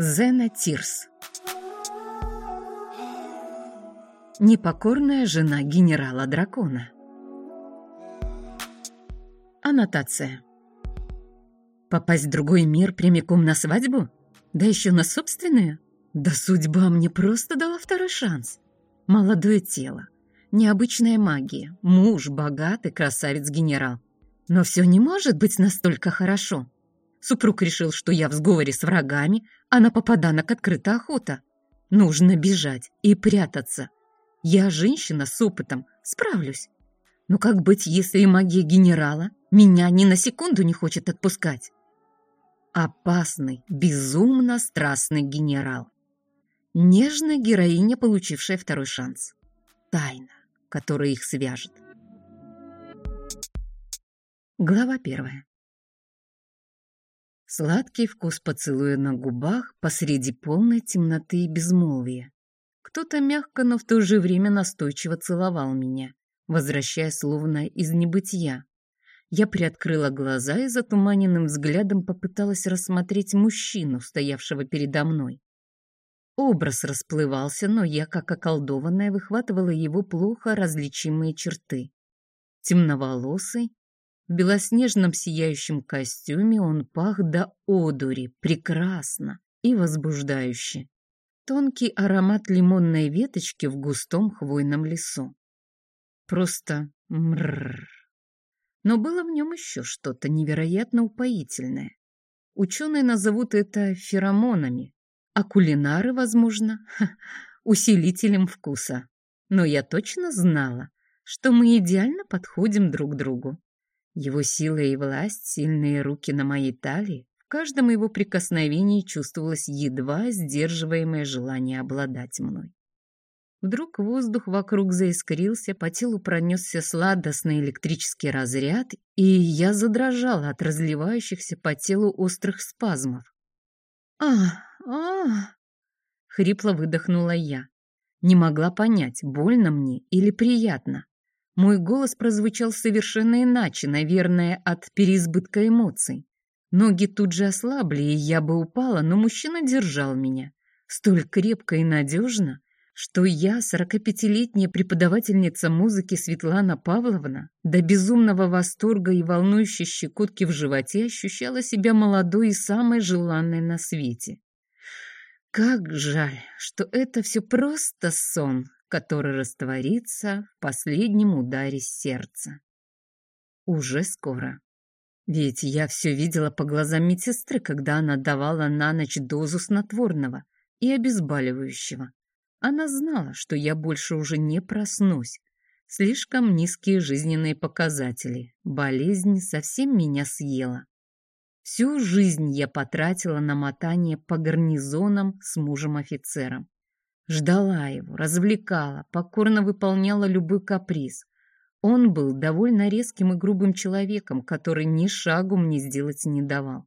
Зена Тирс Непокорная жена генерала-дракона Аннотация Попасть в другой мир прямиком на свадьбу? Да еще на собственную? Да судьба мне просто дала второй шанс. Молодое тело, необычная магия, муж, богатый красавец-генерал. Но все не может быть настолько хорошо. Супруг решил, что я в сговоре с врагами, а на попаданок открыта охота. Нужно бежать и прятаться. Я женщина с опытом, справлюсь. Но как быть, если магия генерала меня ни на секунду не хочет отпускать? Опасный, безумно страстный генерал. Нежная героиня, получившая второй шанс. Тайна, которая их свяжет. Глава первая. Сладкий вкус поцелуя на губах посреди полной темноты и безмолвия. Кто-то мягко, но в то же время настойчиво целовал меня, возвращая словно из небытия. Я приоткрыла глаза и затуманенным взглядом попыталась рассмотреть мужчину, стоявшего передо мной. Образ расплывался, но я, как околдованная, выхватывала его плохо различимые черты. Темноволосый, в белоснежном сияющем костюме он пах до одури, прекрасно и возбуждающе. Тонкий аромат лимонной веточки в густом хвойном лесу. Просто мрррр. Но было в нем еще что-то невероятно упоительное. Ученые назовут это феромонами, а кулинары, возможно, усилителем вкуса. Но я точно знала, что мы идеально подходим друг другу. Его сила и власть, сильные руки на моей талии, в каждом его прикосновении чувствовалось едва сдерживаемое желание обладать мной. Вдруг воздух вокруг заискрился, по телу пронесся сладостный электрический разряд, и я задрожала от разливающихся по телу острых спазмов. а а Хрипло выдохнула я. Не могла понять, больно мне или приятно. Мой голос прозвучал совершенно иначе, наверное, от переизбытка эмоций. Ноги тут же ослабли, и я бы упала, но мужчина держал меня. Столь крепко и надежно, что я, 45-летняя преподавательница музыки Светлана Павловна, до безумного восторга и волнующей щекотки в животе ощущала себя молодой и самой желанной на свете. Как жаль, что это все просто сон, который растворится в последнем ударе сердца. Уже скоро. Ведь я все видела по глазам медсестры, когда она давала на ночь дозу снотворного и обезболивающего. Она знала, что я больше уже не проснусь. Слишком низкие жизненные показатели. Болезнь совсем меня съела. Всю жизнь я потратила на мотание по гарнизонам с мужем-офицером. Ждала его, развлекала, покорно выполняла любой каприз. Он был довольно резким и грубым человеком, который ни шагу мне сделать не давал.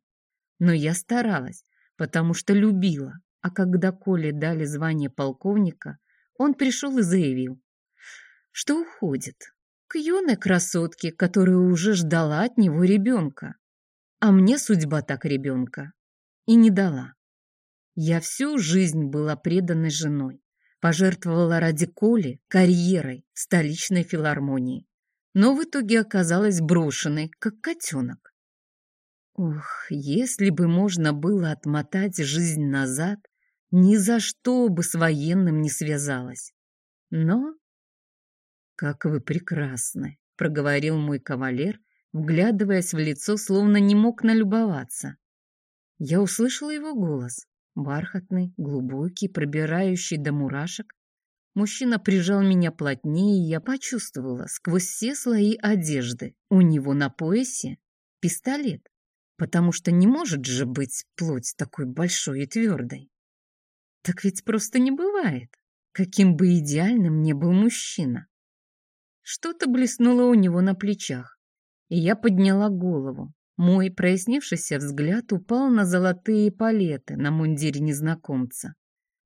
Но я старалась, потому что любила, а когда Коле дали звание полковника, он пришел и заявил, что уходит к юной красотке, которая уже ждала от него ребенка. А мне судьба так ребенка и не дала. Я всю жизнь была преданной женой, пожертвовала ради Коли карьерой в столичной филармонии, но в итоге оказалась брошенной, как котенок. Ух, если бы можно было отмотать жизнь назад, ни за что бы с военным не связалась. Но... «Как вы прекрасны!» — проговорил мой кавалер, вглядываясь в лицо, словно не мог налюбоваться. Я услышала его голос бархатный, глубокий, пробирающий до мурашек. Мужчина прижал меня плотнее, и я почувствовала сквозь все слои одежды. У него на поясе пистолет, потому что не может же быть плоть такой большой и твердой. Так ведь просто не бывает, каким бы идеальным ни был мужчина. Что-то блеснуло у него на плечах, и я подняла голову. Мой прояснившийся взгляд упал на золотые палеты на мундире незнакомца.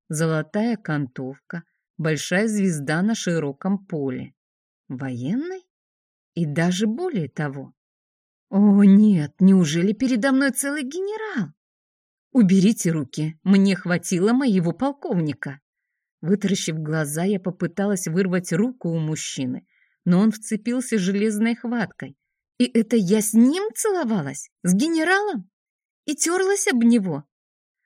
Золотая кантовка, большая звезда на широком поле. Военный? И даже более того. О, нет, неужели передо мной целый генерал? Уберите руки, мне хватило моего полковника. Вытаращив глаза, я попыталась вырвать руку у мужчины, но он вцепился железной хваткой. И это я с ним целовалась? С генералом? И терлась об него?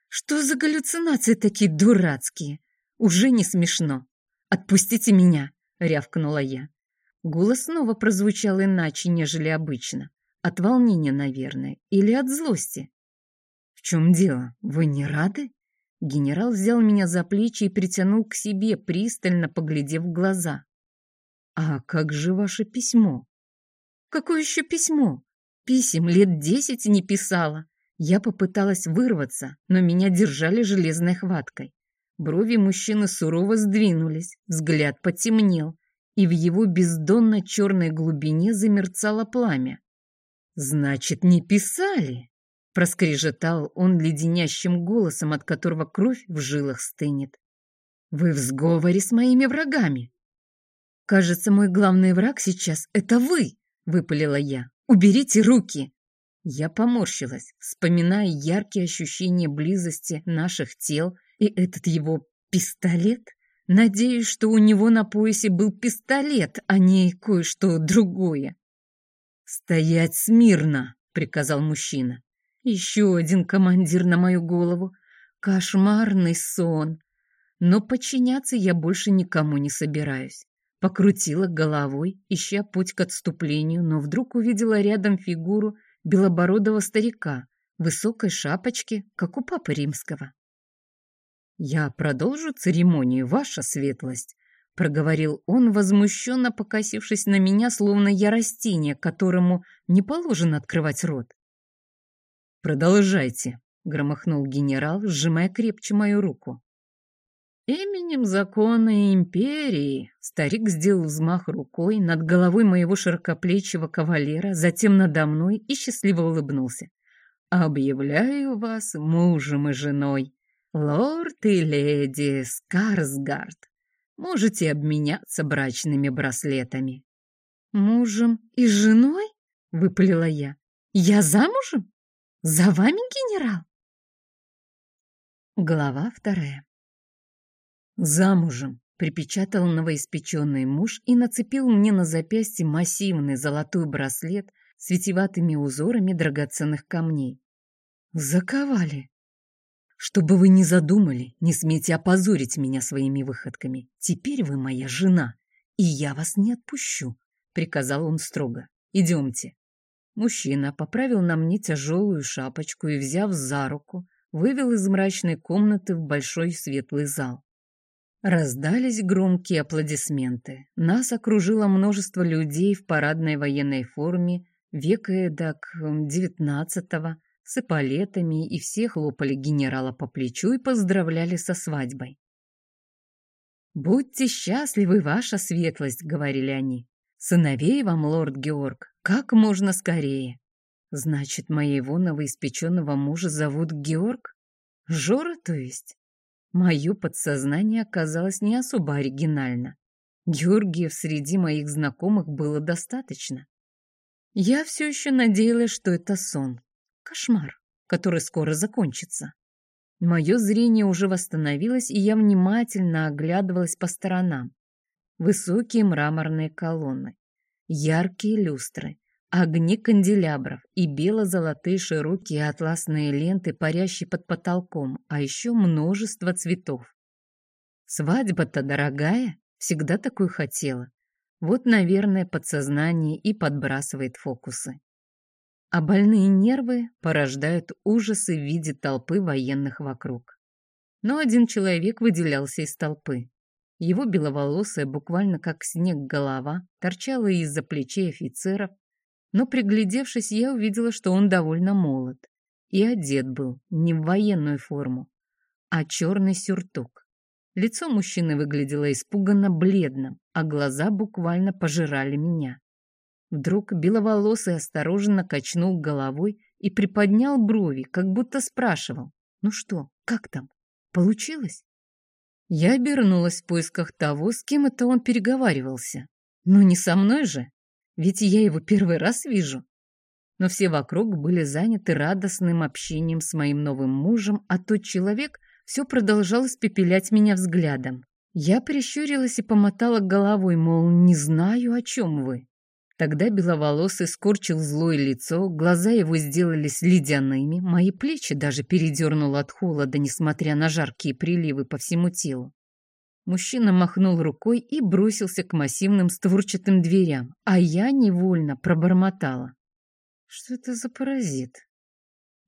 Что за галлюцинации такие дурацкие? Уже не смешно. «Отпустите меня!» — рявкнула я. Голос снова прозвучал иначе, нежели обычно. От волнения, наверное, или от злости. «В чем дело? Вы не рады?» Генерал взял меня за плечи и притянул к себе, пристально поглядев в глаза. «А как же ваше письмо?» «Какое еще письмо? Писем лет десять не писала». Я попыталась вырваться, но меня держали железной хваткой. Брови мужчины сурово сдвинулись, взгляд потемнел, и в его бездонно черной глубине замерцало пламя. «Значит, не писали?» — проскрежетал он леденящим голосом, от которого кровь в жилах стынет. «Вы в сговоре с моими врагами!» «Кажется, мой главный враг сейчас — это вы!» — выпалила я. «Уберите руки!» Я поморщилась, вспоминая яркие ощущения близости наших тел и этот его пистолет. Надеюсь, что у него на поясе был пистолет, а не кое-что другое. «Стоять смирно!» — приказал мужчина. Еще один командир на мою голову. Кошмарный сон. Но подчиняться я больше никому не собираюсь. Покрутила головой, ища путь к отступлению, но вдруг увидела рядом фигуру белобородого старика в высокой шапочке, как у папы римского. «Я продолжу церемонию, ваша светлость», — проговорил он, возмущенно покосившись на меня, словно я растение, которому не положено открывать рот. «Продолжайте», — громыхнул генерал, сжимая крепче мою руку. «Именем закона империи», — старик сделал взмах рукой над головой моего широкоплечего кавалера, затем надо мной и счастливо улыбнулся. «Объявляю вас мужем и женой, лорд и леди Скарсгард. Можете обменяться брачными браслетами». «Мужем и женой?» — выпалила я. «Я замужем?» За вами, генерал? Глава вторая. Замужем припечатал новоиспеченный муж и нацепил мне на запястье массивный золотой браслет с витиеватыми узорами драгоценных камней. Заковали. Чтобы вы не задумали, не смейте опозорить меня своими выходками. Теперь вы моя жена, и я вас не отпущу, приказал он строго. Идемте. Мужчина поправил на мне тяжелую шапочку и, взяв за руку, вывел из мрачной комнаты в большой светлый зал. Раздались громкие аплодисменты. Нас окружило множество людей в парадной военной форме века эдак девятнадцатого, с эполетами, и все хлопали генерала по плечу и поздравляли со свадьбой. «Будьте счастливы, ваша светлость», — говорили они. «Сыновей вам, лорд Георг, как можно скорее. Значит, моего новоиспеченного мужа зовут Георг? Жора, то есть? Мое подсознание оказалось не особо оригинально. Георгиев среди моих знакомых было достаточно. Я все еще надеялась, что это сон. Кошмар, который скоро закончится. Мое зрение уже восстановилось, и я внимательно оглядывалась по сторонам. Высокие мраморные колонны, яркие люстры, огни канделябров и бело-золотые широкие атласные ленты, парящие под потолком, а еще множество цветов. Свадьба-то дорогая, всегда такой хотела. Вот, наверное, подсознание и подбрасывает фокусы. А больные нервы порождают ужасы в виде толпы военных вокруг. Но один человек выделялся из толпы. Его беловолосая, буквально как снег голова, торчала из-за плечей офицеров, но, приглядевшись, я увидела, что он довольно молод и одет был не в военную форму, а черный сюртук. Лицо мужчины выглядело испуганно бледным, а глаза буквально пожирали меня. Вдруг беловолосый осторожно качнул головой и приподнял брови, как будто спрашивал, «Ну что, как там? Получилось?» Я обернулась в поисках того, с кем это он переговаривался. Но не со мной же, ведь я его первый раз вижу. но все вокруг были заняты радостным общением с моим новым мужем, а тот человек все продолжал испепелять меня взглядом. Я прищурилась и помотала головой, мол, не знаю, о чем вы. Тогда беловолосый скорчил злое лицо, глаза его сделались ледяными, мои плечи даже передернуло от холода, несмотря на жаркие приливы по всему телу. Мужчина махнул рукой и бросился к массивным створчатым дверям, а я невольно пробормотала. Что это за паразит?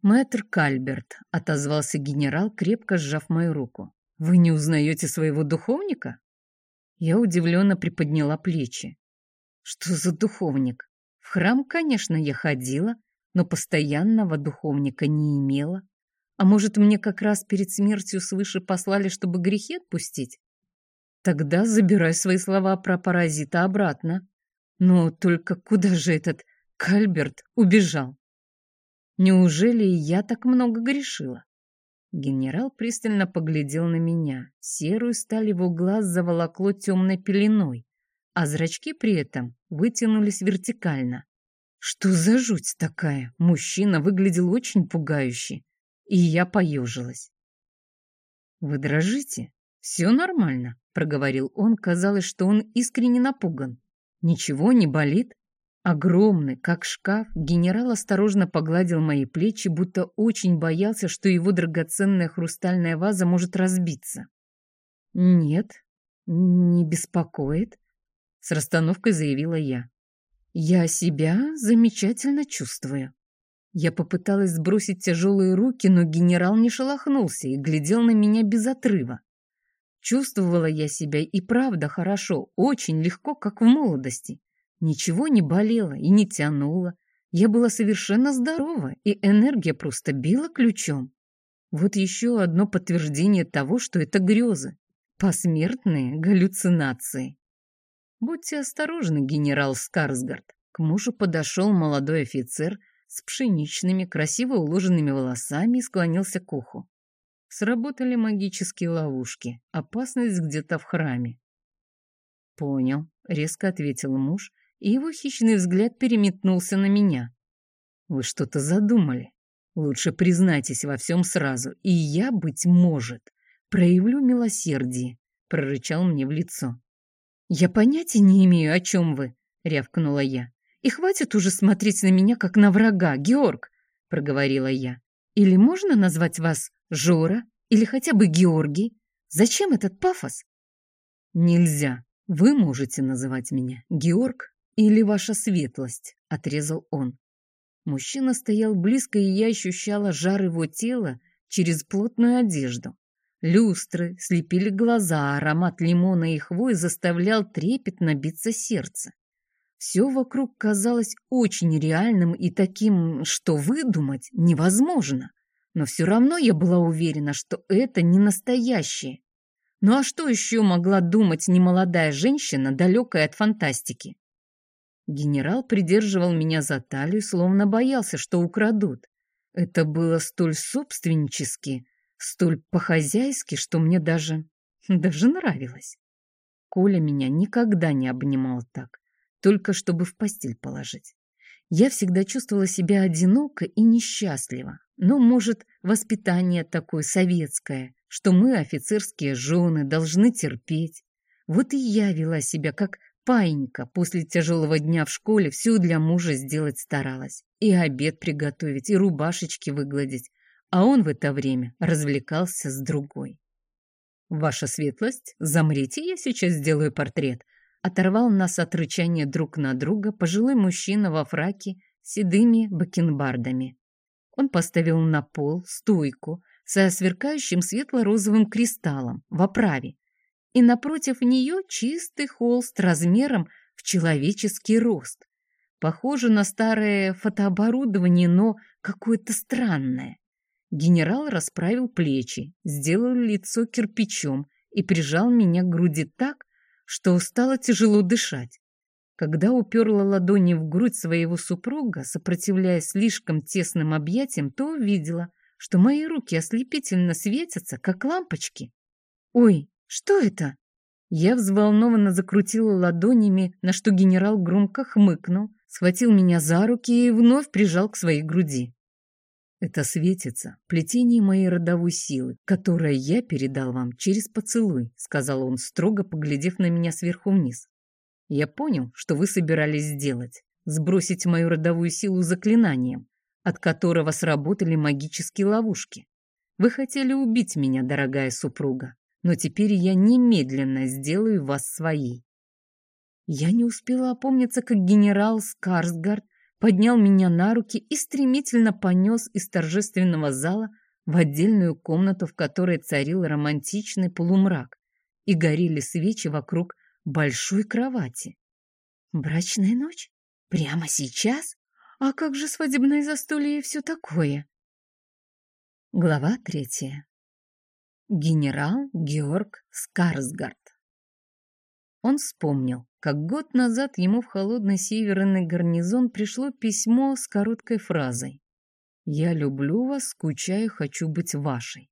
Мэтр Кальберт, отозвался генерал, крепко сжав мою руку. Вы не узнаете своего духовника? Я удивленно приподняла плечи. Что за духовник? В храм, конечно, я ходила, но постоянного духовника не имела. А может, мне как раз перед смертью свыше послали, чтобы грехи отпустить? Тогда забирай свои слова про паразита обратно. Но только куда же этот Кальберт убежал? Неужели я так много грешила? Генерал пристально поглядел на меня. Серую сталь его глаз заволокло темной пеленой а зрачки при этом вытянулись вертикально. Что за жуть такая? Мужчина выглядел очень пугающе, и я поежилась. «Вы дрожите? Все нормально», — проговорил он. Казалось, что он искренне напуган. «Ничего не болит?» Огромный, как шкаф, генерал осторожно погладил мои плечи, будто очень боялся, что его драгоценная хрустальная ваза может разбиться. «Нет, не беспокоит», с расстановкой заявила я. Я себя замечательно чувствую. Я попыталась сбросить тяжелые руки, но генерал не шелохнулся и глядел на меня без отрыва. Чувствовала я себя и правда хорошо, очень легко, как в молодости. Ничего не болело и не тянуло. Я была совершенно здорова, и энергия просто била ключом. Вот еще одно подтверждение того, что это грезы. Посмертные галлюцинации. «Будьте осторожны, генерал Скарсгард». К мужу подошел молодой офицер с пшеничными, красиво уложенными волосами и склонился к уху. Сработали магические ловушки. Опасность где-то в храме. «Понял», — резко ответил муж, и его хищный взгляд переметнулся на меня. «Вы что-то задумали? Лучше признайтесь во всем сразу, и я, быть может, проявлю милосердие», — прорычал мне в лицо. «Я понятия не имею, о чем вы», — рявкнула я. «И хватит уже смотреть на меня, как на врага, Георг», — проговорила я. «Или можно назвать вас Жора или хотя бы Георгий? Зачем этот пафос?» «Нельзя. Вы можете называть меня Георг или ваша светлость», — отрезал он. Мужчина стоял близко, и я ощущала жар его тела через плотную одежду. Люстры слепили глаза, аромат лимона и хвои заставлял трепет набиться сердце. Все вокруг казалось очень реальным и таким, что выдумать невозможно. Но все равно я была уверена, что это не настоящее. Ну а что еще могла думать немолодая женщина, далекая от фантастики? Генерал придерживал меня за талию, словно боялся, что украдут. Это было столь собственнически, столь по-хозяйски, что мне даже... даже нравилось. Коля меня никогда не обнимал так, только чтобы в постель положить. Я всегда чувствовала себя одиноко и несчастливо. Но, может, воспитание такое советское, что мы, офицерские жены, должны терпеть. Вот и я вела себя как паинька. После тяжелого дня в школе все для мужа сделать старалась. И обед приготовить, и рубашечки выгладить, а он в это время развлекался с другой. «Ваша светлость, замрите, я сейчас сделаю портрет», оторвал нас от рычания друг на друга пожилой мужчина во фраке с седыми бакенбардами. Он поставил на пол стойку со сверкающим светло-розовым кристаллом в оправе, и напротив нее чистый холст размером в человеческий рост. Похоже на старое фотооборудование, но какое-то странное. Генерал расправил плечи, сделал лицо кирпичом и прижал меня к груди так, что стало тяжело дышать. Когда уперла ладони в грудь своего супруга, сопротивляясь слишком тесным объятиям, то увидела, что мои руки ослепительно светятся, как лампочки. «Ой, что это?» Я взволнованно закрутила ладонями, на что генерал громко хмыкнул, схватил меня за руки и вновь прижал к своей груди. Это светится плетение моей родовой силы, которое я передал вам через поцелуй, сказал он, строго поглядев на меня сверху вниз. Я понял, что вы собирались сделать, сбросить мою родовую силу заклинанием, от которого сработали магические ловушки. Вы хотели убить меня, дорогая супруга, но теперь я немедленно сделаю вас своей. Я не успела опомниться, как генерал Скарсгард поднял меня на руки и стремительно понес из торжественного зала в отдельную комнату, в которой царил романтичный полумрак и горели свечи вокруг большой кровати. Брачная ночь? Прямо сейчас? А как же свадебное застолье и все такое? Глава третья. Генерал Георг Скарсгард. Он вспомнил, как год назад ему в холодный северный гарнизон пришло письмо с короткой фразой «Я люблю вас, скучаю, хочу быть вашей».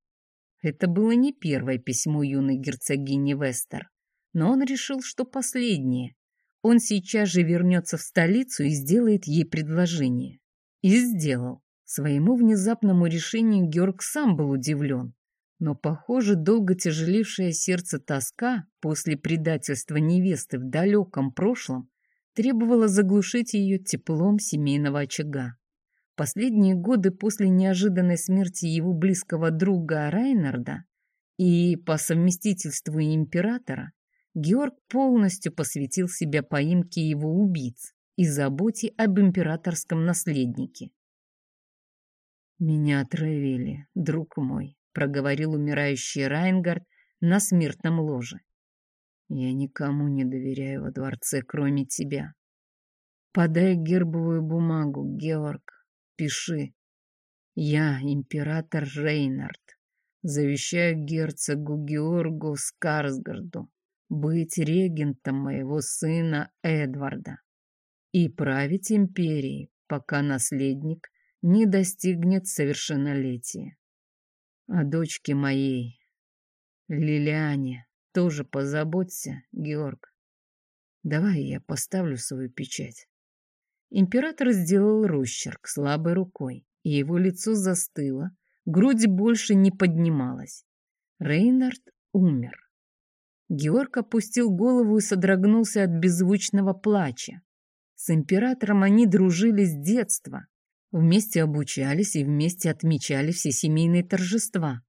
Это было не первое письмо юной герцогини Вестер, но он решил, что последнее. Он сейчас же вернется в столицу и сделает ей предложение. И сделал. Своему внезапному решению Георг сам был удивлен. Но, похоже, долго тяжелившее сердце тоска после предательства невесты в далеком прошлом требовала заглушить ее теплом семейного очага. Последние годы после неожиданной смерти его близкого друга Райнарда и по совместительству императора Георг полностью посвятил себя поимке его убийц и заботе об императорском наследнике. «Меня отравили, друг мой», — проговорил умирающий Райнгард на смертном ложе. «Я никому не доверяю во дворце, кроме тебя. Подай гербовую бумагу, Георг, пиши. Я, император Рейнард, завещаю герцогу Георгу Скарсгарду быть регентом моего сына Эдварда и править империей, пока наследник не достигнет совершеннолетия. О дочке моей, Лилиане, тоже позаботься, Георг. Давай я поставлю свою печать. Император сделал росчерк слабой рукой, и его лицо застыло, грудь больше не поднималась. Рейнард умер. Георг опустил голову и содрогнулся от беззвучного плача. С императором они дружили с детства, Вместе обучались и вместе отмечали все семейные торжества.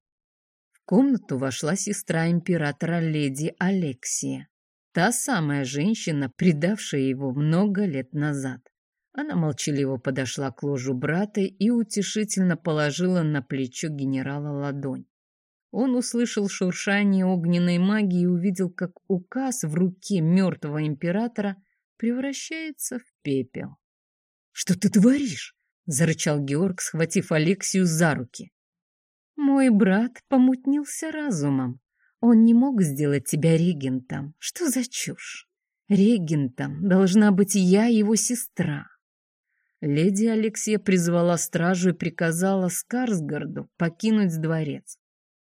В комнату вошла сестра императора леди Алексия, та самая женщина, предавшая его много лет назад. Она молчаливо подошла к ложу брата и утешительно положила на плечо генерала ладонь. Он услышал шуршание огненной магии и увидел, как указ в руке мертвого императора превращается в пепел. «Что ты творишь?» — зарычал Георг, схватив Алексию за руки. «Мой брат помутнился разумом. Он не мог сделать тебя регентом. Что за чушь? Регентом должна быть я, его сестра». Леди Алексия призвала стражу и приказала Скарсгарду покинуть дворец.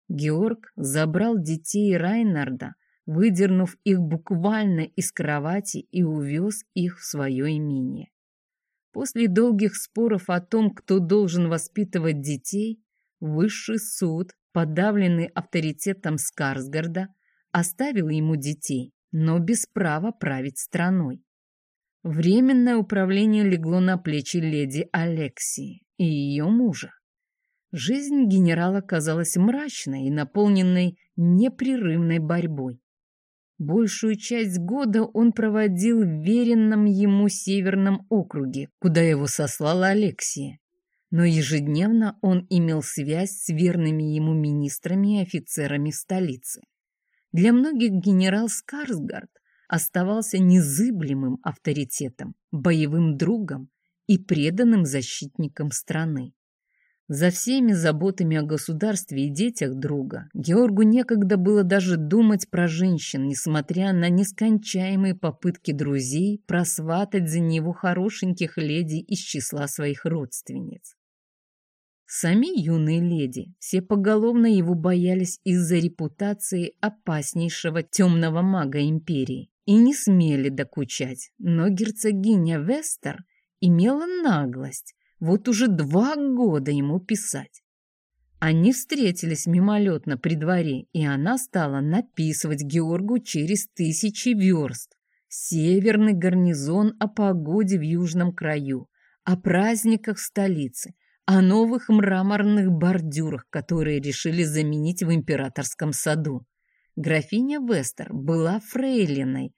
Георг забрал детей Райнарда, выдернув их буквально из кровати и увез их в свое имение. После долгих споров о том, кто должен воспитывать детей, высший суд, подавленный авторитетом Скарсгарда, оставил ему детей, но без права править страной. Временное управление легло на плечи леди Алексии и ее мужа. Жизнь генерала казалась мрачной и наполненной непрерывной борьбой. Большую часть года он проводил в веренном ему северном округе, куда его сослала Алексия. Но ежедневно он имел связь с верными ему министрами и офицерами столицы. Для многих генерал Скарсгард оставался незыблемым авторитетом, боевым другом и преданным защитником страны. За всеми заботами о государстве и детях друга Георгу некогда было даже думать про женщин, несмотря на нескончаемые попытки друзей просватать за него хорошеньких леди из числа своих родственниц. Сами юные леди все поголовно его боялись из-за репутации опаснейшего темного мага империи и не смели докучать, но герцогиня Вестер имела наглость вот уже два года ему писать. Они встретились мимолетно при дворе, и она стала написывать Георгу через тысячи верст. Северный гарнизон о погоде в южном краю, о праздниках в столице, о новых мраморных бордюрах, которые решили заменить в императорском саду. Графиня Вестер была фрейлиной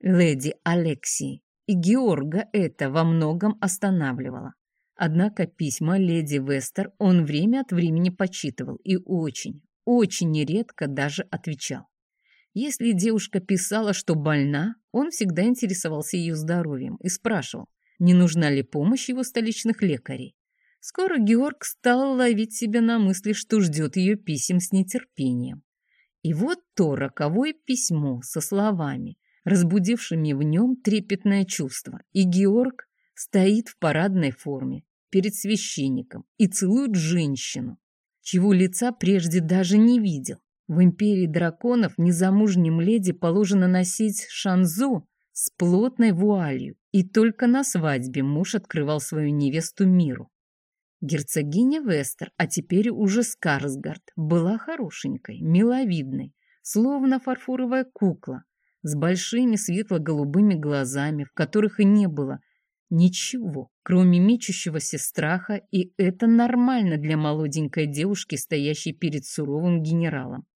леди Алексии, и Георга это во многом останавливало. Однако письма леди Вестер он время от времени почитывал и очень, очень нередко даже отвечал. Если девушка писала, что больна, он всегда интересовался ее здоровьем и спрашивал, не нужна ли помощь его столичных лекарей. Скоро Георг стал ловить себя на мысли, что ждет ее писем с нетерпением. И вот то роковое письмо со словами, разбудившими в нем трепетное чувство, и Георг стоит в парадной форме перед священником и целует женщину, чего лица прежде даже не видел. В империи драконов незамужним леди положено носить шанзу с плотной вуалью, и только на свадьбе муж открывал свою невесту миру. Герцогиня Вестер, а теперь уже Скарсгард, была хорошенькой, миловидной, словно фарфоровая кукла, с большими светло-голубыми глазами, в которых и не было ничего, кроме мечущегося страха, и это нормально для молоденькой девушки, стоящей перед суровым генералом.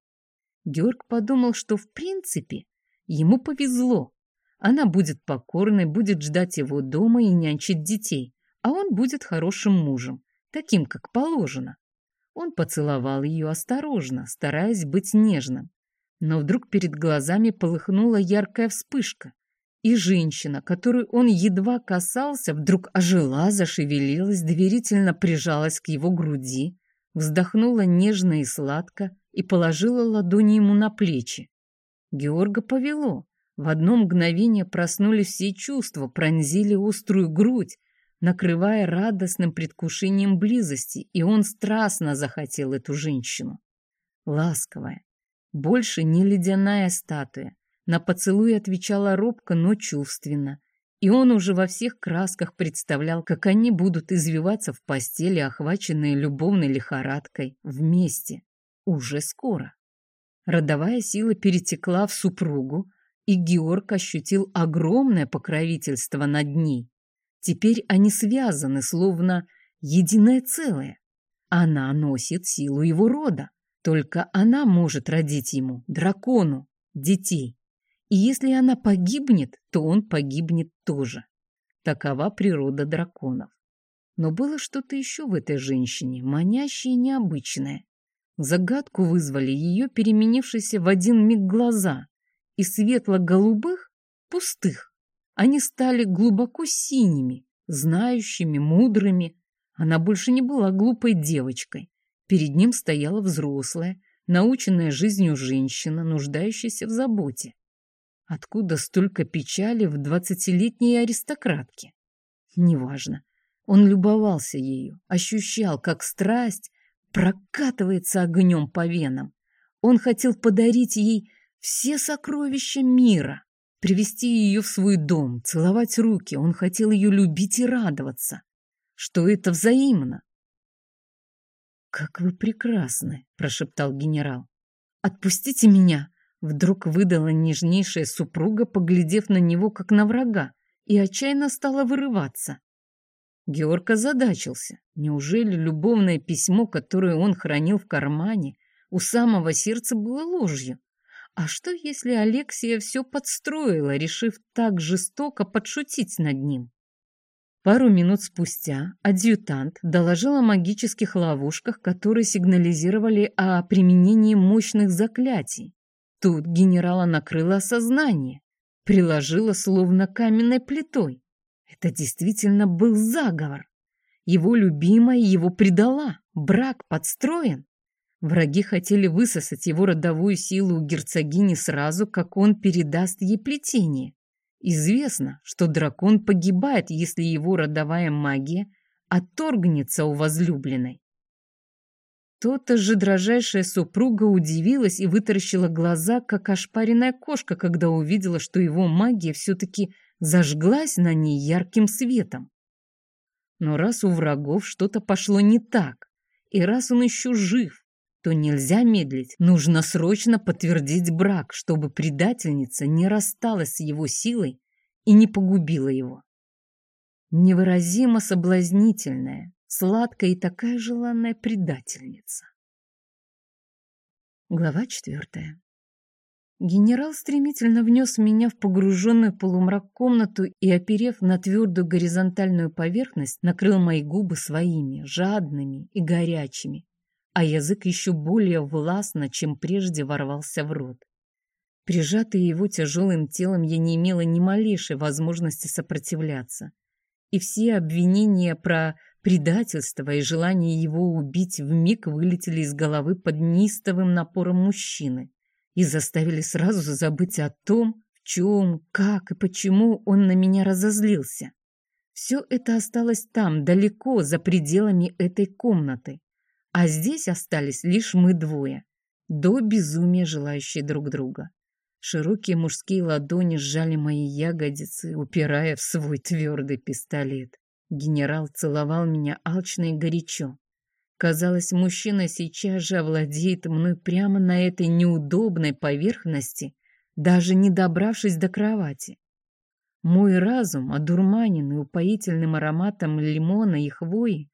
Георг подумал, что в принципе ему повезло. Она будет покорной, будет ждать его дома и нянчить детей, а он будет хорошим мужем, таким, как положено. Он поцеловал ее осторожно, стараясь быть нежным. Но вдруг перед глазами полыхнула яркая вспышка, и женщина, которую он едва касался, вдруг ожила, зашевелилась, доверительно прижалась к его груди, вздохнула нежно и сладко и положила ладони ему на плечи. Георга повело. В одно мгновение проснулись все чувства, пронзили острую грудь, накрывая радостным предвкушением близости, и он страстно захотел эту женщину. Ласковая, больше не ледяная статуя. На поцелуй отвечала робко, но чувственно. И он уже во всех красках представлял, как они будут извиваться в постели, охваченные любовной лихорадкой, вместе. Уже скоро. Родовая сила перетекла в супругу, и Георг ощутил огромное покровительство над ней. Теперь они связаны, словно единое целое. Она носит силу его рода. Только она может родить ему, дракону, детей. И если она погибнет, то он погибнет тоже. Такова природа драконов. Но было что-то еще в этой женщине, манящее и необычное. Загадку вызвали ее переменившиеся в один миг глаза. Из светло-голубых — пустых. Они стали глубоко синими, знающими, мудрыми. Она больше не была глупой девочкой. Перед ним стояла взрослая, наученная жизнью женщина, нуждающаяся в заботе. Откуда столько печали в двадцатилетней аристократке? Неважно. Он любовался ею, ощущал, как страсть прокатывается огнем по венам. Он хотел подарить ей все сокровища мира, привести ее в свой дом, целовать руки. Он хотел ее любить и радоваться, что это взаимно. «Как вы прекрасны!» — прошептал генерал. «Отпустите меня!» — вдруг выдала нежнейшая супруга, поглядев на него, как на врага, и отчаянно стала вырываться. Георг озадачился. Неужели любовное письмо, которое он хранил в кармане, у самого сердца было ложью? А что, если Алексия все подстроила, решив так жестоко подшутить над ним? Пару минут спустя адъютант доложил о магических ловушках, которые сигнализировали о применении мощных заклятий. Тут генерала накрыло осознание, приложило словно каменной плитой. Это действительно был заговор. Его любимая его предала, брак подстроен. Враги хотели высосать его родовую силу у герцогини сразу, как он передаст ей плетение. Известно, что дракон погибает, если его родовая магия отторгнется у возлюбленной. То-то же дрожайшая супруга удивилась и вытаращила глаза, как ошпаренная кошка, когда увидела, что его магия все-таки зажглась на ней ярким светом. Но раз у врагов что-то пошло не так, и раз он еще жив, то нельзя медлить, нужно срочно подтвердить брак, чтобы предательница не рассталась с его силой и не погубила его. Невыразимо соблазнительная, сладкая и такая желанная предательница. Глава четвертая. Генерал стремительно внес меня в погруженную полумрак комнату и, оперев на твердую горизонтальную поверхность, накрыл мои губы своими, жадными и горячими, а язык еще более властно, чем прежде ворвался в рот. Прижатый его тяжелым телом, я не имела ни малейшей возможности сопротивляться. И все обвинения про предательство и желание его убить вмиг вылетели из головы под неистовым напором мужчины и заставили сразу забыть о том, в чем, как и почему он на меня разозлился. Все это осталось там, далеко, за пределами этой комнаты. А здесь остались лишь мы двое, до безумия желающие друг друга. Широкие мужские ладони сжали мои ягодицы, упирая в свой твердый пистолет. Генерал целовал меня алчно и горячо. Казалось, мужчина сейчас же овладеет мной прямо на этой неудобной поверхности, даже не добравшись до кровати. Мой разум, одурманенный упоительным ароматом лимона и хвои,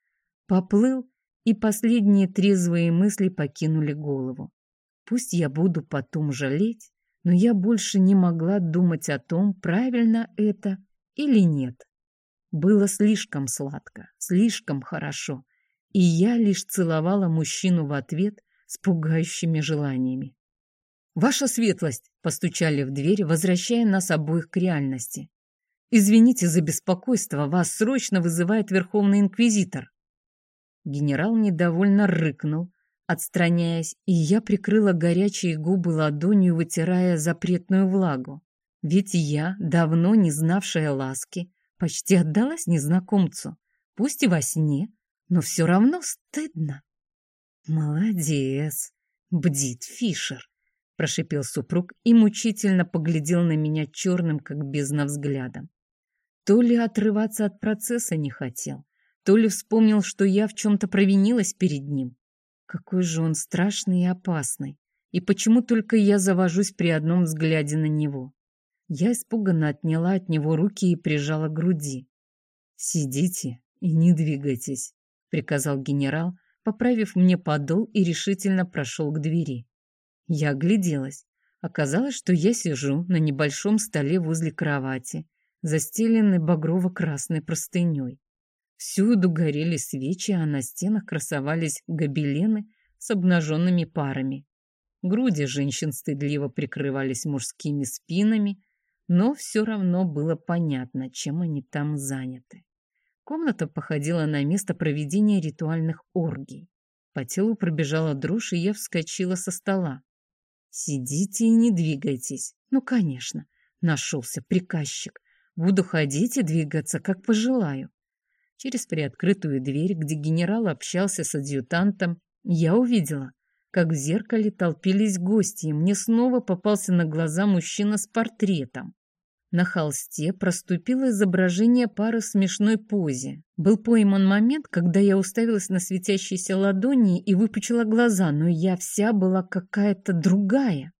поплыл, и последние трезвые мысли покинули голову. Пусть я буду потом жалеть, но я больше не могла думать о том, правильно это или нет. Было слишком сладко, слишком хорошо, и я лишь целовала мужчину в ответ с пугающими желаниями. «Ваша светлость!» — постучали в дверь, возвращая нас обоих к реальности. «Извините за беспокойство, вас срочно вызывает Верховный Инквизитор». Генерал недовольно рыкнул, отстраняясь, и я прикрыла горячие губы ладонью, вытирая запретную влагу. Ведь я, давно не знавшая ласки, почти отдалась незнакомцу, пусть и во сне, но все равно стыдно. «Молодец!» — бдит Фишер, — прошипел супруг и мучительно поглядел на меня черным, как бездна взглядом. То ли отрываться от процесса не хотел, то ли вспомнил, что я в чем-то провинилась перед ним. Какой же он страшный и опасный, и почему только я завожусь при одном взгляде на него. Я испуганно отняла от него руки и прижала к груди. «Сидите и не двигайтесь», приказал генерал, поправив мне подол и решительно прошел к двери. Я огляделась. Оказалось, что я сижу на небольшом столе возле кровати, застеленной багрово-красной простыней. Всюду горели свечи, а на стенах красовались гобелены с обнаженными парами. Груди женщин стыдливо прикрывались мужскими спинами, но все равно было понятно, чем они там заняты. Комната походила на место проведения ритуальных оргий. По телу пробежала дрожь, и я вскочила со стола. «Сидите и не двигайтесь». «Ну, конечно, нашелся приказчик. Буду ходить и двигаться, как пожелаю». Через приоткрытую дверь, где генерал общался с адъютантом, я увидела, как в зеркале толпились гости, и мне снова попался на глаза мужчина с портретом. На холсте проступило изображение пары в смешной позе. Был пойман момент, когда я уставилась на светящиеся ладони и выпучила глаза, но я вся была какая-то другая.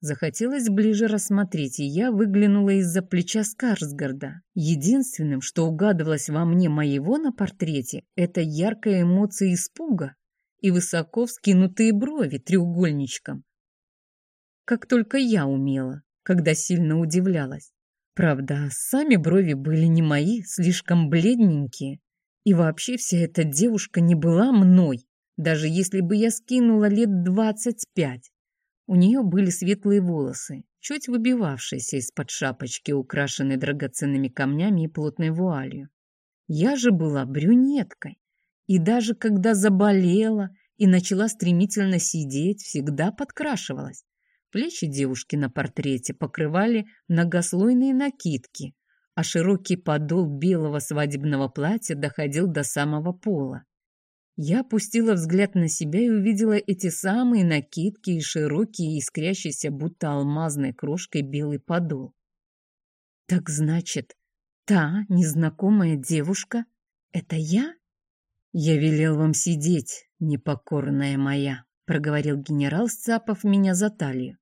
Захотелось ближе рассмотреть, и я выглянула из-за плеча Скарсгарда. Единственным, что угадывалось во мне моего на портрете, это яркая эмоция испуга и высоко вскинутые брови треугольничком. Как только я умела, когда сильно удивлялась. Правда, сами брови были не мои, слишком бледненькие. И вообще вся эта девушка не была мной, даже если бы я скинула лет двадцать пять. У нее были светлые волосы, чуть выбивавшиеся из-под шапочки, украшенной драгоценными камнями и плотной вуалью. Я же была брюнеткой, и даже когда заболела и начала стремительно сидеть, всегда подкрашивалась. Плечи девушки на портрете покрывали многослойные накидки, а широкий подол белого свадебного платья доходил до самого пола. Я опустила взгляд на себя и увидела эти самые накидки и широкие, искрящиеся, будто алмазной крошкой белый подол. Так значит, та незнакомая девушка — это я? Я велел вам сидеть, непокорная моя, — проговорил генерал, сцапав меня за талию.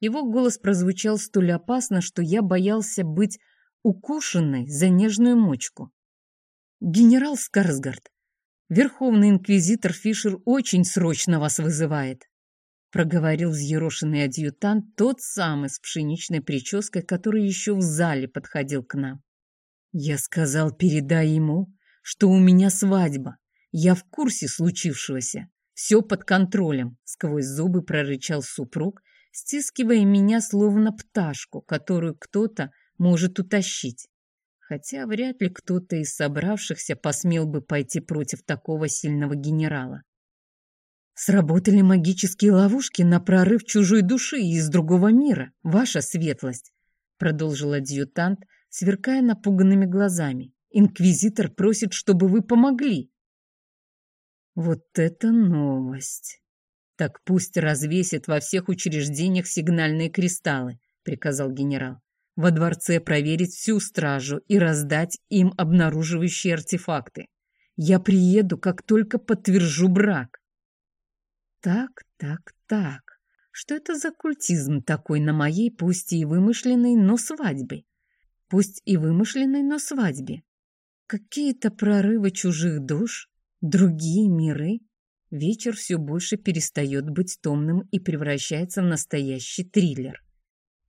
Его голос прозвучал столь опасно, что я боялся быть укушенной за нежную мочку. «Генерал Скарсгард, Верховный инквизитор Фишер очень срочно вас вызывает», проговорил взъерошенный адъютант, тот самый с пшеничной прической, который еще в зале подходил к нам. «Я сказал, передай ему, что у меня свадьба. Я в курсе случившегося. Все под контролем», — сквозь зубы прорычал супруг, стискивая меня словно пташку, которую кто-то может утащить хотя вряд ли кто-то из собравшихся посмел бы пойти против такого сильного генерала. Сработали магические ловушки на прорыв чужой души из другого мира, ваша светлость, продолжил адъютант, сверкая напуганными глазами. Инквизитор просит, чтобы вы помогли. Вот это новость. Так пусть развесит во всех учреждениях сигнальные кристаллы, приказал генерал во дворце проверить всю стражу и раздать им обнаруживающие артефакты. Я приеду, как только подтвержу брак. Так, так, так. Что это за культизм такой на моей, пусть и вымышленной, но свадьбе? Пусть и вымышленной, но свадьбе. Какие-то прорывы чужих душ, другие миры. Вечер все больше перестает быть томным и превращается в настоящий триллер.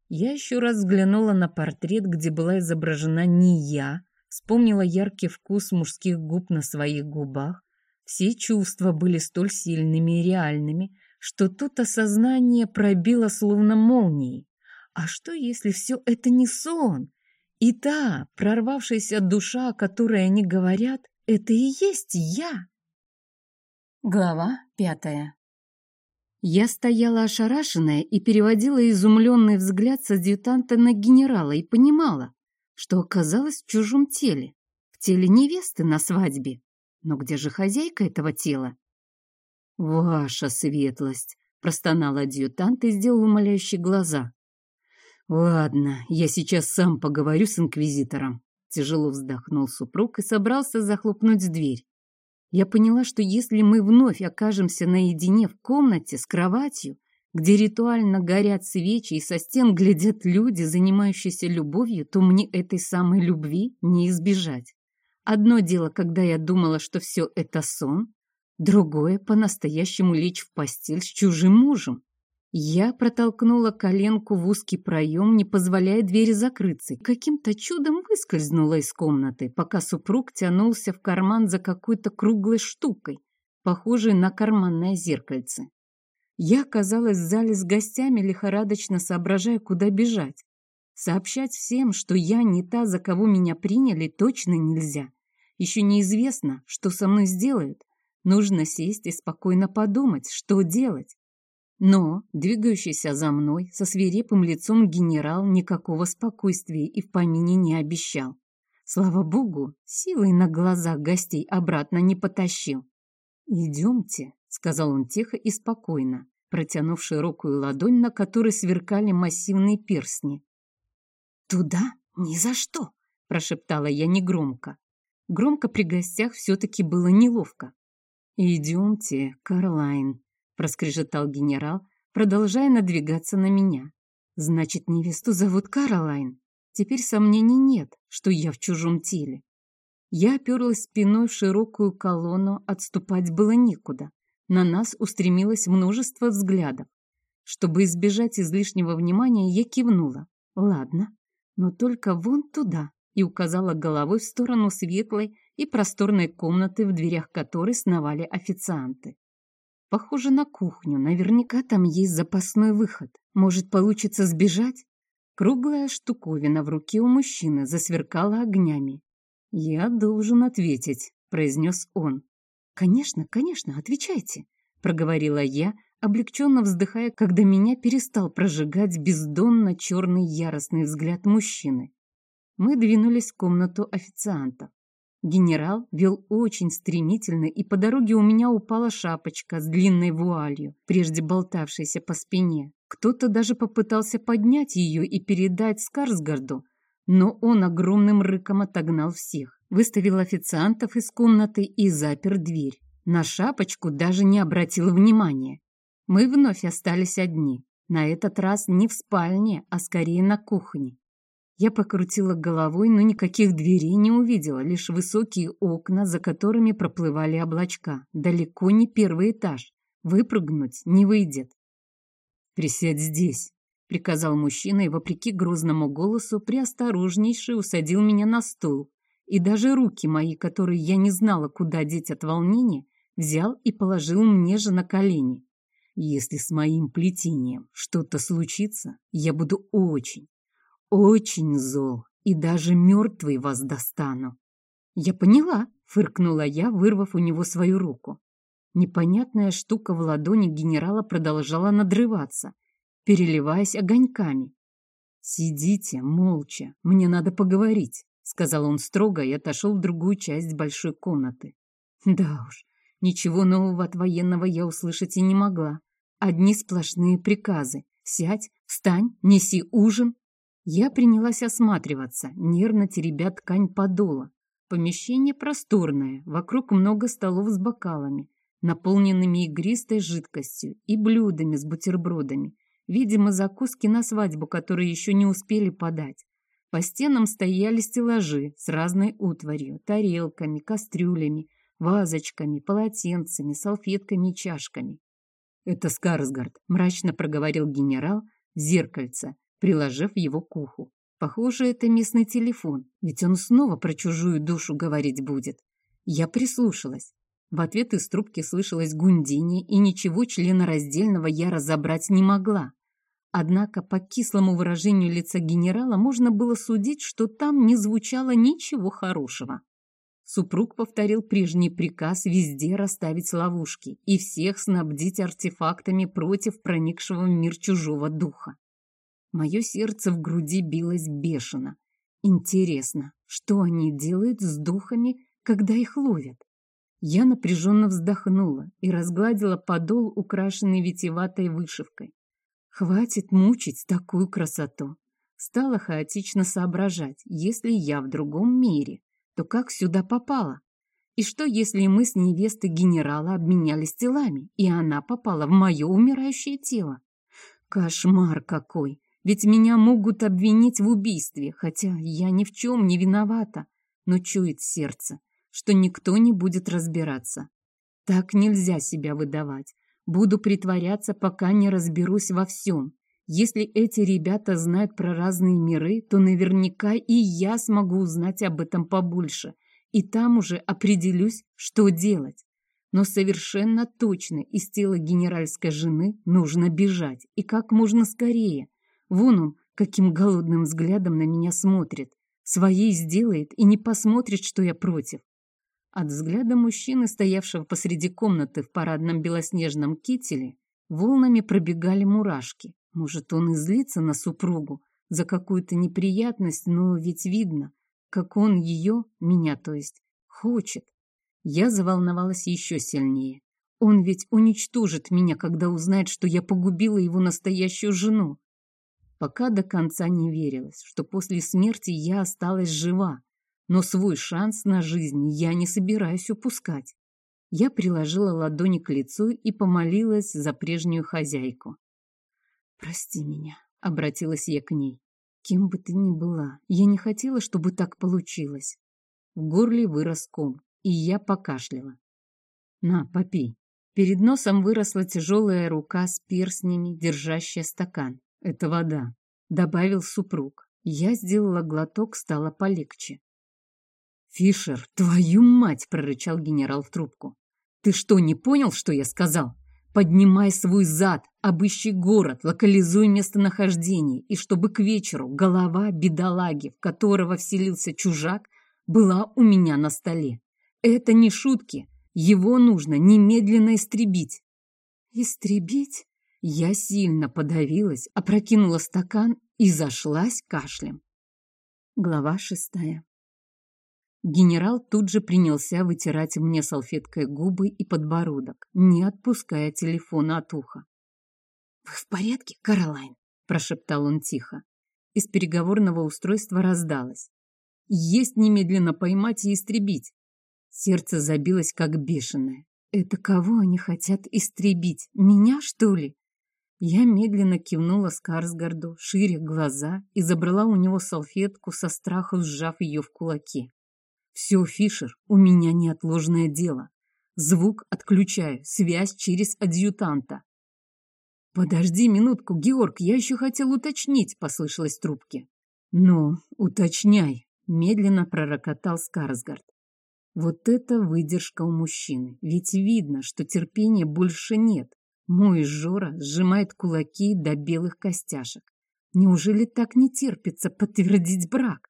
Я еще раз взглянула на портрет, где была изображена не я, вспомнила яркий вкус мужских губ на своих губах. Все чувства были столь сильными и реальными, что тут осознание пробило словно молнией. А что, если все это не сон? И та, прорвавшаяся душа, о которой они говорят, это и есть я? Глава пятая я стояла ошарашенная и переводила изумленный взгляд с адъютанта на генерала и понимала, что оказалась в чужом теле, в теле невесты на свадьбе. Но где же хозяйка этого тела? «Ваша светлость!» — простонал адъютант и сделал умоляющие глаза. «Ладно, я сейчас сам поговорю с инквизитором», — тяжело вздохнул супруг и собрался захлопнуть дверь. Я поняла, что если мы вновь окажемся наедине в комнате с кроватью, где ритуально горят свечи и со стен глядят люди, занимающиеся любовью, то мне этой самой любви не избежать. Одно дело, когда я думала, что все это сон, другое — по-настоящему лечь в постель с чужим мужем. Я протолкнула коленку в узкий проем, не позволяя двери закрыться, каким-то чудом выскользнула из комнаты, пока супруг тянулся в карман за какой-то круглой штукой, похожей на карманное зеркальце. Я оказалась в зале с гостями, лихорадочно соображая, куда бежать. Сообщать всем, что я не та, за кого меня приняли, точно нельзя. Еще неизвестно, что со мной сделают. Нужно сесть и спокойно подумать, что делать. Но двигающийся за мной со свирепым лицом генерал никакого спокойствия и в помине не обещал. Слава богу, силой на глазах гостей обратно не потащил. «Идемте», — сказал он тихо и спокойно, протянув широкую ладонь, на которой сверкали массивные перстни. «Туда? Ни за что!» — прошептала я негромко. Громко при гостях все-таки было неловко. «Идемте, Карлайн», — проскрежетал генерал, продолжая надвигаться на меня. «Значит, невесту зовут Каролайн. Теперь сомнений нет, что я в чужом теле». Я оперлась спиной в широкую колонну, отступать было некуда. На нас устремилось множество взглядов. Чтобы избежать излишнего внимания, я кивнула. «Ладно, но только вон туда», и указала головой в сторону светлой и просторной комнаты, в дверях которой сновали официанты. Похоже на кухню. Наверняка там есть запасной выход. Может, получится сбежать? Круглая штуковина в руке у мужчины засверкала огнями. «Я должен ответить», — произнес он. «Конечно, конечно, отвечайте», — проговорила я, облегченно вздыхая, когда меня перестал прожигать бездонно черный яростный взгляд мужчины. Мы двинулись в комнату официантов. Генерал вел очень стремительно, и по дороге у меня упала шапочка с длинной вуалью, прежде болтавшейся по спине. Кто-то даже попытался поднять ее и передать Скарсгарду, но он огромным рыком отогнал всех, выставил официантов из комнаты и запер дверь. На шапочку даже не обратил внимания. Мы вновь остались одни, на этот раз не в спальне, а скорее на кухне. Я покрутила головой, но никаких дверей не увидела, лишь высокие окна, за которыми проплывали облачка. Далеко не первый этаж. Выпрыгнуть не выйдет. «Присядь здесь», — приказал мужчина и, вопреки грозному голосу, приосторожнейше усадил меня на стул. И даже руки мои, которые я не знала, куда деть от волнения, взял и положил мне же на колени. «Если с моим плетением что-то случится, я буду очень, очень зол и даже мертвый вас достану. Я поняла, фыркнула я, вырвав у него свою руку. Непонятная штука в ладони генерала продолжала надрываться, переливаясь огоньками. «Сидите молча, мне надо поговорить», — сказал он строго и отошел в другую часть большой комнаты. Да уж, ничего нового от военного я услышать и не могла. Одни сплошные приказы. Сядь, встань, неси ужин, я принялась осматриваться, нервно теребя ткань подола. Помещение просторное, вокруг много столов с бокалами, наполненными игристой жидкостью и блюдами с бутербродами. Видимо, закуски на свадьбу, которые еще не успели подать. По стенам стояли стеллажи с разной утварью, тарелками, кастрюлями, вазочками, полотенцами, салфетками и чашками. «Это Скарсгард», — мрачно проговорил генерал в зеркальце, приложив его к уху. Похоже, это местный телефон, ведь он снова про чужую душу говорить будет. Я прислушалась. В ответ из трубки слышалось гундение, и ничего членораздельного я разобрать не могла. Однако по кислому выражению лица генерала можно было судить, что там не звучало ничего хорошего. Супруг повторил прежний приказ везде расставить ловушки и всех снабдить артефактами против проникшего в мир чужого духа. Мое сердце в груди билось бешено. Интересно, что они делают с духами, когда их ловят? Я напряженно вздохнула и разгладила подол, украшенный витиеватой вышивкой. Хватит мучить такую красоту. Стала хаотично соображать, если я в другом мире, то как сюда попала? И что, если мы с невестой генерала обменялись телами, и она попала в мое умирающее тело? Кошмар какой! Ведь меня могут обвинить в убийстве, хотя я ни в чем не виновата, но чует сердце, что никто не будет разбираться. Так нельзя себя выдавать. Буду притворяться, пока не разберусь во всем. Если эти ребята знают про разные миры, то наверняка и я смогу узнать об этом побольше, и там уже определюсь, что делать. Но совершенно точно из тела генеральской жены нужно бежать, и как можно скорее. Вон он, каким голодным взглядом на меня смотрит. Своей сделает и не посмотрит, что я против. От взгляда мужчины, стоявшего посреди комнаты в парадном белоснежном кителе, волнами пробегали мурашки. Может, он и злится на супругу за какую-то неприятность, но ведь видно, как он ее, меня то есть, хочет. Я заволновалась еще сильнее. Он ведь уничтожит меня, когда узнает, что я погубила его настоящую жену. Пока до конца не верилось, что после смерти я осталась жива, но свой шанс на жизнь я не собираюсь упускать. Я приложила ладони к лицу и помолилась за прежнюю хозяйку. «Прости меня», — обратилась я к ней. «Кем бы ты ни была, я не хотела, чтобы так получилось». В горле вырос ком, и я покашляла. «На, попей». Перед носом выросла тяжелая рука с перстнями, держащая стакан. «Это вода», — добавил супруг. Я сделала глоток, стало полегче. «Фишер, твою мать!» — прорычал генерал в трубку. «Ты что, не понял, что я сказал? Поднимай свой зад, обыщи город, локализуй местонахождение, и чтобы к вечеру голова бедолаги, в которого вселился чужак, была у меня на столе. Это не шутки, его нужно немедленно истребить». «Истребить?» Я сильно подавилась, опрокинула стакан и зашлась кашлем. Глава шестая. Генерал тут же принялся вытирать мне салфеткой губы и подбородок, не отпуская телефона от уха. «Вы в порядке, Каролайн?» – прошептал он тихо. Из переговорного устройства раздалось. «Есть немедленно поймать и истребить!» Сердце забилось как бешеное. «Это кого они хотят истребить? Меня, что ли?» Я медленно кивнула Скарсгарду, шире глаза, и забрала у него салфетку со страху, сжав ее в кулаки. «Все, Фишер, у меня неотложное дело. Звук отключаю, связь через адъютанта». «Подожди минутку, Георг, я еще хотел уточнить», — послышалось трубки. «Ну, уточняй», — медленно пророкотал Скарсгард. Вот это выдержка у мужчины, ведь видно, что терпения больше нет. Мой Жора сжимает кулаки до белых костяшек. Неужели так не терпится подтвердить брак?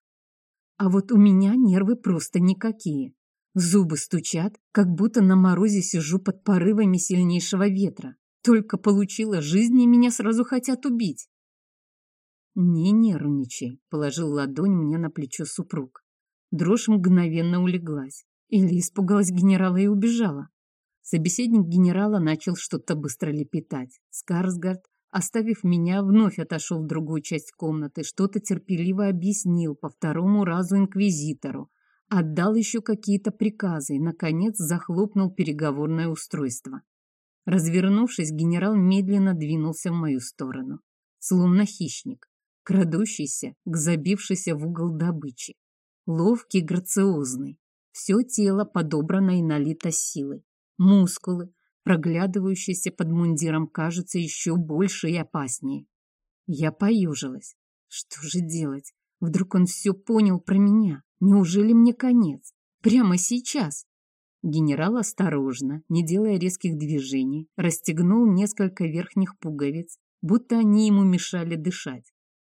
А вот у меня нервы просто никакие. Зубы стучат, как будто на морозе сижу под порывами сильнейшего ветра. Только получила жизнь, и меня сразу хотят убить. «Не нервничай», — положил ладонь мне на плечо супруг. Дрожь мгновенно улеглась. Или испугалась генерала и убежала. Собеседник генерала начал что-то быстро лепетать. Скарсгард, оставив меня, вновь отошел в другую часть комнаты, что-то терпеливо объяснил по второму разу инквизитору, отдал еще какие-то приказы и, наконец, захлопнул переговорное устройство. Развернувшись, генерал медленно двинулся в мою сторону, словно хищник, крадущийся к забившейся в угол добычи. Ловкий, грациозный, все тело подобрано и налито силой. Мускулы, проглядывающиеся под мундиром, кажутся еще больше и опаснее. Я поюжилась. Что же делать? Вдруг он все понял про меня? Неужели мне конец? Прямо сейчас? Генерал осторожно, не делая резких движений, расстегнул несколько верхних пуговиц, будто они ему мешали дышать.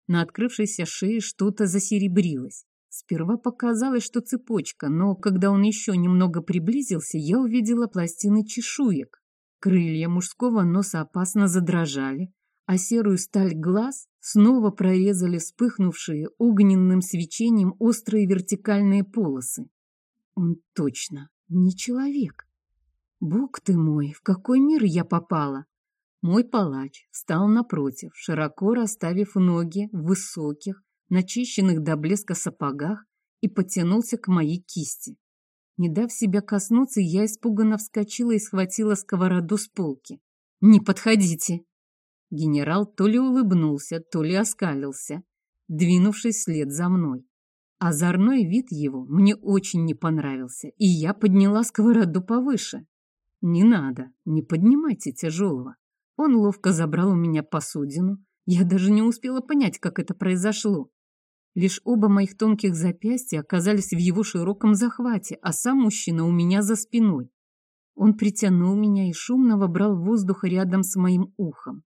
На открывшейся шее что-то засеребрилось. Сперва показалось, что цепочка, но когда он еще немного приблизился, я увидела пластины чешуек. Крылья мужского носа опасно задрожали, а серую сталь глаз снова прорезали вспыхнувшие огненным свечением острые вертикальные полосы. Он точно не человек. Бог ты мой, в какой мир я попала? Мой палач встал напротив, широко расставив ноги в высоких, начищенных до блеска сапогах и потянулся к моей кисти. Не дав себя коснуться, я испуганно вскочила и схватила сковороду с полки. «Не подходите!» Генерал то ли улыбнулся, то ли оскалился, двинувшись вслед за мной. Озорной вид его мне очень не понравился, и я подняла сковороду повыше. «Не надо, не поднимайте тяжелого». Он ловко забрал у меня посудину. Я даже не успела понять, как это произошло. Лишь оба моих тонких запястья оказались в его широком захвате, а сам мужчина у меня за спиной. Он притянул меня и шумно вобрал воздух рядом с моим ухом.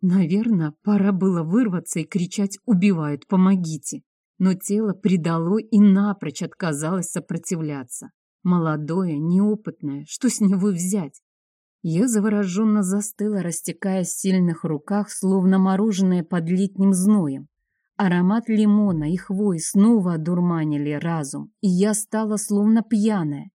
Наверное, пора было вырваться и кричать «Убивают! Помогите!» Но тело предало и напрочь отказалось сопротивляться. Молодое, неопытное, что с него взять? Я завороженно застыла, растекаясь в сильных руках, словно мороженое под летним зноем. Аромат лимона и хвой снова одурманили разум, и я стала словно пьяная.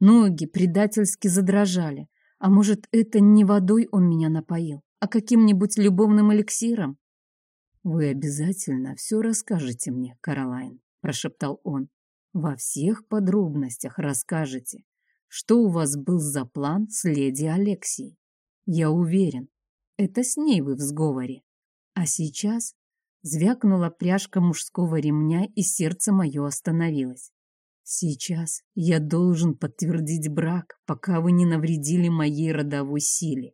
Ноги предательски задрожали. А может, это не водой он меня напоил, а каким-нибудь любовным эликсиром? «Вы обязательно все расскажете мне, Каролайн», — прошептал он. «Во всех подробностях расскажете, что у вас был за план с леди Алексией. Я уверен, это с ней вы в сговоре. А сейчас Звякнула пряжка мужского ремня, и сердце мое остановилось. Сейчас я должен подтвердить брак, пока вы не навредили моей родовой силе.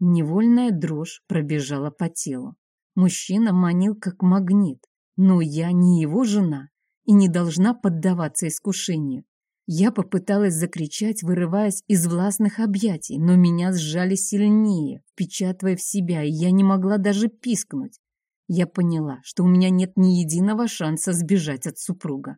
Невольная дрожь пробежала по телу. Мужчина манил как магнит, но я не его жена и не должна поддаваться искушению. Я попыталась закричать, вырываясь из властных объятий, но меня сжали сильнее, впечатывая в себя, и я не могла даже пискнуть. Я поняла, что у меня нет ни единого шанса сбежать от супруга.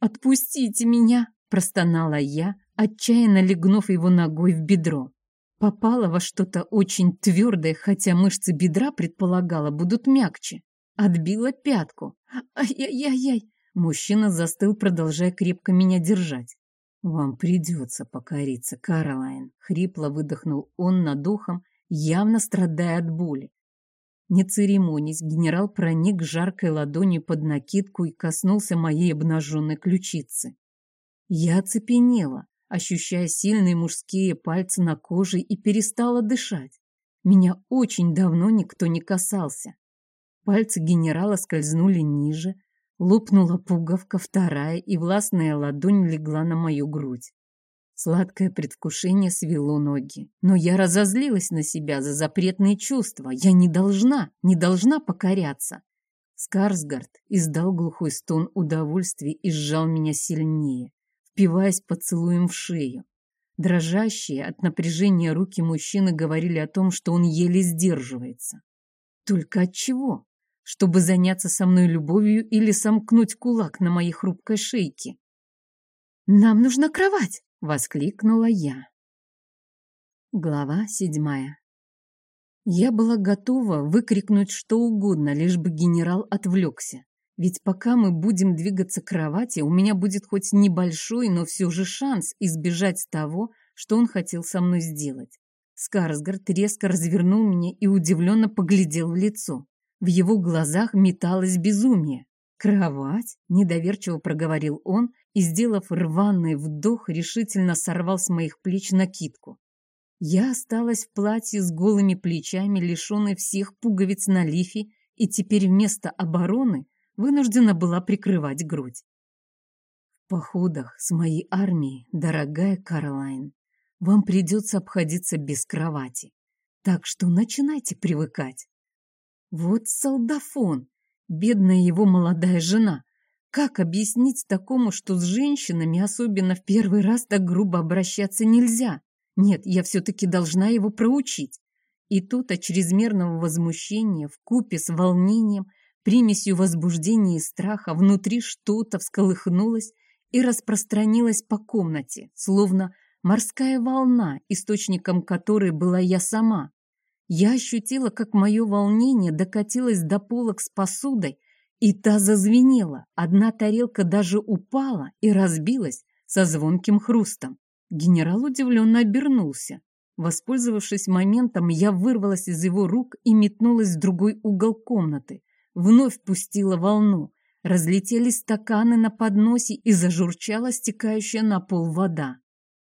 «Отпустите меня!» – простонала я, отчаянно легнув его ногой в бедро. Попала во что-то очень твердое, хотя мышцы бедра, предполагала, будут мягче. Отбила пятку. «Ай-яй-яй!» Мужчина застыл, продолжая крепко меня держать. «Вам придется покориться, Каролайн», — хрипло выдохнул он над ухом, явно страдая от боли. Не церемонясь, генерал проник жаркой ладонью под накидку и коснулся моей обнаженной ключицы. Я оцепенела, ощущая сильные мужские пальцы на коже и перестала дышать. Меня очень давно никто не касался. Пальцы генерала скользнули ниже, лопнула пуговка вторая, и властная ладонь легла на мою грудь. Сладкое предвкушение свело ноги. Но я разозлилась на себя за запретные чувства. Я не должна, не должна покоряться. Скарсгард издал глухой стон удовольствия и сжал меня сильнее, впиваясь поцелуем в шею. Дрожащие от напряжения руки мужчины говорили о том, что он еле сдерживается. Только от чего? Чтобы заняться со мной любовью или сомкнуть кулак на моей хрупкой шейке? «Нам нужна кровать!» — воскликнула я. Глава седьмая. Я была готова выкрикнуть что угодно, лишь бы генерал отвлекся. Ведь пока мы будем двигаться к кровати, у меня будет хоть небольшой, но все же шанс избежать того, что он хотел со мной сделать. Скарсгард резко развернул меня и удивленно поглядел в лицо. В его глазах металось безумие. «Кровать?» – недоверчиво проговорил он и, сделав рваный вдох, решительно сорвал с моих плеч накидку. Я осталась в платье с голыми плечами, лишенной всех пуговиц на лифе, и теперь вместо обороны вынуждена была прикрывать грудь. В походах с моей армией, дорогая Каролайн, вам придется обходиться без кровати, так что начинайте привыкать. Вот солдафон, бедная его молодая жена, как объяснить такому, что с женщинами, особенно в первый раз, так грубо обращаться нельзя? Нет, я все-таки должна его проучить. И тут от чрезмерного возмущения, в купе с волнением, примесью возбуждения и страха, внутри что-то всколыхнулось и распространилось по комнате, словно морская волна, источником которой была я сама. Я ощутила, как мое волнение докатилось до полок с посудой, и та зазвенела, одна тарелка даже упала и разбилась со звонким хрустом. Генерал удивленно обернулся. Воспользовавшись моментом, я вырвалась из его рук и метнулась в другой угол комнаты. Вновь пустила волну. Разлетелись стаканы на подносе и зажурчала стекающая на пол вода.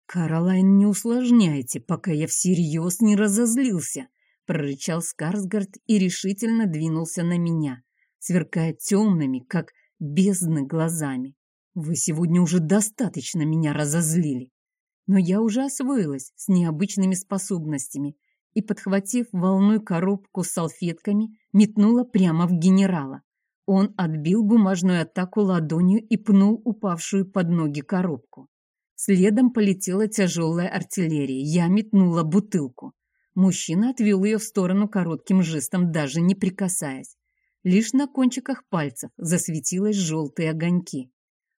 «Каролайн, не усложняйте, пока я всерьез не разозлился», прорычал Скарсгард и решительно двинулся на меня сверкая темными, как бездны глазами. Вы сегодня уже достаточно меня разозлили. Но я уже освоилась с необычными способностями и, подхватив волной коробку с салфетками, метнула прямо в генерала. Он отбил бумажную атаку ладонью и пнул упавшую под ноги коробку. Следом полетела тяжелая артиллерия. Я метнула бутылку. Мужчина отвел ее в сторону коротким жестом, даже не прикасаясь. Лишь на кончиках пальцев засветились желтые огоньки.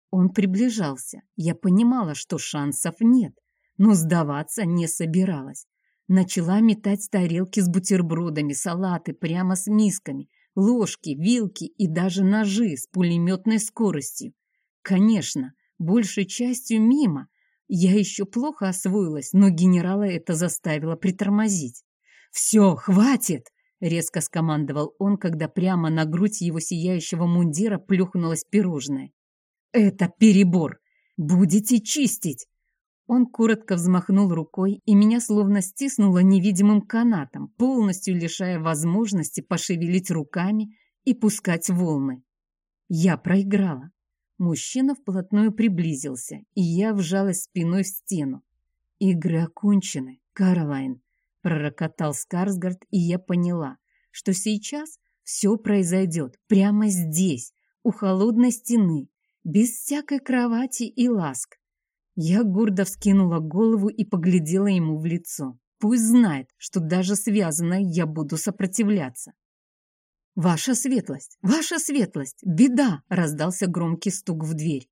Он приближался. Я понимала, что шансов нет, но сдаваться не собиралась. Начала метать тарелки с бутербродами, салаты прямо с мисками, ложки, вилки и даже ножи с пулеметной скоростью. Конечно, большей частью мимо. Я еще плохо освоилась, но генерала это заставило притормозить. «Все, хватит!» — резко скомандовал он, когда прямо на грудь его сияющего мундира плюхнулось пирожное. «Это перебор! Будете чистить!» Он коротко взмахнул рукой, и меня словно стиснуло невидимым канатом, полностью лишая возможности пошевелить руками и пускать волны. Я проиграла. Мужчина вплотную приблизился, и я вжалась спиной в стену. Игры окончены, Каролайн пророкотал Скарсгард, и я поняла, что сейчас все произойдет прямо здесь, у холодной стены, без всякой кровати и ласк. Я гордо вскинула голову и поглядела ему в лицо. Пусть знает, что даже связанная я буду сопротивляться. «Ваша светлость! Ваша светлость! Беда!» — раздался громкий стук в дверь.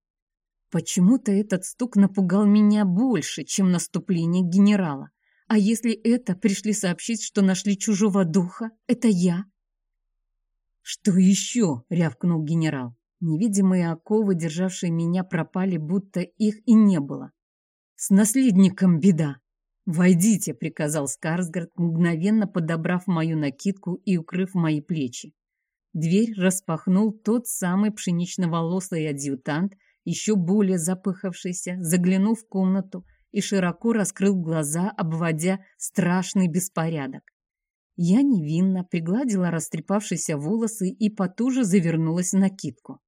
Почему-то этот стук напугал меня больше, чем наступление генерала. А если это пришли сообщить, что нашли чужого духа, это я? Что еще? рявкнул генерал. Невидимые оковы, державшие меня, пропали, будто их и не было. «С наследником беда!» «Войдите!» — приказал Скарсгард, мгновенно подобрав мою накидку и укрыв мои плечи. Дверь распахнул тот самый пшенично-волосый адъютант, еще более запыхавшийся, заглянув в комнату и широко раскрыл глаза, обводя страшный беспорядок. Я невинно пригладила растрепавшиеся волосы и потуже завернулась в накидку.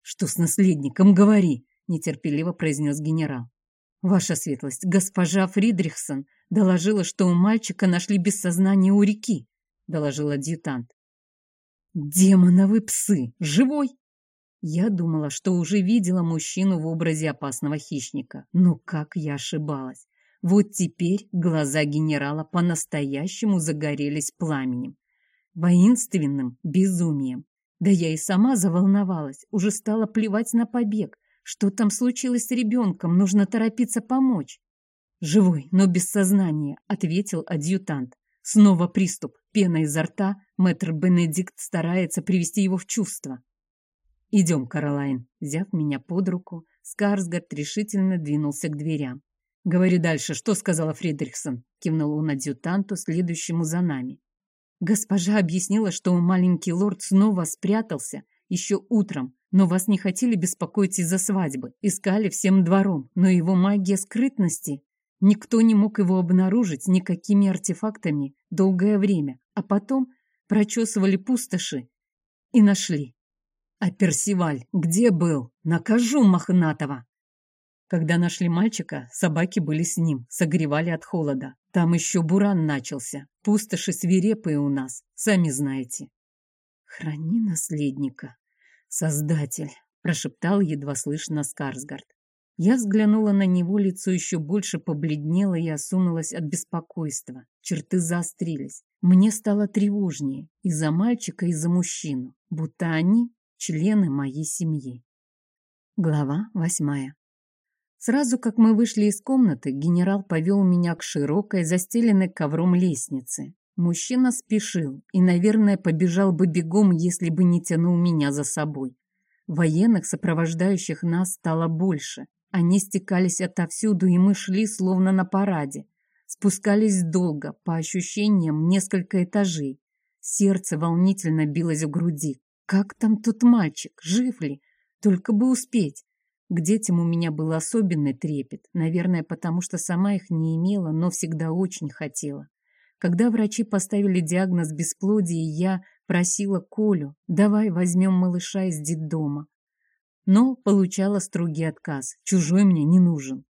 «Что с наследником, говори!» — нетерпеливо произнес генерал. «Ваша светлость, госпожа Фридрихсон доложила, что у мальчика нашли без сознания у реки», — доложил адъютант. «Демоновы псы! Живой!» Я думала, что уже видела мужчину в образе опасного хищника. Но как я ошибалась. Вот теперь глаза генерала по-настоящему загорелись пламенем. Воинственным безумием. Да я и сама заволновалась, уже стала плевать на побег. Что там случилось с ребенком? Нужно торопиться помочь. «Живой, но без сознания», — ответил адъютант. Снова приступ, пена изо рта. Мэтр Бенедикт старается привести его в чувство. «Идем, Каролайн», — взяв меня под руку, Скарсгард решительно двинулся к дверям. «Говори дальше, что сказала Фридрихсон?» — кивнул он адъютанту, следующему за нами. «Госпожа объяснила, что маленький лорд снова спрятался еще утром, но вас не хотели беспокоить из-за свадьбы. Искали всем двором, но его магия скрытности Никто не мог его обнаружить никакими артефактами долгое время, а потом прочесывали пустоши и нашли. А Персиваль где был? Накажу мохнатого! Когда нашли мальчика, собаки были с ним, согревали от холода. Там еще буран начался. Пустоши свирепые у нас, сами знаете. Храни наследника, создатель, прошептал едва слышно Скарсгард. Я взглянула на него, лицо еще больше побледнело и осунулось от беспокойства. Черты заострились. Мне стало тревожнее и за мальчика, и за мужчину, будто они члены моей семьи. Глава восьмая. Сразу как мы вышли из комнаты, генерал повел меня к широкой, застеленной ковром лестнице. Мужчина спешил и, наверное, побежал бы бегом, если бы не тянул меня за собой. Военных, сопровождающих нас, стало больше. Они стекались отовсюду, и мы шли словно на параде. Спускались долго, по ощущениям, несколько этажей. Сердце волнительно билось в груди. Как там тот мальчик? Жив ли? Только бы успеть. К детям у меня был особенный трепет, наверное, потому что сама их не имела, но всегда очень хотела. Когда врачи поставили диагноз бесплодия, я просила Колю, давай возьмем малыша из детдома но получала строгий отказ. Чужой мне не нужен.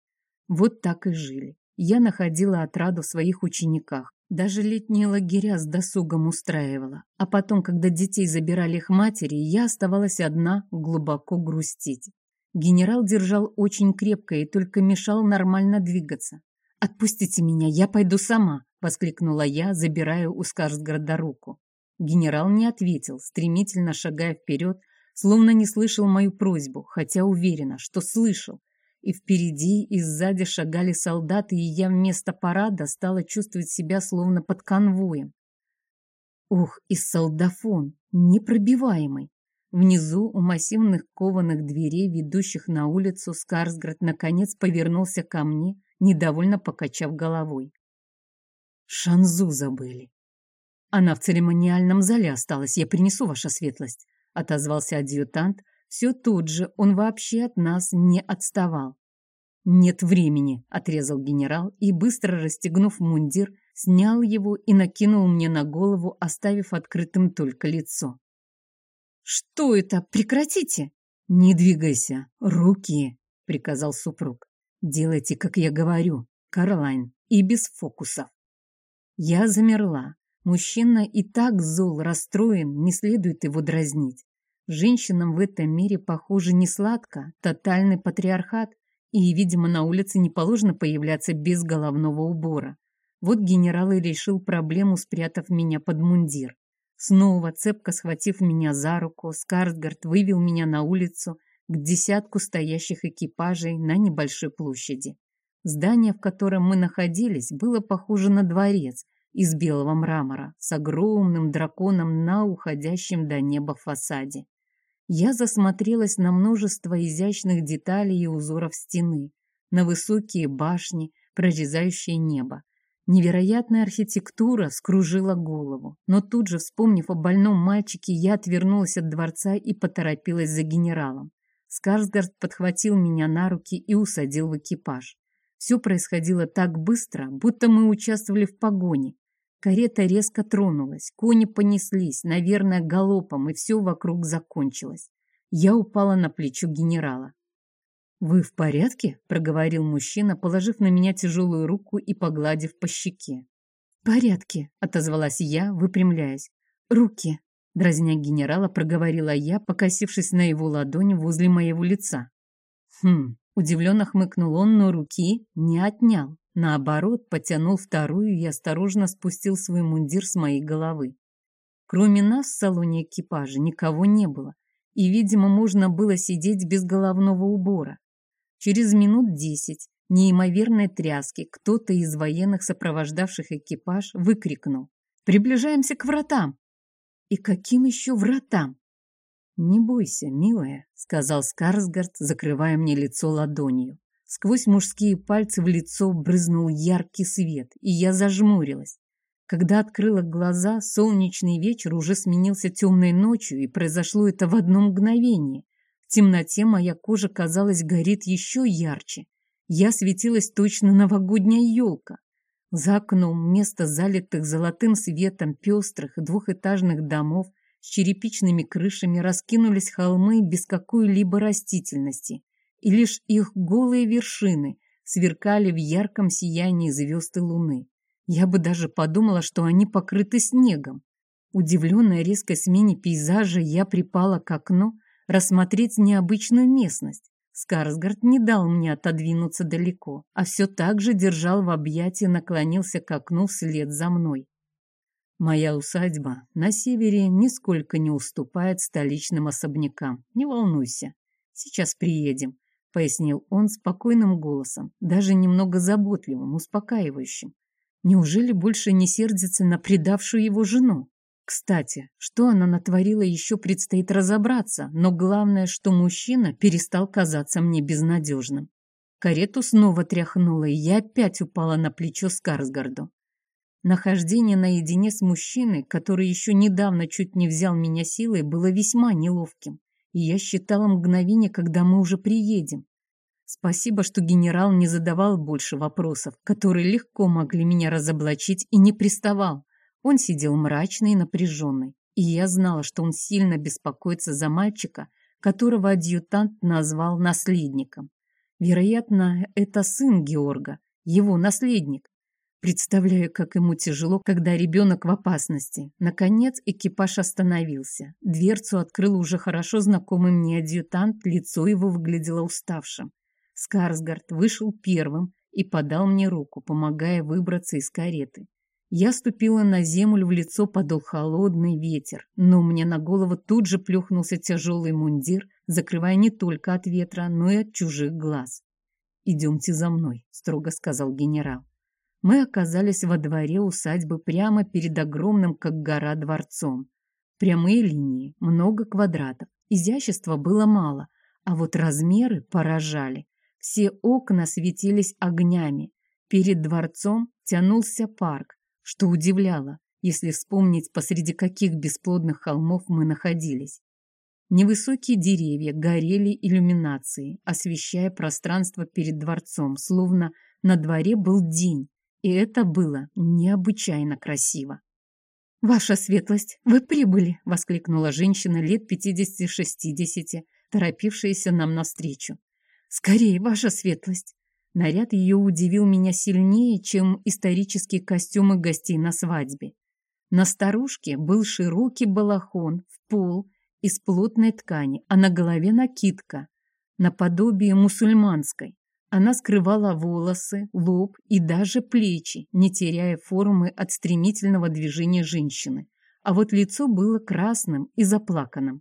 Вот так и жили. Я находила отраду в своих учениках. Даже летние лагеря с досугом устраивала. А потом, когда детей забирали их матери, я оставалась одна глубоко грустить. Генерал держал очень крепко и только мешал нормально двигаться. «Отпустите меня, я пойду сама!» — воскликнула я, забирая у Скарсгарда руку. Генерал не ответил, стремительно шагая вперед, словно не слышал мою просьбу, хотя уверена, что слышал. И впереди, и сзади шагали солдаты, и я вместо парада стала чувствовать себя словно под конвоем. Ух, и солдафон, непробиваемый. Внизу, у массивных кованых дверей, ведущих на улицу, Скарсград наконец повернулся ко мне, недовольно покачав головой. Шанзу забыли. Она в церемониальном зале осталась, я принесу ваша светлость. — отозвался адъютант. «Все тут же, он вообще от нас не отставал». «Нет времени», — отрезал генерал и, быстро расстегнув мундир, снял его и накинул мне на голову, оставив открытым только лицо. «Что это? Прекратите!» «Не двигайся! Руки!» — приказал супруг. «Делайте, как я говорю, Каролайн, и без фокусов». Я замерла, Мужчина и так зол, расстроен, не следует его дразнить. Женщинам в этом мире, похоже, не сладко, тотальный патриархат, и, видимо, на улице не положено появляться без головного убора. Вот генерал и решил проблему, спрятав меня под мундир. Снова, цепко схватив меня за руку, Скарсгард вывел меня на улицу к десятку стоящих экипажей на небольшой площади. Здание, в котором мы находились, было похоже на дворец, из белого мрамора с огромным драконом на уходящем до неба фасаде. Я засмотрелась на множество изящных деталей и узоров стены, на высокие башни, прорезающие небо. Невероятная архитектура скружила голову, но тут же, вспомнив о больном мальчике, я отвернулась от дворца и поторопилась за генералом. Скарсгард подхватил меня на руки и усадил в экипаж. Все происходило так быстро, будто мы участвовали в погоне. Карета резко тронулась, кони понеслись, наверное, галопом, и все вокруг закончилось. Я упала на плечо генерала. «Вы в порядке?» — проговорил мужчина, положив на меня тяжелую руку и погладив по щеке. «В порядке», — отозвалась я, выпрямляясь. «Руки», — дразня генерала, проговорила я, покосившись на его ладонь возле моего лица. «Хм», — удивленно хмыкнул он, но руки не отнял. Наоборот, потянул вторую и осторожно спустил свой мундир с моей головы. Кроме нас в салоне экипажа никого не было, и, видимо, можно было сидеть без головного убора. Через минут десять неимоверной тряски кто-то из военных, сопровождавших экипаж, выкрикнул «Приближаемся к вратам!» «И каким еще вратам?» «Не бойся, милая», — сказал Скарсгард, закрывая мне лицо ладонью. Сквозь мужские пальцы в лицо брызнул яркий свет, и я зажмурилась. Когда открыла глаза, солнечный вечер уже сменился темной ночью, и произошло это в одно мгновение. В темноте моя кожа, казалось, горит еще ярче. Я светилась точно новогодняя елка. За окном вместо залитых золотым светом пестрых двухэтажных домов с черепичными крышами раскинулись холмы без какой-либо растительности, и лишь их голые вершины сверкали в ярком сиянии звезд и луны. Я бы даже подумала, что они покрыты снегом. Удивленная резкой смене пейзажа, я припала к окну, рассмотреть необычную местность. Скарсгард не дал мне отодвинуться далеко, а все так же держал в объятии, наклонился к окну вслед за мной. Моя усадьба на севере нисколько не уступает столичным особнякам. Не волнуйся, сейчас приедем, пояснил он спокойным голосом, даже немного заботливым, успокаивающим. Неужели больше не сердится на предавшую его жену? Кстати, что она натворила, еще предстоит разобраться, но главное, что мужчина перестал казаться мне безнадежным. Карету снова тряхнула, и я опять упала на плечо Скарсгарду. Нахождение наедине с мужчиной, который еще недавно чуть не взял меня силой, было весьма неловким, и я считала мгновение, когда мы уже приедем. Спасибо, что генерал не задавал больше вопросов, которые легко могли меня разоблачить, и не приставал. Он сидел мрачный и напряженный, и я знала, что он сильно беспокоится за мальчика, которого адъютант назвал наследником. Вероятно, это сын Георга, его наследник. Представляю, как ему тяжело, когда ребенок в опасности. Наконец экипаж остановился. Дверцу открыл уже хорошо знакомый мне адъютант, лицо его выглядело уставшим. Скарсгард вышел первым и подал мне руку, помогая выбраться из кареты. Я ступила на землю, в лицо подул холодный ветер, но мне на голову тут же плюхнулся тяжелый мундир, закрывая не только от ветра, но и от чужих глаз. «Идемте за мной», — строго сказал генерал. Мы оказались во дворе усадьбы прямо перед огромным, как гора, дворцом. Прямые линии, много квадратов, изящества было мало, а вот размеры поражали. Все окна светились огнями. Перед дворцом тянулся парк, что удивляло, если вспомнить, посреди каких бесплодных холмов мы находились. Невысокие деревья горели иллюминацией, освещая пространство перед дворцом, словно на дворе был день, и это было необычайно красиво. «Ваша светлость, вы прибыли!» — воскликнула женщина лет пятидесяти-шестидесяти, торопившаяся нам навстречу. «Скорее, ваша светлость! Наряд ее удивил меня сильнее, чем исторические костюмы гостей на свадьбе. На старушке был широкий балахон в пол из плотной ткани, а на голове накидка, наподобие мусульманской. Она скрывала волосы, лоб и даже плечи, не теряя формы от стремительного движения женщины. А вот лицо было красным и заплаканным.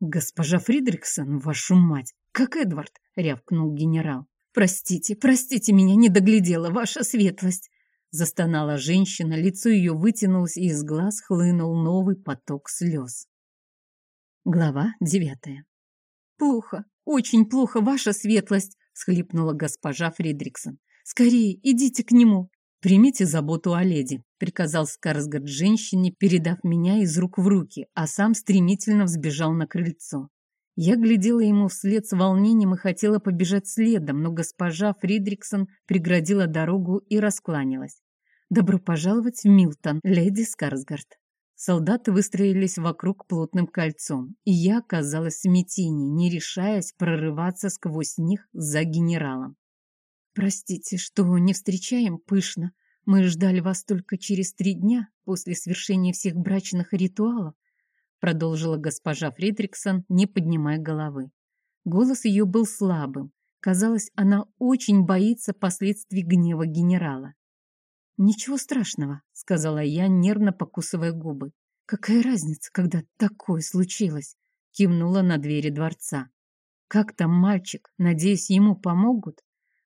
«Госпожа Фридриксон, вашу мать, как Эдвард!» — рявкнул генерал. «Простите, простите меня, не доглядела, ваша светлость!» Застонала женщина, лицо ее вытянулось, и из глаз хлынул новый поток слез. Глава девятая. «Плохо, очень плохо, ваша светлость!» — схлипнула госпожа Фридриксон. «Скорее, идите к нему!» «Примите заботу о леди», — приказал Скарсгард женщине, передав меня из рук в руки, а сам стремительно взбежал на крыльцо. Я глядела ему вслед с волнением и хотела побежать следом, но госпожа Фридриксон преградила дорогу и раскланялась. «Добро пожаловать в Милтон, леди Скарсгард». Солдаты выстроились вокруг плотным кольцом, и я оказалась в смятении, не решаясь прорываться сквозь них за генералом. «Простите, что не встречаем пышно. Мы ждали вас только через три дня после свершения всех брачных ритуалов», продолжила госпожа Фридриксон, не поднимая головы. Голос ее был слабым. Казалось, она очень боится последствий гнева генерала. «Ничего страшного», — сказала я, нервно покусывая губы. «Какая разница, когда такое случилось?» — кивнула на двери дворца. «Как там мальчик? Надеюсь, ему помогут?»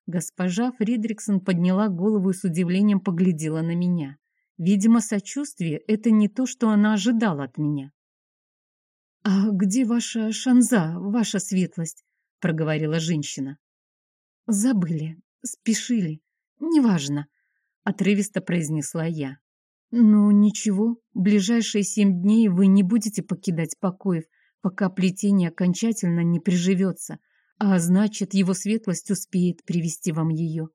Госпожа Фридриксон подняла голову и с удивлением поглядела на меня. Видимо, сочувствие — это не то, что она ожидала от меня. «А где ваша шанза, ваша светлость?» — проговорила женщина. «Забыли, спешили, неважно отрывисто произнесла я. «Ну, ничего, ближайшие семь дней вы не будете покидать покоев, пока плетение окончательно не приживется, а значит, его светлость успеет привести вам ее».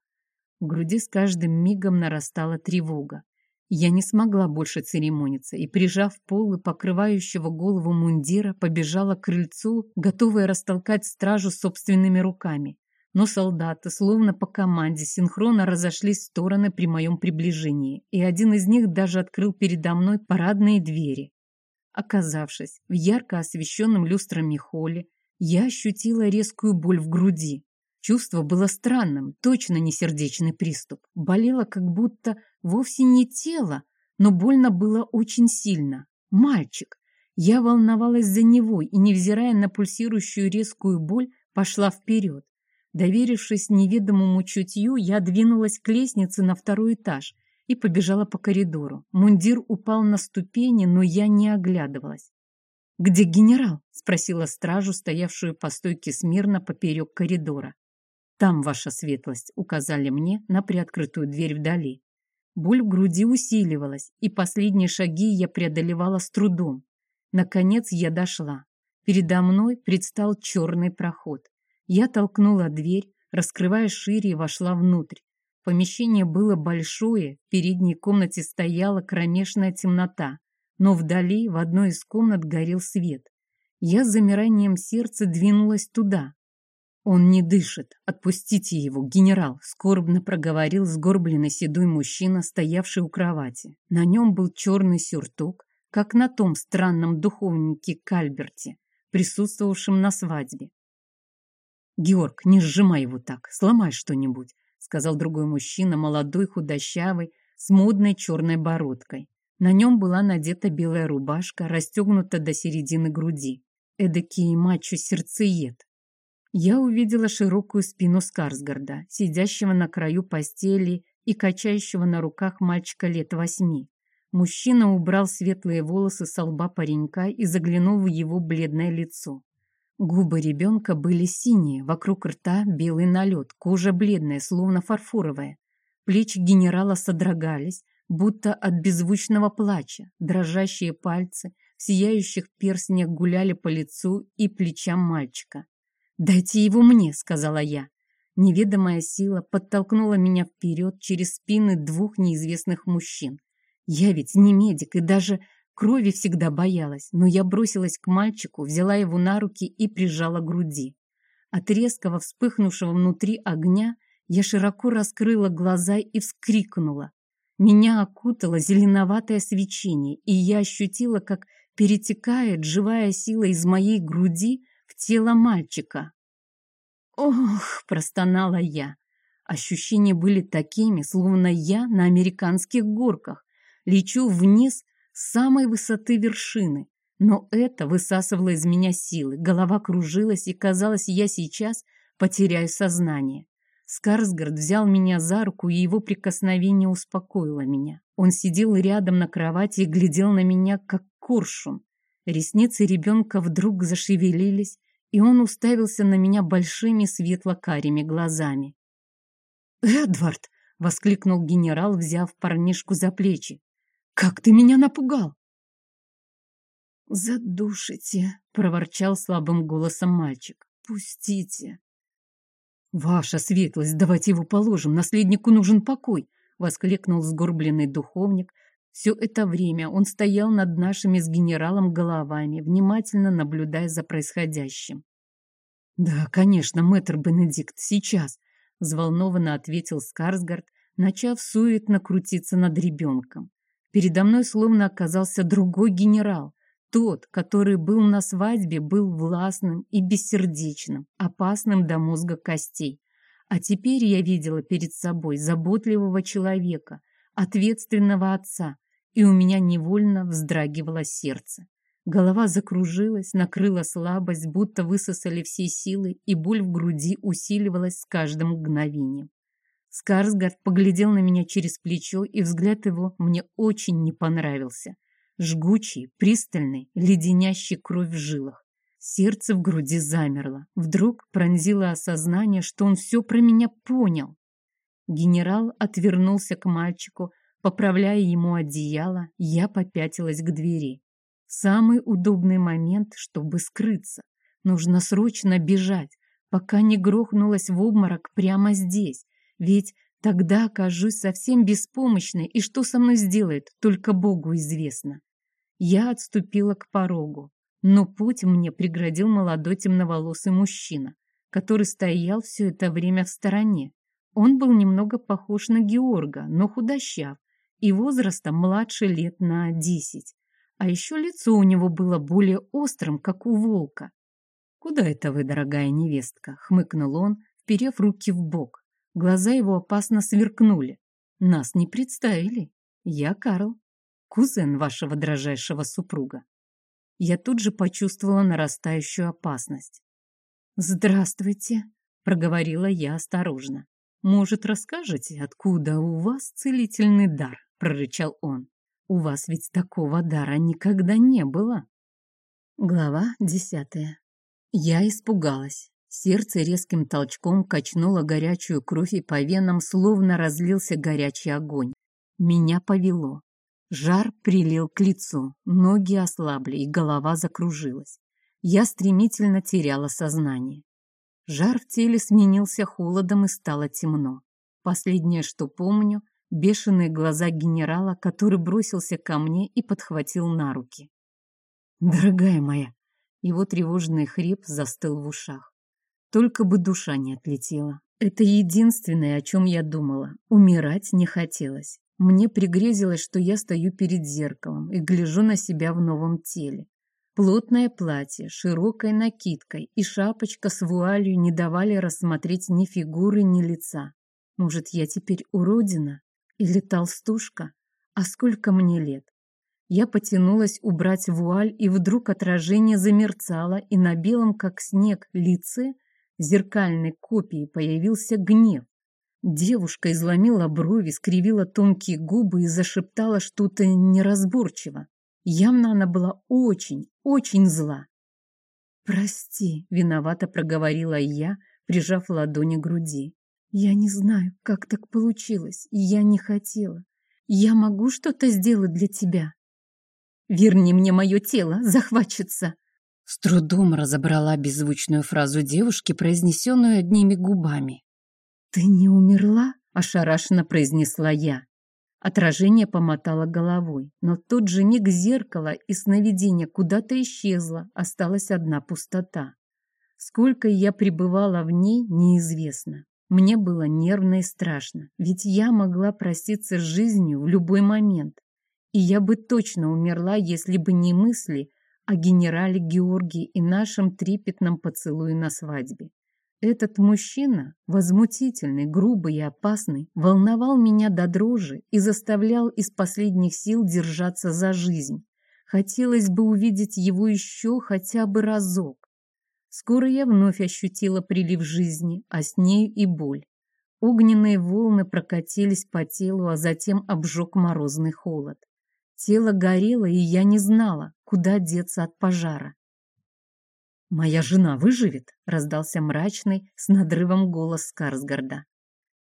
В груди с каждым мигом нарастала тревога. Я не смогла больше церемониться и, прижав полы покрывающего голову мундира, побежала к крыльцу, готовая растолкать стражу собственными руками но солдаты, словно по команде, синхронно разошлись в стороны при моем приближении, и один из них даже открыл передо мной парадные двери. Оказавшись в ярко освещенном люстрами холле, я ощутила резкую боль в груди. Чувство было странным, точно не сердечный приступ. Болело как будто вовсе не тело, но больно было очень сильно. Мальчик. Я волновалась за него и, невзирая на пульсирующую резкую боль, пошла вперед. Доверившись неведомому чутью, я двинулась к лестнице на второй этаж и побежала по коридору. Мундир упал на ступени, но я не оглядывалась. «Где генерал?» — спросила стражу, стоявшую по стойке смирно поперек коридора. «Там, ваша светлость», — указали мне на приоткрытую дверь вдали. Боль в груди усиливалась, и последние шаги я преодолевала с трудом. Наконец я дошла. Передо мной предстал черный проход. Я толкнула дверь, раскрывая шире и вошла внутрь. Помещение было большое, в передней комнате стояла кромешная темнота, но вдали в одной из комнат горел свет. Я с замиранием сердца двинулась туда. «Он не дышит. Отпустите его, генерал!» — скорбно проговорил сгорбленный седой мужчина, стоявший у кровати. На нем был черный сюртук, как на том странном духовнике Кальберте, присутствовавшем на свадьбе. «Георг, не сжимай его так, сломай что-нибудь», сказал другой мужчина, молодой, худощавый, с модной черной бородкой. На нем была надета белая рубашка, расстегнута до середины груди. Эдакий мачо-сердцеед. Я увидела широкую спину Скарсгарда, сидящего на краю постели и качающего на руках мальчика лет восьми. Мужчина убрал светлые волосы с лба паренька и заглянул в его бледное лицо. Губы ребенка были синие, вокруг рта белый налет, кожа бледная, словно фарфоровая. Плечи генерала содрогались, будто от беззвучного плача. Дрожащие пальцы в сияющих перстнях гуляли по лицу и плечам мальчика. «Дайте его мне», — сказала я. Неведомая сила подтолкнула меня вперед через спины двух неизвестных мужчин. Я ведь не медик и даже Крови всегда боялась, но я бросилась к мальчику, взяла его на руки и прижала к груди. От резкого вспыхнувшего внутри огня я широко раскрыла глаза и вскрикнула. Меня окутало зеленоватое свечение, и я ощутила, как перетекает живая сила из моей груди в тело мальчика. «Ох!» – простонала я. Ощущения были такими, словно я на американских горках. Лечу вниз самой высоты вершины. Но это высасывало из меня силы. Голова кружилась, и казалось, я сейчас потеряю сознание. Скарсгард взял меня за руку, и его прикосновение успокоило меня. Он сидел рядом на кровати и глядел на меня, как коршун. Ресницы ребенка вдруг зашевелились, и он уставился на меня большими светло-карими глазами. «Эдвард!» — воскликнул генерал, взяв парнишку за плечи. «Как ты меня напугал!» «Задушите!» — проворчал слабым голосом мальчик. «Пустите!» «Ваша светлость, давайте его положим, наследнику нужен покой!» — воскликнул сгорбленный духовник. Все это время он стоял над нашими с генералом головами, внимательно наблюдая за происходящим. «Да, конечно, мэтр Бенедикт, сейчас!» — взволнованно ответил Скарсгард, начав суетно крутиться над ребенком. Передо мной словно оказался другой генерал. Тот, который был на свадьбе, был властным и бессердечным, опасным до мозга костей. А теперь я видела перед собой заботливого человека, ответственного отца, и у меня невольно вздрагивало сердце. Голова закружилась, накрыла слабость, будто высосали все силы, и боль в груди усиливалась с каждым мгновением. Скарсгард поглядел на меня через плечо, и взгляд его мне очень не понравился. Жгучий, пристальный, леденящий кровь в жилах. Сердце в груди замерло. Вдруг пронзило осознание, что он все про меня понял. Генерал отвернулся к мальчику, поправляя ему одеяло, я попятилась к двери. Самый удобный момент, чтобы скрыться. Нужно срочно бежать, пока не грохнулась в обморок прямо здесь. Ведь тогда окажусь совсем беспомощной, и что со мной сделает, только Богу известно. Я отступила к порогу, но путь мне преградил молодой темноволосый мужчина, который стоял все это время в стороне. Он был немного похож на Георга, но худощав, и возрастом младше лет на десять. А еще лицо у него было более острым, как у волка. «Куда это вы, дорогая невестка?» — хмыкнул он, вперев руки в бок. Глаза его опасно сверкнули. «Нас не представили. Я Карл, кузен вашего дрожайшего супруга». Я тут же почувствовала нарастающую опасность. «Здравствуйте», — проговорила я осторожно. «Может, расскажете, откуда у вас целительный дар?» — прорычал он. У вас ведь такого дара никогда не было. Глава десятая. Я испугалась. Сердце резким толчком качнуло горячую кровь, и по венам словно разлился горячий огонь. Меня повело. Жар прилил к лицу, ноги ослабли, и голова закружилась. Я стремительно теряла сознание. Жар в теле сменился холодом, и стало темно. Последнее, что помню, бешеные глаза генерала, который бросился ко мне и подхватил на руки. «Дорогая моя!» Его тревожный хрип застыл в ушах. Только бы душа не отлетела. Это единственное, о чем я думала. Умирать не хотелось. Мне пригрезилось, что я стою перед зеркалом и гляжу на себя в новом теле. Плотное платье, широкой накидкой и шапочка с вуалью не давали рассмотреть ни фигуры, ни лица. Может, я теперь уродина? Или толстушка? А сколько мне лет? Я потянулась убрать вуаль, и вдруг отражение замерцало, и на белом, как снег, лице зеркальной копии появился гнев. Девушка изломила брови, скривила тонкие губы и зашептала что-то неразборчиво. Явно она была очень, очень зла. «Прости», — виновато проговорила я, прижав ладони к груди. Я не знаю, как так получилось, я не хотела. Я могу что-то сделать для тебя? Верни мне мое тело, захватчица. С трудом разобрала беззвучную фразу девушки, произнесенную одними губами. «Ты не умерла?» – ошарашенно произнесла я. Отражение помотало головой, но тот же миг зеркала и сновидение куда-то исчезло, осталась одна пустота. Сколько я пребывала в ней, неизвестно. Мне было нервно и страшно, ведь я могла проститься с жизнью в любой момент. И я бы точно умерла, если бы не мысли о генерале Георгии и нашем трепетном поцелуе на свадьбе. Этот мужчина, возмутительный, грубый и опасный, волновал меня до дрожи и заставлял из последних сил держаться за жизнь. Хотелось бы увидеть его еще хотя бы разок. Скоро я вновь ощутила прилив жизни, а с нею и боль. Огненные волны прокатились по телу, а затем обжег морозный холод. Тело горело, и я не знала, куда деться от пожара. «Моя жена выживет?» — раздался мрачный, с надрывом голос Скарсгарда.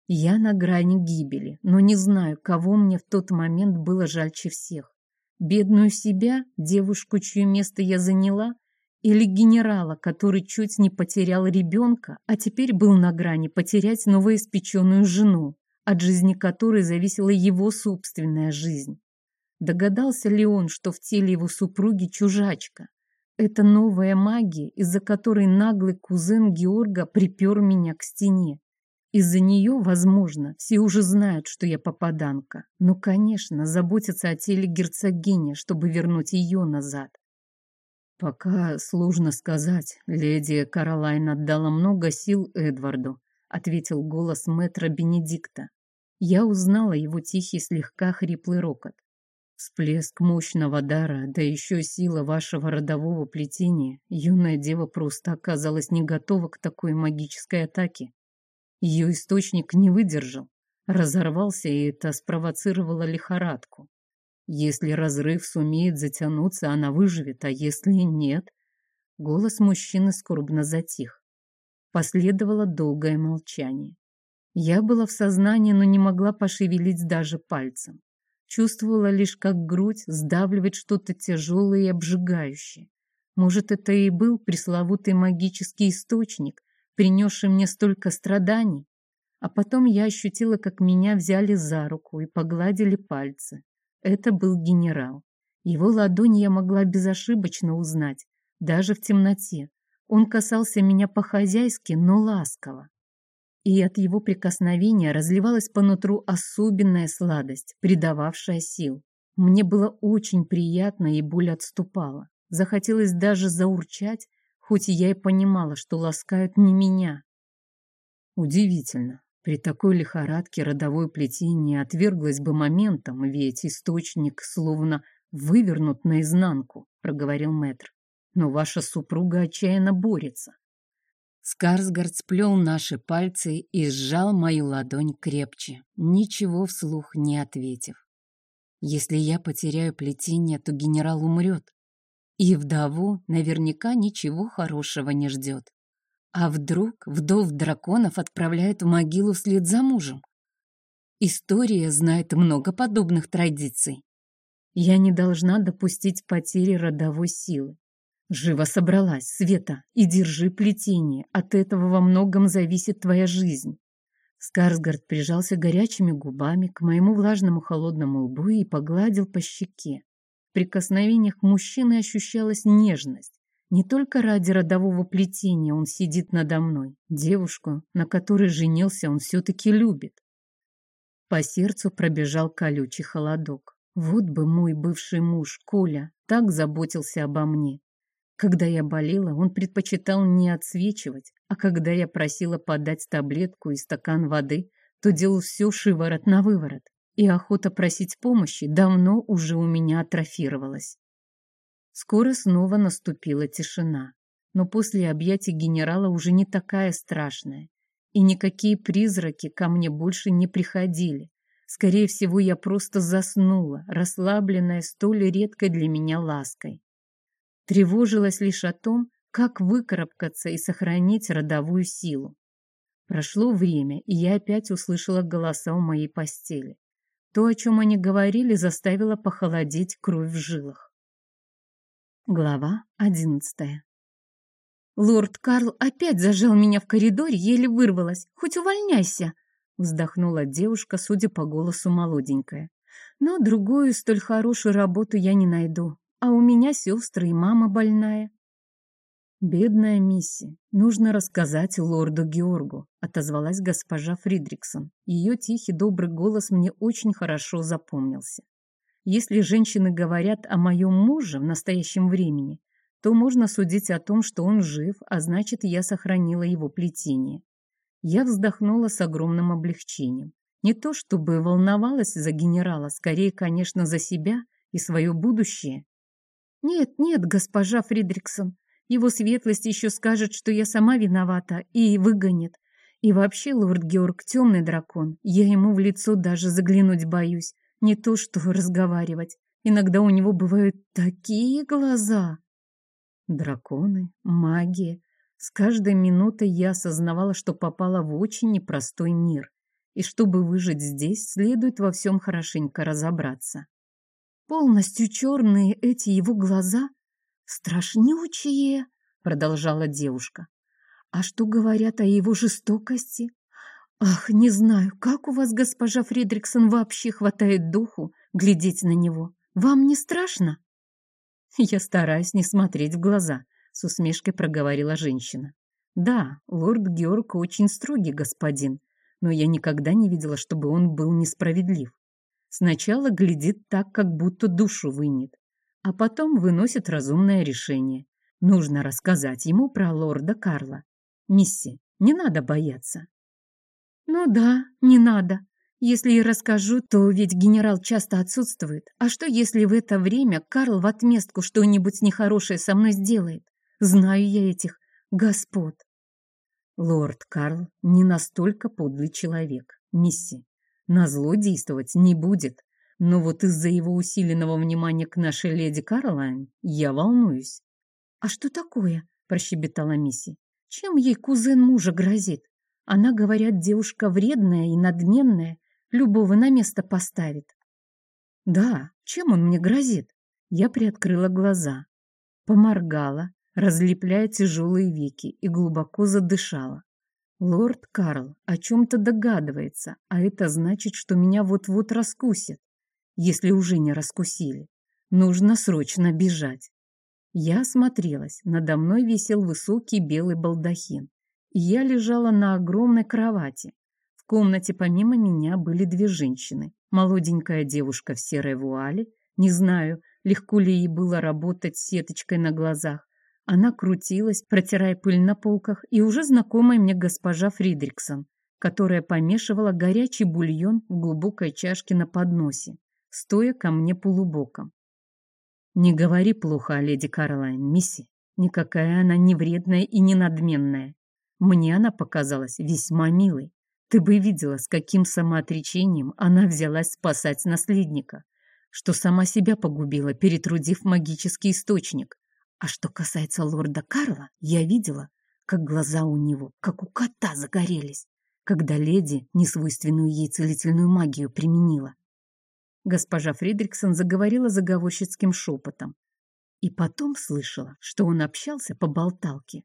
Я на грани гибели, но не знаю, кого мне в тот момент было жальче всех. Бедную себя, девушку, чье место я заняла, или генерала, который чуть не потерял ребенка, а теперь был на грани потерять новоиспеченную жену, от жизни которой зависела его собственная жизнь. Догадался ли он, что в теле его супруги чужачка? Это новая магия, из-за которой наглый кузен Георга припер меня к стене. Из-за нее, возможно, все уже знают, что я попаданка. Но, конечно, заботятся о теле герцогини, чтобы вернуть ее назад. Пока сложно сказать. Леди Каролайн отдала много сил Эдварду, ответил голос мэтра Бенедикта. Я узнала его тихий, слегка хриплый рокот. Всплеск мощного дара, да еще сила вашего родового плетения. Юная дева просто оказалась не готова к такой магической атаке. Ее источник не выдержал, разорвался, и это спровоцировало лихорадку. Если разрыв сумеет затянуться, она выживет, а если нет... Голос мужчины скорбно затих. Последовало долгое молчание. Я была в сознании, но не могла пошевелить даже пальцем. Чувствовала лишь, как грудь сдавливает что-то тяжелое и обжигающее. Может, это и был пресловутый магический источник, принесший мне столько страданий? А потом я ощутила, как меня взяли за руку и погладили пальцы. Это был генерал. Его ладонь я могла безошибочно узнать, даже в темноте. Он касался меня по-хозяйски, но ласково и от его прикосновения разливалась по нутру особенная сладость, придававшая сил. Мне было очень приятно, и боль отступала. Захотелось даже заурчать, хоть я и понимала, что ласкают не меня. Удивительно. При такой лихорадке родовое плетение отверглось бы моментом, ведь источник словно вывернут наизнанку, проговорил мэтр. Но ваша супруга отчаянно борется. Скарсгард сплел наши пальцы и сжал мою ладонь крепче, ничего вслух не ответив. Если я потеряю плетение, то генерал умрет. И вдову наверняка ничего хорошего не ждет. А вдруг вдов драконов отправляют в могилу вслед за мужем? История знает много подобных традиций. Я не должна допустить потери родовой силы. Живо собралась, Света, и держи плетение. От этого во многом зависит твоя жизнь. Скарсгард прижался горячими губами к моему влажному холодному лбу и погладил по щеке. В прикосновениях мужчины ощущалась нежность. Не только ради родового плетения он сидит надо мной. Девушку, на которой женился, он все-таки любит. По сердцу пробежал колючий холодок. Вот бы мой бывший муж, Коля, так заботился обо мне. Когда я болела, он предпочитал не отсвечивать, а когда я просила подать таблетку и стакан воды, то делал все шиворот на выворот, и охота просить помощи давно уже у меня атрофировалась. Скоро снова наступила тишина, но после объятий генерала уже не такая страшная, и никакие призраки ко мне больше не приходили. Скорее всего, я просто заснула, расслабленная столь редкой для меня лаской. Тревожилась лишь о том, как выкарабкаться и сохранить родовую силу. Прошло время, и я опять услышала голоса у моей постели. То, о чем они говорили, заставило похолодеть кровь в жилах. Глава одиннадцатая «Лорд Карл опять зажал меня в коридоре, еле вырвалась. Хоть увольняйся!» Вздохнула девушка, судя по голосу молоденькая. «Но другую столь хорошую работу я не найду а у меня сестры и мама больная. Бедная Мисси, нужно рассказать лорду Георгу, отозвалась госпожа Фридриксон. Ее тихий добрый голос мне очень хорошо запомнился. Если женщины говорят о моем муже в настоящем времени, то можно судить о том, что он жив, а значит, я сохранила его плетение. Я вздохнула с огромным облегчением. Не то чтобы волновалась за генерала, скорее, конечно, за себя и свое будущее. «Нет, нет, госпожа Фридриксон, его светлость еще скажет, что я сама виновата, и выгонит. И вообще, лорд Георг темный дракон, я ему в лицо даже заглянуть боюсь, не то что разговаривать. Иногда у него бывают такие глаза. Драконы, магия. С каждой минутой я осознавала, что попала в очень непростой мир. И чтобы выжить здесь, следует во всем хорошенько разобраться. Полностью черные эти его глаза, страшнючие, продолжала девушка. А что говорят о его жестокости? Ах, не знаю, как у вас, госпожа Фридриксон, вообще хватает духу глядеть на него. Вам не страшно? Я стараюсь не смотреть в глаза, с усмешкой проговорила женщина. Да, лорд Георг очень строгий господин, но я никогда не видела, чтобы он был несправедлив. Сначала глядит так, как будто душу вынет, а потом выносит разумное решение. Нужно рассказать ему про лорда Карла. Мисси, не надо бояться. Ну да, не надо. Если и расскажу, то ведь генерал часто отсутствует. А что, если в это время Карл в отместку что-нибудь нехорошее со мной сделает? Знаю я этих господ. Лорд Карл не настолько подлый человек, мисси. На зло действовать не будет. Но вот из-за его усиленного внимания к нашей леди Каролайн я волнуюсь. — А что такое? — прощебетала Мисси. — Чем ей кузен мужа грозит? Она, говорят, девушка вредная и надменная, любого на место поставит. — Да, чем он мне грозит? Я приоткрыла глаза, поморгала, разлепляя тяжелые веки и глубоко задышала. Лорд Карл о чем-то догадывается, а это значит, что меня вот-вот раскусят, если уже не раскусили. Нужно срочно бежать. Я осмотрелась, надо мной висел высокий белый балдахин, и я лежала на огромной кровати. В комнате помимо меня были две женщины. Молоденькая девушка в серой вуале, не знаю, легко ли ей было работать сеточкой на глазах, она крутилась, протирая пыль на полках, и уже знакомая мне госпожа Фридриксон, которая помешивала горячий бульон в глубокой чашке на подносе, стоя ко мне полубоком. «Не говори плохо о леди Карлайн, мисси. Никакая она не вредная и не надменная. Мне она показалась весьма милой. Ты бы видела, с каким самоотречением она взялась спасать наследника, что сама себя погубила, перетрудив магический источник, а что касается лорда Карла, я видела, как глаза у него, как у кота, загорелись, когда леди несвойственную ей целительную магию применила. Госпожа Фридриксон заговорила заговорщицким шепотом. И потом слышала, что он общался по болталке.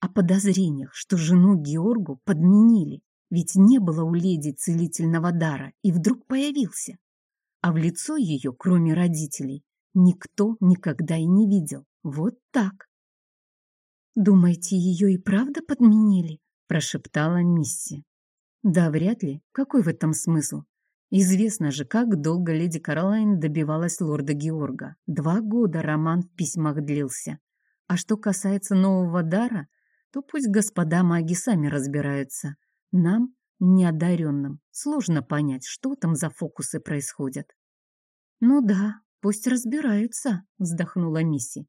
О подозрениях, что жену Георгу подменили, ведь не было у леди целительного дара, и вдруг появился. А в лицо ее, кроме родителей, никто никогда и не видел. Вот так. «Думаете, ее и правда подменили?» – прошептала Мисси. «Да, вряд ли. Какой в этом смысл? Известно же, как долго леди Каролайн добивалась лорда Георга. Два года роман в письмах длился. А что касается нового дара, то пусть господа маги сами разбираются. Нам, неодаренным, сложно понять, что там за фокусы происходят. «Ну да, пусть разбираются», — вздохнула Мисси.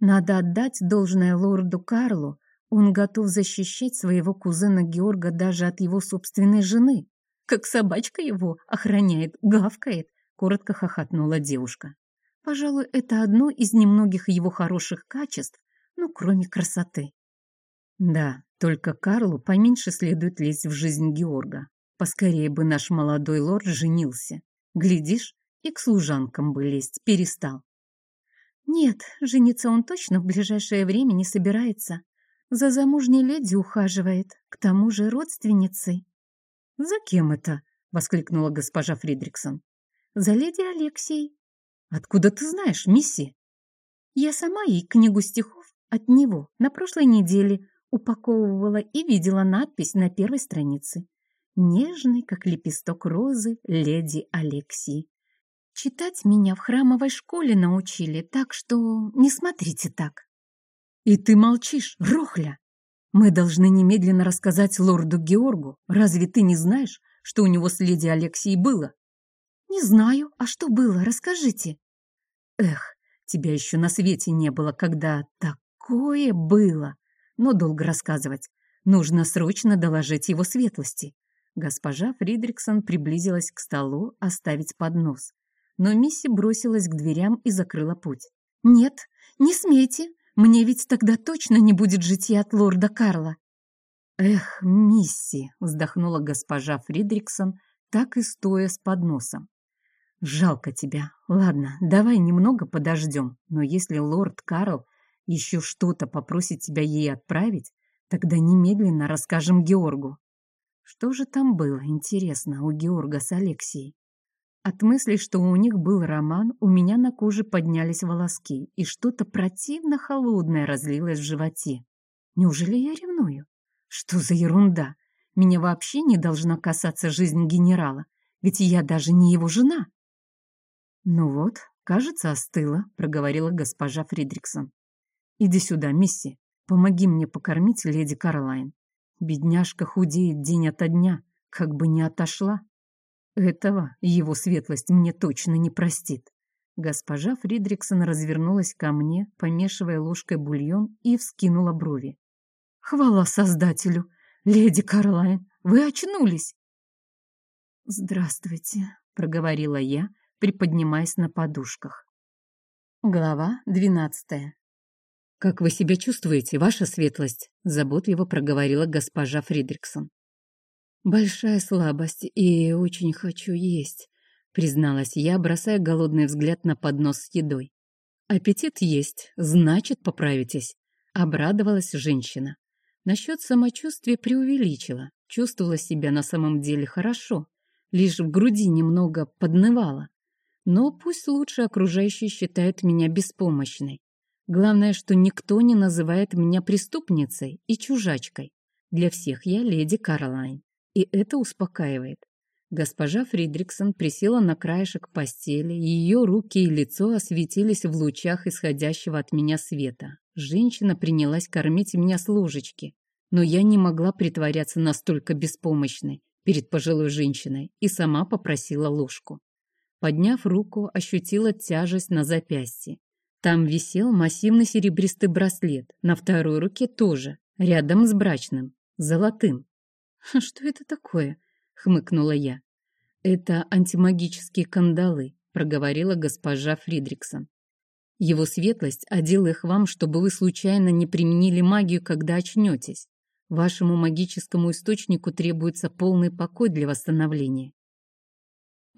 Надо отдать должное лорду Карлу, он готов защищать своего кузена Георга даже от его собственной жены. Как собачка его охраняет, гавкает, коротко хохотнула девушка. Пожалуй, это одно из немногих его хороших качеств, ну, кроме красоты. Да, только Карлу поменьше следует лезть в жизнь Георга. Поскорее бы наш молодой лорд женился. Глядишь, и к служанкам бы лезть перестал. Нет, жениться он точно в ближайшее время не собирается. За замужней леди ухаживает, к тому же родственницей. «За кем это?» — воскликнула госпожа Фридриксон. «За леди Алексей». «Откуда ты знаешь, мисси?» «Я сама ей книгу стихов от него на прошлой неделе упаковывала и видела надпись на первой странице. Нежный, как лепесток розы, леди Алексей. Читать меня в храмовой школе научили, так что не смотрите так. И ты молчишь, Рохля. Мы должны немедленно рассказать лорду Георгу. Разве ты не знаешь, что у него с леди Алексией было? Не знаю. А что было? Расскажите. Эх, тебя еще на свете не было, когда такое было. Но долго рассказывать. Нужно срочно доложить его светлости. Госпожа Фридриксон приблизилась к столу оставить поднос но Мисси бросилась к дверям и закрыла путь. «Нет, не смейте! Мне ведь тогда точно не будет житья от лорда Карла!» «Эх, Мисси!» — вздохнула госпожа Фридриксон, так и стоя с подносом. «Жалко тебя. Ладно, давай немного подождем, но если лорд Карл еще что-то попросит тебя ей отправить, тогда немедленно расскажем Георгу». Что же там было, интересно, у Георга с Алексией? От мысли, что у них был роман, у меня на коже поднялись волоски, и что-то противно холодное разлилось в животе. Неужели я ревную? Что за ерунда? Меня вообще не должна касаться жизнь генерала, ведь я даже не его жена. Ну вот, кажется, остыла, проговорила госпожа Фридриксон. Иди сюда, мисси, помоги мне покормить леди Карлайн. Бедняжка худеет день ото дня, как бы не отошла. Этого его светлость мне точно не простит. Госпожа Фридриксон развернулась ко мне, помешивая ложкой бульон, и вскинула брови. «Хвала Создателю! «Леди Карлайн, вы очнулись!» «Здравствуйте», — проговорила я, приподнимаясь на подушках. Глава двенадцатая. «Как вы себя чувствуете, ваша светлость?» — заботливо проговорила госпожа Фридриксон. «Большая слабость, и очень хочу есть», — призналась я, бросая голодный взгляд на поднос с едой. «Аппетит есть, значит, поправитесь», — обрадовалась женщина. Насчет самочувствия преувеличила, чувствовала себя на самом деле хорошо, лишь в груди немного поднывала. Но пусть лучше окружающие считают меня беспомощной. Главное, что никто не называет меня преступницей и чужачкой. Для всех я леди Карлайн, и это успокаивает. Госпожа Фридриксон присела на краешек постели, ее руки и лицо осветились в лучах исходящего от меня света. Женщина принялась кормить меня с ложечки, но я не могла притворяться настолько беспомощной перед пожилой женщиной и сама попросила ложку. Подняв руку, ощутила тяжесть на запястье. Там висел массивный серебристый браслет, на второй руке тоже, рядом с брачным, золотым. «Что это такое?» — хмыкнула я. «Это антимагические кандалы», — проговорила госпожа Фридриксон. «Его светлость одел их вам, чтобы вы случайно не применили магию, когда очнетесь. Вашему магическому источнику требуется полный покой для восстановления.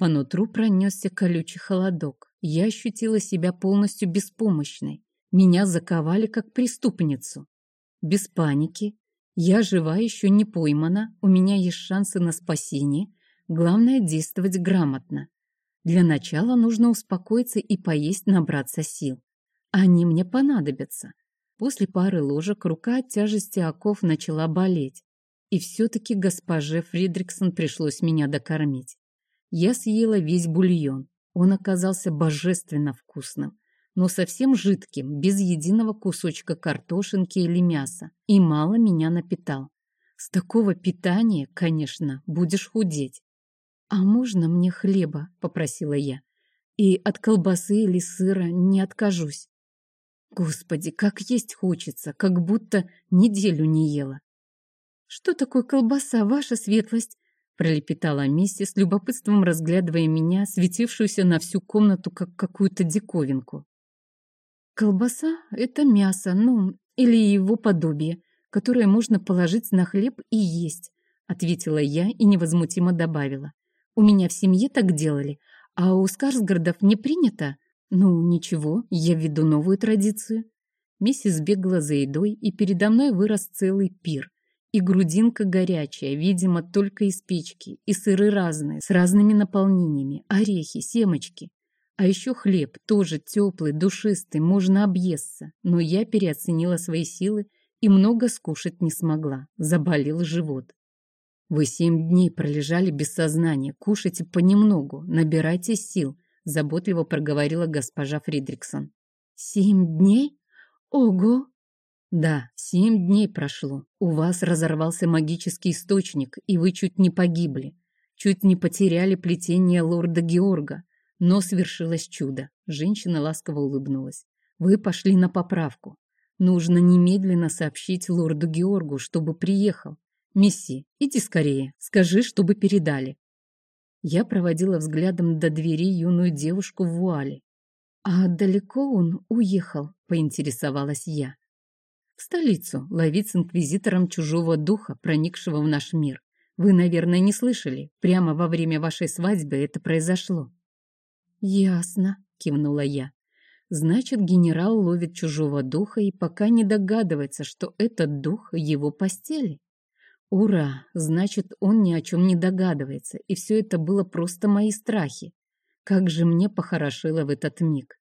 По нутру пронесся колючий холодок. Я ощутила себя полностью беспомощной. Меня заковали как преступницу. Без паники. Я жива, еще не поймана, у меня есть шансы на спасение. Главное действовать грамотно. Для начала нужно успокоиться и поесть, набраться сил. Они мне понадобятся. После пары ложек рука от тяжести оков начала болеть. И все-таки госпоже Фридриксон пришлось меня докормить. Я съела весь бульон. Он оказался божественно вкусным, но совсем жидким, без единого кусочка картошинки или мяса, и мало меня напитал. С такого питания, конечно, будешь худеть. «А можно мне хлеба?» — попросила я. «И от колбасы или сыра не откажусь». Господи, как есть хочется, как будто неделю не ела. «Что такое колбаса, ваша светлость?» пролепетала Мисси с любопытством, разглядывая меня, светившуюся на всю комнату, как какую-то диковинку. «Колбаса — это мясо, ну, или его подобие, которое можно положить на хлеб и есть», ответила я и невозмутимо добавила. «У меня в семье так делали, а у Скарсгардов не принято, «Ну, ничего, я введу новую традицию». Миссис бегала за едой, и передо мной вырос целый пир. И грудинка горячая, видимо, только из печки, и сыры разные, с разными наполнениями, орехи, семечки. А еще хлеб, тоже теплый, душистый, можно объесться. Но я переоценила свои силы и много скушать не смогла. Заболел живот. Вы семь дней пролежали без сознания, кушайте понемногу, набирайтесь сил – заботливо проговорила госпожа Фридриксон. «Семь дней? Ого!» «Да, семь дней прошло. У вас разорвался магический источник, и вы чуть не погибли. Чуть не потеряли плетение лорда Георга. Но свершилось чудо». Женщина ласково улыбнулась. «Вы пошли на поправку. Нужно немедленно сообщить лорду Георгу, чтобы приехал. Мисси, иди скорее, скажи, чтобы передали. Я проводила взглядом до двери юную девушку в вуале. «А далеко он уехал?» — поинтересовалась я. «В столицу, ловить с инквизитором чужого духа, проникшего в наш мир. Вы, наверное, не слышали. Прямо во время вашей свадьбы это произошло». «Ясно», — кивнула я. «Значит, генерал ловит чужого духа и пока не догадывается, что этот дух его постели». Ура! Значит, он ни о чем не догадывается, и все это было просто мои страхи. Как же мне похорошило в этот миг.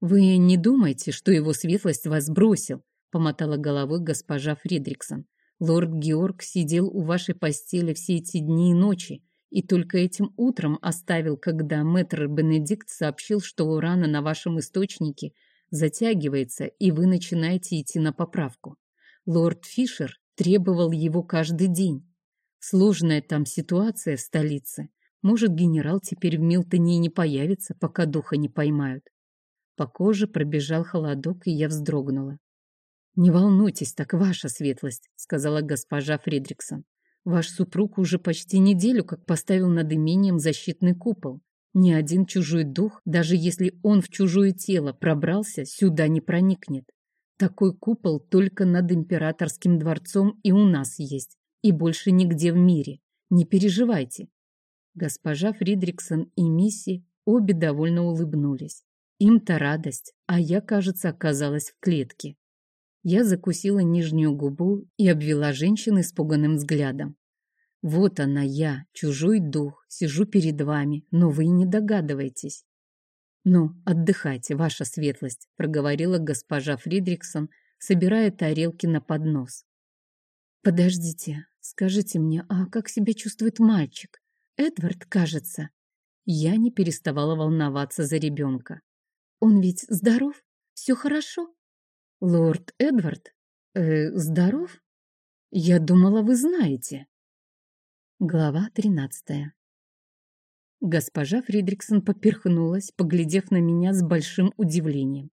«Вы не думаете, что его светлость вас бросил?» — помотала головой госпожа Фридриксон. «Лорд Георг сидел у вашей постели все эти дни и ночи, и только этим утром оставил, когда мэтр Бенедикт сообщил, что рана на вашем источнике затягивается, и вы начинаете идти на поправку. Лорд Фишер требовал его каждый день. Сложная там ситуация в столице. Может, генерал теперь в Милтоне и не появится, пока духа не поймают. По коже пробежал холодок, и я вздрогнула. «Не волнуйтесь так, ваша светлость», — сказала госпожа Фридриксон. «Ваш супруг уже почти неделю как поставил над имением защитный купол. Ни один чужой дух, даже если он в чужое тело пробрался, сюда не проникнет. Такой купол только над императорским дворцом и у нас есть, и больше нигде в мире. Не переживайте. Госпожа Фридриксон и Мисси обе довольно улыбнулись. Им-то радость, а я, кажется, оказалась в клетке. Я закусила нижнюю губу и обвела женщину испуганным взглядом. Вот она я, чужой дух, сижу перед вами, но вы не догадываетесь. «Ну, отдыхайте, ваша светлость», — проговорила госпожа Фридриксон, собирая тарелки на поднос. «Подождите, скажите мне, а как себя чувствует мальчик? Эдвард, кажется». Я не переставала волноваться за ребенка. «Он ведь здоров? Все хорошо?» «Лорд Эдвард? Э, здоров? Я думала, вы знаете». Глава тринадцатая. Госпожа Фридриксон поперхнулась, поглядев на меня с большим удивлением.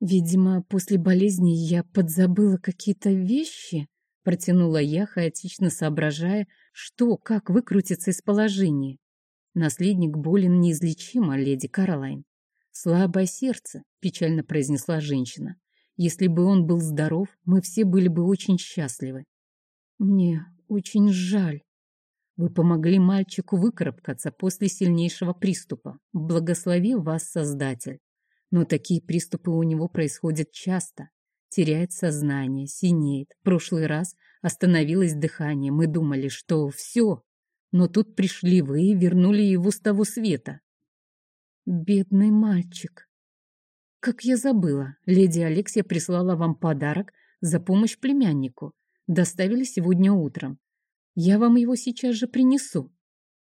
«Видимо, после болезни я подзабыла какие-то вещи», протянула я, хаотично соображая, что, как выкрутиться из положения. Наследник болен неизлечимо, леди Каролайн. «Слабое сердце», — печально произнесла женщина. «Если бы он был здоров, мы все были бы очень счастливы». «Мне очень жаль», вы помогли мальчику выкарабкаться после сильнейшего приступа. Благослови вас Создатель. Но такие приступы у него происходят часто. Теряет сознание, синеет. В прошлый раз остановилось дыхание. Мы думали, что все. Но тут пришли вы и вернули его с того света. Бедный мальчик. Как я забыла, леди Алексия прислала вам подарок за помощь племяннику. Доставили сегодня утром. Я вам его сейчас же принесу.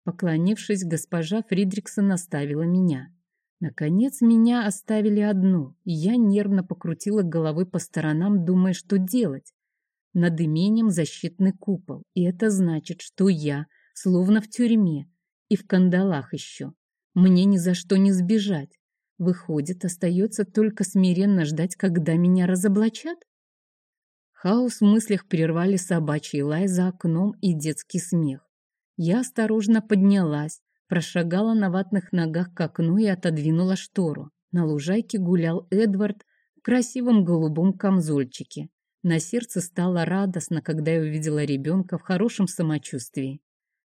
Поклонившись, госпожа Фридриксон оставила меня. Наконец меня оставили одну, и я нервно покрутила головой по сторонам, думая, что делать. Над имением защитный купол, и это значит, что я словно в тюрьме и в кандалах еще. Мне ни за что не сбежать. Выходит, остается только смиренно ждать, когда меня разоблачат? Хаос в мыслях прервали собачий лай за окном и детский смех. Я осторожно поднялась, прошагала на ватных ногах к окну и отодвинула штору. На лужайке гулял Эдвард в красивом голубом камзольчике. На сердце стало радостно, когда я увидела ребенка в хорошем самочувствии.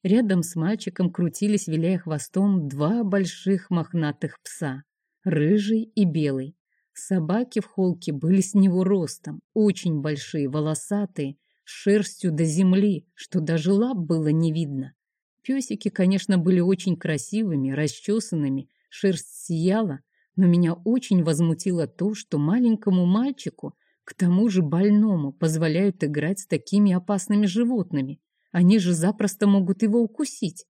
Рядом с мальчиком крутились, виляя хвостом, два больших мохнатых пса — рыжий и белый. Собаки в холке были с него ростом, очень большие, волосатые, с шерстью до земли, что даже лап было не видно. Песики, конечно, были очень красивыми, расчесанными, шерсть сияла, но меня очень возмутило то, что маленькому мальчику, к тому же больному, позволяют играть с такими опасными животными. Они же запросто могут его укусить.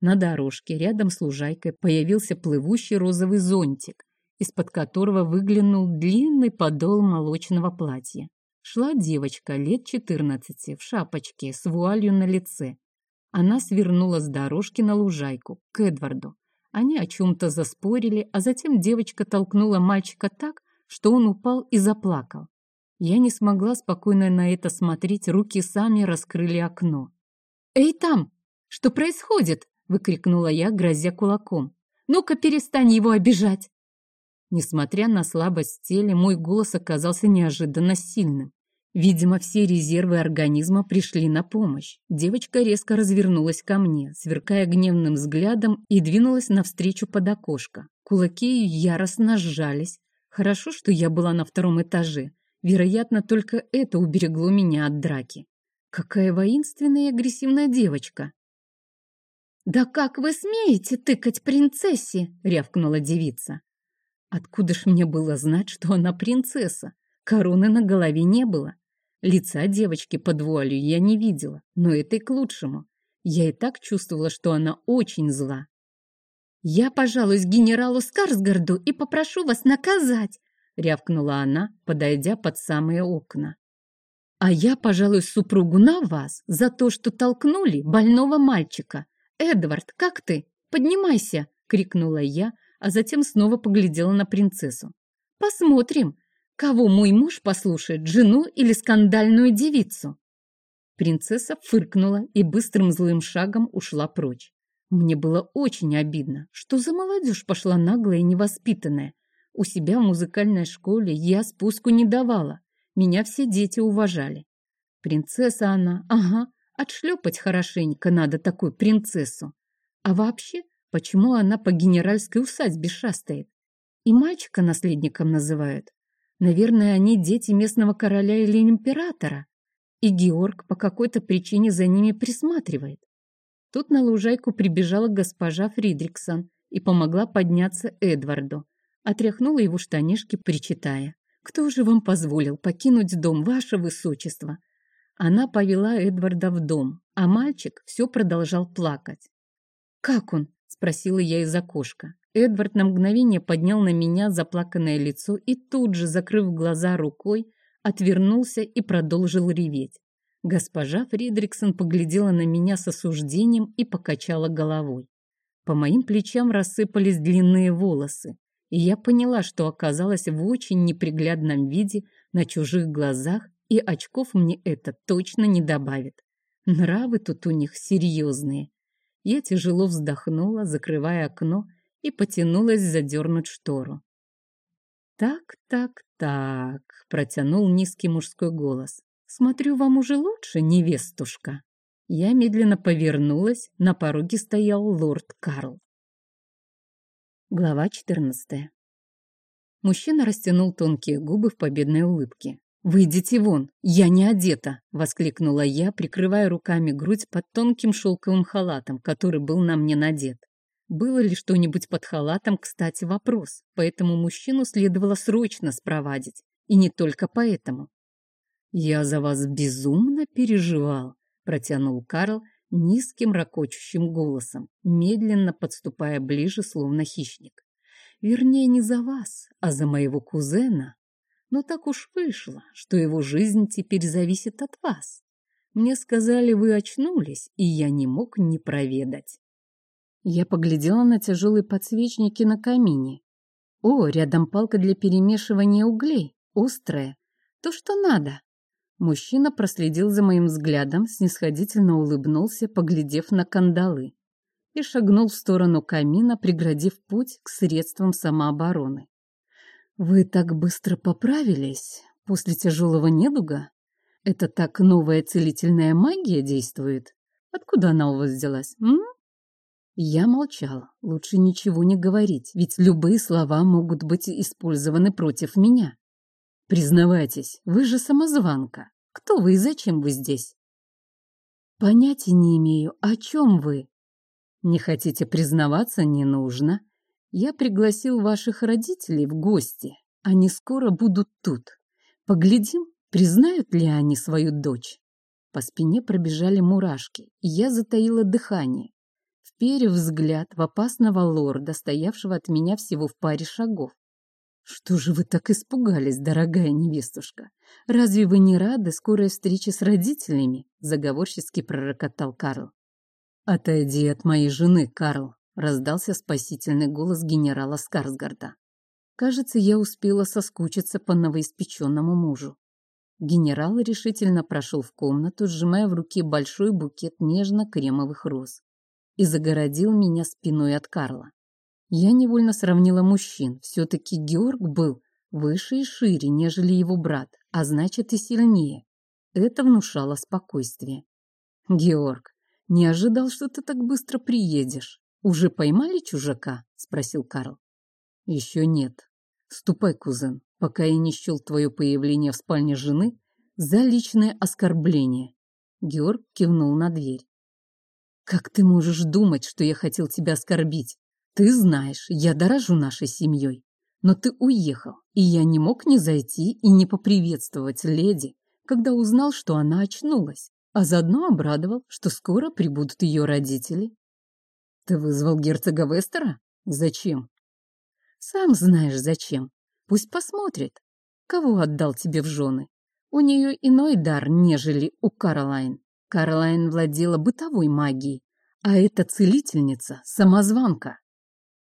На дорожке рядом с лужайкой появился плывущий розовый зонтик, из-под которого выглянул длинный подол молочного платья. Шла девочка лет четырнадцати в шапочке с вуалью на лице. Она свернула с дорожки на лужайку, к Эдварду. Они о чем-то заспорили, а затем девочка толкнула мальчика так, что он упал и заплакал. Я не смогла спокойно на это смотреть, руки сами раскрыли окно. «Эй, там! Что происходит?» Выкрикнула я, грозя кулаком. «Ну-ка, перестань его обижать!» Несмотря на слабость в теле, мой голос оказался неожиданно сильным. Видимо, все резервы организма пришли на помощь. Девочка резко развернулась ко мне, сверкая гневным взглядом, и двинулась навстречу под окошко. Кулаки яростно сжались. Хорошо, что я была на втором этаже. Вероятно, только это уберегло меня от драки. Какая воинственная и агрессивная девочка. «Да как вы смеете тыкать принцессе?» — рявкнула девица. Откуда ж мне было знать, что она принцесса? Короны на голове не было. Лица девочки под вуалью я не видела, но это и к лучшему. Я и так чувствовала, что она очень зла. «Я пожалуюсь генералу Скарсгарду и попрошу вас наказать!» — рявкнула она, подойдя под самые окна. «А я пожалуюсь супругу на вас за то, что толкнули больного мальчика. Эдвард, как ты? Поднимайся!» — крикнула я, а затем снова поглядела на принцессу. «Посмотрим, Кого мой муж послушает, жену или скандальную девицу? Принцесса фыркнула и быстрым злым шагом ушла прочь. Мне было очень обидно, что за молодежь пошла наглая и невоспитанная. У себя в музыкальной школе я спуску не давала. Меня все дети уважали. Принцесса она, ага, отшлепать хорошенько надо такую принцессу. А вообще, почему она по генеральской усадьбе шастает? И мальчика наследником называют. Наверное, они дети местного короля или императора, и Георг по какой-то причине за ними присматривает. Тут на лужайку прибежала госпожа Фридриксон и помогла подняться Эдварду. Отряхнула его штанишки, причитая. «Кто же вам позволил покинуть дом, ваше высочество?» Она повела Эдварда в дом, а мальчик все продолжал плакать. «Как он?» — спросила я из окошка. Эдвард на мгновение поднял на меня заплаканное лицо и тут же, закрыв глаза рукой, отвернулся и продолжил реветь. Госпожа Фридриксон поглядела на меня с осуждением и покачала головой. По моим плечам рассыпались длинные волосы, и я поняла, что оказалась в очень неприглядном виде на чужих глазах, и очков мне это точно не добавит. Нравы тут у них серьезные. Я тяжело вздохнула, закрывая окно, и потянулась задернуть штору. «Так, так, так», — протянул низкий мужской голос. «Смотрю, вам уже лучше, невестушка». Я медленно повернулась, на пороге стоял лорд Карл. Глава 14 Мужчина растянул тонкие губы в победной улыбке. «Выйдите вон, я не одета!» — воскликнула я, прикрывая руками грудь под тонким шелковым халатом, который был на мне надет. Было ли что-нибудь под халатом, кстати, вопрос, поэтому мужчину следовало срочно спровадить, и не только поэтому. «Я за вас безумно переживал», — протянул Карл низким ракочущим голосом, медленно подступая ближе, словно хищник. «Вернее, не за вас, а за моего кузена. Но так уж вышло, что его жизнь теперь зависит от вас. Мне сказали, вы очнулись, и я не мог не проведать». Я поглядела на тяжелые подсвечники на камине. О, рядом палка для перемешивания углей, острая. То, что надо. Мужчина проследил за моим взглядом, снисходительно улыбнулся, поглядев на кандалы, и шагнул в сторону камина, преградив путь к средствам самообороны. «Вы так быстро поправились после тяжелого недуга? Это так новая целительная магия действует? Откуда она у вас взялась, м?» Я молчала. Лучше ничего не говорить, ведь любые слова могут быть использованы против меня. Признавайтесь, вы же самозванка. Кто вы и зачем вы здесь? Понятия не имею, о чем вы. Не хотите признаваться, не нужно. Я пригласил ваших родителей в гости. Они скоро будут тут. Поглядим, признают ли они свою дочь. По спине пробежали мурашки, и я затаила дыхание вперев взгляд в опасного лорда, стоявшего от меня всего в паре шагов. «Что же вы так испугались, дорогая невестушка? Разве вы не рады скорой встрече с родителями?» — заговорчески пророкотал Карл. «Отойди от моей жены, Карл!» — раздался спасительный голос генерала Скарсгарда. Кажется, я успела соскучиться по новоиспеченному мужу. Генерал решительно прошел в комнату, сжимая в руке большой букет нежно-кремовых роз. и загородил меня спиной от Карла. Я невольно сравнила мужчин. Все-таки Георг был выше и шире, нежели его брат, а значит и сильнее. Это внушало спокойствие. «Георг, не ожидал, что ты так быстро приедешь. Уже поймали чужака?» — спросил Карл. «Еще нет. Ступай, кузен, пока я не счел твое появление в спальне жены за личное оскорбление». Георг кивнул на дверь. «Как ты можешь думать, что я хотел тебя оскорбить? Ты знаешь, я дорожу нашей семьей. Но ты уехал, и я не мог не зайти и не поприветствовать леди, когда узнал, что она очнулась, а заодно обрадовал, что скоро прибудут ее родители. Ты вызвал герцога Вестера? Зачем? Сам знаешь, зачем. Пусть посмотрит, кого отдал тебе в жены. У нее иной дар, нежели у Каролайн. Каролайн владела бытовой магией, а эта целительница — самозванка.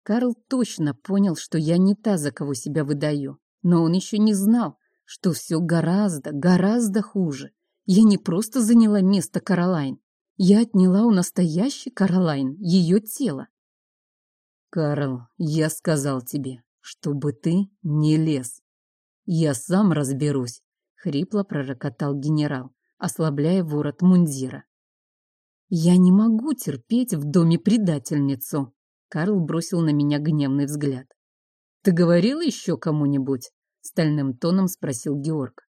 Карл точно понял, что я не та, за кого себя выдаю. Но он еще не знал, что все гораздо, гораздо хуже. Я не просто заняла место Каролайн. Я отняла у настоящей Каролайн ее тело. Карл, я сказал тебе, чтобы ты не лез. Я сам разберусь, хрипло пророкотал генерал, ослабляя ворот мундира. Я не могу терпеть в доме предательницу, Карл бросил на меня гневный взгляд. «Ты говорил еще кому-нибудь?» — стальным тоном спросил Георг.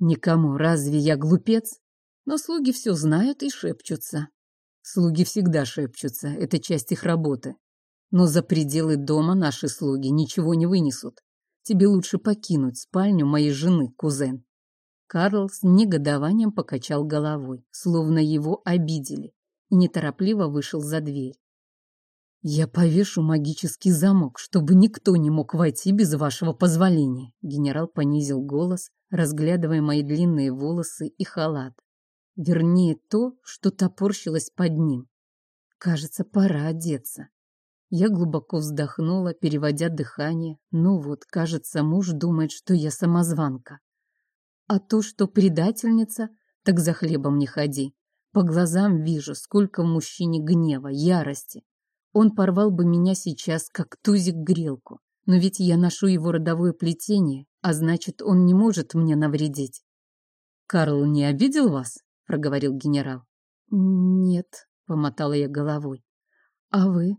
«Никому. Разве я глупец? Но слуги все знают и шепчутся. Слуги всегда шепчутся, это часть их работы. Но за пределы дома наши слуги ничего не вынесут. Тебе лучше покинуть спальню моей жены, кузен». Карл с негодованием покачал головой, словно его обидели, и неторопливо вышел за дверь. «Я повешу магический замок, чтобы никто не мог войти без вашего позволения», генерал понизил голос, разглядывая мои длинные волосы и халат. Вернее, то, что топорщилось под ним. Кажется, пора одеться. Я глубоко вздохнула, переводя дыхание. Ну вот, кажется, муж думает, что я самозванка. А то, что предательница, так за хлебом не ходи. По глазам вижу, сколько в мужчине гнева, ярости, он порвал бы меня сейчас, как тузик грелку. Но ведь я ношу его родовое плетение, а значит, он не может мне навредить. «Карл не обидел вас?» — проговорил генерал. «Нет», — помотала я головой. «А вы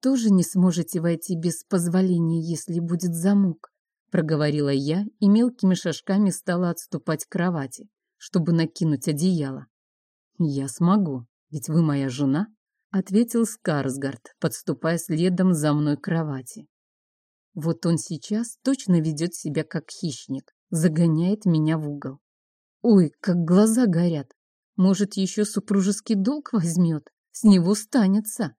тоже не сможете войти без позволения, если будет замок?» — проговорила я и мелкими шажками стала отступать к кровати, чтобы накинуть одеяло. «Я смогу, ведь вы моя жена», ответил Скарсгард, подступая следом за мной к кровати. Вот он сейчас точно ведет себя как хищник, загоняет меня в угол. Ой, как глаза горят. Может, еще супружеский долг возьмет, с него станется.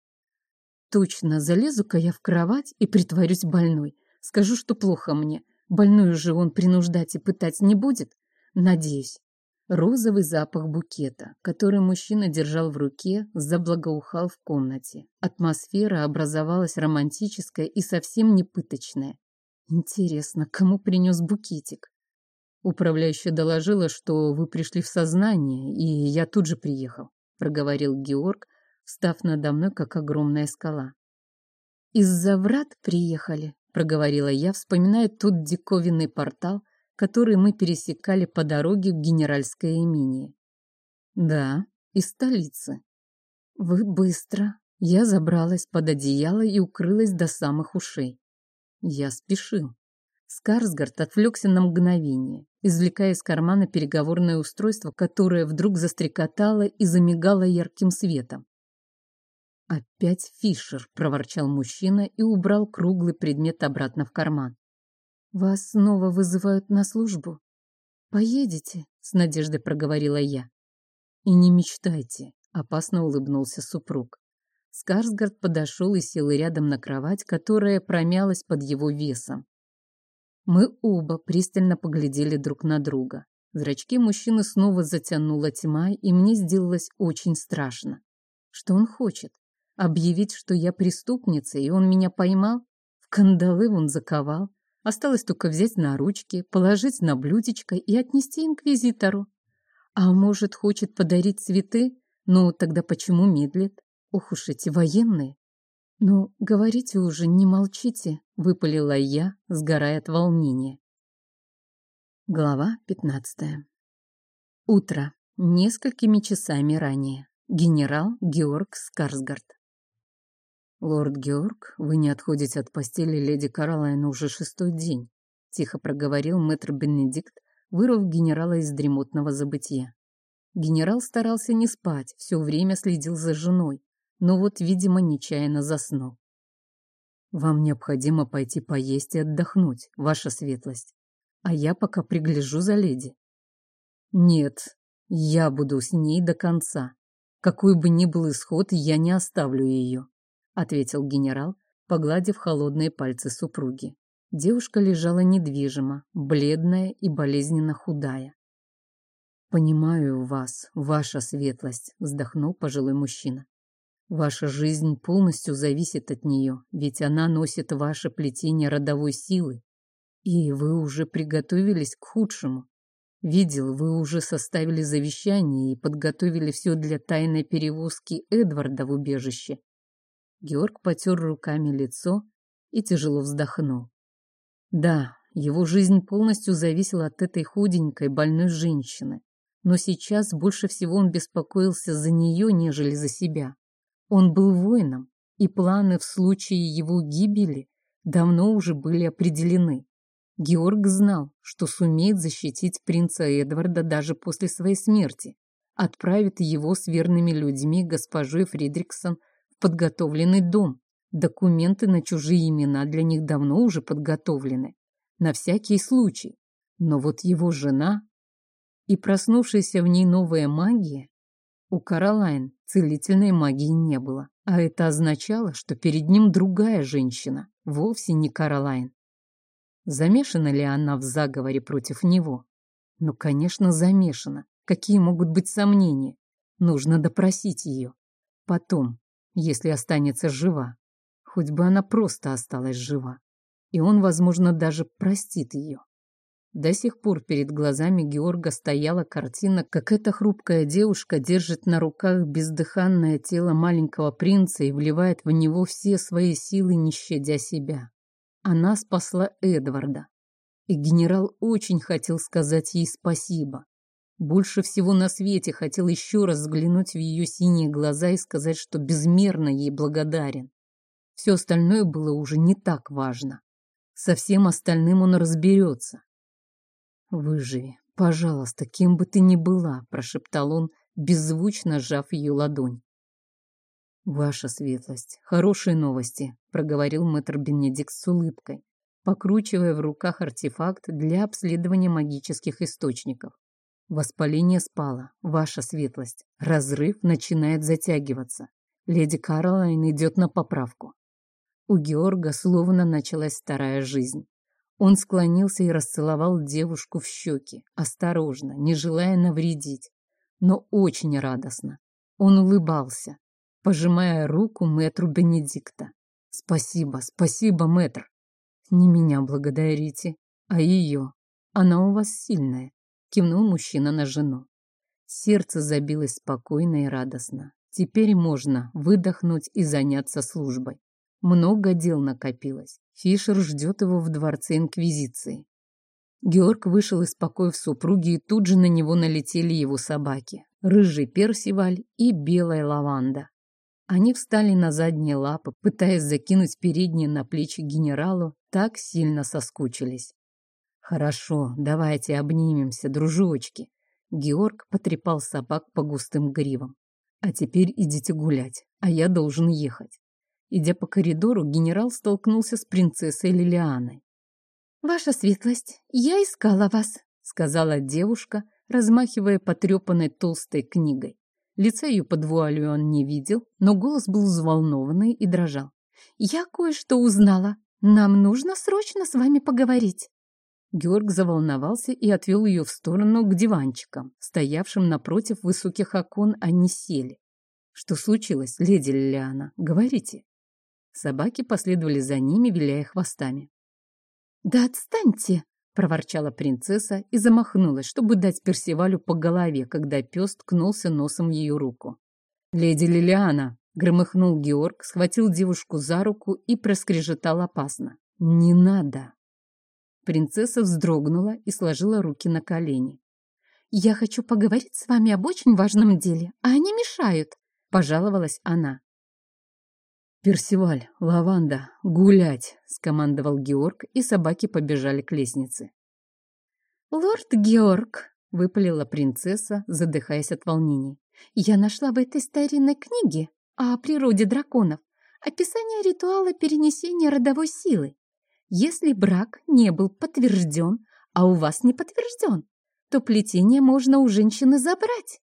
Точно, залезу-ка я в кровать и притворюсь больной. Скажу, что плохо мне. Больную же он принуждать и пытать не будет. Надеюсь. Розовый запах букета, который мужчина держал в руке, заблагоухал в комнате. Атмосфера образовалась романтическая и совсем не пыточная. Интересно, кому принес букетик? Управляющая доложила, что вы пришли в сознание, и я тут же приехал, проговорил Георг, встав надо мной, как огромная скала. Из-за врат приехали, проговорила я, вспоминая тот диковинный портал, который мы пересекали по дороге в генеральское имение. Да, из столицы. Вы быстро. Я забралась под одеяло и укрылась до самых ушей. Я спешил. Скарсгард отвлекся на мгновение, извлекая из кармана переговорное устройство, которое вдруг застрекотало и замигало ярким светом. «Опять Фишер!» — проворчал мужчина и убрал круглый предмет обратно в карман. «Вас снова вызывают на службу? Поедете?» — с надеждой проговорила я. «И не мечтайте», — опасно улыбнулся супруг. Скарсгард подошел и сел рядом на кровать, которая промялась под его весом. Мы оба пристально поглядели друг на друга. Зрачки мужчины снова затянула тьма, и мне сделалось очень страшно. Что он хочет? Объявить, что я преступница, и он меня поймал? В кандалы он заковал? Осталось только взять на ручки, положить на блюдечко и отнести инквизитору. А может, хочет подарить цветы? Ну, тогда почему медлит? Ох уж эти военные! Ну, говорите уже, не молчите, выпалила я, сгорая от волнения. Глава пятнадцатая. Утро. Несколькими часами ранее. Генерал Георг Скарсгард. «Лорд Георг, вы не отходите от постели леди Каролайна уже шестой день», — тихо проговорил мэтр Бенедикт, вырвав генерала из дремотного забытия. Генерал старался не спать, все время следил за женой, но вот, видимо, нечаянно заснул. «Вам необходимо пойти поесть и отдохнуть, ваша светлость, а я пока пригляжу за леди». «Нет, я буду с ней до конца. Какой бы ни был исход, я не оставлю ее», — ответил генерал, погладив холодные пальцы супруги. Девушка лежала недвижимо, бледная и болезненно худая. «Понимаю вас, ваша светлость», — вздохнул пожилой мужчина. «Ваша жизнь полностью зависит от нее, ведь она носит ваше плетение родовой силы, и вы уже приготовились к худшему. Видел, вы уже составили завещание и подготовили все для тайной перевозки Эдварда в убежище». Георг потер руками лицо и тяжело вздохнул. Да, его жизнь полностью зависела от этой худенькой, больной женщины. Но сейчас больше всего он беспокоился за нее, нежели за себя. Он был воином, и планы в случае его гибели давно уже были определены. Георг знал, что сумеет защитить принца Эдварда даже после своей смерти, отправит его с верными людьми госпожой Фридриксон в подготовленный дом, Документы на чужие имена для них давно уже подготовлены. На всякий случай. Но вот его жена и проснувшаяся в ней новая магия... У Каролайн целительной магии не было. А это означало, что перед ним другая женщина, вовсе не Каролайн. Замешана ли она в заговоре против него? Ну, конечно, замешана. Какие могут быть сомнения? Нужно допросить ее. Потом, если останется жива хоть бы она просто осталась жива. И он, возможно, даже простит ее. До сих пор перед глазами Георга стояла картина, как эта хрупкая девушка держит на руках бездыханное тело маленького принца и вливает в него все свои силы, не щадя себя. Она спасла Эдварда. И генерал очень хотел сказать ей спасибо. Больше всего на свете хотел еще раз взглянуть в ее синие глаза и сказать, что безмерно ей благодарен. Все остальное было уже не так важно. Со всем остальным он разберется. «Выживи, пожалуйста, кем бы ты ни была», — прошептал он, беззвучно сжав ее ладонь. «Ваша светлость, хорошие новости», — проговорил мэтр Бенедикт с улыбкой, покручивая в руках артефакт для обследования магических источников. Воспаление спало, ваша светлость. Разрыв начинает затягиваться. Леди Каролайн идет на поправку. У Георга словно началась вторая жизнь. Он склонился и расцеловал девушку в щеки, осторожно, не желая навредить, но очень радостно. Он улыбался, пожимая руку мэтру Бенедикта. «Спасибо, спасибо, мэтр. Не меня благодарите, а ее. Она у вас сильная», — кивнул мужчина на жену. Сердце забилось спокойно и радостно. Теперь можно выдохнуть и заняться службой. Много дел накопилось. Фишер ждет его в дворце Инквизиции. Георг вышел из покоев супруги, и тут же на него налетели его собаки. Рыжий Персиваль и белая лаванда. Они встали на задние лапы, пытаясь закинуть передние на плечи генералу, так сильно соскучились. «Хорошо, давайте обнимемся, дружочки». Георг потрепал собак по густым гривам. «А теперь идите гулять, а я должен ехать». Идя по коридору, генерал столкнулся с принцессой Лилианой. «Ваша светлость, я искала вас», — сказала девушка, размахивая потрепанной толстой книгой. Лица ее под вуалью он не видел, но голос был взволнованный и дрожал. «Я кое-что узнала. Нам нужно срочно с вами поговорить». Георг заволновался и отвел ее в сторону к диванчикам, стоявшим напротив высоких окон, они сели. «Что случилось, леди Лилиана? Говорите». Собаки последовали за ними, виляя хвостами. «Да отстаньте!» — проворчала принцесса и замахнулась, чтобы дать Персивалю по голове, когда пес ткнулся носом в ее руку. «Леди Лилиана!» Громыхнул Георг, схватил девушку за руку и проскрежетал опасно. «Не надо!» Принцесса вздрогнула и сложила руки на колени. «Я хочу поговорить с вами об очень важном деле, а они мешают», — пожаловалась она. «Персиваль, лаванда, гулять!» — скомандовал Георг, и собаки побежали к лестнице. «Лорд Георг!» — выпалила принцесса, задыхаясь от волнения. «Я нашла в этой старинной книге о природе драконов описание ритуала перенесения родовой силы. Если брак не был подтвержден, а у вас не подтвержден, то плетение можно у женщины забрать.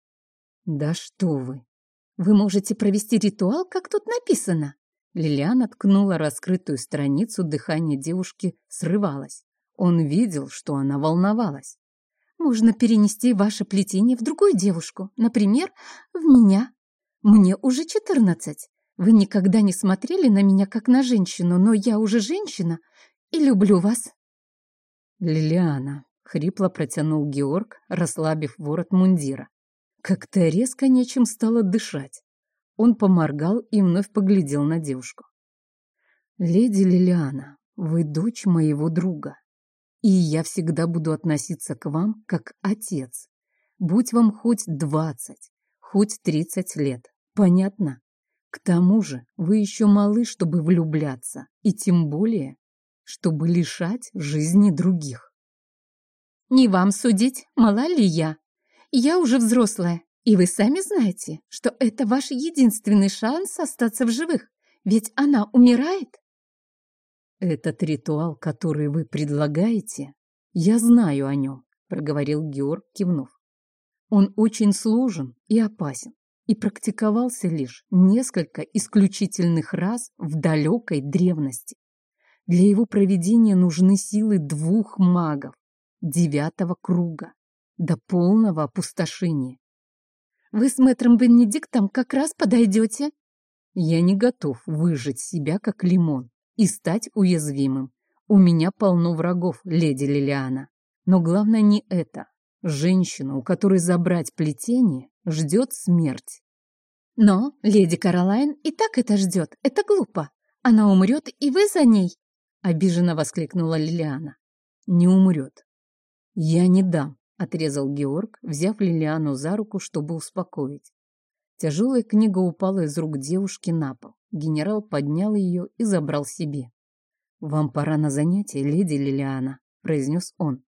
Да что вы! Вы можете провести ритуал, как тут написано. Лилиана ткнула раскрытую страницу, дыхание девушки срывалось. Он видел, что она волновалась. Можно перенести ваше плетение в другую девушку, например, в меня. Мне уже четырнадцать. Вы никогда не смотрели на меня как на женщину, но я уже женщина и люблю вас. Лилиана, Хрипло протянул Георг, расслабив ворот мундира. Как-то резко нечем стало дышать. Он поморгал и вновь поглядел на девушку. «Леди Лилиана, вы дочь моего друга, и я всегда буду относиться к вам как отец. Будь вам хоть двадцать, хоть тридцать лет, понятно? К тому же вы еще малы, чтобы влюбляться, и тем более, чтобы лишать жизни других. Не вам судить, мала ли я. Я уже взрослая, и вы сами знаете, что это ваш единственный шанс остаться в живых, ведь она умирает. Этот ритуал, который вы предлагаете, я знаю о нем, проговорил Георг, кивнув. Он очень сложен и опасен, и практиковался лишь несколько исключительных раз в далекой древности. Для его проведения нужны силы двух магов, девятого круга, до полного опустошения. Вы с мэтром Бенедиктом как раз подойдете. Я не готов выжить себя, как лимон, и стать уязвимым. У меня полно врагов, леди Лилиана. Но главное не это. Женщину, у которой забрать плетение, ждет смерть. Но леди Каролайн и так это ждет. Это глупо. Она умрет, и вы за ней. Обиженно воскликнула Лилиана. Не умрет. «Я не дам», — отрезал Георг, взяв Лилиану за руку, чтобы успокоить. Тяжелая книга упала из рук девушки на пол. Генерал поднял ее и забрал себе. «Вам пора на занятие, леди Лилиана», — произнес он.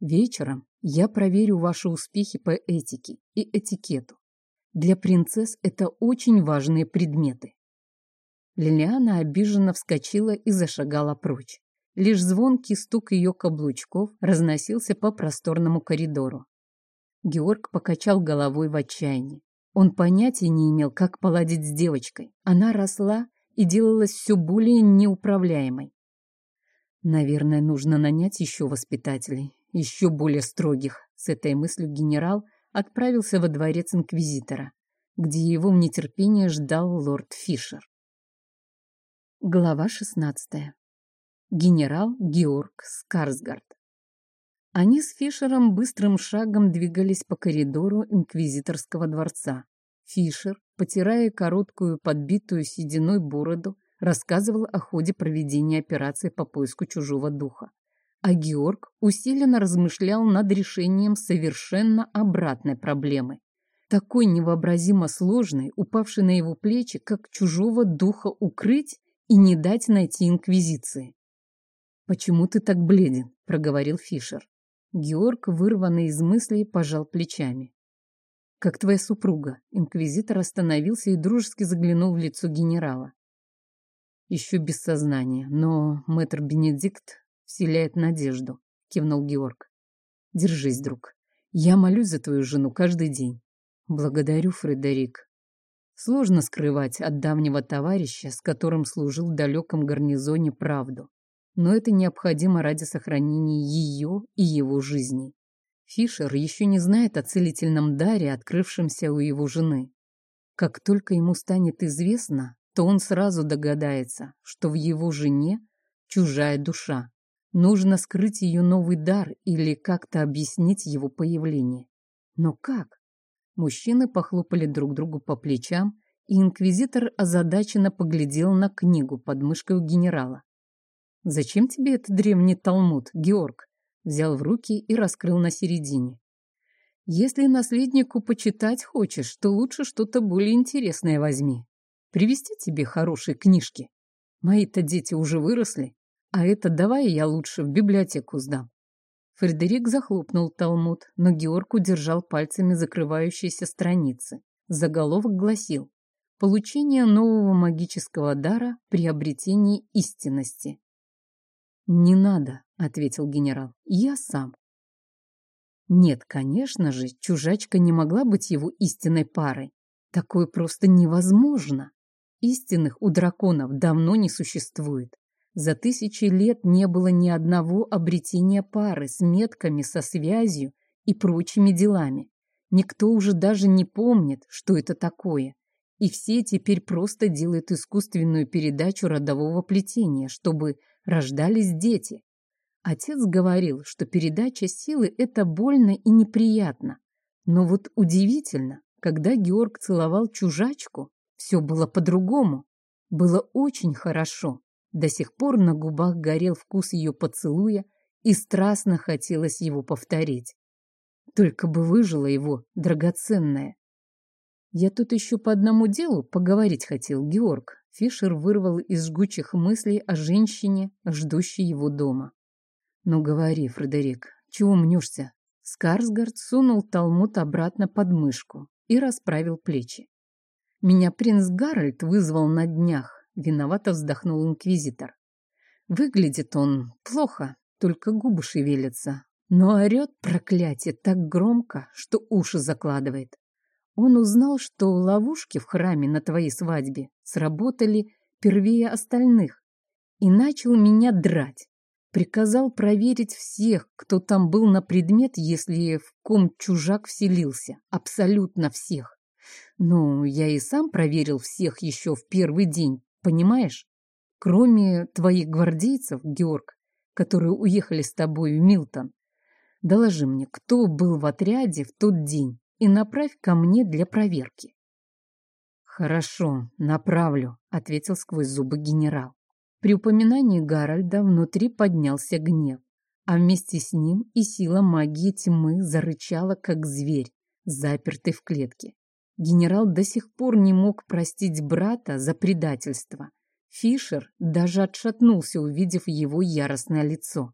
«Вечером я проверю ваши успехи по этике и этикету. Для принцесс это очень важные предметы». Лилиана обиженно вскочила и зашагала прочь. Лишь звонкий стук ее каблучков разносился по просторному коридору. Георг покачал головой в отчаянии. Он понятия не имел, как поладить с девочкой. Она росла и делалась все более неуправляемой. Наверное, нужно нанять еще воспитателей, еще более строгих. С этой мыслью генерал отправился во дворец инквизитора, где его в нетерпении ждал лорд Фишер. Глава шестнадцатая генерал Георг Скарсгард. Они с Фишером быстрым шагом двигались по коридору инквизиторского дворца. Фишер, потирая короткую подбитую сединой бороду, рассказывал о ходе проведения операции по поиску чужого духа. А Георг усиленно размышлял над решением совершенно обратной проблемы. Такой невообразимо сложной, упавшей на его плечи, как чужого духа укрыть и не дать найти инквизиции. «Почему ты так бледен?» — проговорил Фишер. Георг, вырванный из мыслей, пожал плечами. «Как твоя супруга?» Инквизитор остановился и дружески заглянул в лицо генерала. «Еще без сознания, но мэтр Бенедикт вселяет надежду», — кивнул Георг. «Держись, друг. Я молюсь за твою жену каждый день. Благодарю, Фредерик. Сложно скрывать от давнего товарища, с которым служил в далеком гарнизоне, правду но это необходимо ради сохранения ее и его жизни. Фишер еще не знает о целительном даре, открывшемся у его жены. Как только ему станет известно, то он сразу догадается, что в его жене чужая душа. Нужно скрыть ее новый дар или как-то объяснить его появление. Но как? Мужчины похлопали друг другу по плечам, и инквизитор озадаченно поглядел на книгу под мышкой у генерала. «Зачем тебе этот древний талмуд, Георг?» Взял в руки и раскрыл на середине. «Если наследнику почитать хочешь, то лучше что-то более интересное возьми. Привезти тебе хорошие книжки. Мои-то дети уже выросли, а это давай я лучше в библиотеку сдам». Фредерик захлопнул талмуд, но Георг удержал пальцами закрывающиеся страницы. Заголовок гласил «Получение нового магического дара при обретении истинности». «Не надо», — ответил генерал, — «я сам». Нет, конечно же, чужачка не могла быть его истинной парой. Такое просто невозможно. Истинных у драконов давно не существует. За тысячи лет не было ни одного обретения пары с метками, со связью и прочими делами. Никто уже даже не помнит, что это такое. И все теперь просто делают искусственную передачу родового плетения, чтобы рождались дети. Отец говорил, что передача силы – это больно и неприятно. Но вот удивительно, когда Георг целовал чужачку, все было по-другому. Было очень хорошо. До сих пор на губах горел вкус ее поцелуя, и страстно хотелось его повторить. Только бы выжило его драгоценное. Я тут еще по одному делу поговорить хотел, Георг. Фишер вырвал из жгучих мыслей о женщине, ждущей его дома. Ну говори, Фредерик, чего мнешься? Скарсгард сунул Талмуд обратно под мышку и расправил плечи. Меня принц Гарольд вызвал на днях, виновато вздохнул инквизитор. Выглядит он плохо, только губы шевелятся, но орет проклятие так громко, что уши закладывает. Он узнал, что ловушки в храме на твоей свадьбе сработали первее остальных и начал меня драть. Приказал проверить всех, кто там был на предмет, если в ком чужак вселился. Абсолютно всех. Ну, я и сам проверил всех еще в первый день, понимаешь? Кроме твоих гвардейцев, Георг, которые уехали с тобой в Милтон. Доложи мне, кто был в отряде в тот день, и направь ко мне для проверки. Хорошо, направлю, ответил сквозь зубы генерал. При упоминании Гарольда внутри поднялся гнев, а вместе с ним и сила магии тьмы зарычала, как зверь, запертый в клетке. Генерал до сих пор не мог простить брата за предательство. Фишер даже отшатнулся, увидев его яростное лицо.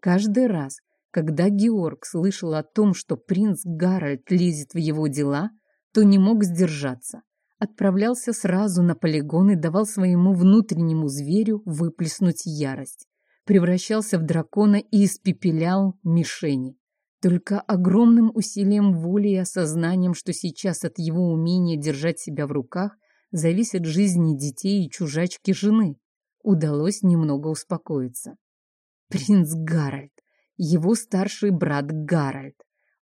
Каждый раз, когда Георг слышал о том, что принц Гарольд лезет в его дела, то не мог сдержаться. Отправлялся сразу на полигон и давал своему внутреннему зверю выплеснуть ярость. Превращался в дракона и испепелял мишени. Только огромным усилием воли и осознанием, что сейчас от его умения держать себя в руках зависит жизни детей и чужачки жены, удалось немного успокоиться. Принц Гарольд его старший брат Гарольд.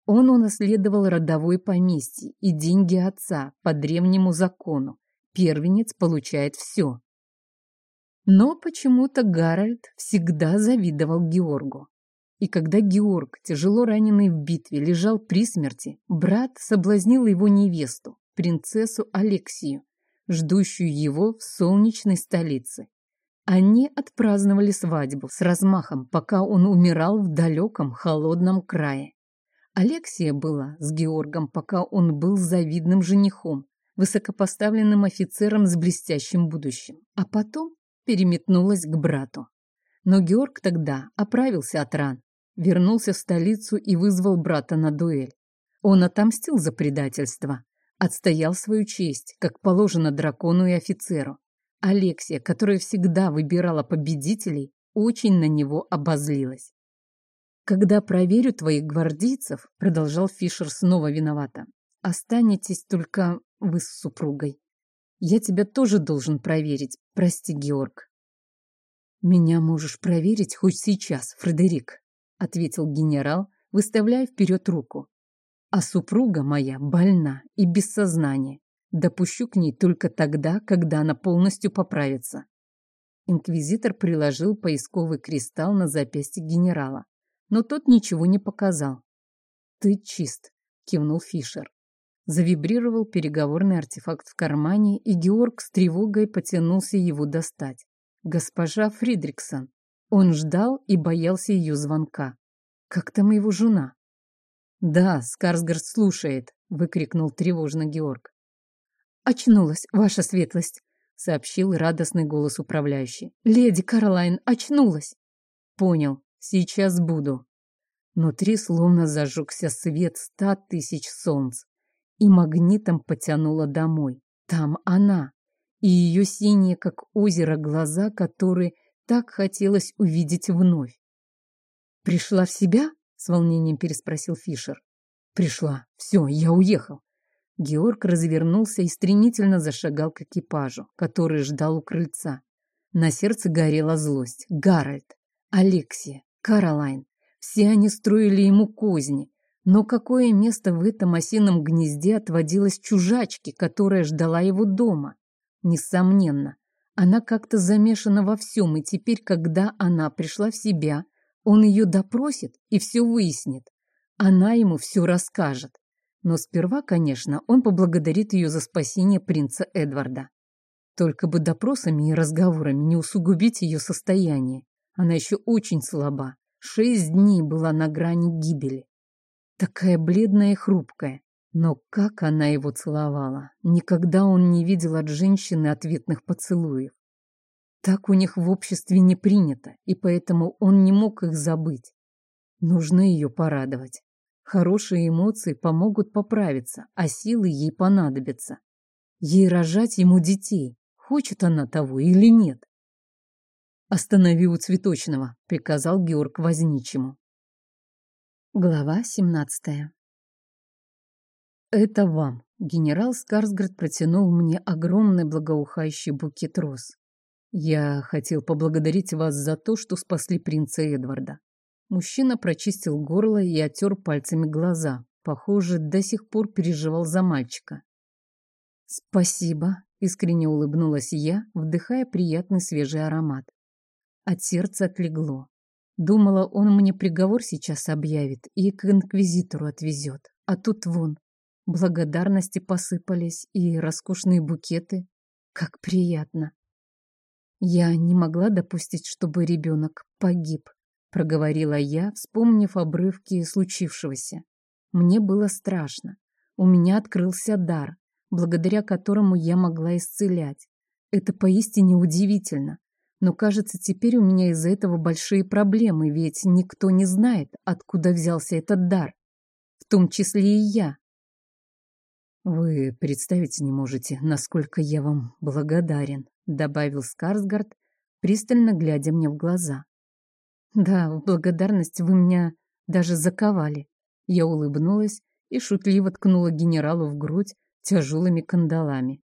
Он унаследовал родовое поместье и деньги отца по древнему закону. Первенец получает все. Но почему-то Гарольд всегда завидовал Георгу. И когда Георг, тяжело раненый в битве, лежал при смерти, брат соблазнил его невесту, принцессу Алексию, ждущую его в солнечной столице. Они отпраздновали свадьбу с размахом, пока он умирал в далеком холодном крае. Алексия была с Георгом, пока он был завидным женихом, высокопоставленным офицером с блестящим будущим, а потом переметнулась к брату. Но Георг тогда оправился от ран, вернулся в столицу и вызвал брата на дуэль. Он отомстил за предательство, отстоял свою честь, как положено дракону и офицеру, Алексия, которая всегда выбирала победителей, очень на него обозлилась. «Когда проверю твоих гвардейцев», — продолжал Фишер снова виновато, — «останетесь только вы с супругой. Я тебя тоже должен проверить, прости, Георг». «Меня можешь проверить хоть сейчас, Фредерик», — ответил генерал, выставляя вперед руку. «А супруга моя больна и без сознания. Допущу к ней только тогда, когда она полностью поправится. Инквизитор приложил поисковый кристалл на запястье генерала, но тот ничего не показал. «Ты чист», — кивнул Фишер. Завибрировал переговорный артефакт в кармане, и Георг с тревогой потянулся его достать. Госпожа Фридриксон. Он ждал и боялся ее звонка. Как там его жена? «Да, Скарсгард слушает», — выкрикнул тревожно Георг. «Очнулась, ваша светлость», — сообщил радостный голос управляющий. «Леди Каролайн очнулась». «Понял, сейчас буду». Внутри словно зажегся свет ста тысяч солнц и магнитом потянуло домой. Там она и ее синие, как озеро, глаза, которые так хотелось увидеть вновь. «Пришла в себя?» — с волнением переспросил Фишер. «Пришла. Все, я уехал». Георг развернулся и стремительно зашагал к экипажу, который ждал у крыльца. На сердце горела злость. Гарольд, Алексия, Каролайн. Все они строили ему козни. Но какое место в этом осином гнезде отводилось чужачке, которая ждала его дома? Несомненно, она как-то замешана во всем, и теперь, когда она пришла в себя, он ее допросит и все выяснит. Она ему все расскажет. Но сперва, конечно, он поблагодарит ее за спасение принца Эдварда. Только бы допросами и разговорами не усугубить ее состояние. Она еще очень слаба. Шесть дней была на грани гибели. Такая бледная и хрупкая. Но как она его целовала. Никогда он не видел от женщины ответных поцелуев. Так у них в обществе не принято, и поэтому он не мог их забыть. Нужно ее порадовать. Хорошие эмоции помогут поправиться, а силы ей понадобятся. Ей рожать ему детей, хочет она того или нет. «Останови у цветочного», — приказал Георг Возничему. Глава семнадцатая. «Это вам». Генерал Скарсгард протянул мне огромный благоухающий букет роз. «Я хотел поблагодарить вас за то, что спасли принца Эдварда». Мужчина прочистил горло и отер пальцами глаза. Похоже, до сих пор переживал за мальчика. «Спасибо», — искренне улыбнулась я, вдыхая приятный свежий аромат. От сердца отлегло. Думала, он мне приговор сейчас объявит и к инквизитору отвезет. А тут вон, благодарности посыпались и роскошные букеты. Как приятно. Я не могла допустить, чтобы ребенок погиб, проговорила я, вспомнив обрывки случившегося. Мне было страшно. У меня открылся дар, благодаря которому я могла исцелять. Это поистине удивительно. Но, кажется, теперь у меня из-за этого большие проблемы, ведь никто не знает, откуда взялся этот дар. В том числе и я. Вы представить не можете, насколько я вам благодарен, добавил Скарсгард, пристально глядя мне в глаза. Да, в благодарность вы меня даже заковали. Я улыбнулась и шутливо ткнула генералу в грудь тяжелыми кандалами.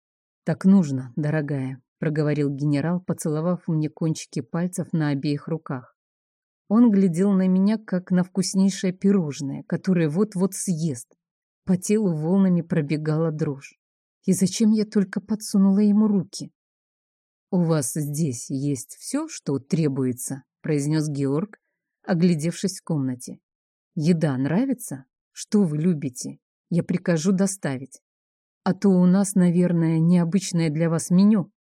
Так нужно, дорогая, проговорил генерал, поцеловав мне кончики пальцев на обеих руках. Он глядел на меня, как на вкуснейшее пирожное, которое вот-вот съест. По телу волнами пробегала дрожь. И зачем я только подсунула ему руки? «У вас здесь есть все, что требуется», — произнес Георг, оглядевшись в комнате. «Еда нравится? Что вы любите? Я прикажу доставить. А то у нас, наверное, необычное для вас меню».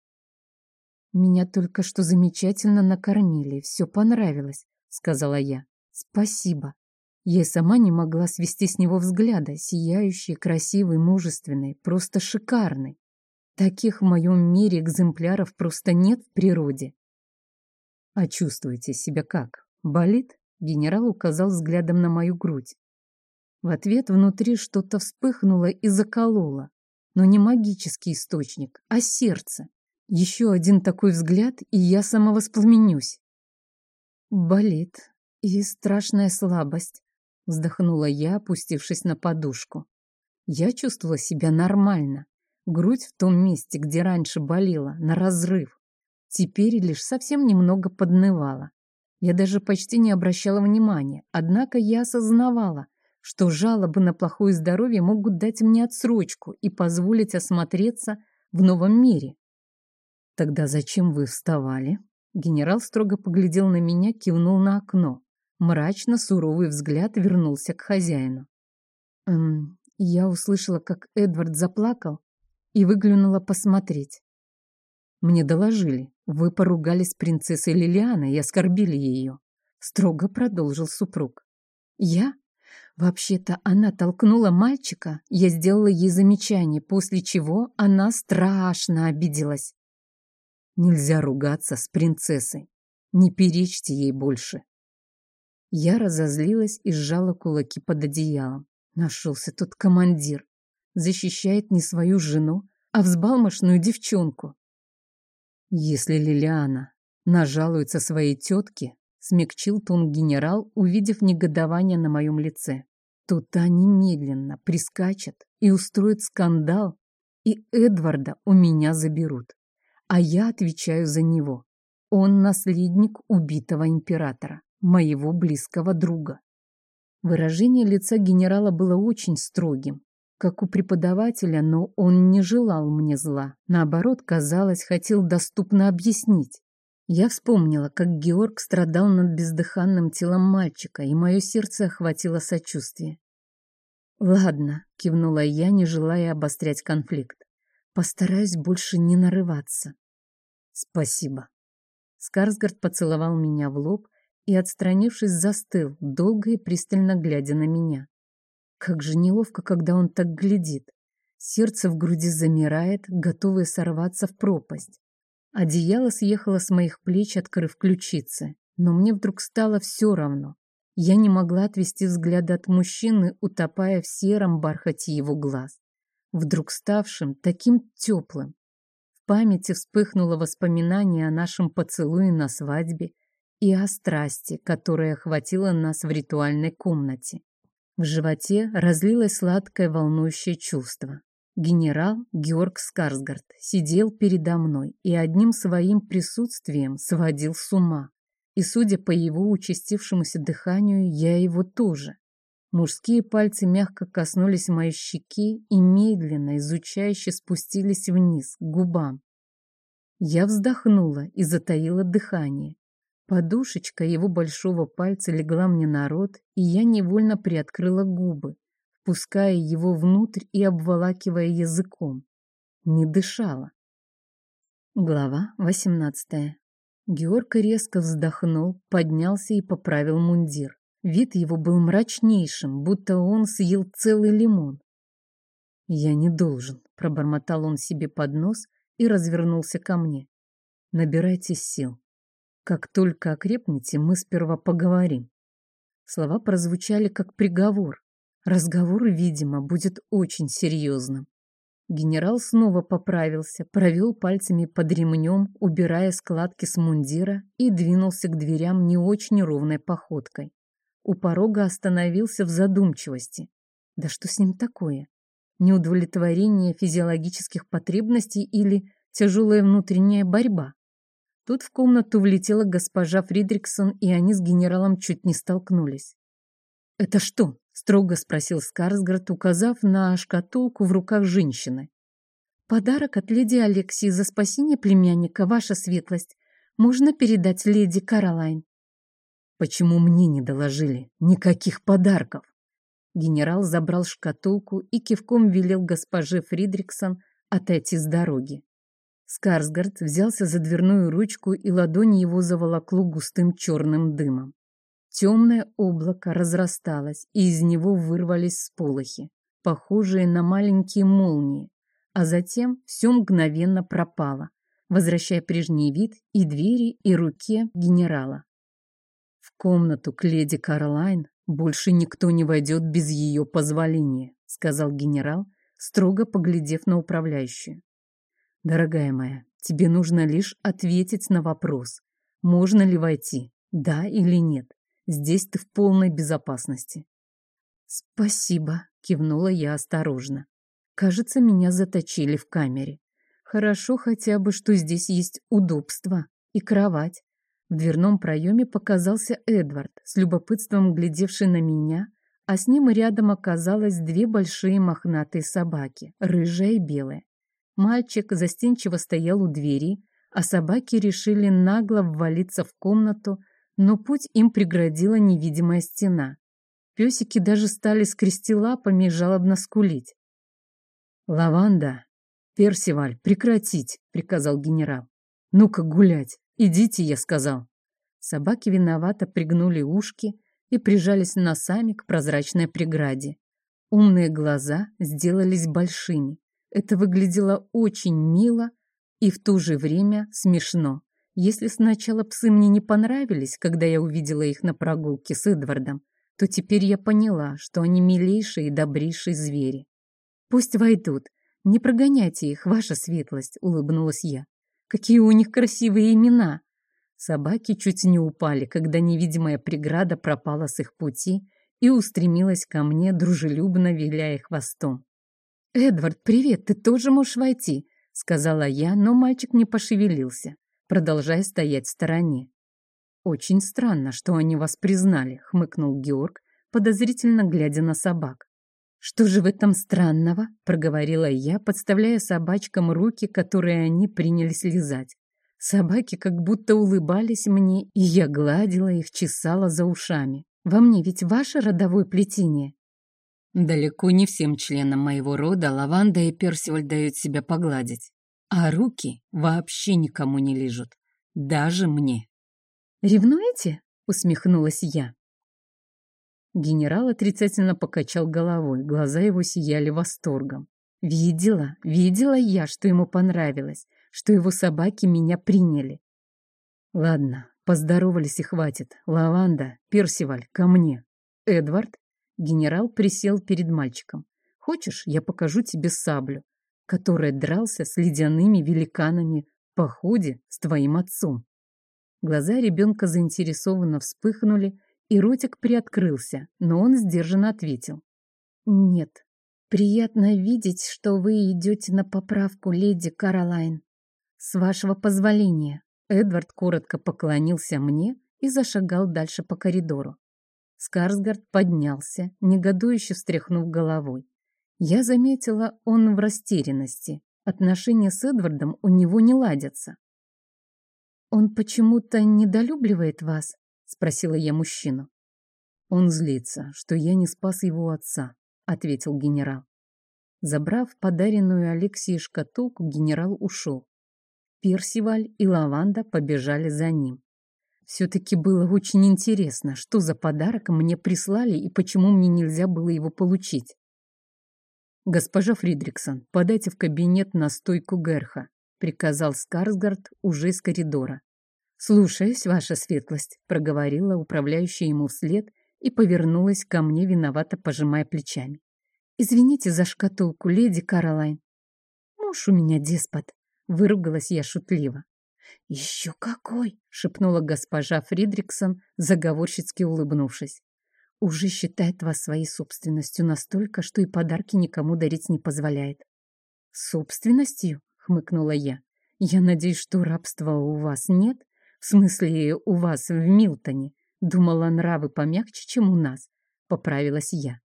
«Меня только что замечательно накормили, все понравилось», — сказала я. «Спасибо». Я сама не могла свести с него взгляда, сияющий, красивый, мужественный, просто шикарный. Таких в моем мире экземпляров просто нет в природе. А чувствуете себя как? Болит? Генерал указал взглядом на мою грудь. В ответ внутри что-то вспыхнуло и закололо. Но не магический источник, а сердце. Еще один такой взгляд, и я самовоспламенюсь. Болит. И страшная слабость. Вздохнула я, опустившись на подушку. Я чувствовала себя нормально. Грудь в том месте, где раньше болела, на разрыв. Теперь лишь совсем немного поднывала. Я даже почти не обращала внимания, однако я осознавала, что жалобы на плохое здоровье могут дать мне отсрочку и позволить осмотреться в новом мире. «Тогда зачем вы вставали?» Генерал строго поглядел на меня, кивнул на окно. Мрачно суровый взгляд вернулся к хозяину. «Эм, Я услышала, как Эдвард заплакал и выглянула посмотреть. Мне доложили, вы поругались с принцессой Лилианой и оскорбили ее. Строго продолжил супруг. Я? Вообще-то она толкнула мальчика, я сделала ей замечание, после чего она страшно обиделась. Нельзя ругаться с принцессой. Не перечьте ей больше. Я разозлилась и сжала кулаки под одеялом. Нашелся тут командир. Защищает не свою жену, а взбалмошную девчонку. Если Лилиана нажалуется своей тетке, смягчил тон генерал, увидев негодование на моем лице, то та немедленно прискачет и устроит скандал, и Эдварда у меня заберут. А я отвечаю за него. Он наследник убитого императора, моего близкого друга. Выражение лица генерала было очень строгим, как у преподавателя, но он не желал мне зла. Наоборот, казалось, хотел доступно объяснить. Я вспомнила, как Георг страдал над бездыханным телом мальчика, и мое сердце охватило сочувствие. «Ладно», — кивнула я, не желая обострять конфликт. «Постараюсь больше не нарываться». «Спасибо». Скарсгард поцеловал меня в лоб и, отстранившись, застыл, долго и пристально глядя на меня. Как же неловко, когда он так глядит. Сердце в груди замирает, готовое сорваться в пропасть. Одеяло съехало с моих плеч, открыв ключицы. Но мне вдруг стало все равно. Я не могла отвести взгляда от мужчины, утопая в сером бархате его глаз. Вдруг ставшим таким теплым. В памяти вспыхнуло воспоминание о нашем поцелуе на свадьбе и о страсти, которая охватила нас в ритуальной комнате. В животе разлилось сладкое волнующее чувство. Генерал Георг Скарсгард сидел передо мной и одним своим присутствием сводил с ума. И, судя по его участившемуся дыханию, я его тоже. Мужские пальцы мягко коснулись моей щеки и медленно, изучающе спустились вниз, к губам. Я вздохнула и затаила дыхание. Подушечка его большого пальца легла мне на рот, и я невольно приоткрыла губы, впуская его внутрь и обволакивая языком. Не дышала. Глава восемнадцатая. Георг резко вздохнул, поднялся и поправил мундир. Вид его был мрачнейшим, будто он съел целый лимон. «Я не должен», — пробормотал он себе под нос и развернулся ко мне. «Набирайтесь сил. Как только окрепнете, мы сперва поговорим. Слова прозвучали как приговор. Разговор, видимо, будет очень серьезным. Генерал снова поправился, провел пальцами под ремнем, убирая складки с мундира и двинулся к дверям не очень ровной походкой. У порога остановился в задумчивости. Да что с ним такое? Неудовлетворение физиологических потребностей или тяжелая внутренняя борьба? Тут в комнату влетела госпожа Фридриксон, и они с генералом чуть не столкнулись. «Это что?» — строго спросил Скарсгард, указав на шкатулку в руках женщины. «Подарок от леди Алексии за спасение племянника, ваша светлость. Можно передать леди Каролайн?» «Почему мне не доложили? Никаких подарков!» Генерал забрал шкатулку и кивком велел госпоже Фридриксон отойти с дороги. Скарсгард взялся за дверную ручку, и ладонь его заволокло густым черным дымом. Темное облако разрасталось, и из него вырвались сполохи, похожие на маленькие молнии, а затем все мгновенно пропало, возвращая прежний вид и двери, и руке генерала. В комнату к леди Карлайн больше никто не войдет без ее позволения, сказал генерал, строго поглядев на управляющую. Дорогая моя, тебе нужно лишь ответить на вопрос, можно ли войти, да или нет. Здесь ты в полной безопасности. Спасибо, кивнула я осторожно. Кажется, меня заточили в камере. Хорошо хотя бы, что здесь есть удобство и кровать. В дверном проеме показался Эдвард, с любопытством глядевший на меня, а с ним рядом оказалось две большие мохнатые собаки, рыжая и белая. Мальчик застенчиво стоял у двери, а собаки решили нагло ввалиться в комнату, но путь им преградила невидимая стена. Песики даже стали скрести лапами и жалобно скулить. «Лаванда, Персиваль, прекратить!» — приказал генерал. «Ну-ка гулять! Идите!» — я сказал. Собаки виновато пригнули ушки и прижались носами к прозрачной преграде. Умные глаза сделались большими. Это выглядело очень мило и в то же время смешно. Если сначала псы мне не понравились, когда я увидела их на прогулке с Эдвардом, то теперь я поняла, что они милейшие и добрейшие звери. «Пусть войдут. Не прогоняйте их, ваша светлость», — улыбнулась я. «Какие у них красивые имена!» Собаки чуть не упали, когда невидимая преграда пропала с их пути и устремилась ко мне, дружелюбно виляя хвостом. «Эдвард, привет, ты тоже можешь войти», — сказала я, но мальчик не пошевелился продолжая стоять в стороне. «Очень странно, что они вас признали», — хмыкнул Георг, подозрительно глядя на собак. «Что же в этом странного?» — проговорила я, подставляя собачкам руки, которые они принялись лизать. Собаки как будто улыбались мне, и я гладила их, чесала за ушами. «Во мне ведь ваше родовое плетение?» Далеко не всем членам моего рода лаванда и персиваль дают себя погладить. А руки вообще никому не лежат. Даже мне. «Ревнуете?» — усмехнулась я. Генерал отрицательно покачал головой, глаза его сияли восторгом. Видела, видела я, что ему понравилось, что его собаки меня приняли. Ладно, поздоровались и хватит. Лаванда, Персиваль, ко мне. Эдвард, генерал присел перед мальчиком. Хочешь, я покажу тебе саблю? который дрался с ледяными великанами в походе с твоим отцом. Глаза ребенка заинтересованно вспыхнули, и ротик приоткрылся, но он сдержанно ответил. «Нет, приятно видеть, что вы идете на поправку, леди Каролайн. С вашего позволения». Эдвард коротко поклонился мне и зашагал дальше по коридору. Скарсгард поднялся, негодующе встряхнув головой. Я заметила, он в растерянности. Отношения с Эдвардом у него не ладятся. «Он почему-то недолюбливает вас?» — спросила я мужчину. «Он злится, что я не спас его отца», — ответил генерал. Забрав подаренную Алексии шкатулку, генерал ушел. Персиваль и Лаванда побежали за ним. Все-таки было очень интересно, что за подарок мне прислали и почему мне нельзя было его получить. «Госпожа Фридриксон, подайте в кабинет на стойку Герха», приказал Скарсгард уже из коридора. «Слушаюсь, ваша светлость», — проговорила управляющая ему вслед и повернулась ко мне, виновато пожимая плечами. «Извините за шкатулку, леди Каролайн». «Муж у меня деспот», — выругалась я шутливо. «Еще какой!» — шепнула госпожа Фридриксон, заговорщицки улыбнувшись уже считает вас своей собственностью настолько, что и подарки никому дарить не позволяет. «Собственностью?» — хмыкнула я. «Я надеюсь, что рабства у вас нет? В смысле, у вас в Милтоне? Думала, нравы помягче, чем у нас», — поправилась я.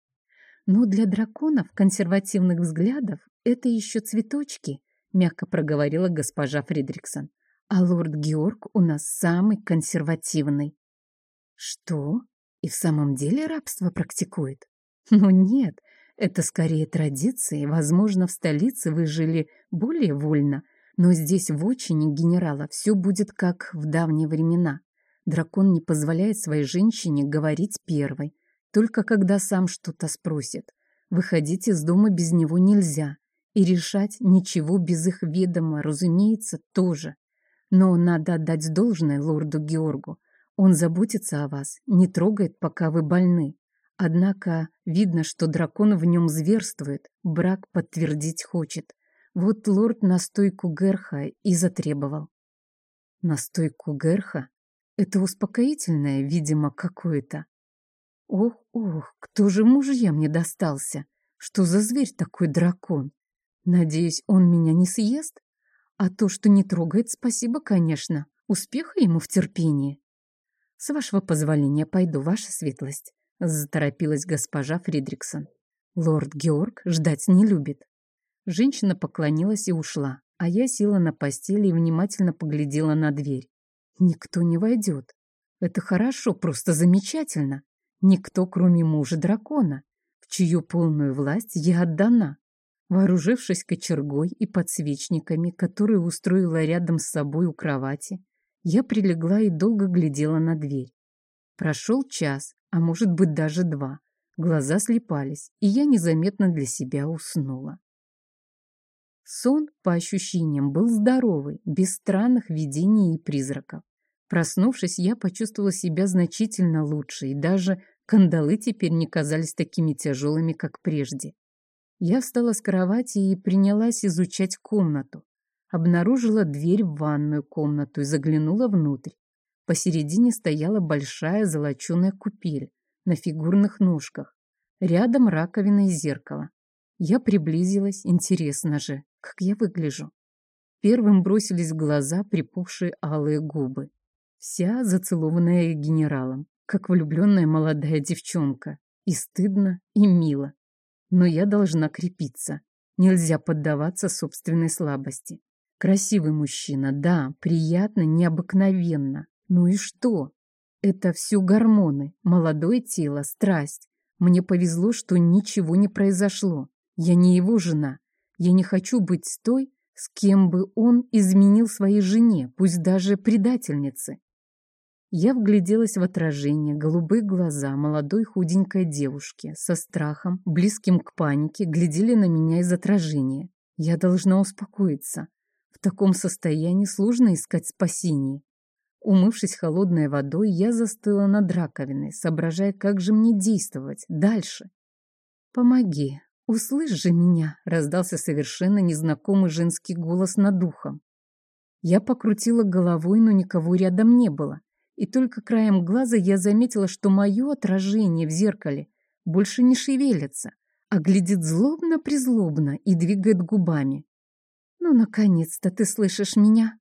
«Но для драконов консервативных взглядов это еще цветочки», — мягко проговорила госпожа Фридриксон. «А лорд Георг у нас самый консервативный». «Что?» и в самом деле рабство практикует? Ну нет, это скорее традиции. Возможно, в столице вы жили более вольно, но здесь в очине генерала все будет как в давние времена. Дракон не позволяет своей женщине говорить первой, только когда сам что-то спросит. Выходить из дома без него нельзя, и решать ничего без их ведома, разумеется, тоже. Но надо отдать должное лорду Георгу. Он заботится о вас, не трогает, пока вы больны. Однако видно, что дракон в нем зверствует, брак подтвердить хочет. Вот лорд настойку Герха и затребовал. Настойку Герха? Это успокоительное, видимо, какое-то. Ох, ох, кто же мужья мне достался? Что за зверь такой дракон? Надеюсь, он меня не съест? А то, что не трогает, спасибо, конечно. Успеха ему в терпении. «С вашего позволения пойду, ваша светлость», — заторопилась госпожа Фридриксон. «Лорд Георг ждать не любит». Женщина поклонилась и ушла, а я села на постели и внимательно поглядела на дверь. «Никто не войдет. Это хорошо, просто замечательно. Никто, кроме мужа дракона, в чью полную власть я отдана. Вооружившись кочергой и подсвечниками, которые устроила рядом с собой у кровати, я прилегла и долго глядела на дверь. Прошел час, а может быть даже два. Глаза слепались, и я незаметно для себя уснула. Сон, по ощущениям, был здоровый, без странных видений и призраков. Проснувшись, я почувствовала себя значительно лучше, и даже кандалы теперь не казались такими тяжелыми, как прежде. Я встала с кровати и принялась изучать комнату. Обнаружила дверь в ванную комнату и заглянула внутрь. Посередине стояла большая золоченая купель на фигурных ножках. Рядом раковина и зеркало. Я приблизилась, интересно же, как я выгляжу. Первым бросились в глаза припухшие алые губы. Вся зацелованная генералом, как влюбленная молодая девчонка. И стыдно, и мило. Но я должна крепиться. Нельзя поддаваться собственной слабости. Красивый мужчина, да, приятно, необыкновенно. Ну и что? Это все гормоны, молодое тело, страсть. Мне повезло, что ничего не произошло. Я не его жена. Я не хочу быть с той, с кем бы он изменил своей жене, пусть даже предательнице. Я вгляделась в отражение, голубые глаза молодой худенькой девушки со страхом, близким к панике, глядели на меня из отражения. Я должна успокоиться. В таком состоянии сложно искать спасение. Умывшись холодной водой, я застыла над раковиной, соображая, как же мне действовать дальше. «Помоги, услышь же меня!» — раздался совершенно незнакомый женский голос над ухом. Я покрутила головой, но никого рядом не было, и только краем глаза я заметила, что мое отражение в зеркале больше не шевелится, а глядит злобно-призлобно и двигает губами. «Ну, наконец-то ты слышишь меня!»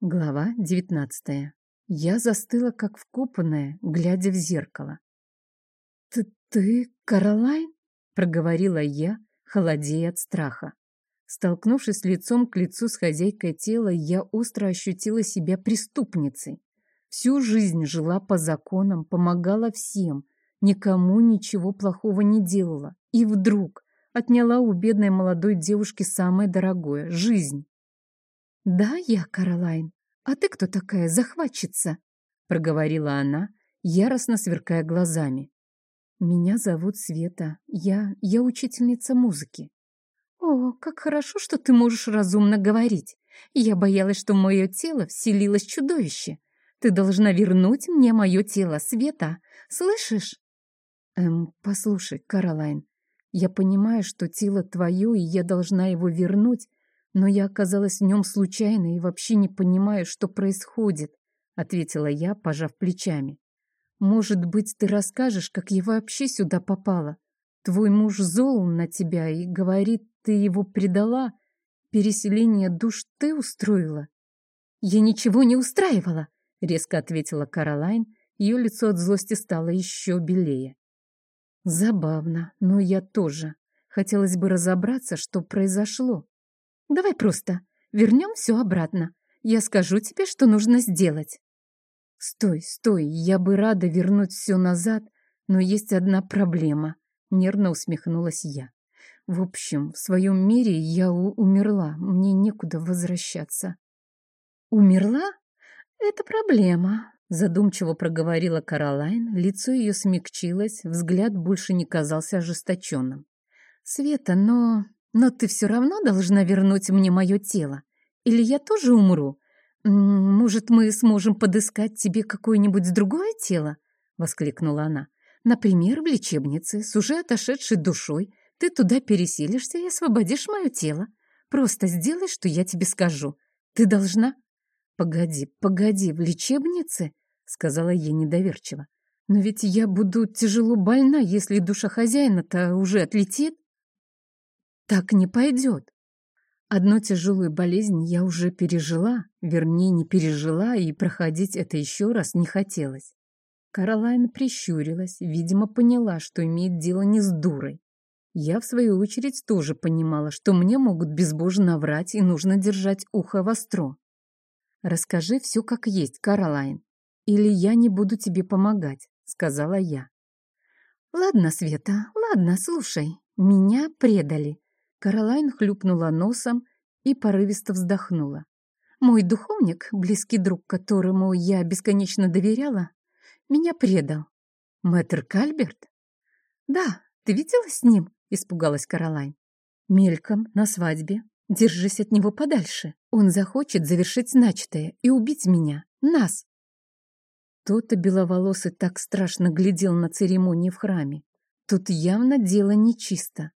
Глава девятнадцатая. Я застыла, как вкопанная, глядя в зеркало. «Ты, ты Каролайн?» — проговорила я, холодея от страха. Столкнувшись лицом к лицу с хозяйкой тела, я остро ощутила себя преступницей. Всю жизнь жила по законам, помогала всем, никому ничего плохого не делала. И вдруг отняла у бедной молодой девушки самое дорогое — жизнь. «Да, я Каролайн. А ты кто такая, захватчица?» — проговорила она, яростно сверкая глазами. «Меня зовут Света. Я... я учительница музыки». «О, как хорошо, что ты можешь разумно говорить. Я боялась, что в мое тело вселилось чудовище. Ты должна вернуть мне мое тело, Света. Слышишь?» «Эм, послушай, Каролайн, я понимаю, что тело твое, и я должна его вернуть, но я оказалась в нем случайно и вообще не понимаю, что происходит, ответила я, пожав плечами. Может быть, ты расскажешь, как я вообще сюда попала? Твой муж зол на тебя и говорит, ты его предала. Переселение душ ты устроила? Я ничего не устраивала, резко ответила Каролайн. Ее лицо от злости стало еще белее. Забавно, но я тоже. Хотелось бы разобраться, что произошло. Давай просто вернем все обратно. Я скажу тебе, что нужно сделать. Стой, стой, я бы рада вернуть все назад, но есть одна проблема. Нервно усмехнулась я. В общем, в своем мире я умерла, мне некуда возвращаться. Умерла? Это проблема, задумчиво проговорила Каролайн, лицо ее смягчилось, взгляд больше не казался ожесточенным. Света, но но ты все равно должна вернуть мне мое тело. Или я тоже умру? Может, мы сможем подыскать тебе какое-нибудь другое тело?» — воскликнула она. «Например, в лечебнице, с уже отошедшей душой. Ты туда переселишься и освободишь мое тело. Просто сделай, что я тебе скажу. Ты должна...» «Погоди, погоди, в лечебнице?» — сказала я недоверчиво. «Но ведь я буду тяжело больна, если душа хозяина-то уже отлетит». Так не пойдет. Одну тяжелую болезнь я уже пережила, вернее, не пережила, и проходить это еще раз не хотелось. Каролайн прищурилась, видимо, поняла, что имеет дело не с дурой. Я, в свою очередь, тоже понимала, что мне могут безбожно врать и нужно держать ухо востро. «Расскажи все как есть, Каролайн, или я не буду тебе помогать», сказала я. Ладно, Света, ладно, слушай. Меня предали. Каролайн хлюпнула носом и порывисто вздохнула. Мой духовник, близкий друг, которому я бесконечно доверяла, меня предал. Мэтр Кальберт? Да, ты видела с ним? Испугалась Каролайн. Мельком, на свадьбе. Держись от него подальше. Он захочет завершить начатое и убить меня, нас. Тот-то беловолосый так страшно глядел на церемонии в храме. Тут явно дело нечисто.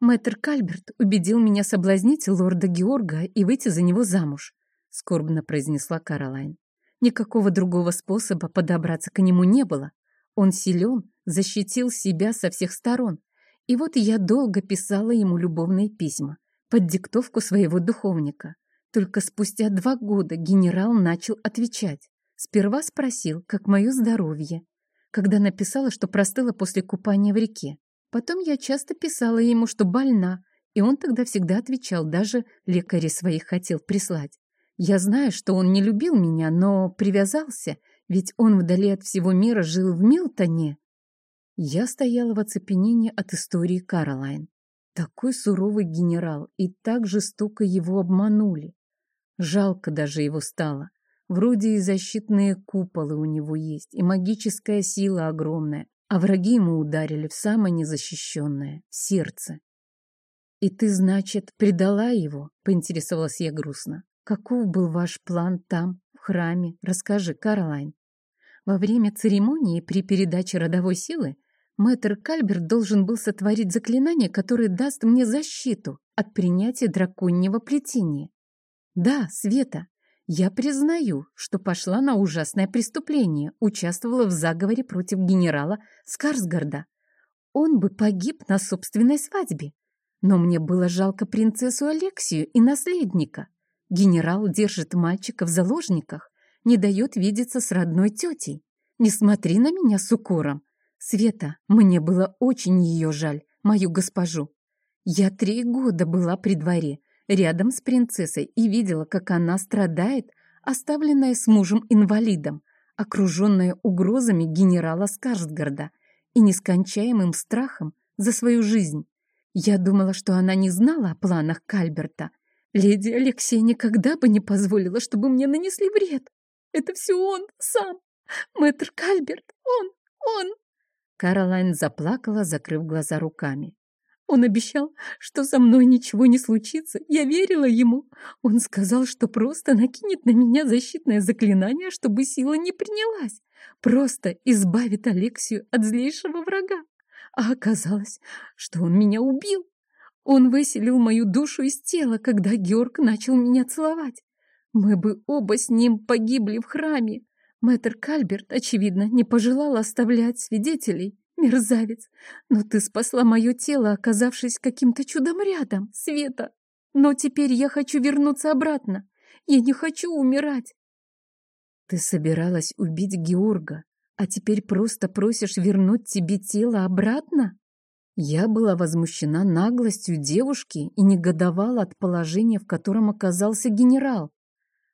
Мэтр Кальберт убедил меня соблазнить лорда Георга и выйти за него замуж, скорбно произнесла Каролайн. Никакого другого способа подобраться к нему не было. Он силен, защитил себя со всех сторон. И вот я долго писала ему любовные письма под диктовку своего духовника. Только спустя два года генерал начал отвечать. Сперва спросил, как мое здоровье, когда написала, что простыла после купания в реке. Потом я часто писала ему, что больна, и он тогда всегда отвечал, даже лекаря своих хотел прислать. Я знаю, что он не любил меня, но привязался, ведь он вдали от всего мира жил в Милтоне. Я стояла в оцепенении от истории Каролайн. Такой суровый генерал, и так жестоко его обманули. Жалко даже его стало. Вроде и защитные куполы у него есть, и магическая сила огромная, а враги ему ударили в самое незащищенное — сердце. «И ты, значит, предала его?» — поинтересовалась я грустно. «Каков был ваш план там, в храме? Расскажи, Каролайн». Во время церемонии при передаче родовой силы мэтр Кальберт должен был сотворить заклинание, которое даст мне защиту от принятия драконьего плетения. Да, Света, я признаю, что пошла на ужасное преступление, участвовала в заговоре против генерала Скарсгарда. Он бы погиб на собственной свадьбе. Но мне было жалко принцессу Алексию и наследника. Генерал держит мальчика в заложниках, не дает видеться с родной тетей. Не смотри на меня с укором. Света, мне было очень ее жаль, мою госпожу. Я три года была при дворе, рядом с принцессой и видела, как она страдает, оставленная с мужем-инвалидом, окруженная угрозами генерала Скарсгарда и нескончаемым страхом за свою жизнь. Я думала, что она не знала о планах Кальберта. Леди Алексей никогда бы не позволила, чтобы мне нанесли вред. Это все он сам. Мэтр Кальберт, он, он. Каролайн заплакала, закрыв глаза руками. Он обещал, что со мной ничего не случится. Я верила ему. Он сказал, что просто накинет на меня защитное заклинание, чтобы сила не принялась. Просто избавит Алексию от злейшего врага. А оказалось, что он меня убил. Он выселил мою душу из тела, когда Георг начал меня целовать. Мы бы оба с ним погибли в храме. Мэтр Кальберт, очевидно, не пожелал оставлять свидетелей. Мерзавец, но ты спасла мое тело, оказавшись каким-то чудом рядом, Света. Но теперь я хочу вернуться обратно. Я не хочу умирать. Ты собиралась убить Георга, а теперь просто просишь вернуть тебе тело обратно? Я была возмущена наглостью девушки и негодовала от положения, в котором оказался генерал.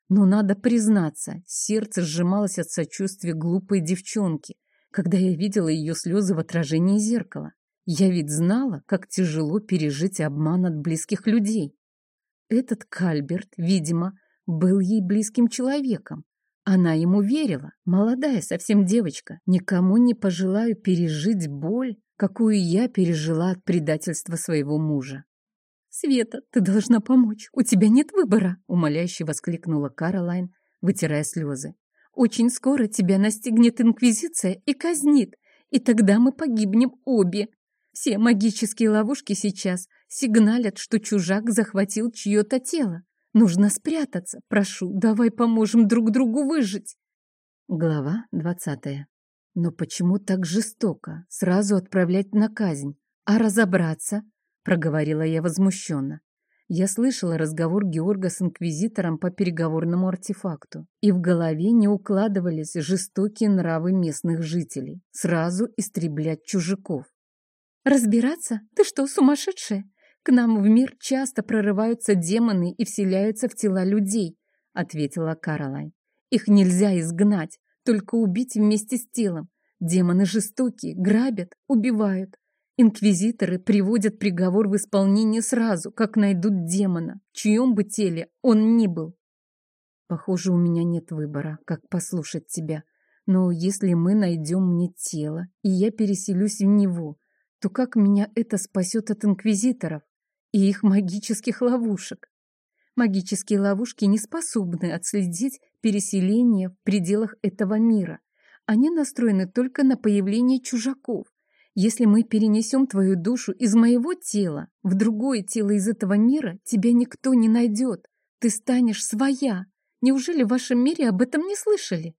Но надо признаться, сердце сжималось от сочувствия глупой девчонки, когда я видела ее слезы в отражении зеркала. Я ведь знала, как тяжело пережить обман от близких людей. Этот Кальберт, видимо, был ей близким человеком. Она ему верила, молодая совсем девочка. Никому не пожелаю пережить боль, какую я пережила от предательства своего мужа. «Света, ты должна помочь, у тебя нет выбора», — умоляюще воскликнула Каролайн, вытирая слезы. Очень скоро тебя настигнет Инквизиция и казнит, и тогда мы погибнем обе. Все магические ловушки сейчас сигналят, что чужак захватил чье-то тело. Нужно спрятаться. Прошу, давай поможем друг другу выжить. Глава двадцатая. Но почему так жестоко? Сразу отправлять на казнь. А разобраться? Проговорила я возмущенно. Я слышала разговор Георга с инквизитором по переговорному артефакту, и в голове не укладывались жестокие нравы местных жителей. Сразу истреблять чужаков. «Разбираться? Ты что, сумасшедшая? К нам в мир часто прорываются демоны и вселяются в тела людей», — ответила Каролайн. «Их нельзя изгнать, только убить вместе с телом. Демоны жестокие, грабят, убивают. Инквизиторы приводят приговор в исполнение сразу, как найдут демона, в чьем бы теле он ни был. Похоже, у меня нет выбора, как послушать тебя. Но если мы найдем мне тело, и я переселюсь в него, то как меня это спасет от инквизиторов и их магических ловушек? Магические ловушки не способны отследить переселение в пределах этого мира. Они настроены только на появление чужаков. Если мы перенесем твою душу из моего тела в другое тело из этого мира, тебя никто не найдет. Ты станешь своя. Неужели в вашем мире об этом не слышали?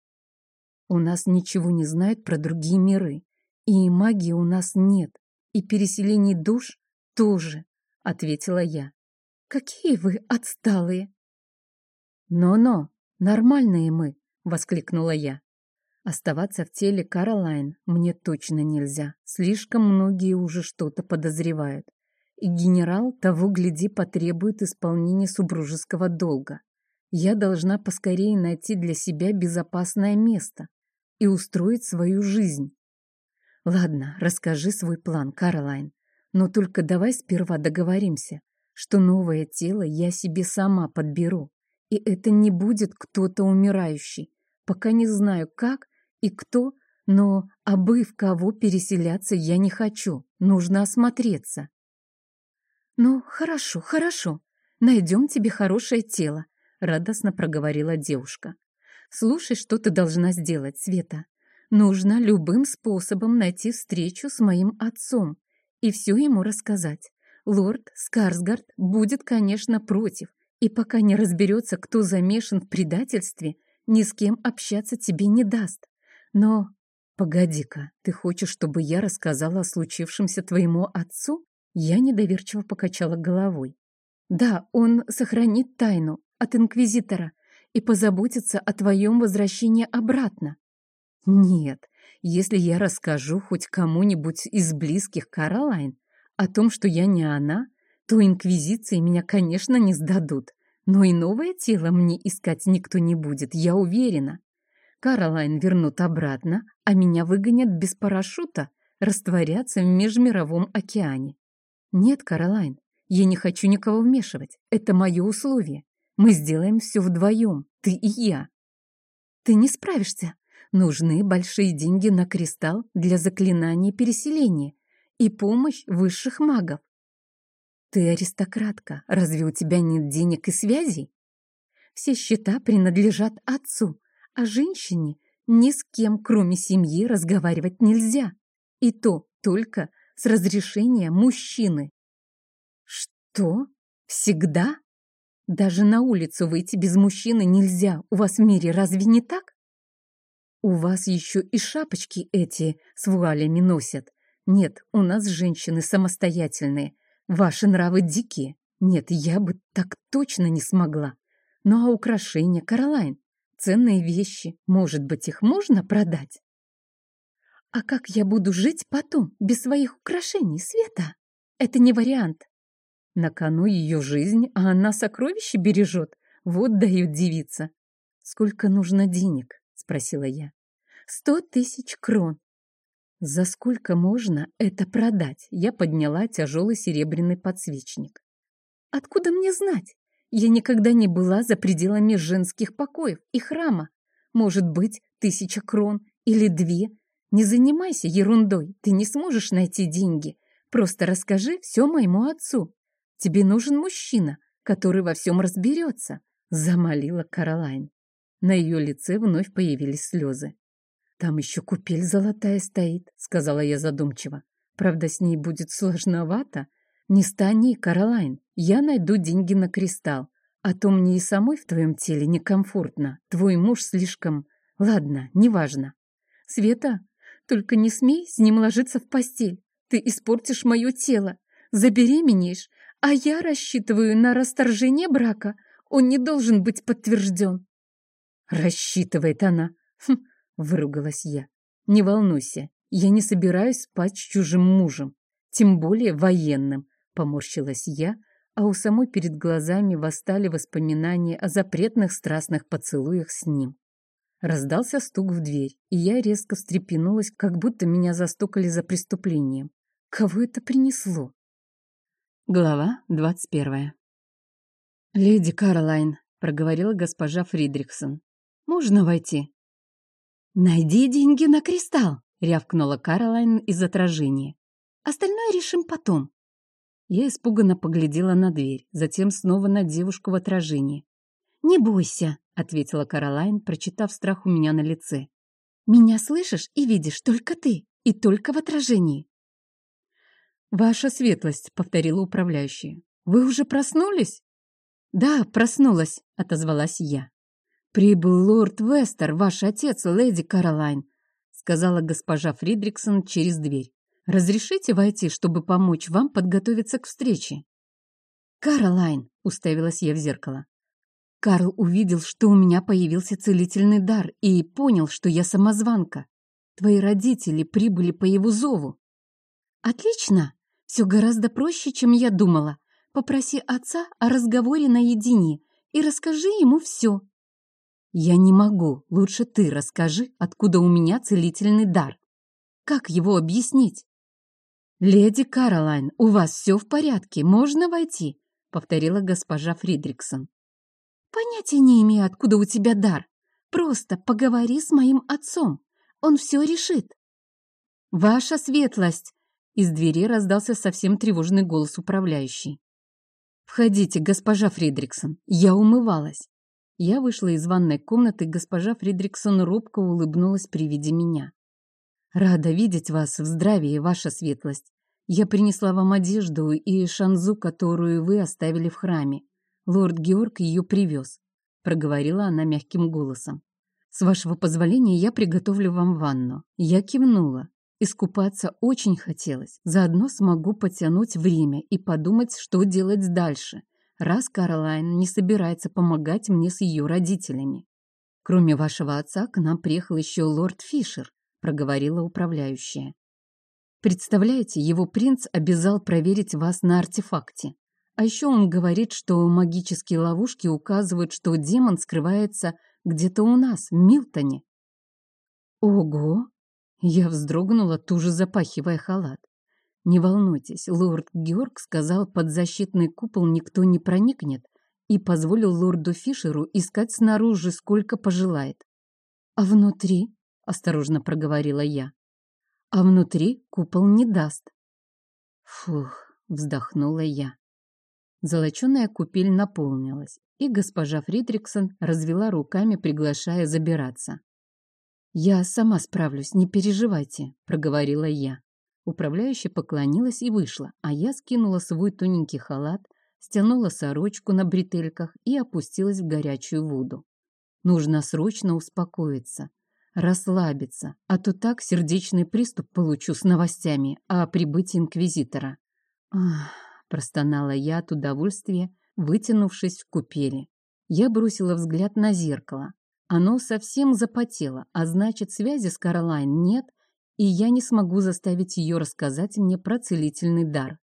У нас ничего не знают про другие миры. И магии у нас нет. И переселений душ тоже, ответила я. Какие вы отсталые! Но-но, нормальные мы, воскликнула я. Оставаться в теле Каролайн мне точно нельзя. Слишком многие уже что-то подозревают. И генерал того гляди потребует исполнения супружеского долга. Я должна поскорее найти для себя безопасное место и устроить свою жизнь. Ладно, расскажи свой план, Каролайн, но только давай сперва договоримся, что новое тело я себе сама подберу, и это не будет кто-то умирающий. Пока не знаю, как и кто, но обыв кого переселяться я не хочу, нужно осмотреться. Ну, хорошо, хорошо, найдем тебе хорошее тело, — радостно проговорила девушка. «Слушай, что ты должна сделать, Света. Нужно любым способом найти встречу с моим отцом и все ему рассказать. Лорд Скарсгард будет, конечно, против, и пока не разберется, кто замешан в предательстве, ни с кем общаться тебе не даст. Но... Погоди-ка, ты хочешь, чтобы я рассказала о случившемся твоему отцу? Я недоверчиво покачала головой. Да, он сохранит тайну, от инквизитора и позаботиться о твоем возвращении обратно. Нет, если я расскажу хоть кому-нибудь из близких Каролайн о том, что я не она, то инквизиции меня, конечно, не сдадут. Но и новое тело мне искать никто не будет, я уверена. Каролайн вернут обратно, а меня выгонят без парашюта, растворяться в межмировом океане. Нет, Каролайн, я не хочу никого вмешивать. Это мое условие. Мы сделаем все вдвоем, ты и я. Ты не справишься. Нужны большие деньги на кристалл для заклинания переселения и помощь высших магов. Ты аристократка, разве у тебя нет денег и связей? Все счета принадлежат отцу, а женщине ни с кем, кроме семьи, разговаривать нельзя. И то только с разрешения мужчины. Что? Всегда? Даже на улицу выйти без мужчины нельзя. У вас в мире разве не так? У вас еще и шапочки эти с вуалями носят. Нет, у нас женщины самостоятельные. Ваши нравы дикие. Нет, я бы так точно не смогла. Ну а украшения, Каролайн, ценные вещи, может быть, их можно продать? А как я буду жить потом, без своих украшений, Света? Это не вариант. На кону ее жизнь, а она сокровища бережет. Вот дают девица. «Сколько нужно денег?» — спросила я. «Сто тысяч крон». «За сколько можно это продать?» Я подняла тяжелый серебряный подсвечник. «Откуда мне знать? Я никогда не была за пределами женских покоев и храма. Может быть, тысяча крон или две. Не занимайся ерундой, ты не сможешь найти деньги. Просто расскажи все моему отцу. Тебе нужен мужчина, который во всем разберется», — замолила Каролайн. На ее лице вновь появились слезы. «Там еще купель золотая стоит», — сказала я задумчиво. «Правда, с ней будет сложновато. Не стани, Каролайн, я найду деньги на кристалл, а то мне и самой в твоем теле некомфортно. Твой муж слишком... Ладно, неважно. Света, только не смей с ним ложиться в постель. Ты испортишь мое тело, забеременеешь, а я рассчитываю на расторжение брака. Он не должен быть подтвержден. Рассчитывает она. Хм, выругалась я. Не волнуйся, я не собираюсь спать с чужим мужем, тем более военным, поморщилась я, а у самой перед глазами восстали воспоминания о запретных страстных поцелуях с ним. Раздался стук в дверь, и я резко встрепенулась, как будто меня застукали за преступлением. Кого это принесло? Глава двадцать первая. «Леди Каролайн», — проговорила госпожа Фридриксон, — «можно войти?» «Найди деньги на кристалл», — рявкнула Каролайн из отражения. «Остальное решим потом». Я испуганно поглядела на дверь, затем снова на девушку в отражении. «Не бойся», — ответила Каролайн, прочитав страх у меня на лице. «Меня слышишь и видишь только ты, и только в отражении». «Ваша светлость», — повторила управляющая. «Вы уже проснулись?» «Да, проснулась», — отозвалась я. «Прибыл лорд Вестер, ваш отец, леди Каролайн», — сказала госпожа Фридриксон через дверь. «Разрешите войти, чтобы помочь вам подготовиться к встрече?» «Каролайн», — уставилась я в зеркало. Карл увидел, что у меня появился целительный дар и понял, что я самозванка. Твои родители прибыли по его зову. Отлично. Все гораздо проще, чем я думала. Попроси отца о разговоре наедине и расскажи ему все. Я не могу. Лучше ты расскажи, откуда у меня целительный дар. Как его объяснить? «Леди Каролайн, у вас все в порядке, можно войти?» — повторила госпожа Фридриксон. Понятия не имею, откуда у тебя дар. Просто поговори с моим отцом. Он все решит. Ваша светлость! Из двери раздался совсем тревожный голос управляющей. «Входите, госпожа Фридриксон, я умывалась». Я вышла из ванной комнаты, госпожа Фридриксон робко улыбнулась при виде меня. «Рада видеть вас в здравии, ваша светлость. Я принесла вам одежду и шанзу, которую вы оставили в храме. Лорд Георг ее привез, проговорила она мягким голосом. С вашего позволения я приготовлю вам ванну. Я кивнула. Искупаться очень хотелось. Заодно смогу потянуть время и подумать, что делать дальше, раз Каролайн не собирается помогать мне с ее родителями. Кроме вашего отца, к нам приехал еще лорд Фишер, проговорила управляющая. Представляете, его принц обязал проверить вас на артефакте. А еще он говорит, что магические ловушки указывают, что демон скрывается где-то у нас, в Милтоне. Ого! Я вздрогнула, туже запахивая халат. Не волнуйтесь, лорд Георг сказал, под защитный купол никто не проникнет и позволил лорду Фишеру искать снаружи, сколько пожелает. А внутри, осторожно проговорила я, а внутри купол не даст. Фух, вздохнула я. Золоченая купель наполнилась, и госпожа Фридриксон развела руками, приглашая забираться. «Я сама справлюсь, не переживайте», — проговорила я. Управляющая поклонилась и вышла, а я скинула свой тоненький халат, стянула сорочку на бретельках и опустилась в горячую воду. Нужно срочно успокоиться, расслабиться, а то так сердечный приступ получу с новостями о прибытии инквизитора. Ах, простонала я от удовольствия, вытянувшись в купели. Я бросила взгляд на зеркало. Оно совсем запотело, а значит, связи с Каролайн нет, и я не смогу заставить ее рассказать мне про целительный дар.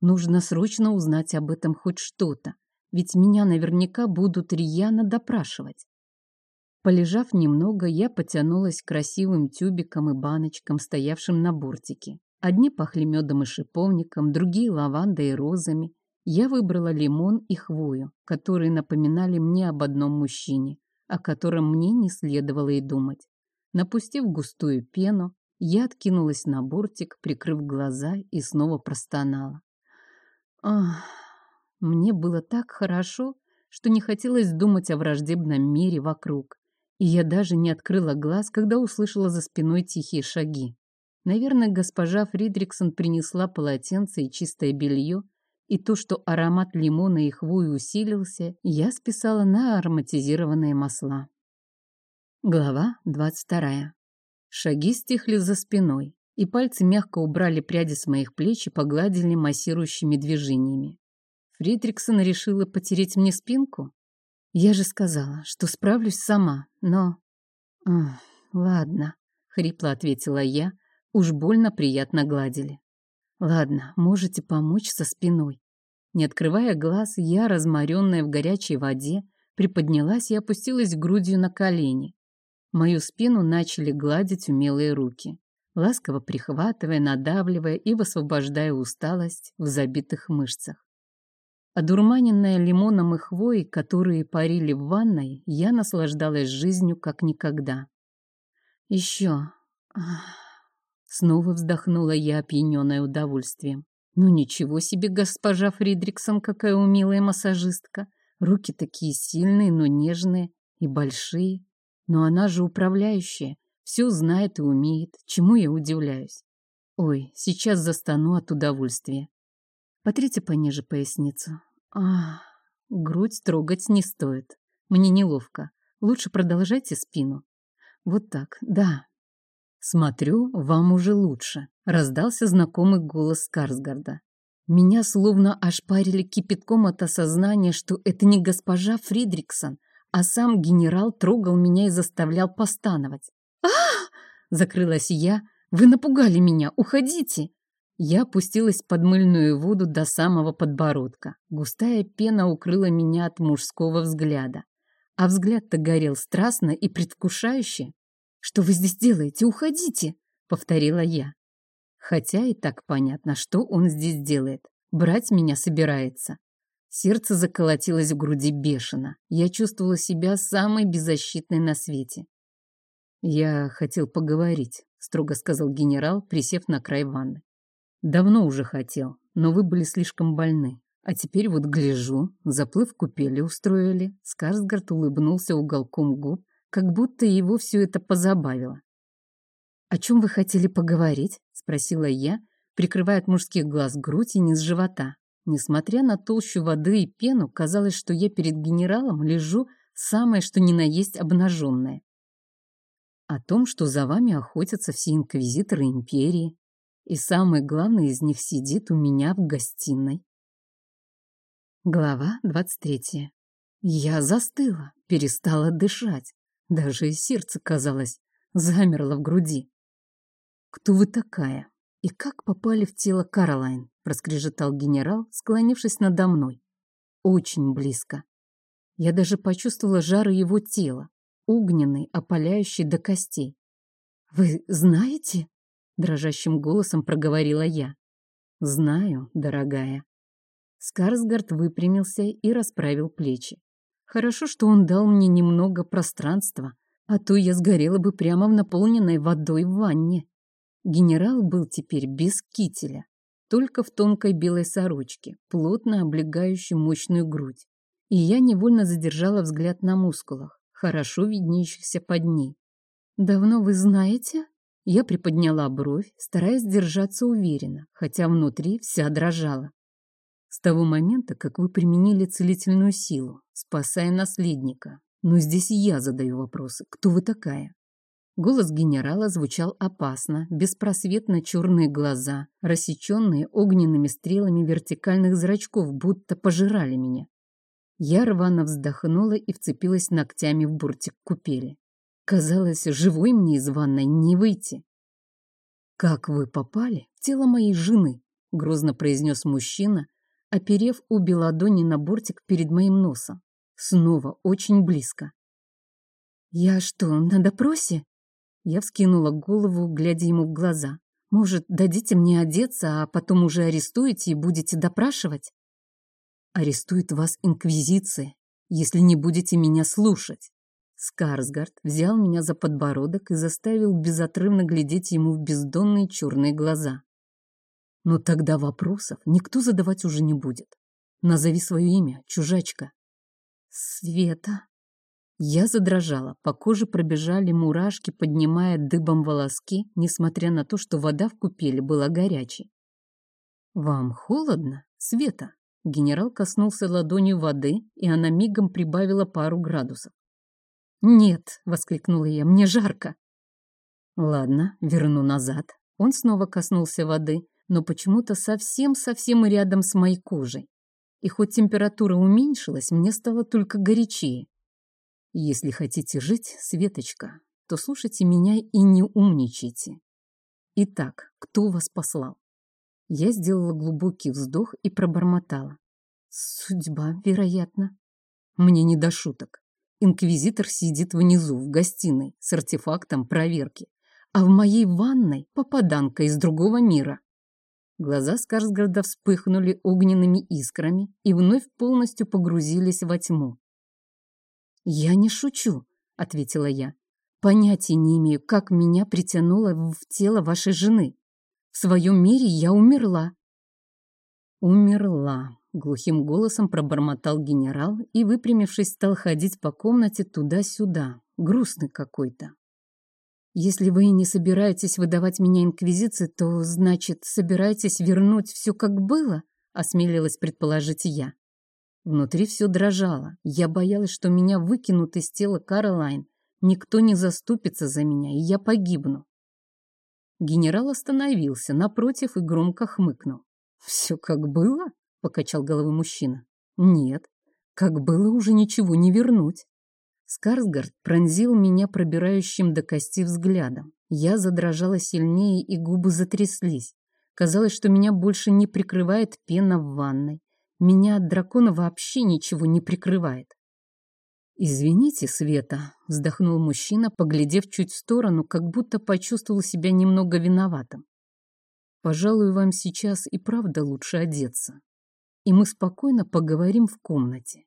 Нужно срочно узнать об этом хоть что-то, ведь меня наверняка будут рьяно допрашивать. Полежав немного, я потянулась к красивым тюбикам и баночкам, стоявшим на бортике. Одни пахли медом и шиповником, другие — лавандой и розами. Я выбрала лимон и хвою, которые напоминали мне об одном мужчине, о котором мне не следовало и думать. Напустив густую пену, я откинулась на бортик, прикрыв глаза и снова простонала. Ах, мне было так хорошо, что не хотелось думать о враждебном мире вокруг, и я даже не открыла глаз, когда услышала за спиной тихие шаги. Наверное, госпожа Фридриксон принесла полотенце и чистое белье, и то, что аромат лимона и хвои усилился, я списала на ароматизированные масла. Глава двадцать вторая. Шаги стихли за спиной, и пальцы мягко убрали пряди с моих плеч и погладили массирующими движениями. Фридриксон решила потереть мне спинку? Я же сказала, что справлюсь сама, но... Ладно, хрипло ответила я, Уж больно приятно гладили. Ладно, можете помочь со спиной. Не открывая глаз, я, разморенная в горячей воде, приподнялась и опустилась грудью на колени. Мою спину начали гладить умелые руки, ласково прихватывая, надавливая и высвобождая усталость в забитых мышцах. Одурманенная лимоном и хвоей, которые парили в ванной, я наслаждалась жизнью как никогда. Еще. Снова вздохнула я, опьяненная удовольствием. Ну ничего себе, госпожа Фридриксон, какая умелая массажистка. Руки такие сильные, но нежные и большие. Но она же управляющая, все знает и умеет, чему я удивляюсь. Ой, сейчас застану от удовольствия. Потрите пониже поясницу. А, грудь трогать не стоит. Мне неловко. Лучше продолжайте спину. Вот так, да. Смотрю, вам уже лучше. Раздался знакомый голос Скарсгарда. Меня словно ошпарили кипятком от осознания, что это не госпожа Фридриксон, а сам генерал трогал меня и заставлял постановать. а закрылась я. «Вы напугали меня! Уходите!» Я опустилась под мыльную воду до самого подбородка. Густая пена укрыла меня от мужского взгляда. А взгляд-то горел страстно и предвкушающе. «Что вы здесь делаете? Уходите!» — повторила я. Хотя и так понятно, что он здесь делает. Брать меня собирается. Сердце заколотилось в груди бешено. Я чувствовала себя самой беззащитной на свете. «Я хотел поговорить», — строго сказал генерал, присев на край ванны. «Давно уже хотел, но вы были слишком больны. А теперь вот гляжу, заплыв купели устроили». Скарсгард улыбнулся уголком губ, как будто его все это позабавило. «О чем вы хотели поговорить?» — спросила я, прикрывая от мужских глаз грудь и низ живота. Несмотря на толщу воды и пену, казалось, что я перед генералом лежу самое что ни на есть обнаженное. О том, что за вами охотятся все инквизиторы империи, и самый главный из них сидит у меня в гостиной. Глава 23. Я застыла, перестала дышать. Даже и сердце, казалось, замерло в груди. «Кто вы такая?» «И как попали в тело Каролайн?» — проскрежетал генерал, склонившись надо мной. «Очень близко. Я даже почувствовала жар его тела, огненный, опаляющий до костей. «Вы знаете?» — дрожащим голосом проговорила я. «Знаю, дорогая». Скарсгард выпрямился и расправил плечи. Хорошо, что он дал мне немного пространства, а то я сгорела бы прямо в наполненной водой ванне. Генерал был теперь без кителя, только в тонкой белой сорочке, плотно облегающей мощную грудь. И я невольно задержала взгляд на мускулах, хорошо виднеющихся под ней. «Давно вы знаете?» Я приподняла бровь, стараясь держаться уверенно, хотя внутри вся дрожала. С того момента, как вы применили целительную силу, спасая наследника. Но здесь я задаю вопросы. Кто вы такая? Голос генерала звучал опасно, беспросветно черные глаза, рассеченные огненными стрелами вертикальных зрачков, будто пожирали меня. Я рвано вздохнула и вцепилась ногтями в буртик купели. Казалось, живой мне из ванной не выйти. «Как вы попали в тело моей жены?» — грозно произнес мужчина, оперев обе ладони на бортик перед моим носом. Снова очень близко. «Я что, на допросе?» Я вскинула голову, глядя ему в глаза. «Может, дадите мне одеться, а потом уже арестуете и будете допрашивать?» «Арестует вас Инквизиция, если не будете меня слушать». Скарсгард взял меня за подбородок и заставил безотрывно глядеть ему в бездонные черные глаза. «Но тогда вопросов никто задавать уже не будет. Назови свое имя, чужачка». «Света», я задрожала, по коже пробежали мурашки, поднимая дыбом волоски, несмотря на то, что вода в купели была горячей. «Вам холодно, Света?» Генерал коснулся ладонью воды, и она мигом прибавила пару градусов. «Нет!» — воскликнула я. «Мне жарко!» «Ладно, верну назад». Он снова коснулся воды, но почему-то совсем-совсем рядом с моей кожей. И хоть температура уменьшилась, мне стало только горячее. Если хотите жить, Светочка, то слушайте меня и не умничайте. Итак, кто вас послал? Я сделала глубокий вздох и пробормотала. Судьба, вероятно. Мне не до шуток. Инквизитор сидит внизу, в гостиной, с артефактом проверки, а в моей ванной попаданка из другого мира. Глаза Скарсгарда вспыхнули огненными искрами и вновь полностью погрузились во тьму. «Я не шучу», — ответила я. «Понятия не имею, как меня притянуло в тело вашей жены. В своем мире я умерла». «Умерла», — глухим голосом пробормотал генерал и, выпрямившись, стал ходить по комнате туда-сюда, грустный какой-то. Если вы не собираетесь выдавать меня инквизиции, то, значит, собираетесь вернуть все как было? Осмелилась предположить я. Внутри все дрожало. Я боялась, что меня выкинут из тела Каролайн. Никто не заступится за меня, и я погибну. Генерал остановился напротив и громко хмыкнул. «Все как было?» — покачал головой мужчина. «Нет, как было уже ничего не вернуть. Скарсгард пронзил меня пробирающим до кости взглядом. Я задрожала сильнее, и губы затряслись. Казалось, что меня больше не прикрывает пена в ванной. Меня от дракона вообще ничего не прикрывает. «Извините, Света», — вздохнул мужчина, поглядев чуть в сторону, как будто почувствовал себя немного виноватым. «Пожалуй, вам сейчас и правда лучше одеться, и мы спокойно поговорим в комнате».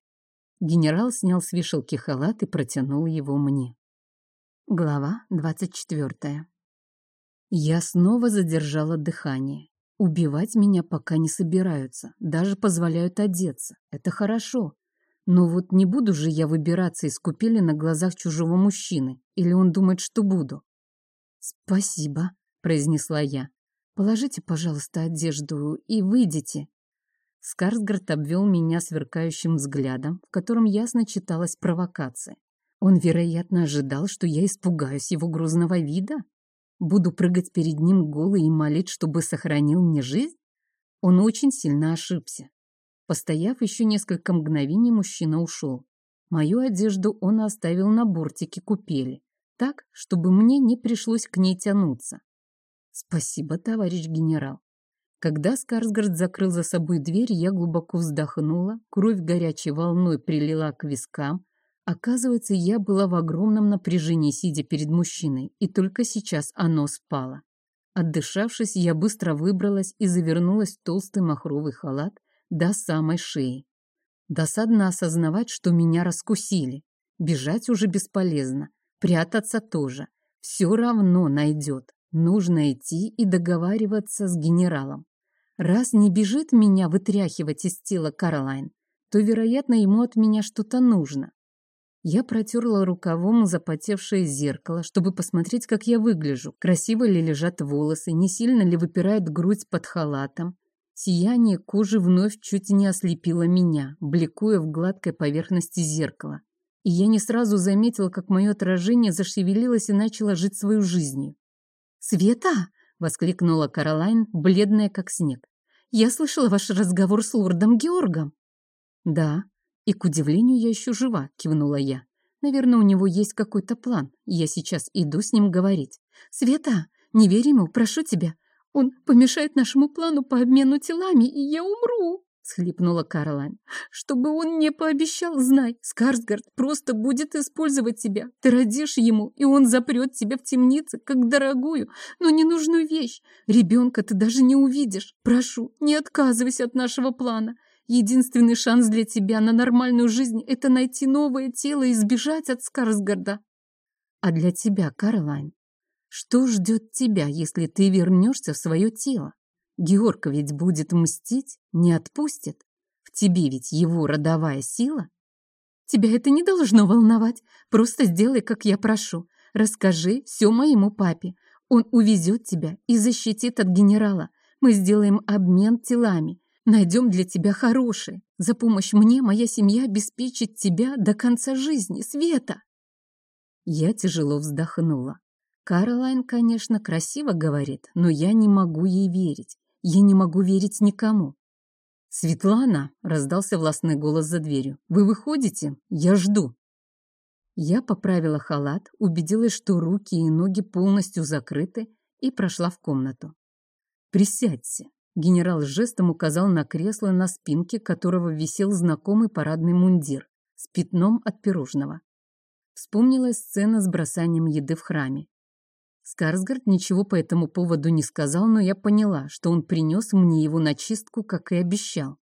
Генерал снял с вешалки халат и протянул его мне. Глава двадцать четвертая. Я снова задержала дыхание. Убивать меня пока не собираются, даже позволяют одеться. Это хорошо. Но вот не буду же я выбираться из купели на глазах чужого мужчины, или он думает, что буду. «Спасибо», — произнесла я. «Положите, пожалуйста, одежду и выйдите». Скарсгард обвел меня сверкающим взглядом, в котором ясно читалась провокация. Он, вероятно, ожидал, что я испугаюсь его грузного вида? Буду прыгать перед ним голый и молить, чтобы сохранил мне жизнь? Он очень сильно ошибся. Постояв еще несколько мгновений, мужчина ушел. Мою одежду он оставил на бортике купели, так, чтобы мне не пришлось к ней тянуться. Спасибо, товарищ генерал. Когда Скарсгард закрыл за собой дверь, я глубоко вздохнула, кровь горячей волной прилила к вискам. Оказывается, я была в огромном напряжении, сидя перед мужчиной, и только сейчас оно спало. Отдышавшись, я быстро выбралась и завернулась в толстый махровый халат до самой шеи. Досадно осознавать, что меня раскусили. Бежать уже бесполезно, прятаться тоже. Все равно найдет. Нужно идти и договариваться с генералом. Раз не бежит меня вытряхивать из тела Каролайн, то, вероятно, ему от меня что-то нужно. Я протерла рукавом запотевшее зеркало, чтобы посмотреть, как я выгляжу, красиво ли лежат волосы, не сильно ли выпирает грудь под халатом. Сияние кожи вновь чуть не ослепило меня, бликуя в гладкой поверхности зеркала. И я не сразу заметила, как мое отражение зашевелилось и начало жить свою жизнью. «Света!» — воскликнула Каролайн, бледная как снег. Я слышала ваш разговор с лордом Георгом. Да, и к удивлению я еще жива, кивнула я. Наверное, у него есть какой-то план. Я сейчас иду с ним говорить. Света, не верь ему, прошу тебя. Он помешает нашему плану по обмену телами, и я умру. — схлипнула Каролайн. «Чтобы он мне пообещал, знай, Скарсгард просто будет использовать тебя. Ты родишь ему, и он запрет тебя в темнице, как дорогую, но ненужную вещь. Ребенка ты даже не увидишь. Прошу, не отказывайся от нашего плана. Единственный шанс для тебя на нормальную жизнь — это найти новое тело и сбежать от Скарсгарда. А для тебя, Каролайн, что ждет тебя, если ты вернешься в свое тело? Георг ведь будет мстить, не отпустит. В тебе ведь его родовая сила. Тебя это не должно волновать. Просто сделай, как я прошу. Расскажи все моему папе. Он увезет тебя и защитит от генерала. Мы сделаем обмен телами. Найдем для тебя хорошее. За помощь мне моя семья обеспечит тебя до конца жизни, Света. Я тяжело вздохнула. Каролайн, конечно, красиво говорит, но я не могу ей верить. Я не могу верить никому. «Светлана!» — раздался властный голос за дверью. «Вы выходите? Я жду!» Я поправила халат, убедилась, что руки и ноги полностью закрыты, и прошла в комнату. «Присядьте!» — генерал жестом указал на кресло, на спинке которого висел знакомый парадный мундир с пятном от пирожного. Вспомнилась сцена с бросанием еды в храме. Скарсгард ничего по этому поводу не сказал, но я поняла, что он принес мне его на чистку, как и обещал.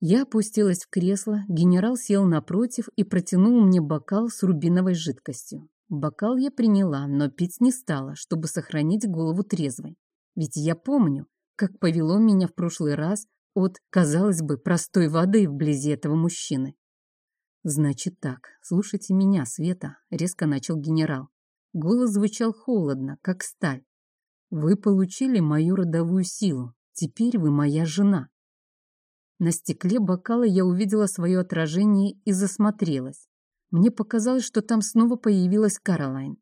Я опустилась в кресло, генерал сел напротив и протянул мне бокал с рубиновой жидкостью. Бокал я приняла, но пить не стала, чтобы сохранить голову трезвой. Ведь я помню, как повело меня в прошлый раз от, казалось бы, простой воды вблизи этого мужчины. «Значит так, слушайте меня, Света», — резко начал генерал. Голос звучал холодно, как сталь. «Вы получили мою родовую силу. Теперь вы моя жена». На стекле бокала я увидела свое отражение и засмотрелась. Мне показалось, что там снова появилась Каролайн.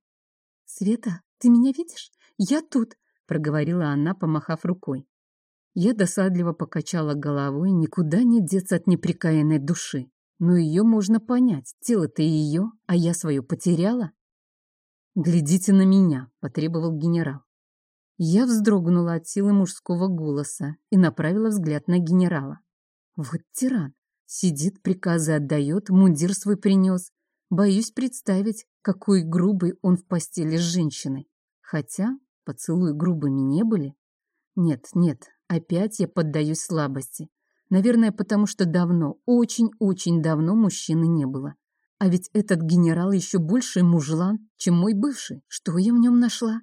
«Света, ты меня видишь? Я тут!» — проговорила она, помахав рукой. Я досадливо покачала головой, никуда не деться от неприкаянной души. Но ее можно понять, тело-то ее, а я свое потеряла. «Глядите на меня», — потребовал генерал. Я вздрогнула от силы мужского голоса и направила взгляд на генерала. Вот тиран. Сидит, приказы отдает, мундир свой принес. Боюсь представить, какой грубый он в постели с женщиной. Хотя поцелуи грубыми не были. Нет, нет, опять я поддаюсь слабости. Наверное, потому что давно, очень-очень давно мужчины не было. А ведь этот генерал еще больше мужлан, чем мой бывший. Что я в нем нашла?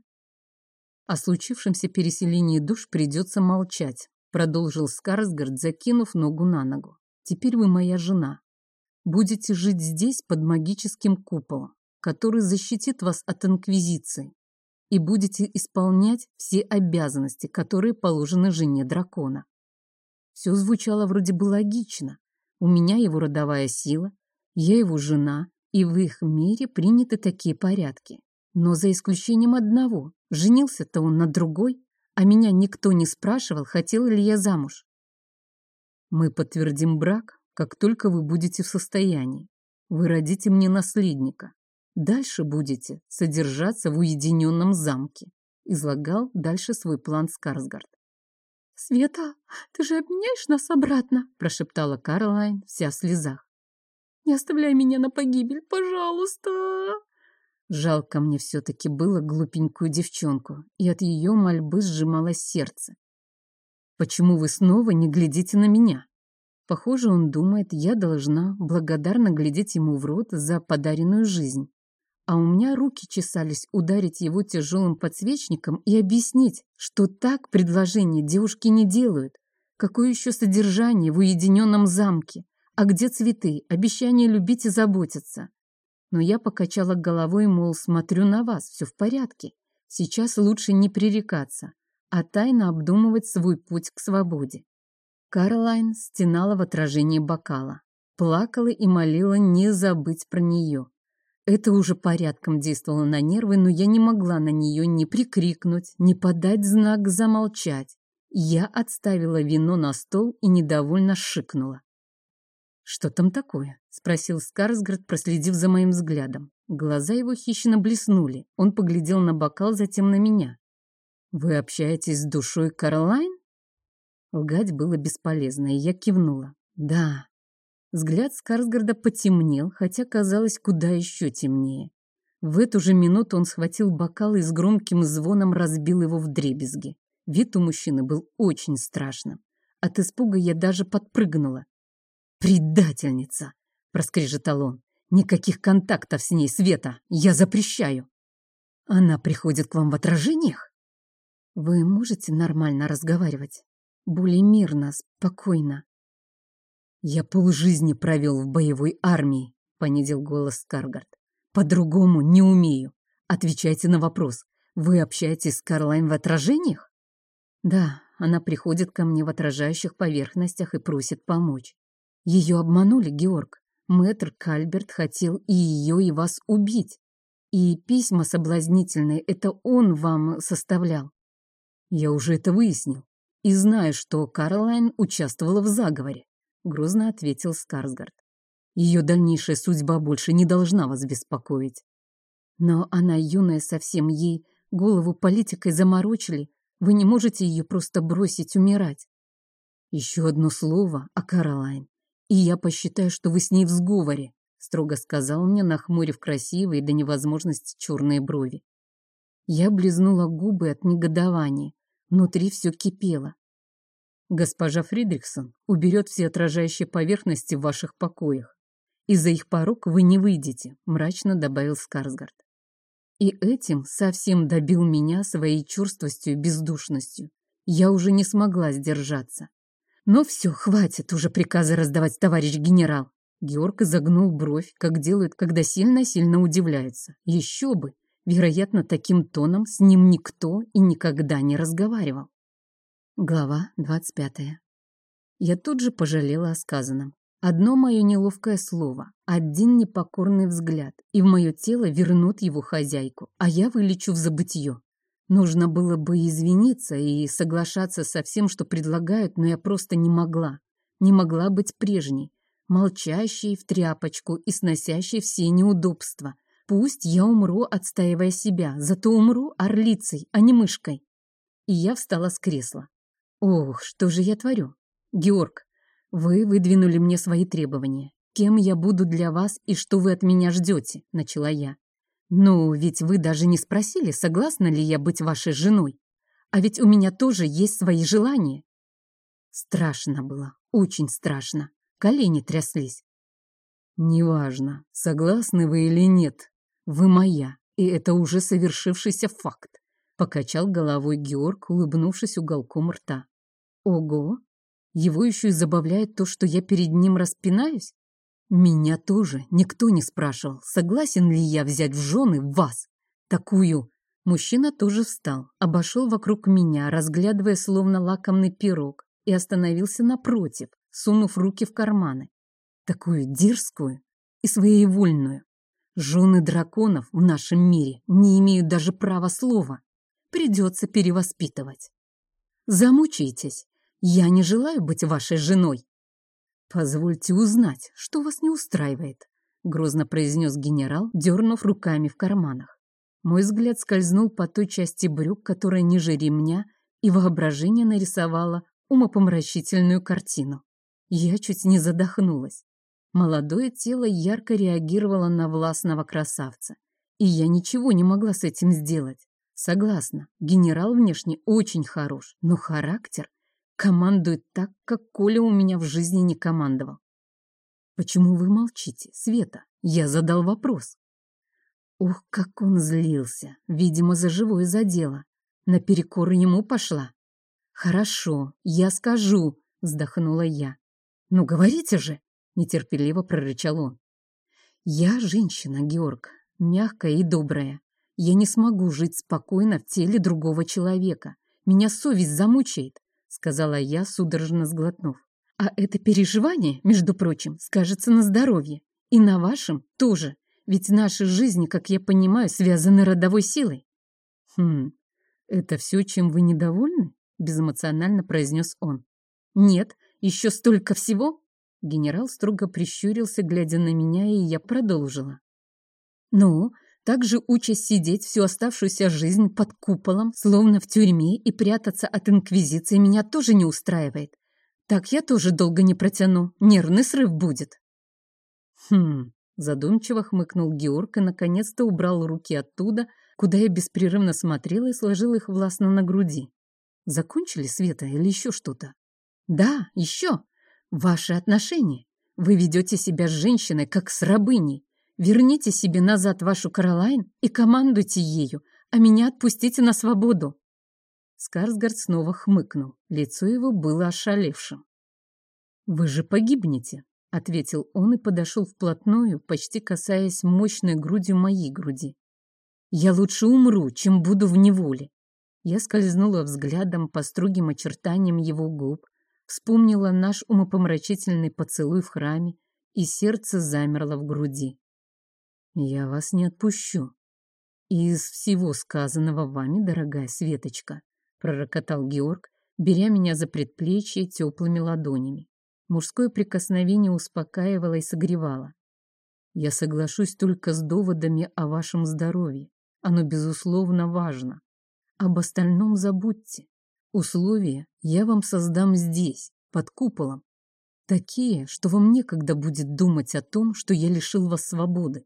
О случившемся переселении душ придется молчать, продолжил Скарсгард, закинув ногу на ногу. Теперь вы моя жена. Будете жить здесь под магическим куполом, который защитит вас от инквизиции, и будете исполнять все обязанности, которые положены жене дракона. Все звучало вроде бы логично. У меня его родовая сила, я его жена, и в их мире приняты такие порядки. Но за исключением одного. Женился-то он на другой, а меня никто не спрашивал, хотела ли я замуж. Мы подтвердим брак, как только вы будете в состоянии. Вы родите мне наследника. Дальше будете содержаться в уединенном замке. Излагал дальше свой план Скарсгард. «Света, ты же обменяешь нас обратно?» прошептала Каролайн, вся в слезах. Не оставляй меня на погибель, пожалуйста!» Жалко мне все-таки было глупенькую девчонку, и от ее мольбы сжималось сердце. «Почему вы снова не глядите на меня?» Похоже, он думает, я должна благодарно глядеть ему в рот за подаренную жизнь. А у меня руки чесались ударить его тяжелым подсвечником и объяснить, что так предложение девушки не делают. Какое еще содержание в уединенном замке? А где цветы, обещание любить и заботиться? Но я покачала головой, мол, смотрю на вас, все в порядке. Сейчас лучше не пререкаться, а тайно обдумывать свой путь к свободе. Каролайн стенала в отражении бокала, плакала и молила не забыть про нее. Это уже порядком действовало на нервы, но я не могла на нее ни прикрикнуть, ни подать знак замолчать. Я отставила вино на стол и недовольно шикнула. «Что там такое?» — спросил Скарсгард, проследив за моим взглядом. Глаза его хищно блеснули. Он поглядел на бокал, затем на меня. «Вы общаетесь с душой Каролайн?» Лгать было бесполезно, и я кивнула. «Да». Взгляд Скарсгарда потемнел, хотя казалось куда еще темнее. В эту же минуту он схватил бокал и с громким звоном разбил его в дребезги. Вид у мужчины был очень страшным. От испуга я даже подпрыгнула. «Предательница!» — проскрежетал он. «Никаких контактов с ней, Света! Я запрещаю!» «Она приходит к вам в отражениях?» «Вы можете нормально разговаривать? Более мирно, спокойно?» «Я полжизни провел в боевой армии», — понизил голос Скаргард. «По-другому не умею. Отвечайте на вопрос. Вы общаетесь с Карлайн в отражениях?» «Да, она приходит ко мне в отражающих поверхностях и просит помочь. Ее обманули, Георг. Мэтр Кальберт хотел и ее, и вас убить. И письма соблазнительные это он вам составлял. Я уже это выяснил. И знаю, что Карлайн участвовала в заговоре, грозно ответил Скарсгард. Ее дальнейшая судьба больше не должна вас беспокоить. Но она юная совсем, ей голову политикой заморочили. Вы не можете ее просто бросить умирать. Еще одно слово о Каролайн, и я посчитаю, что вы с ней в сговоре. строго сказал мне, нахмурив красивые до невозможности черные брови. Я близнула губы от негодования. Внутри все кипело. Госпожа Фридриксон уберет все отражающие поверхности в ваших покоях. Из-за их порог вы не выйдете, мрачно добавил Скарсгард. И этим совсем добил меня своей чувствостью и бездушностью. Я уже не смогла сдержаться. Но все, хватит уже приказы раздавать, товарищ генерал. Георг изогнул бровь, как делают, когда сильно-сильно удивляются. Еще бы! Вероятно, таким тоном с ним никто и никогда не разговаривал. Глава двадцать пятая. Я тут же пожалела о сказанном. Одно мое неловкое слово, один непокорный взгляд, и в мое тело вернут его хозяйку, а я вылечу в забытье. Нужно было бы извиниться и соглашаться со всем, что предлагают, но я просто не могла. Не могла быть прежней, молчащей в тряпочку и сносящей все неудобства, Пусть я умру, отстаивая себя, зато умру орлицей, а не мышкой. И я встала с кресла. Ох, что же я творю? Георг, вы выдвинули мне свои требования. Кем я буду для вас и что вы от меня ждете? Начала я. Ну, ведь вы даже не спросили, согласна ли я быть вашей женой. А ведь у меня тоже есть свои желания. Страшно было, очень страшно. Колени тряслись. «Неважно, согласны вы или нет, «Вы моя, и это уже совершившийся факт», — покачал головой Георг, улыбнувшись уголком рта. «Ого! Его еще и забавляет то, что я перед ним распинаюсь? Меня тоже никто не спрашивал, согласен ли я взять в жены вас, такую...» Мужчина тоже встал, обошел вокруг меня, разглядывая словно лакомный пирог, и остановился напротив, сунув руки в карманы. Такую дерзкую и своевольную. Жены драконов в нашем мире не имеют даже права слова. Придется перевоспитывать. Замучаетесь. Я не желаю быть вашей женой. Позвольте узнать, что вас не устраивает, грозно произнес генерал, дернув руками в карманах. Мой взгляд скользнул по той части брюк, которая ниже ремня, и воображение нарисовало умопомрачительную картину. Я чуть не задохнулась. Молодое тело ярко реагировало на властного красавца, и я ничего не могла с этим сделать. Согласна, генерал внешне очень хорош, но характер командует так, как Коля у меня в жизни не командовал. «Почему вы молчите, Света?» Я задал вопрос. Ух, как он злился, видимо, за живое задело. Наперекор ему пошла. «Хорошо, я скажу», — вздохнула я. «Ну, говорите же!» нетерпеливо прорычал он. Я женщина, Георг, мягкая и добрая. Я не смогу жить спокойно в теле другого человека. Меня совесть замучает, сказала я, судорожно сглотнув. А это переживание, между прочим, скажется на здоровье. И на вашем тоже. Ведь наши жизни, как я понимаю, связаны родовой силой. Хм, это все, чем вы недовольны? Безэмоционально произнес он. Нет, еще столько всего, Генерал строго прищурился, глядя на меня, и я продолжила. «Ну, также участь сидеть всю оставшуюся жизнь под куполом, словно в тюрьме, и прятаться от инквизиции меня тоже не устраивает. Так я тоже долго не протяну, нервный срыв будет». «Хм...» — задумчиво хмыкнул Георг и наконец-то убрал руки оттуда, куда я беспрерывно смотрела и сложил их властно на груди. «Закончили, Света, или еще что-то?» «Да, еще!» Ваши отношения. Вы ведете себя с женщиной, как с рабыней. Верните себе назад вашу Каролайн и командуйте ею, а меня отпустите на свободу. Скарсгард снова хмыкнул. Лицо его было ошалевшим. «Вы же погибнете», — ответил он и подошел вплотную, почти касаясь мощной грудью моей груди. «Я лучше умру, чем буду в неволе». Я скользнула взглядом по строгим очертаниям его губ, Вспомнила наш умопомрачительный поцелуй в храме, и сердце замерло в груди. «Я вас не отпущу. Из всего сказанного вами, дорогая Светочка», — пророкотал Георг, беря меня за предплечье теплыми ладонями. Мужское прикосновение успокаивало и согревало. «Я соглашусь только с доводами о вашем здоровье. Оно, безусловно, важно. Об остальном забудьте. Условия я вам создам здесь, под куполом. Такие, что вам некогда будет думать о том, что я лишил вас свободы.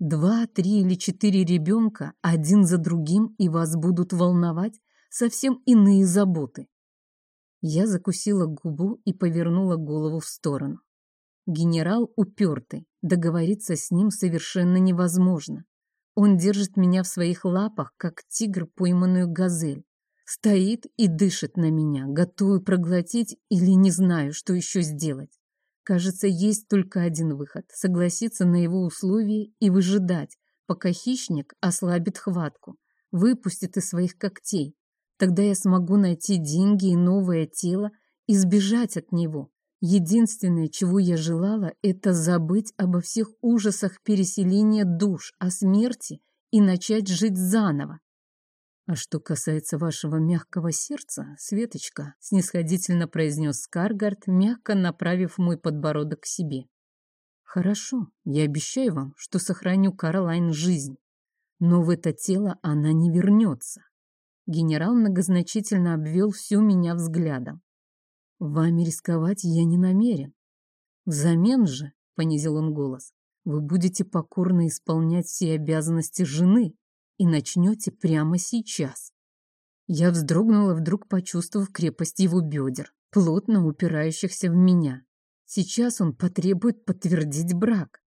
Два, три или четыре ребенка один за другим и вас будут волновать совсем иные заботы. Я закусила губу и повернула голову в сторону. Генерал упертый, договориться с ним совершенно невозможно. Он держит меня в своих лапах, как тигр пойманную газель. Стоит и дышит на меня, готовый проглотить или не знаю, что еще сделать. Кажется, есть только один выход — согласиться на его условия и выжидать, пока хищник ослабит хватку, выпустит из своих когтей. Тогда я смогу найти деньги и новое тело и сбежать от него. Единственное, чего я желала, это забыть обо всех ужасах переселения душ, о смерти и начать жить заново. «А что касается вашего мягкого сердца, Светочка», — снисходительно произнес Скаргард, мягко направив мой подбородок к себе. «Хорошо, я обещаю вам, что сохраню Каролайн жизнь, но в это тело она не вернется». Генерал многозначительно обвел всю меня взглядом. «Вами рисковать я не намерен. Взамен же, — понизил он голос, — вы будете покорно исполнять все обязанности жены, и начнете прямо сейчас. Я вздрогнула, вдруг почувствовав крепость его бедер, плотно упирающихся в меня. Сейчас он потребует подтвердить брак.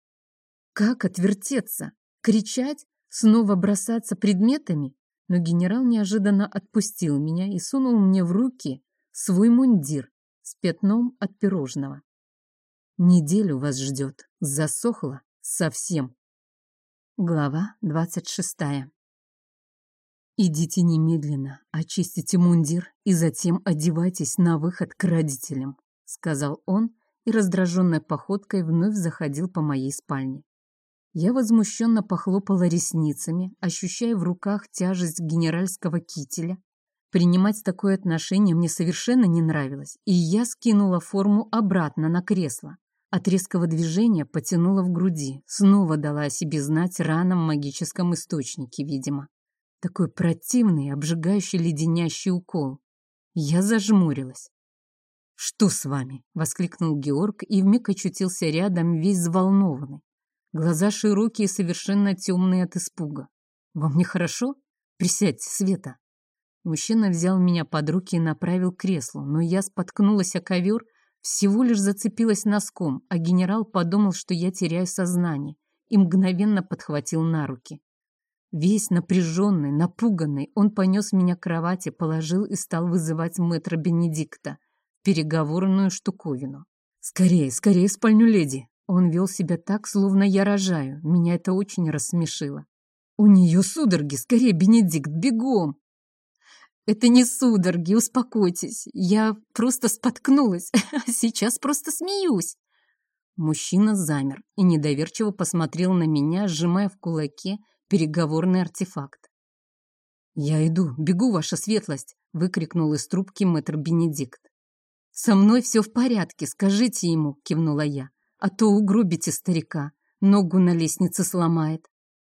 Как отвертеться? Кричать? Снова бросаться предметами? Но генерал неожиданно отпустил меня и сунул мне в руки свой мундир с пятном от пирожного. Неделю вас ждет. Засохло совсем. Глава двадцать шестая. «Идите немедленно, очистите мундир и затем одевайтесь на выход к родителям», сказал он и раздраженной походкой вновь заходил по моей спальне. Я возмущенно похлопала ресницами, ощущая в руках тяжесть генеральского кителя. Принимать такое отношение мне совершенно не нравилось, и я скинула форму обратно на кресло. От резкого движения потянула в груди, снова дала о себе знать ранам магическом источнике, видимо. Такой противный, обжигающий, леденящий укол. Я зажмурилась. «Что с вами?» — воскликнул Георг и вмиг очутился рядом, весь взволнованный. Глаза широкие, совершенно темные от испуга. «Вам нехорошо? Присядьте, Света!» Мужчина взял меня под руки и направил к креслу, но я споткнулась о ковер, всего лишь зацепилась носком, а генерал подумал, что я теряю сознание, и мгновенно подхватил на руки. Весь напряженный, напуганный, он понес меня к кровати, положил и стал вызывать мэтра Бенедикта, переговорную штуковину. «Скорее, скорее спальню леди!» Он вел себя так, словно я рожаю. Меня это очень рассмешило. «У нее судороги! Скорее, Бенедикт, бегом!» «Это не судороги, успокойтесь. Я просто споткнулась. Сейчас просто смеюсь!» Мужчина замер и недоверчиво посмотрел на меня, сжимая в кулаке переговорный артефакт. «Я иду, бегу, ваша светлость!» — выкрикнул из трубки мэтр Бенедикт. «Со мной все в порядке, скажите ему!» — кивнула я. «А то угробите старика, ногу на лестнице сломает».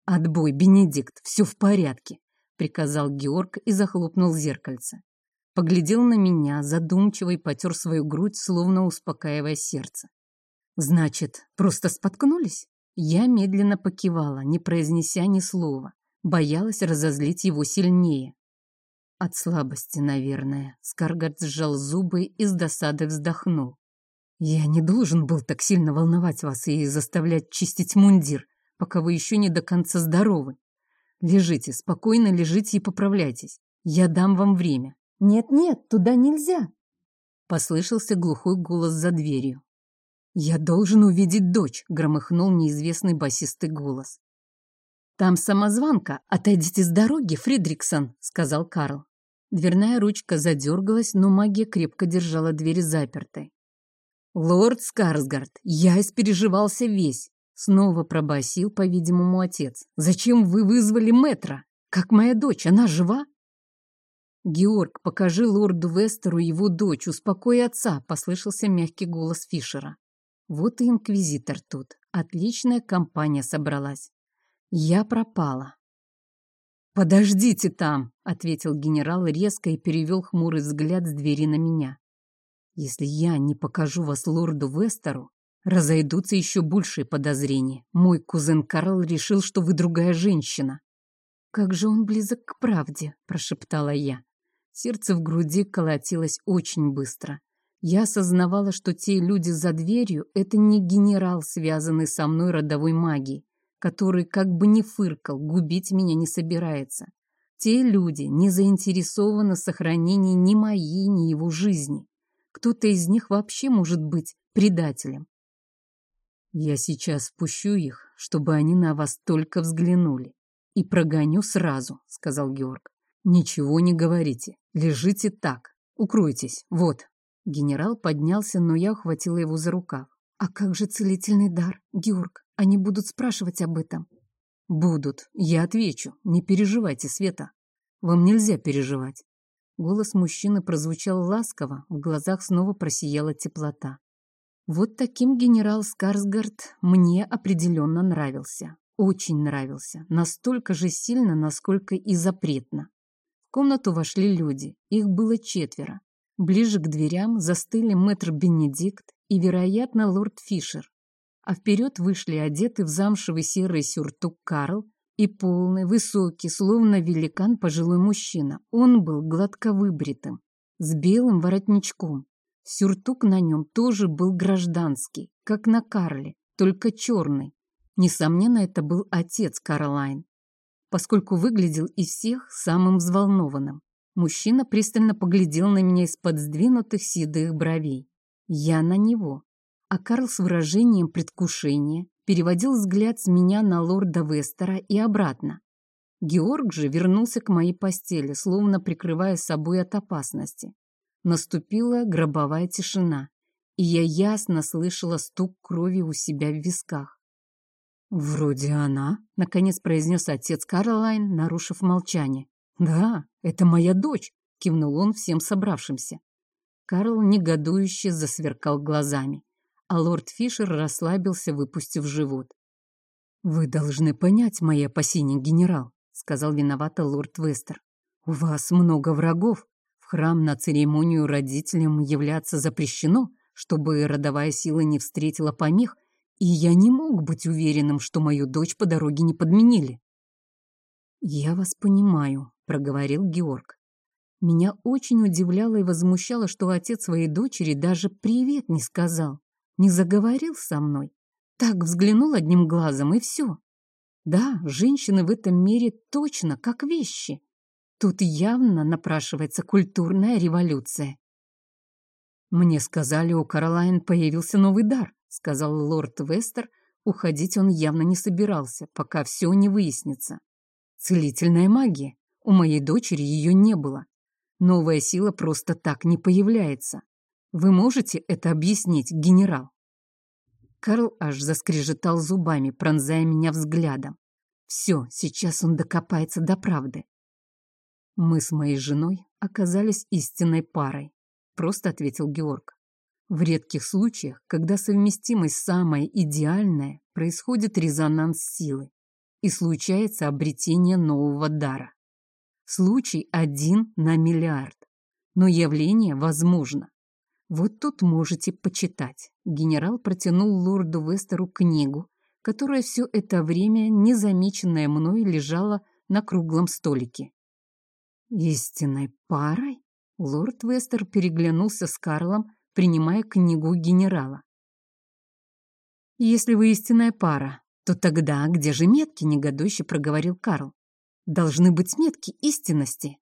«Отбой, Бенедикт, все в порядке!» — приказал Георг и захлопнул зеркальце. Поглядел на меня, задумчиво и потер свою грудь, словно успокаивая сердце. «Значит, просто споткнулись?» Я медленно покивала, не произнеся ни слова. Боялась разозлить его сильнее. От слабости, наверное. Скаргард сжал зубы и с досадой вздохнул. Я не должен был так сильно волновать вас и заставлять чистить мундир, пока вы еще не до конца здоровы. Лежите, спокойно лежите и поправляйтесь. Я дам вам время. Нет-нет, туда нельзя. Послышался глухой голос за дверью. «Я должен увидеть дочь», — громыхнул неизвестный басистый голос. «Там самозванка. Отойдите с дороги, Фридриксон», — сказал Карл. Дверная ручка задергалась, но магия крепко держала дверь запертой. «Лорд Скарсгард, я испереживался весь», — снова пробасил, по-видимому, отец. «Зачем вы вызвали мэтра? Как моя дочь, она жива?» «Георг, покажи лорду Вестеру его дочь, успокой отца», — послышался мягкий голос Фишера. Вот и инквизитор тут. Отличная компания собралась. Я пропала. «Подождите там!» — ответил генерал резко и перевел хмурый взгляд с двери на меня. Если я не покажу вас лорду Вестеру, разойдутся еще большие подозрения. Мой кузен Карл решил, что вы другая женщина. Как же он близок к правде, прошептала я. Сердце в груди колотилось очень быстро. Я осознавала, что те люди за дверью — это не генерал, связанный со мной родовой магией, который, как бы не фыркал, губить меня не собирается. Те люди не заинтересованы в сохранении ни моей, ни его жизни. Кто-то из них вообще может быть предателем. Я сейчас впущу их, чтобы они на вас только взглянули. И прогоню сразу, сказал Георг. Ничего не говорите, лежите так, укройтесь, вот. Генерал поднялся, но я ухватила его за рукав. А как же целительный дар, Георг? Они будут спрашивать об этом. Будут. Я отвечу. Не переживайте, Света. Вам нельзя переживать. Голос мужчины прозвучал ласково, в глазах снова просияла теплота. Вот таким генерал Скарсгард мне определенно нравился. Очень нравился. Настолько же сильно, насколько и запретно. В комнату вошли люди. Их было четверо. Ближе к дверям застыли мэтр Бенедикт и, вероятно, лорд Фишер а вперед вышли одеты в замшевый серый сюртук Карл и полный, высокий, словно великан пожилой мужчина. Он был гладко выбритым, с белым воротничком. Сюртук на нем тоже был гражданский, как на Карле, только черный. Несомненно, это был отец Каролайн, поскольку выглядел из всех самым взволнованным. Мужчина пристально поглядел на меня из-под сдвинутых седых бровей. Я на него а Карл с выражением предвкушения переводил взгляд с меня на лорда Вестера и обратно. Георг же вернулся к моей постели, словно прикрывая собой от опасности. Наступила гробовая тишина, и я ясно слышала стук крови у себя в висках. «Вроде она», — наконец произнес отец Карлайн, нарушив молчание. «Да, это моя дочь», — кивнул он всем собравшимся. Карл негодующе засверкал глазами а лорд Фишер расслабился, выпустив живот. «Вы должны понять мои опасения, генерал», — сказал виновато лорд Вестер. «У вас много врагов. В храм на церемонию родителям являться запрещено, чтобы родовая сила не встретила помех, и я не мог быть уверенным, что мою дочь по дороге не подменили». «Я вас понимаю», — проговорил Георг. Меня очень удивляло и возмущало, что отец своей дочери даже «привет» не сказал не заговорил со мной. Так взглянул одним глазом, и все. Да, женщины в этом мире точно как вещи. Тут явно напрашивается культурная революция. «Мне сказали, у Каролайн появился новый дар», — сказал лорд Вестер. Уходить он явно не собирался, пока все не выяснится. «Целительная магия. У моей дочери ее не было. Новая сила просто так не появляется. Вы можете это объяснить, генерал?» Карл аж заскрежетал зубами, пронзая меня взглядом. Все, сейчас он докопается до правды. Мы с моей женой оказались истинной парой, просто ответил Георг. В редких случаях, когда совместимость самая идеальная, происходит резонанс силы и случается обретение нового дара. Случай один на миллиард, но явление возможно. Вот тут можете почитать. Генерал протянул лорду Вестеру книгу, которая все это время, незамеченная мной, лежала на круглом столике. «Истинной парой?» Лорд Вестер переглянулся с Карлом, принимая книгу генерала. «Если вы истинная пара, то тогда где же метки?» — негодующе проговорил Карл. «Должны быть метки истинности».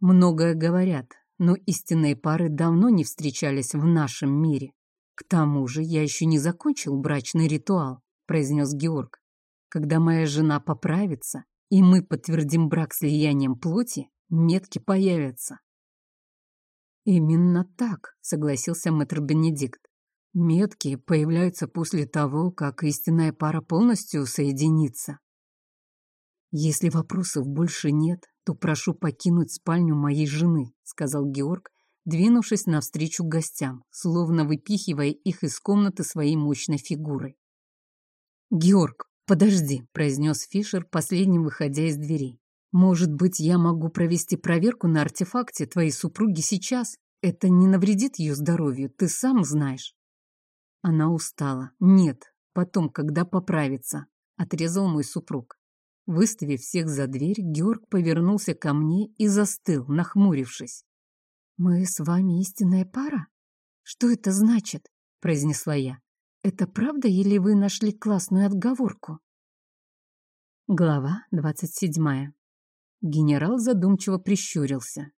Многое говорят, но истинные пары давно не встречались в нашем мире. К тому же я еще не закончил брачный ритуал, произнес Георг. Когда моя жена поправится, и мы подтвердим брак слиянием плоти, метки появятся. Именно так, согласился мэтр Бенедикт. Метки появляются после того, как истинная пара полностью соединится. Если вопросов больше нет, то прошу покинуть спальню моей жены», — сказал Георг, двинувшись навстречу гостям, словно выпихивая их из комнаты своей мощной фигурой. «Георг, подожди», — произнес Фишер, последним выходя из дверей. «Может быть, я могу провести проверку на артефакте твоей супруги сейчас? Это не навредит ее здоровью, ты сам знаешь. Она устала. Нет, потом, когда поправится, отрезал мой супруг. Выставив всех за дверь, Георг повернулся ко мне и застыл, нахмурившись. «Мы с вами истинная пара? Что это значит?» — произнесла я. «Это правда или вы нашли классную отговорку?» Глава двадцать седьмая. Генерал задумчиво прищурился.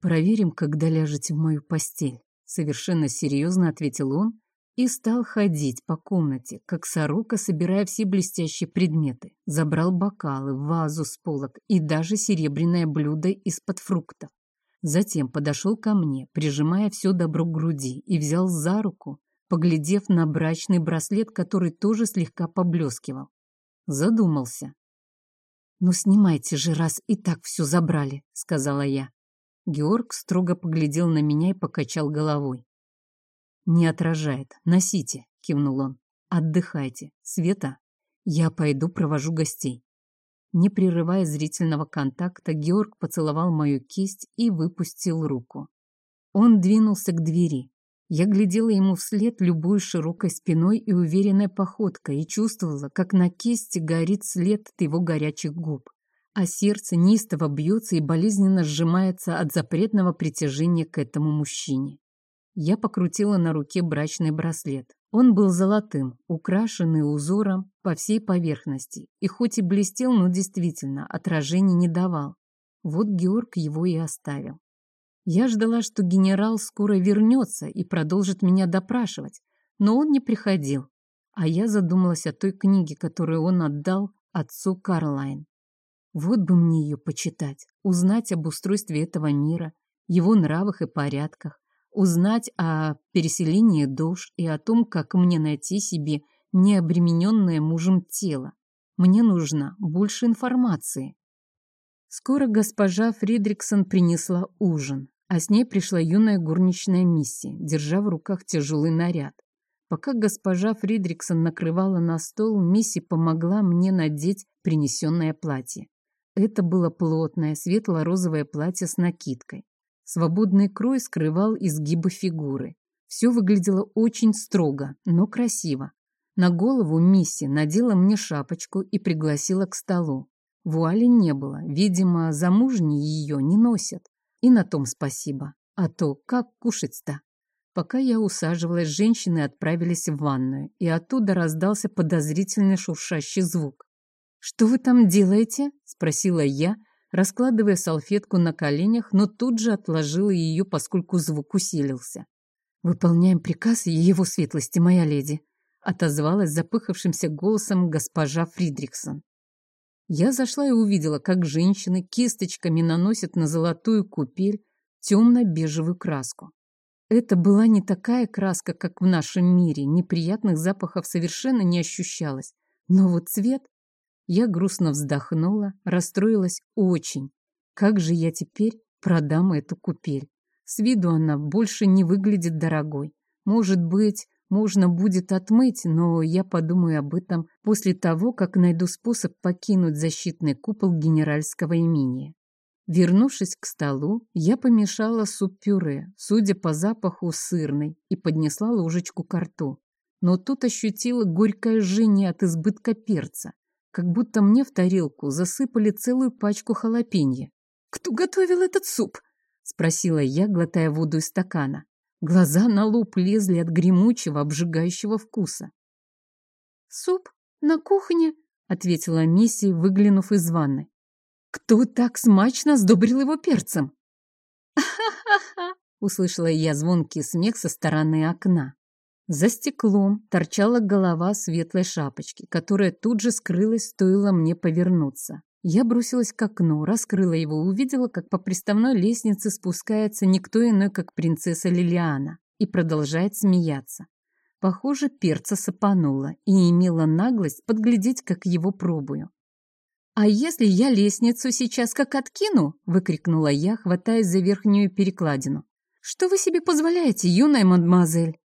«Проверим, когда ляжете в мою постель», — совершенно серьезно ответил он и стал ходить по комнате, как сорока, собирая все блестящие предметы. Забрал бокалы, вазу с полок и даже серебряное блюдо из-под фруктов. Затем подошел ко мне, прижимая все добро к груди, и взял за руку, поглядев на брачный браслет, который тоже слегка поблескивал. Задумался. «Ну, снимайте же, раз и так все забрали», — сказала я. Георг строго поглядел на меня и покачал головой. «Не отражает. Носите», — кивнул он. «Отдыхайте. Света, я пойду провожу гостей». Не прерывая зрительного контакта, Георг поцеловал мою кисть и выпустил руку. Он двинулся к двери. Я глядела ему вслед любой широкой спиной и уверенной походкой и чувствовала, как на кисти горит след от его горячих губ а сердце неистово бьется и болезненно сжимается от запретного притяжения к этому мужчине. Я покрутила на руке брачный браслет. Он был золотым, украшенный узором по всей поверхности, и хоть и блестел, но действительно отражений не давал. Вот Георг его и оставил. Я ждала, что генерал скоро вернется и продолжит меня допрашивать, но он не приходил, а я задумалась о той книге, которую он отдал отцу Карлайн. Вот бы мне ее почитать, узнать об устройстве этого мира, его нравах и порядках, узнать о переселении душ и о том, как мне найти себе необремененное мужем тело. Мне нужно больше информации. Скоро госпожа Фридриксон принесла ужин, а с ней пришла юная горничная Мисси, держа в руках тяжелый наряд. Пока госпожа Фридриксон накрывала на стол, Мисси помогла мне надеть принесенное платье. Это было плотное светло-розовое платье с накидкой. Свободный крой скрывал изгибы фигуры. Все выглядело очень строго, но красиво. На голову Мисси надела мне шапочку и пригласила к столу. Вуали не было, видимо, замужние ее не носят. И на том спасибо. А то как кушать-то? Пока я усаживалась, женщины отправились в ванную, и оттуда раздался подозрительный шуршащий звук. «Что вы там делаете?» — спросила я, раскладывая салфетку на коленях, но тут же отложила ее, поскольку звук усилился. «Выполняем приказ его светлости, моя леди», — отозвалась запыхавшимся голосом госпожа Фридриксон. Я зашла и увидела, как женщины кисточками наносят на золотую купель темно-бежевую краску. Это была не такая краска, как в нашем мире, неприятных запахов совершенно не ощущалось, но вот цвет я грустно вздохнула, расстроилась очень. Как же я теперь продам эту купель? С виду она больше не выглядит дорогой. Может быть, можно будет отмыть, но я подумаю об этом после того, как найду способ покинуть защитный купол генеральского имения. Вернувшись к столу, я помешала суп-пюре, судя по запаху сырный, и поднесла ложечку к рту. Но тут ощутила горькое жжение от избытка перца как будто мне в тарелку засыпали целую пачку халапенья. «Кто готовил этот суп?» — спросила я, глотая воду из стакана. Глаза на лоб лезли от гремучего, обжигающего вкуса. «Суп на кухне», — ответила Мисси, выглянув из ванны. «Кто так смачно сдобрил его перцем?» «Ха-ха-ха!» — услышала я звонкий смех со стороны окна. За стеклом торчала голова светлой шапочки, которая тут же скрылась, стоило мне повернуться. Я бросилась к окну, раскрыла его, увидела, как по приставной лестнице спускается никто иной, как принцесса Лилиана, и продолжает смеяться. Похоже, перца сапанула и имела наглость подглядеть, как его пробую. «А если я лестницу сейчас как откину?» — выкрикнула я, хватаясь за верхнюю перекладину. «Что вы себе позволяете, юная мадемуазель?»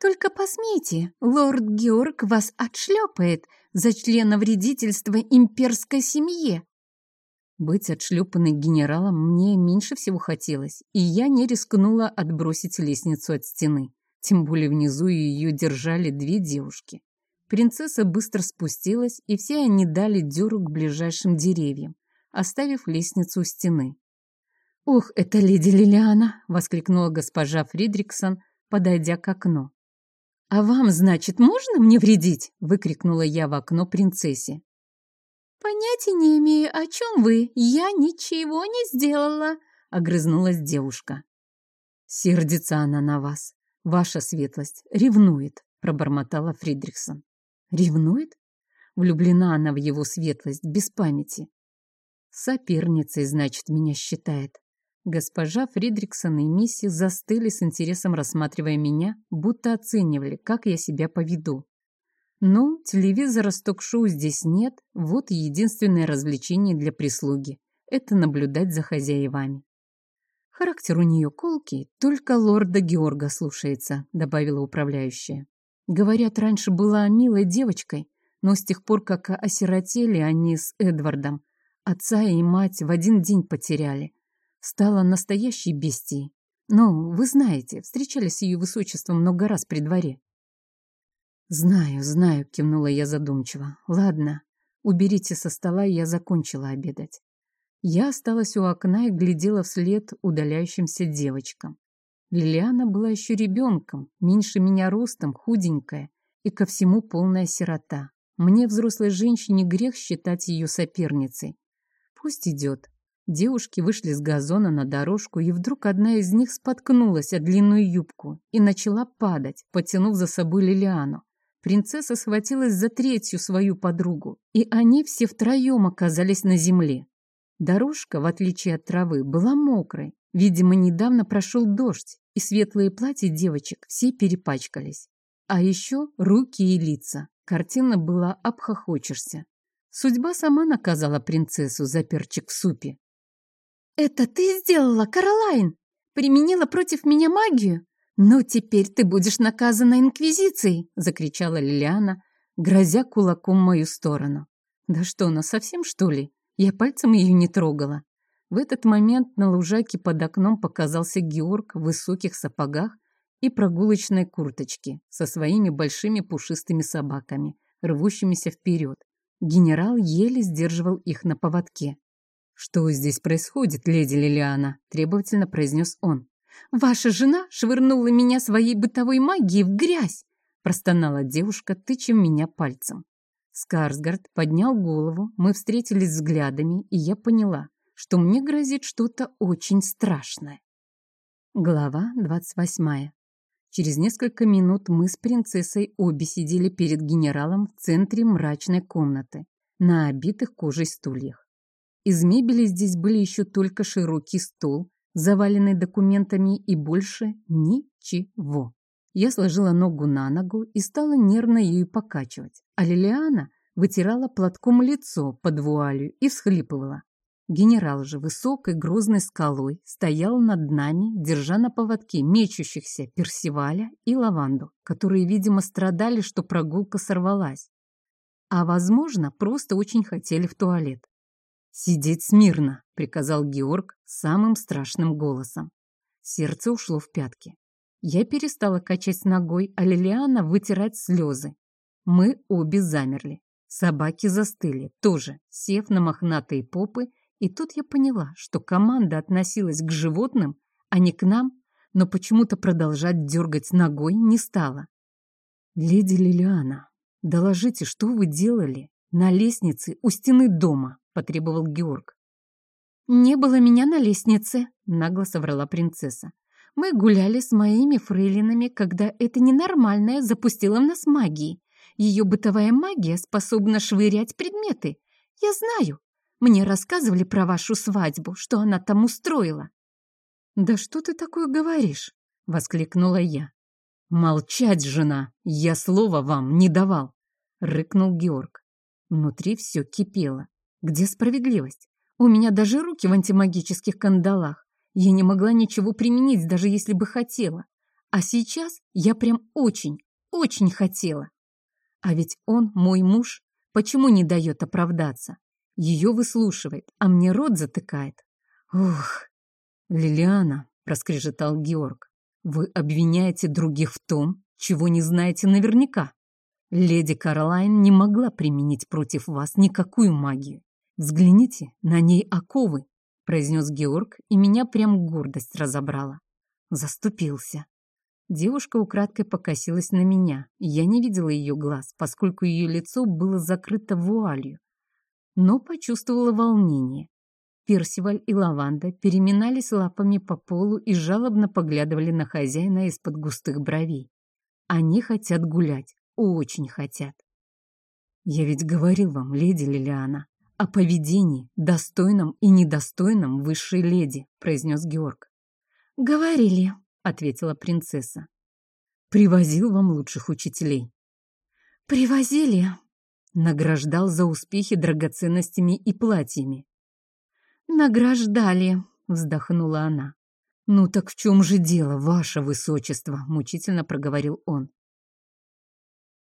Только посмейте, лорд Георг вас отшлепает за члена вредительства имперской семье. Быть отшлепанной генералом мне меньше всего хотелось, и я не рискнула отбросить лестницу от стены. Тем более внизу ее держали две девушки. Принцесса быстро спустилась, и все они дали дёру к ближайшим деревьям, оставив лестницу у стены. «Ух, это леди Лилиана!» — воскликнула госпожа Фридриксон, подойдя к окну. «А вам, значит, можно мне вредить?» — выкрикнула я в окно принцессе. «Понятия не имею, о чем вы. Я ничего не сделала», — огрызнулась девушка. «Сердится она на вас. Ваша светлость ревнует», — пробормотала Фридрихсон. «Ревнует? Влюблена она в его светлость без памяти. Соперницей, значит, меня считает. Госпожа Фридриксон и Мисси застыли с интересом, рассматривая меня, будто оценивали, как я себя поведу. Ну, телевизора с ток-шоу здесь нет, вот единственное развлечение для прислуги – это наблюдать за хозяевами. Характер у нее колкий, только лорда Георга слушается, добавила управляющая. Говорят, раньше была милой девочкой, но с тех пор, как осиротели они с Эдвардом, отца и мать в один день потеряли, стала настоящей бестией. Ну, вы знаете, встречались с ее высочеством много раз при дворе. «Знаю, знаю», — кивнула я задумчиво. «Ладно, уберите со стола, я закончила обедать». Я осталась у окна и глядела вслед удаляющимся девочкам. Лилиана была еще ребенком, меньше меня ростом, худенькая и ко всему полная сирота. Мне, взрослой женщине, грех считать ее соперницей. Пусть идет. Девушки вышли с газона на дорожку, и вдруг одна из них споткнулась о длинную юбку и начала падать, потянув за собой Лилиану. Принцесса схватилась за третью свою подругу, и они все втроем оказались на земле. Дорожка, в отличие от травы, была мокрой. Видимо, недавно прошел дождь, и светлые платья девочек все перепачкались. А еще руки и лица. Картина была обхохочешься. Судьба сама наказала принцессу за перчик в супе. «Это ты сделала, Каролайн? Применила против меня магию? «Ну, теперь ты будешь наказана Инквизицией!» — закричала Лилиана, грозя кулаком в мою сторону. «Да что, она совсем, что ли? Я пальцем ее не трогала». В этот момент на лужайке под окном показался Георг в высоких сапогах и прогулочной курточке со своими большими пушистыми собаками, рвущимися вперед. Генерал еле сдерживал их на поводке. «Что здесь происходит, леди Лилиана?» – требовательно произнес он. Ваша жена швырнула меня своей бытовой магией в грязь, простонала девушка, тыча меня пальцем. Скарсгард поднял голову, мы встретились взглядами, и я поняла, что мне грозит что-то очень страшное. Глава двадцать восьмая. Через несколько минут мы с принцессой обе сидели перед генералом в центре мрачной комнаты, на обитых кожей стульях. Из мебели здесь были еще только широкий стол, заваленный документами, и больше ничего. Я сложила ногу на ногу и стала нервно ею покачивать, а Лилиана вытирала платком лицо под вуалью и всхлипывала. Генерал же высокой грозной скалой стоял над нами, держа на поводке мечущихся Персиваля и Лаванду, которые, видимо, страдали, что прогулка сорвалась. А, возможно, просто очень хотели в туалет. «Сидеть смирно», — приказал Георг самым страшным голосом. Сердце ушло в пятки. Я перестала качать ногой, а Лилиана вытирать слезы. Мы обе замерли. Собаки застыли, тоже, сев на мохнатые попы, и тут я поняла, что команда относилась к животным, а не к нам, но почему-то продолжать дергать ногой не стала. «Леди Лилиана, доложите, что вы делали на лестнице у стены дома?» Потребовал Георг. «Не было меня на лестнице», — нагло соврала принцесса. «Мы гуляли с моими фрейлинами, когда эта ненормальная запустила в нас магии. Ее бытовая магия способна швырять предметы. Я знаю. Мне рассказывали про вашу свадьбу, что она там устроила». «Да что ты такое говоришь?» — воскликнула я. «Молчать, жена! Я слова вам не давал!» — рыкнул Георг. Внутри все кипело. Где справедливость? У меня даже руки в антимагических кандалах. Я не могла ничего применить, даже если бы хотела. А сейчас я прям очень, очень хотела. А ведь он мой муж. Почему не дает оправдаться? Ее выслушивает, а мне рот затыкает. Ух, Лилиана, проскрежетал Георг, вы обвиняете других в том, чего не знаете наверняка. Леди Каролайн не могла применить против вас никакую магию. Взгляните, на ней оковы, произнес Георг, и меня прям гордость разобрала. Заступился. Девушка украдкой покосилась на меня. Я не видела ее глаз, поскольку ее лицо было закрыто вуалью. Но почувствовала волнение. Персиваль и Лаванда переминались лапами по полу и жалобно поглядывали на хозяина из-под густых бровей. Они хотят гулять, очень хотят. Я ведь говорил вам, леди Лилиана, о поведении, достойном и недостойном высшей леди, произнес Георг. Говорили, ответила принцесса. Привозил вам лучших учителей. Привозили. Награждал за успехи драгоценностями и платьями. Награждали, вздохнула она. Ну так в чем же дело, ваше высочество, мучительно проговорил он.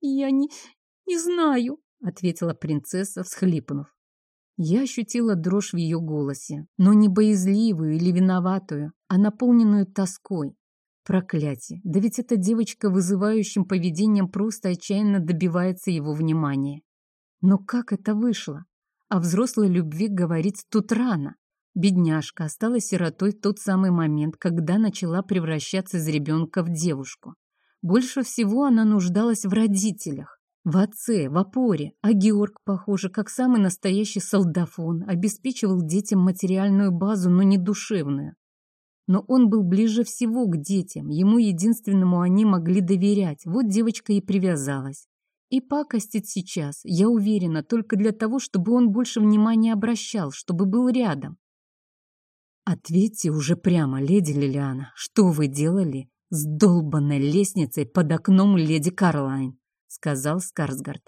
Я не, не знаю, ответила принцесса, всхлипнув. Я ощутила дрожь в ее голосе, но не боязливую или виноватую, а наполненную тоской. Проклятие, да ведь эта девочка вызывающим поведением просто отчаянно добивается его внимания. Но как это вышло? О взрослой любви говорить тут рано. Бедняжка осталась сиротой в тот самый момент, когда начала превращаться из ребенка в девушку. Больше всего она нуждалась в родителях. В отце, в опоре, а Георг, похоже, как самый настоящий солдафон, обеспечивал детям материальную базу, но не душевную. Но он был ближе всего к детям, ему единственному они могли доверять, вот девочка и привязалась. И пакостит сейчас, я уверена, только для того, чтобы он больше внимания обращал, чтобы был рядом. Ответьте уже прямо, леди Лилиана, что вы делали с долбанной лестницей под окном леди Карлайн? Сказал Скарсгард.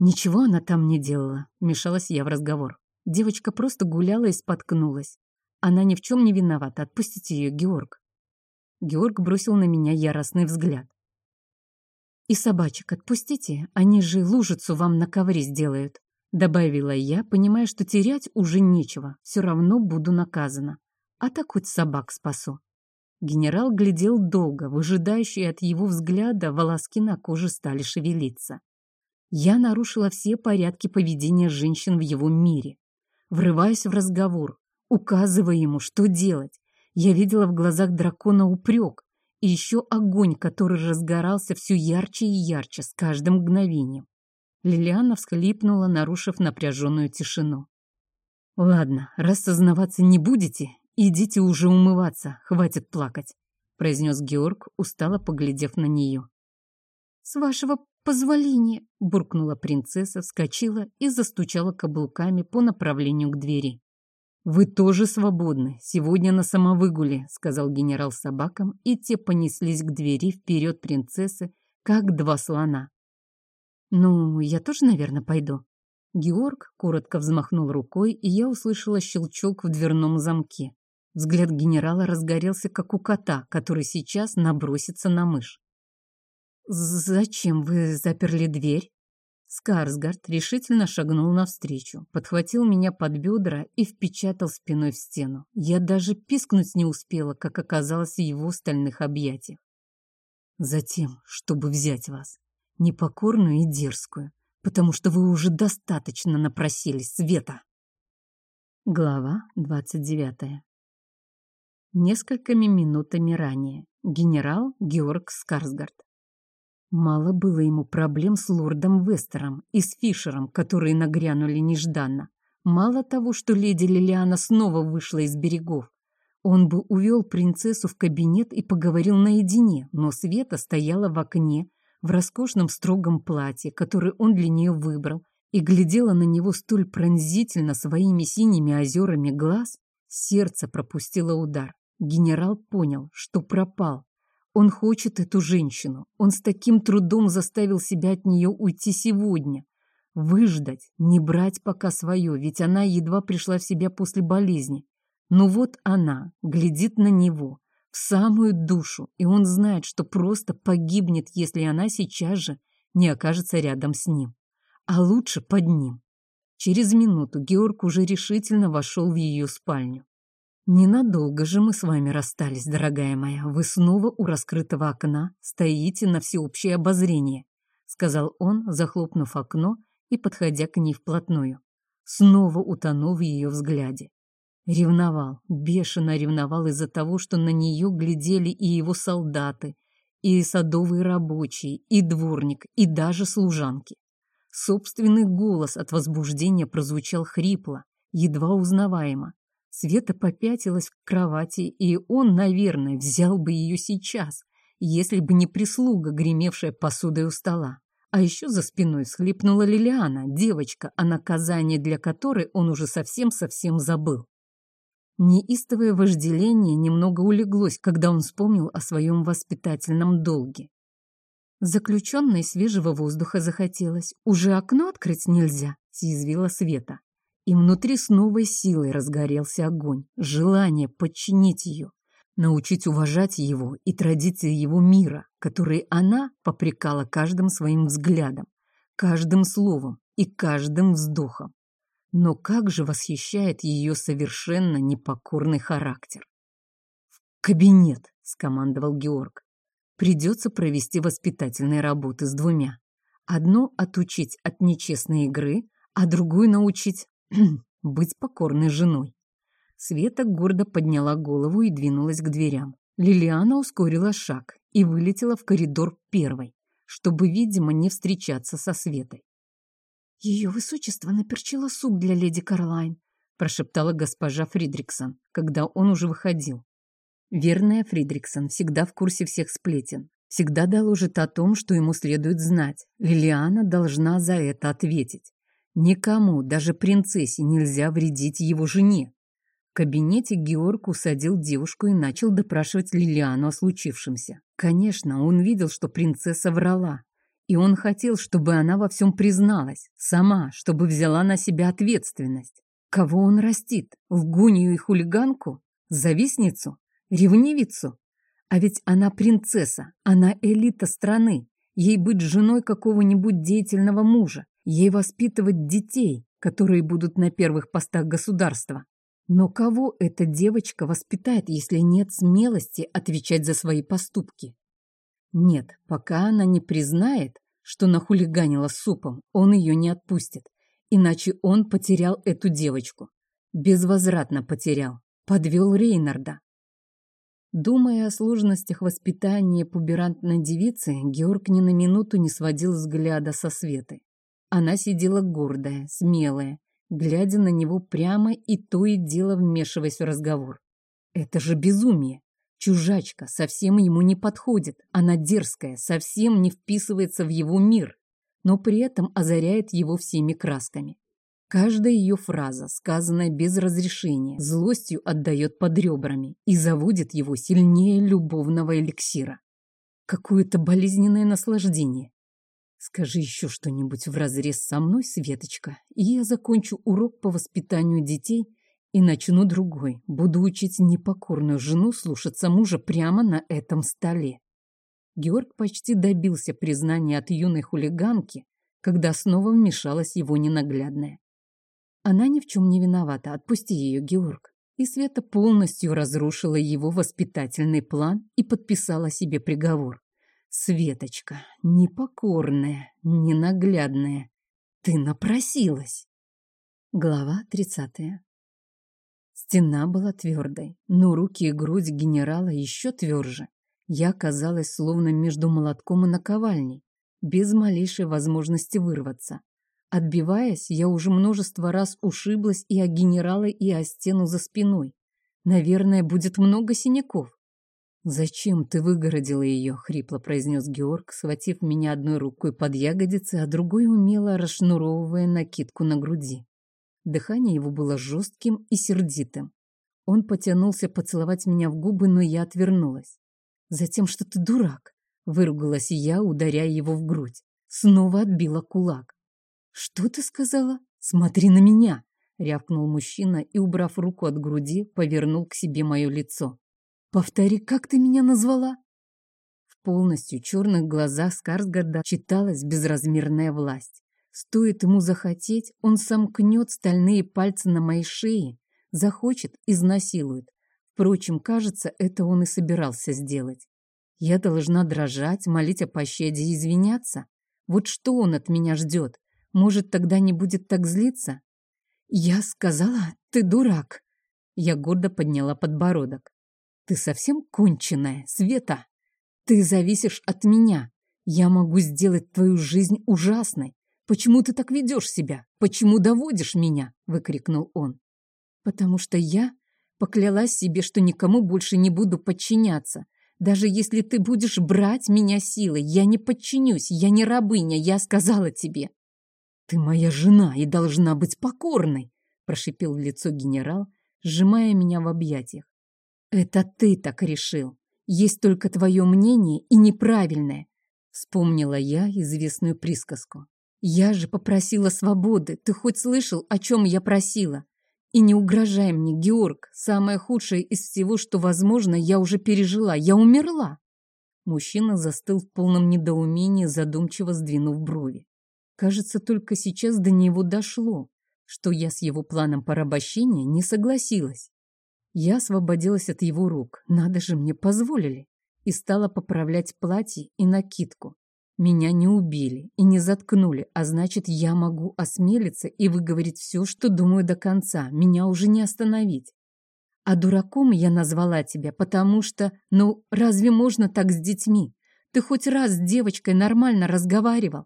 Ничего она там не делала, вмешалась я в разговор. Девочка просто гуляла и споткнулась. Она ни в чем не виновата, отпустите ее, Георг. Георг бросил на меня яростный взгляд. «И собачек отпустите, они же лужицу вам на ковре сделают», добавила я, понимая, что терять уже нечего, все равно буду наказана. А так хоть собак спасу. Генерал глядел долго, выжидающие от его взгляда волоски на коже стали шевелиться. Я нарушила все порядки поведения женщин в его мире. Врываясь в разговор, указывая ему, что делать. Я видела в глазах дракона упрек и еще огонь, который разгорался все ярче и ярче с каждым мгновением. Лилиана всхлипнула, нарушив напряженную тишину. «Ладно, раз сознаваться не будете, «Идите уже умываться, хватит плакать», — произнес Георг, устало поглядев на нее. «С вашего позволения», — буркнула принцесса, вскочила и застучала каблуками по направлению к двери. «Вы тоже свободны. Сегодня на самовыгуле», — сказал генерал собакам, и те понеслись к двери вперед принцессы, как два слона. «Ну, я тоже, наверное, пойду». Георг коротко взмахнул рукой, и я услышала щелчок в дверном замке. Взгляд генерала разгорелся, как у кота, который сейчас набросится на мышь. «Зачем вы заперли дверь?» Скарсгард решительно шагнул навстречу, подхватил меня под бедра и впечатал спиной в стену. Я даже пискнуть не успела, как оказалось в его стальных объятиях. «Затем, чтобы взять вас, непокорную и дерзкую, потому что вы уже достаточно напросились, Света!» Глава двадцать девятая Несколькими минутами ранее. Генерал Георг Скарсгард. Мало было ему проблем с лордом Вестером и с Фишером, которые нагрянули нежданно. Мало того, что леди Лилиана снова вышла из берегов. Он бы увел принцессу в кабинет и поговорил наедине, но Света стояла в окне в роскошном строгом платье, которое он для нее выбрал, и глядела на него столь пронзительно своими синими озерами глаз, сердце пропустило удар. Генерал понял, что пропал. Он хочет эту женщину. Он с таким трудом заставил себя от нее уйти сегодня. Выждать, не брать пока свое, ведь она едва пришла в себя после болезни. Но вот она глядит на него, в самую душу, и он знает, что просто погибнет, если она сейчас же не окажется рядом с ним. А лучше под ним. Через минуту Георг уже решительно вошел в ее спальню. «Ненадолго же мы с вами расстались, дорогая моя. Вы снова у раскрытого окна стоите на всеобщее обозрение», сказал он, захлопнув окно и подходя к ней вплотную. Снова утонул в ее взгляде. Ревновал, бешено ревновал из-за того, что на нее глядели и его солдаты, и садовые рабочие, и дворник, и даже служанки. Собственный голос от возбуждения прозвучал хрипло, едва узнаваемо. Света попятилась к кровати, и он, наверное, взял бы ее сейчас, если бы не прислуга, гремевшая посудой у стола. А еще за спиной схлипнула Лилиана, девочка, о наказании для которой он уже совсем-совсем забыл. Неистовое вожделение немного улеглось, когда он вспомнил о своем воспитательном долге. Заключенной свежего воздуха захотелось. Уже окно открыть нельзя, съязвила Света и внутри с новой силой разгорелся огонь, желание подчинить ее, научить уважать его и традиции его мира, которые она попрекала каждым своим взглядом, каждым словом и каждым вздохом. Но как же восхищает ее совершенно непокорный характер. «В кабинет!» — скомандовал Георг. «Придется провести воспитательные работы с двумя. Одну отучить от нечестной игры, а другую научить быть покорной женой. Света гордо подняла голову и двинулась к дверям. Лилиана ускорила шаг и вылетела в коридор первой, чтобы, видимо, не встречаться со Светой. «Ее высочество наперчило суп для леди Каролайн», прошептала госпожа Фридриксон, когда он уже выходил. Верная Фридриксон всегда в курсе всех сплетен, всегда доложит о том, что ему следует знать. Лилиана должна за это ответить. Никому, даже принцессе, нельзя вредить его жене. В кабинете Георг усадил девушку и начал допрашивать Лилиану о случившемся. Конечно, он видел, что принцесса врала. И он хотел, чтобы она во всем призналась, сама, чтобы взяла на себя ответственность. Кого он растит? Лгунью и хулиганку? Завистницу? Ревнивицу? А ведь она принцесса, она элита страны. Ей быть женой какого-нибудь деятельного мужа, ей воспитывать детей, которые будут на первых постах государства. Но кого эта девочка воспитает, если нет смелости отвечать за свои поступки? Нет, пока она не признает, что нахулиганила супом, он ее не отпустит, иначе он потерял эту девочку. Безвозвратно потерял, подвел Рейнарда. Думая о сложностях воспитания пуберантной девицы, Георг ни на минуту не сводил взгляда со Светы. Она сидела гордая, смелая, глядя на него прямо и то и дело вмешиваясь в разговор. Это же безумие! Чужачка совсем ему не подходит. Она дерзкая, совсем не вписывается в его мир, но при этом озаряет его всеми красками. Каждая ее фраза, сказанная без разрешения, злостью отдает под ребрами и заводит его сильнее любовного эликсира. Какое-то болезненное наслаждение. Скажи еще что-нибудь вразрез со мной, Светочка, и я закончу урок по воспитанию детей и начну другой. Буду учить непокорную жену слушаться мужа прямо на этом столе. Георг почти добился признания от юной хулиганки, когда снова вмешалась его ненаглядная. Она ни в чем не виновата, отпусти ее, Георг. И Света полностью разрушила его воспитательный план и подписала себе приговор. Светочка, непокорная, ненаглядная, ты напросилась. Глава тридцатая. Стена была твердой, но руки и грудь генерала еще тверже. Я оказалась словно между молотком и наковальней, без малейшей возможности вырваться. Отбиваясь, я уже множество раз ушиблась и о генерала, и о стену за спиной. Наверное, будет много синяков. «Зачем ты выгородила ее?» — хрипло произнес Георг, схватив меня одной рукой под ягодицы, а другой умело расшнуровывая накидку на груди. Дыхание его было жестким и сердитым. Он потянулся поцеловать меня в губы, но я отвернулась. «Затем, что ты дурак!» — выругалась я, ударяя его в грудь. Снова отбила кулак. «Что ты сказала? Смотри на меня!» — рявкнул мужчина и, убрав руку от груди, повернул к себе мое лицо. «Повтори, как ты меня назвала?» В полностью черных глазах Скарсгарда читалась безразмерная власть. Стоит ему захотеть, он сомкнет стальные пальцы на моей шее, захочет, изнасилует. Впрочем, кажется, это он и собирался сделать. Я должна дрожать, молить о пощаде и извиняться. Вот что он от меня ждет? Может, тогда не будет так злиться? Я сказала, ты дурак. Я гордо подняла подбородок. Ты совсем конченая, Света. Ты зависишь от меня. Я могу сделать твою жизнь ужасной. Почему ты так ведешь себя? Почему доводишь меня? Выкрикнул он. Потому что я поклялась себе, что никому больше не буду подчиняться. Даже если ты будешь брать меня силой, я не подчинюсь, я не рабыня, я сказала тебе. Ты моя жена и должна быть покорной, прошипел в лицо генерал, сжимая меня в объятиях. Это ты так решил. Есть только твое мнение и неправильное. Вспомнила я известную присказку. Я же попросила свободы. Ты хоть слышал, о чем я просила? И не угрожай мне, Георг. Самое худшее из всего, что возможно, я уже пережила. Я умерла. Мужчина застыл в полном недоумении, задумчиво сдвинув брови. Кажется, только сейчас до него дошло, что я с его планом порабощения не согласилась. Я освободилась от его рук, надо же, мне позволили, и стала поправлять платье и накидку. Меня не убили и не заткнули, а значит, я могу осмелиться и выговорить все, что думаю до конца. Меня уже не остановить. А дураком я назвала тебя, потому что, ну, разве можно так с детьми? Ты хоть раз с девочкой нормально разговаривал?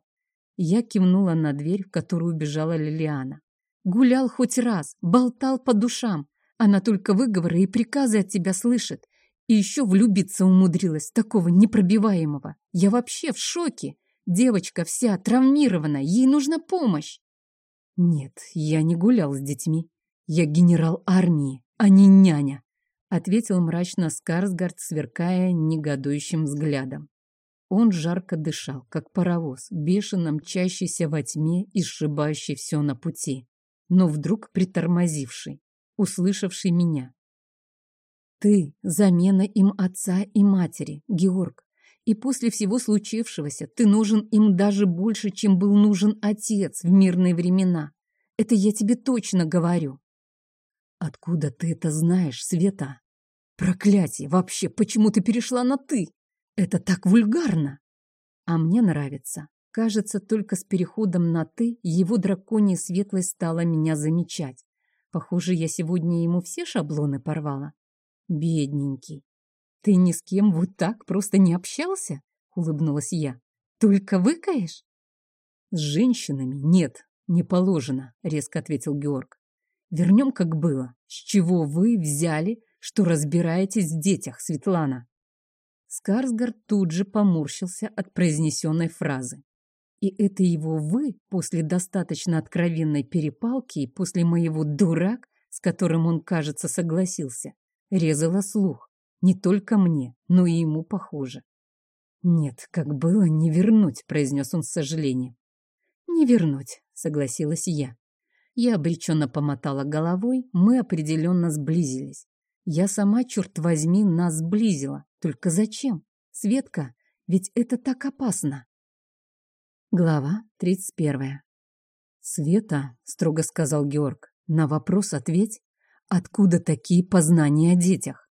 Я кивнула на дверь, в которую убежала Лилиана. Гулял хоть раз, болтал по душам. Она только выговоры и приказы от тебя слышит. И еще влюбиться умудрилась, такого непробиваемого. Я вообще в шоке. Девочка вся травмирована, ей нужна помощь. Нет, я не гулял с детьми. Я генерал армии, а не няня, ответил мрачно Скарсгард, сверкая негодующим взглядом. Он жарко дышал, как паровоз, бешено мчащийся во тьме и сшибающий все на пути, но вдруг притормозивший, услышавший меня. Ты — замена им отца и матери, Георг. И после всего случившегося ты нужен им даже больше, чем был нужен отец в мирные времена. Это я тебе точно говорю. Откуда ты это знаешь, Света? Проклятие! Вообще, почему ты перешла на «ты»? Это так вульгарно! А мне нравится. Кажется, только с переходом на «ты» его драконья светлость стала меня замечать. Похоже, я сегодня ему все шаблоны порвала. Бедненький. Ты ни с кем вот так просто не общался? Улыбнулась я. Только выкаешь? С женщинами нет, не положено, резко ответил Георг. Вернем, как было. С чего вы взяли, что разбираетесь в детях, Светлана? Скарсгард тут же поморщился от произнесенной фразы. И это его «вы» после достаточно откровенной перепалки и после моего «дурак», с которым он, кажется, согласился, резала слух. Не только мне, но и ему похоже. «Нет, как было, не вернуть», — произнес он с сожалением. «Не вернуть», — согласилась я. Я обреченно помотала головой, мы определенно сблизились. Я сама, черт возьми, нас сблизила. Только зачем? Светка, ведь это так опасно. Глава тридцать первая. «Света», — строго сказал Георг, — «на вопрос ответь, Откуда такие познания о детях?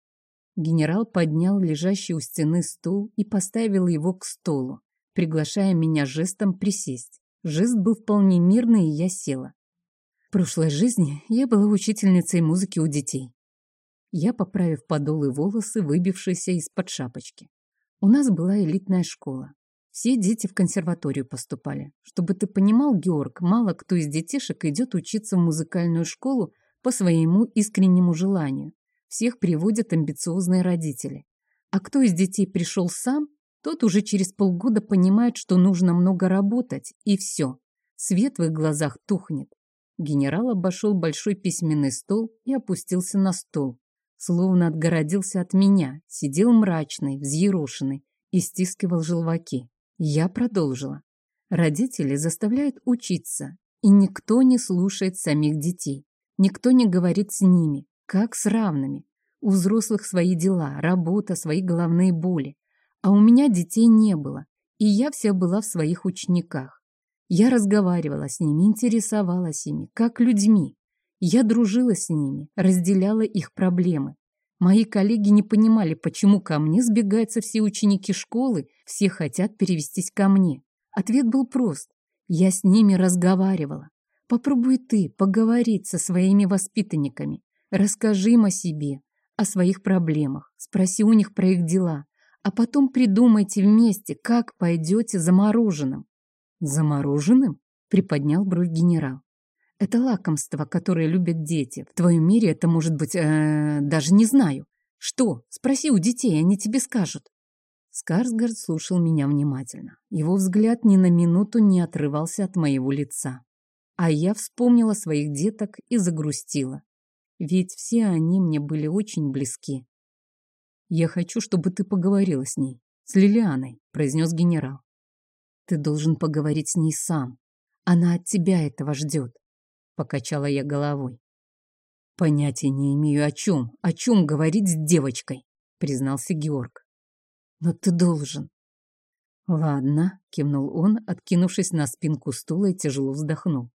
Генерал поднял лежащий у стены стул и поставил его к столу, приглашая меня жестом присесть. Жест был вполне мирный, и я села. В прошлой жизни я была учительницей музыки у детей. Я, поправив подолы волосы, выбившиеся из-под шапочки. У нас была элитная школа. Все дети в консерваторию поступали. Чтобы ты понимал, Георг, мало кто из детишек идет учиться в музыкальную школу по своему искреннему желанию. Всех приводят амбициозные родители. А кто из детей пришел сам, тот уже через полгода понимает, что нужно много работать, и все. Свет в их глазах тухнет. Генерал обошел большой письменный стол и опустился на стол. Словно отгородился от меня, сидел мрачный, взъерошенный и стискивал желваки. Я продолжила. Родители заставляют учиться, и никто не слушает самих детей. Никто не говорит с ними, как с равными. У взрослых свои дела, работа, свои головные боли. А у меня детей не было, и я вся была в своих учениках. Я разговаривала с ними, интересовалась ими, как людьми. Я дружила с ними, разделяла их проблемы. Мои коллеги не понимали, почему ко мне сбегаются все ученики школы, все хотят перевестись ко мне. Ответ был прост. Я с ними разговаривала. Попробуй ты поговорить со своими воспитанниками. Расскажи им о себе, о своих проблемах, спроси у них про их дела, а потом придумайте вместе, как пойдете за мороженым. Замороженным? Приподнял бровь генерал. Это лакомство, которое любят дети. В твоем мире это может быть... Э, даже не знаю. Что? Спроси у детей, они тебе скажут. Скарсгард слушал меня внимательно. Его взгляд ни на минуту не отрывался от моего лица. А я вспомнила своих деток и загрустила. Ведь все они мне были очень близки. «Я хочу, чтобы ты поговорила с ней, с Лилианой», — произнес генерал. «Ты должен поговорить с ней сам. Она от тебя этого ждет», — покачала я головой. «Понятия не имею, о чем, о чем говорить с девочкой», — признался Георг. «Но ты должен». «Ладно», — кивнул он, откинувшись на спинку стула и тяжело вздохнул.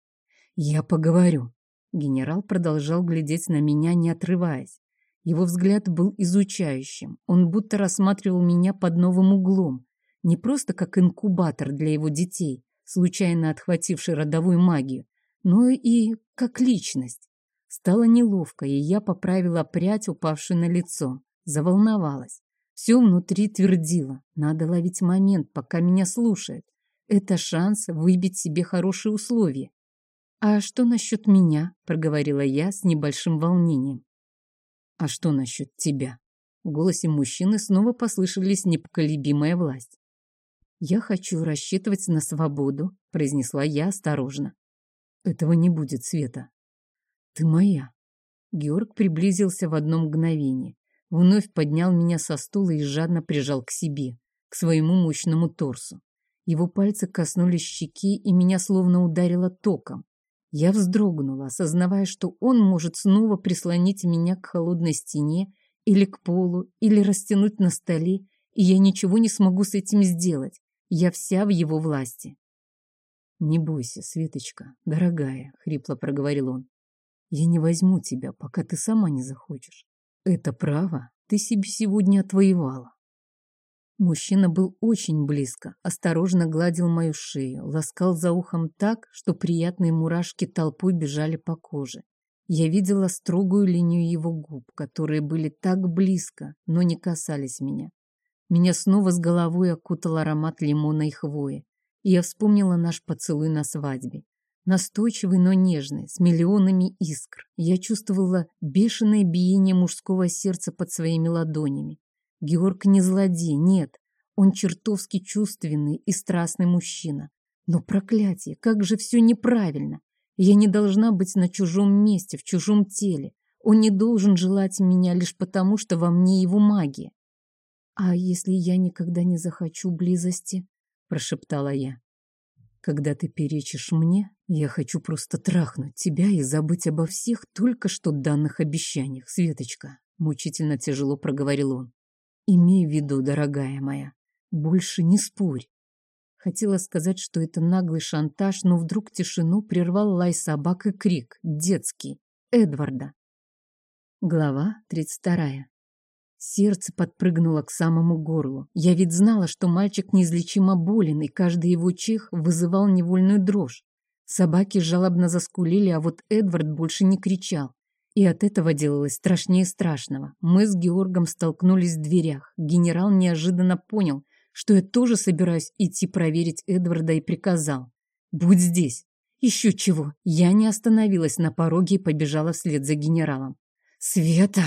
«Я поговорю». Генерал продолжал глядеть на меня, не отрываясь. Его взгляд был изучающим. Он будто рассматривал меня под новым углом. Не просто как инкубатор для его детей, случайно отхвативший родовую магию, но и как личность. Стало неловко, и я поправила прядь, упавшую на лицо. Заволновалась. Все внутри твердило. Надо ловить момент, пока меня слушают. Это шанс выбить себе хорошие условия. «А что насчет меня?» — проговорила я с небольшим волнением. «А что насчет тебя?» В голосе мужчины снова послышались непоколебимая власть. «Я хочу рассчитывать на свободу», — произнесла я осторожно. «Этого не будет, Света. Ты моя». Георг приблизился в одно мгновение, вновь поднял меня со стула и жадно прижал к себе, к своему мощному торсу. Его пальцы коснулись щеки, и меня словно ударило током. Я вздрогнула, осознавая, что он может снова прислонить меня к холодной стене или к полу, или растянуть на столе, и я ничего не смогу с этим сделать. Я вся в его власти. «Не бойся, Светочка, дорогая», — хрипло проговорил он. «Я не возьму тебя, пока ты сама не захочешь. Это право ты себе сегодня отвоевала. Мужчина был очень близко, осторожно гладил мою шею, ласкал за ухом так, что приятные мурашки толпой бежали по коже. Я видела строгую линию его губ, которые были так близко, но не касались меня. Меня снова с головой окутал аромат лимона и хвои, я вспомнила наш поцелуй на свадьбе. Настойчивый, но нежный, с миллионами искр. Я чувствовала бешеное биение мужского сердца под своими ладонями. Георг не злодей, нет. Он чертовски чувственный и страстный мужчина. Но проклятие, как же все неправильно. Я не должна быть на чужом месте, в чужом теле. Он не должен желать меня лишь потому, что во мне его магия. «А если я никогда не захочу близости?» – прошептала я. «Когда ты перечишь мне, я хочу просто трахнуть тебя и забыть обо всех только что данных обещаниях, Светочка», – мучительно тяжело проговорил он. Имей в виду, дорогая моя, больше не спорь. Хотела сказать, что это наглый шантаж, но вдруг тишину прервал лай собак и крик, детский, Эдварда. Глава 32. Сердце подпрыгнуло к самому горлу. Я ведь знала, что мальчик неизлечимо болен, и каждый его чих вызывал невольную дрожь. Собаки жалобно заскулили, а вот Эдвард больше не кричал. И от этого делалось страшнее страшного. Мы с Георгом столкнулись в дверях. Генерал неожиданно понял, что я тоже собираюсь идти проверить Эдварда и приказал. «Будь здесь!» «Еще чего!» Я не остановилась на пороге и побежала вслед за генералом. «Света!»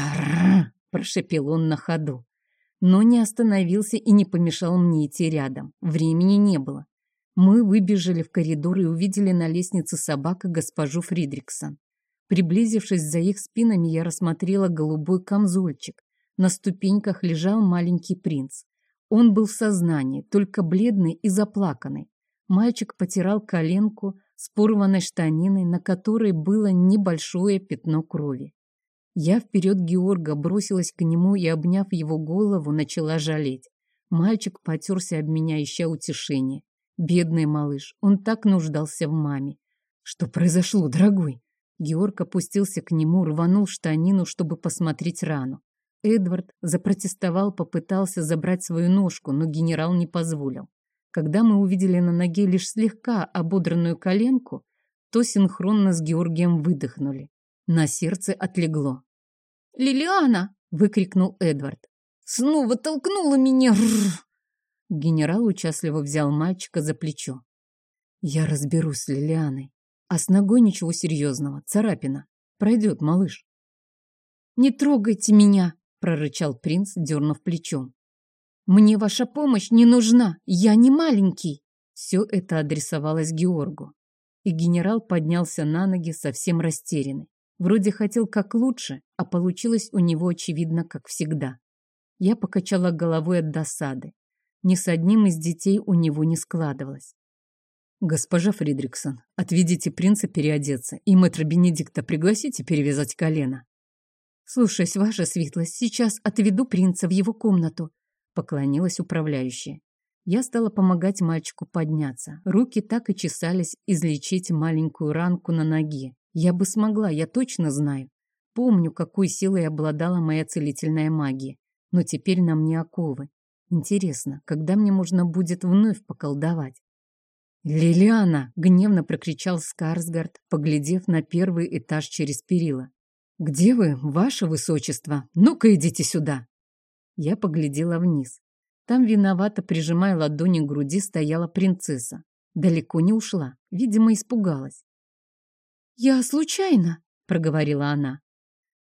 – прошепел он на ходу. Но не остановился и не помешал мне идти рядом. Времени не было. Мы выбежали в коридор и увидели на лестнице собака госпожу Фридриксон. Приблизившись за их спинами, я рассмотрела голубой камзольчик. На ступеньках лежал маленький принц. Он был в сознании, только бледный и заплаканный. Мальчик потирал коленку с порванной штаниной, на которой было небольшое пятно крови. Я вперед Георга бросилась к нему и, обняв его голову, начала жалеть. Мальчик потерся об меня, ища утешения. Бедный малыш, он так нуждался в маме. Что произошло, дорогой? Георг опустился к нему, рванул штанину, чтобы посмотреть рану. Эдвард запротестовал, попытался забрать свою ножку, но генерал не позволил. Когда мы увидели на ноге лишь слегка ободранную коленку, то синхронно с Георгием выдохнули. На сердце отлегло. «Лилиана!» — выкрикнул Эдвард. «Снова толкнула меня!» Генерал участливо взял мальчика за плечо. «Я разберусь с Лилианой. А с ногой ничего серьезного. Царапина. Пройдет, малыш». «Не трогайте меня!» — прорычал принц, дернув плечом. «Мне ваша помощь не нужна. Я не маленький!» Все это адресовалось Георгу. И генерал поднялся на ноги совсем растерянный. Вроде хотел как лучше, а получилось у него очевидно, как всегда. Я покачала головой от досады. Ни с одним из детей у него не складывалось. «Госпожа Фридриксон, отведите принца переодеться, и мэтра Бенедикта пригласите перевязать колено». «Слушаюсь, ваша светлость, сейчас отведу принца в его комнату», — поклонилась управляющая. Я стала помогать мальчику подняться. Руки так и чесались излечить маленькую ранку на ноге. Я бы смогла, я точно знаю. Помню, какой силой обладала моя целительная магия. Но теперь на мне оковы. Интересно, когда мне можно будет вновь поколдовать? «Лилиана!» — гневно прокричал Скарсгард, поглядев на первый этаж через перила. «Где вы, ваше высочество? Ну-ка идите сюда!» Я поглядела вниз. Там, виновато прижимая ладони к груди, стояла принцесса. Далеко не ушла, видимо, испугалась. «Я случайно», — проговорила она.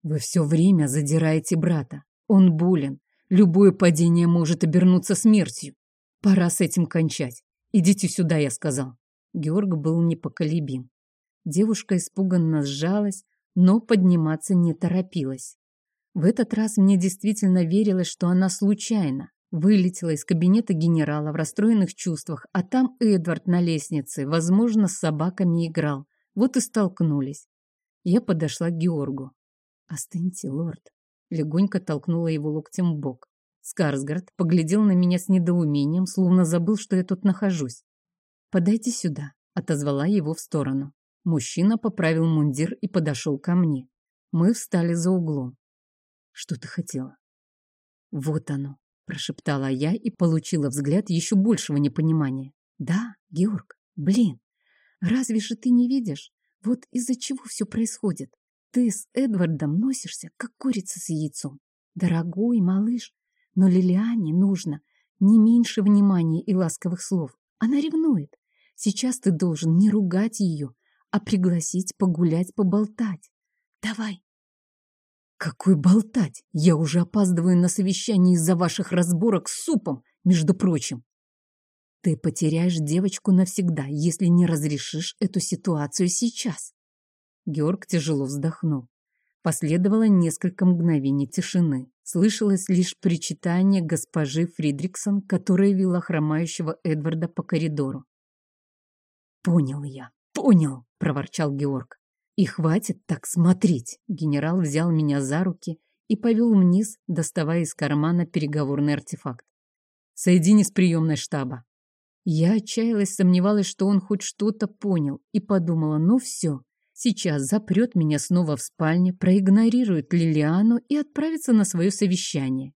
«Вы все время задираете брата. Он болен. Любое падение может обернуться смертью. Пора с этим кончать. Идите сюда, я сказал». Георг был непоколебим. Девушка испуганно сжалась, но подниматься не торопилась. В этот раз мне действительно верилось, что она случайно вылетела из кабинета генерала в расстроенных чувствах, а там Эдвард на лестнице, возможно, с собаками играл. Вот и столкнулись. Я подошла к Георгу. «Остыньте, лорд!» Легонько толкнула его локтем в бок. Скарсгард поглядел на меня с недоумением, словно забыл, что я тут нахожусь. «Подайте сюда», — отозвала его в сторону. Мужчина поправил мундир и подошел ко мне. Мы встали за углом. «Что ты хотела?» «Вот оно», — прошептала я и получила взгляд еще большего непонимания. «Да, Георг, блин, Разве же ты не видишь? Вот из-за чего все происходит. Ты с Эдвардом носишься, как курица с яйцом. Дорогой малыш, но Лилиане нужно не меньше внимания и ласковых слов. Она ревнует. Сейчас ты должен не ругать ее, а пригласить погулять, поболтать. Давай. Какой болтать? Я уже опаздываю на совещание из-за ваших разборок с супом, между прочим. Ты потеряешь девочку навсегда, если не разрешишь эту ситуацию сейчас. Георг тяжело вздохнул. Последовало несколько мгновений тишины. Слышалось лишь причитание госпожи Фридриксон, которая вела хромающего Эдварда по коридору. «Понял я, понял!» — проворчал Георг. «И хватит так смотреть!» Генерал взял меня за руки и повел вниз, доставая из кармана переговорный артефакт. «Соедини с приемной штаба. Я отчаялась, сомневалась, что он хоть что-то понял, и подумала, ну все, сейчас запрет меня снова в спальне, проигнорирует Лилиану и отправится на свое совещание.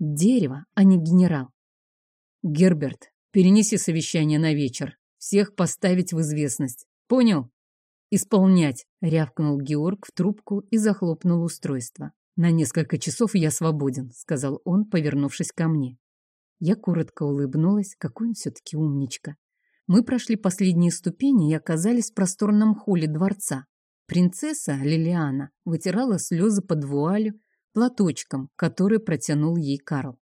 Дерево, а не генерал. Герберт, перенеси совещание на вечер. Всех поставить в известность. Понял? Исполнять, рявкнул Георг в трубку и захлопнул устройство. На несколько часов я свободен, сказал он, повернувшись ко мне. Я коротко улыбнулась, какой он все-таки умничка. Мы прошли последние ступени и оказались в просторном холле дворца. Принцесса Лилиана вытирала слезы под вуалью платочком, который протянул ей Карл.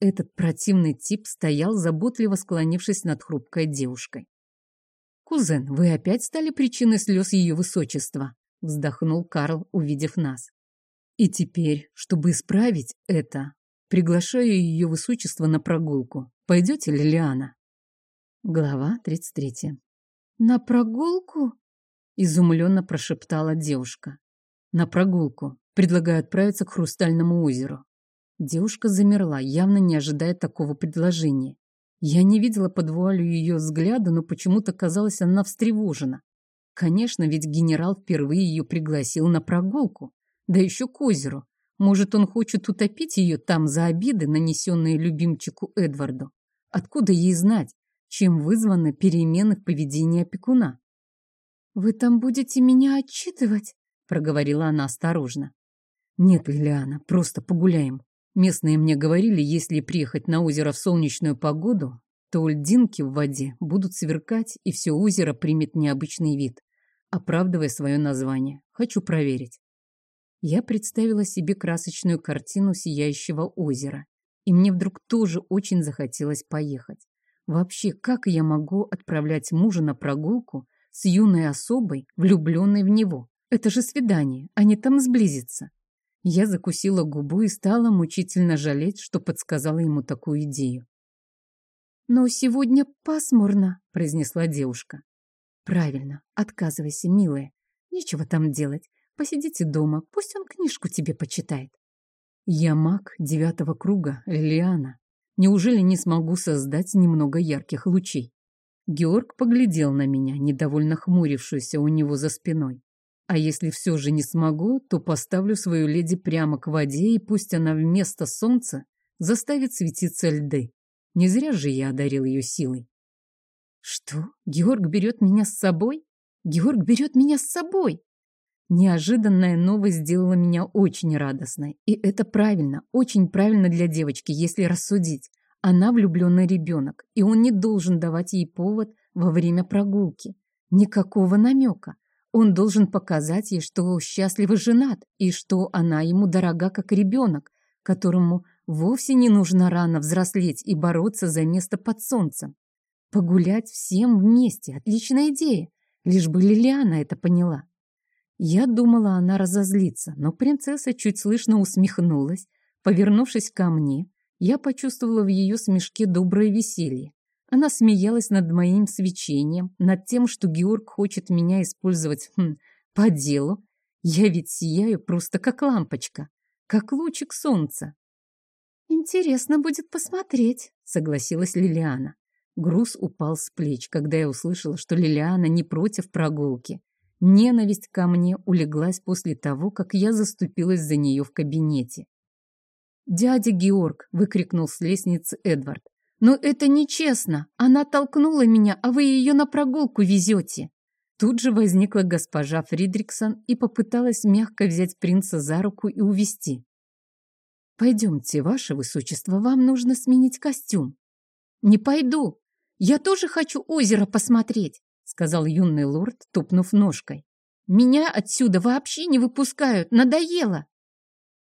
Этот противный тип стоял, заботливо склонившись над хрупкой девушкой. «Кузен, вы опять стали причиной слез ее высочества?» вздохнул Карл, увидев нас. «И теперь, чтобы исправить это, Приглашаю ее высочество на прогулку. Пойдете, Лилиана?» Глава 33. «На прогулку?» — изумленно прошептала девушка. «На прогулку. Предлагаю отправиться к Хрустальному озеру». Девушка замерла, явно не ожидая такого предложения. Я не видела под вуалью ее взгляда, но почему-то казалось, она встревожена. Конечно, ведь генерал впервые ее пригласил на прогулку, да еще к озеру. Может, он хочет утопить ее там за обиды, нанесенные любимчику Эдварду? Откуда ей знать, чем вызваны перемены в поведении опекуна? «Вы там будете меня отчитывать?» — проговорила она осторожно. «Нет, Лилиана, просто погуляем. Местные мне говорили, если приехать на озеро в солнечную погоду, то льдинки в воде будут сверкать, и все озеро примет необычный вид, оправдывая свое название. Хочу проверить». Я представила себе красочную картину сияющего озера, и мне вдруг тоже очень захотелось поехать. Вообще, как я могу отправлять мужа на прогулку с юной особой, влюбленной в него? Это же свидание, они там сблизятся. Я закусила губу и стала мучительно жалеть, что подсказала ему такую идею. «Но сегодня пасмурно», — произнесла девушка. «Правильно, отказывайся, милая. Нечего там делать. Посидите дома, пусть он книжку тебе почитает. Я маг девятого круга, Лилиана. Неужели не смогу создать немного ярких лучей? Георг поглядел на меня, недовольно хмурившуюся у него за спиной. А если все же не смогу, то поставлю свою леди прямо к воде, и пусть она вместо солнца заставит светиться льды. Не зря же я одарил ее силой. Что? Георг берет меня с собой? Георг берет меня с собой! Неожиданная новость сделала меня очень радостной. И это правильно, очень правильно для девочки, если рассудить. Она влюбленный ребенок, и он не должен давать ей повод во время прогулки. Никакого намека. Он должен показать ей, что счастливо женат, и что она ему дорога как ребенок, которому вовсе не нужно рано взрослеть и бороться за место под солнцем. Погулять всем вместе – отличная идея, лишь бы Лилиана это поняла. Я думала, она разозлится, но принцесса чуть слышно усмехнулась. Повернувшись ко мне, я почувствовала в ее смешке доброе веселье. Она смеялась над моим свечением, над тем, что Георг хочет меня использовать хм, по делу. Я ведь сияю просто как лампочка, как лучик солнца. «Интересно будет посмотреть», — согласилась Лилиана. Груз упал с плеч, когда я услышала, что Лилиана не против прогулки. Ненависть ко мне улеглась после того, как я заступилась за нее в кабинете. «Дядя Георг!» — выкрикнул с лестницы Эдвард. «Но это нечестно! Она толкнула меня, а вы ее на прогулку везете!» Тут же возникла госпожа Фридриксон и попыталась мягко взять принца за руку и увести. «Пойдемте, ваше высочество, вам нужно сменить костюм». «Не пойду! Я тоже хочу озеро посмотреть!» Сказал юный лорд, тупнув ножкой. «Меня отсюда вообще не выпускают! Надоело!»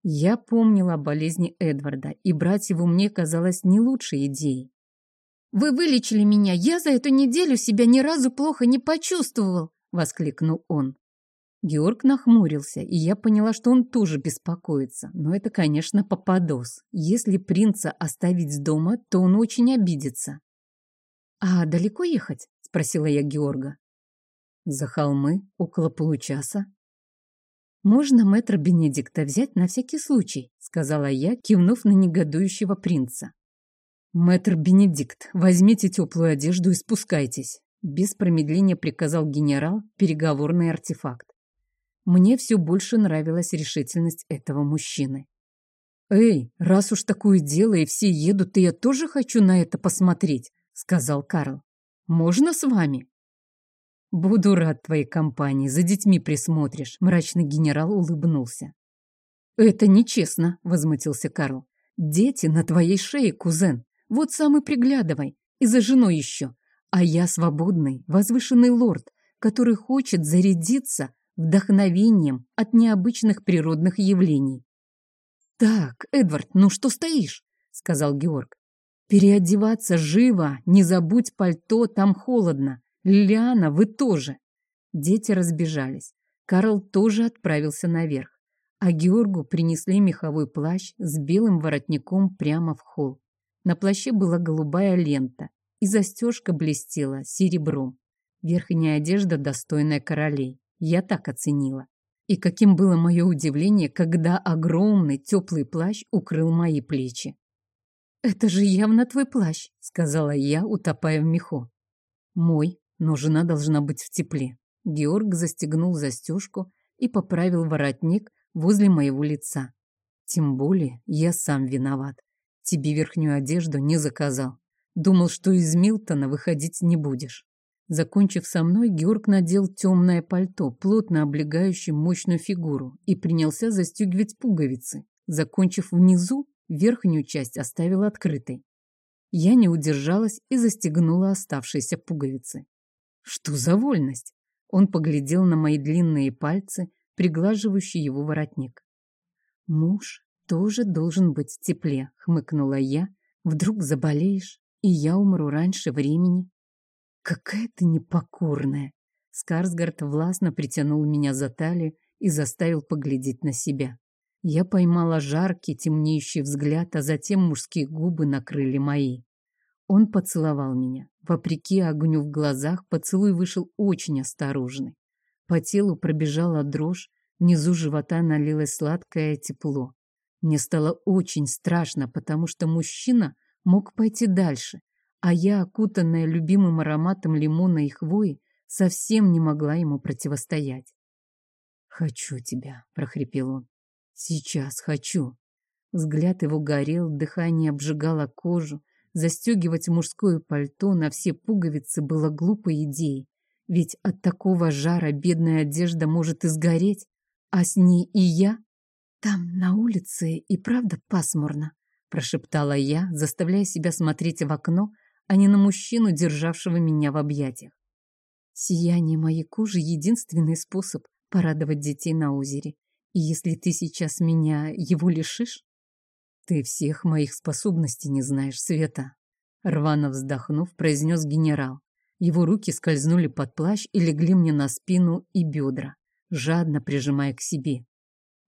Я помнила о болезни Эдварда, и брать его мне казалось не лучшей идеей. «Вы вылечили меня! Я за эту неделю себя ни разу плохо не почувствовал!» — воскликнул он. Георг нахмурился, и я поняла, что он тоже беспокоится. Но это, конечно, попадос. Если принца оставить дома, то он очень обидится. «А далеко ехать?» Спросила я Георга. За холмы около получаса. «Можно мэтра Бенедикта взять на всякий случай», сказала я, кивнув на негодующего принца. «Мэтр Бенедикт, возьмите теплую одежду и спускайтесь», без промедления приказал генерал переговорный артефакт. Мне все больше нравилась решительность этого мужчины. «Эй, раз уж такое дело и все едут, то я тоже хочу на это посмотреть», — сказал Карл. Можно с вами?» «Буду рад твоей компании, за детьми присмотришь», — мрачный генерал улыбнулся. «Это нечестно», — возмутился Карл. «Дети на твоей шее, кузен. Вот сам и приглядывай. И за женой еще. А я свободный, возвышенный лорд, который хочет зарядиться вдохновением от необычных природных явлений». «Так, Эдвард, ну что стоишь?» — сказал Георг. Переодеваться живо, не забудь пальто, там холодно. Лилиана, вы тоже. Дети разбежались. Карл тоже отправился наверх. А Георгу принесли меховой плащ с белым воротником прямо в холл. На плаще была голубая лента, и застежка блестела серебром. Верхняя одежда, достойная королей. Я так оценила. И каким было мое удивление, когда огромный теплый плащ укрыл мои плечи. Это же явно твой плащ», — сказала я, утопая в меху. «Мой, но жена должна быть в тепле». Георг застегнул застежку и поправил воротник возле моего лица. «Тем более я сам виноват. Тебе верхнюю одежду не заказал. Думал, что из Милтона выходить не будешь». Закончив со мной, Георг надел темное пальто, плотно облегающее мощную фигуру, и принялся застегивать пуговицы. Закончив внизу, верхнюю часть оставил открытой. Я не удержалась и застегнула оставшиеся пуговицы. Что за вольность? Он поглядел на мои длинные пальцы, приглаживающие его воротник. Муж тоже должен быть в тепле, хмыкнула я. Вдруг заболеешь, и я умру раньше времени. Какая ты непокорная! Скарсгард властно притянул меня за талию и заставил поглядеть на себя. Я поймала жаркий, темнеющий взгляд, а затем мужские губы накрыли мои. Он поцеловал меня. Вопреки огню в глазах, поцелуй вышел очень осторожный. По телу пробежала дрожь, внизу живота налилось сладкое тепло. Мне стало очень страшно, потому что мужчина мог пойти дальше, а я, окутанная любимым ароматом лимона и хвои, совсем не могла ему противостоять. «Хочу тебя», — прохрипел он. «Сейчас хочу». Взгляд его горел, дыхание обжигало кожу. Застегивать мужское пальто на все пуговицы было глупой идеей, ведь от такого жара бедная одежда может изгореть, а с ней и я. Там, на улице, и правда пасмурно, прошептала я, заставляя себя смотреть в окно, а не на мужчину, державшего меня в объятиях. Сияние моей кожи — единственный способ порадовать детей на озере. И если ты сейчас меня его лишишь, ты всех моих способностей не знаешь, Света. Рвано вздохнув, произнес генерал. Его руки скользнули под плащ и легли мне на спину и бедра, жадно прижимая к себе.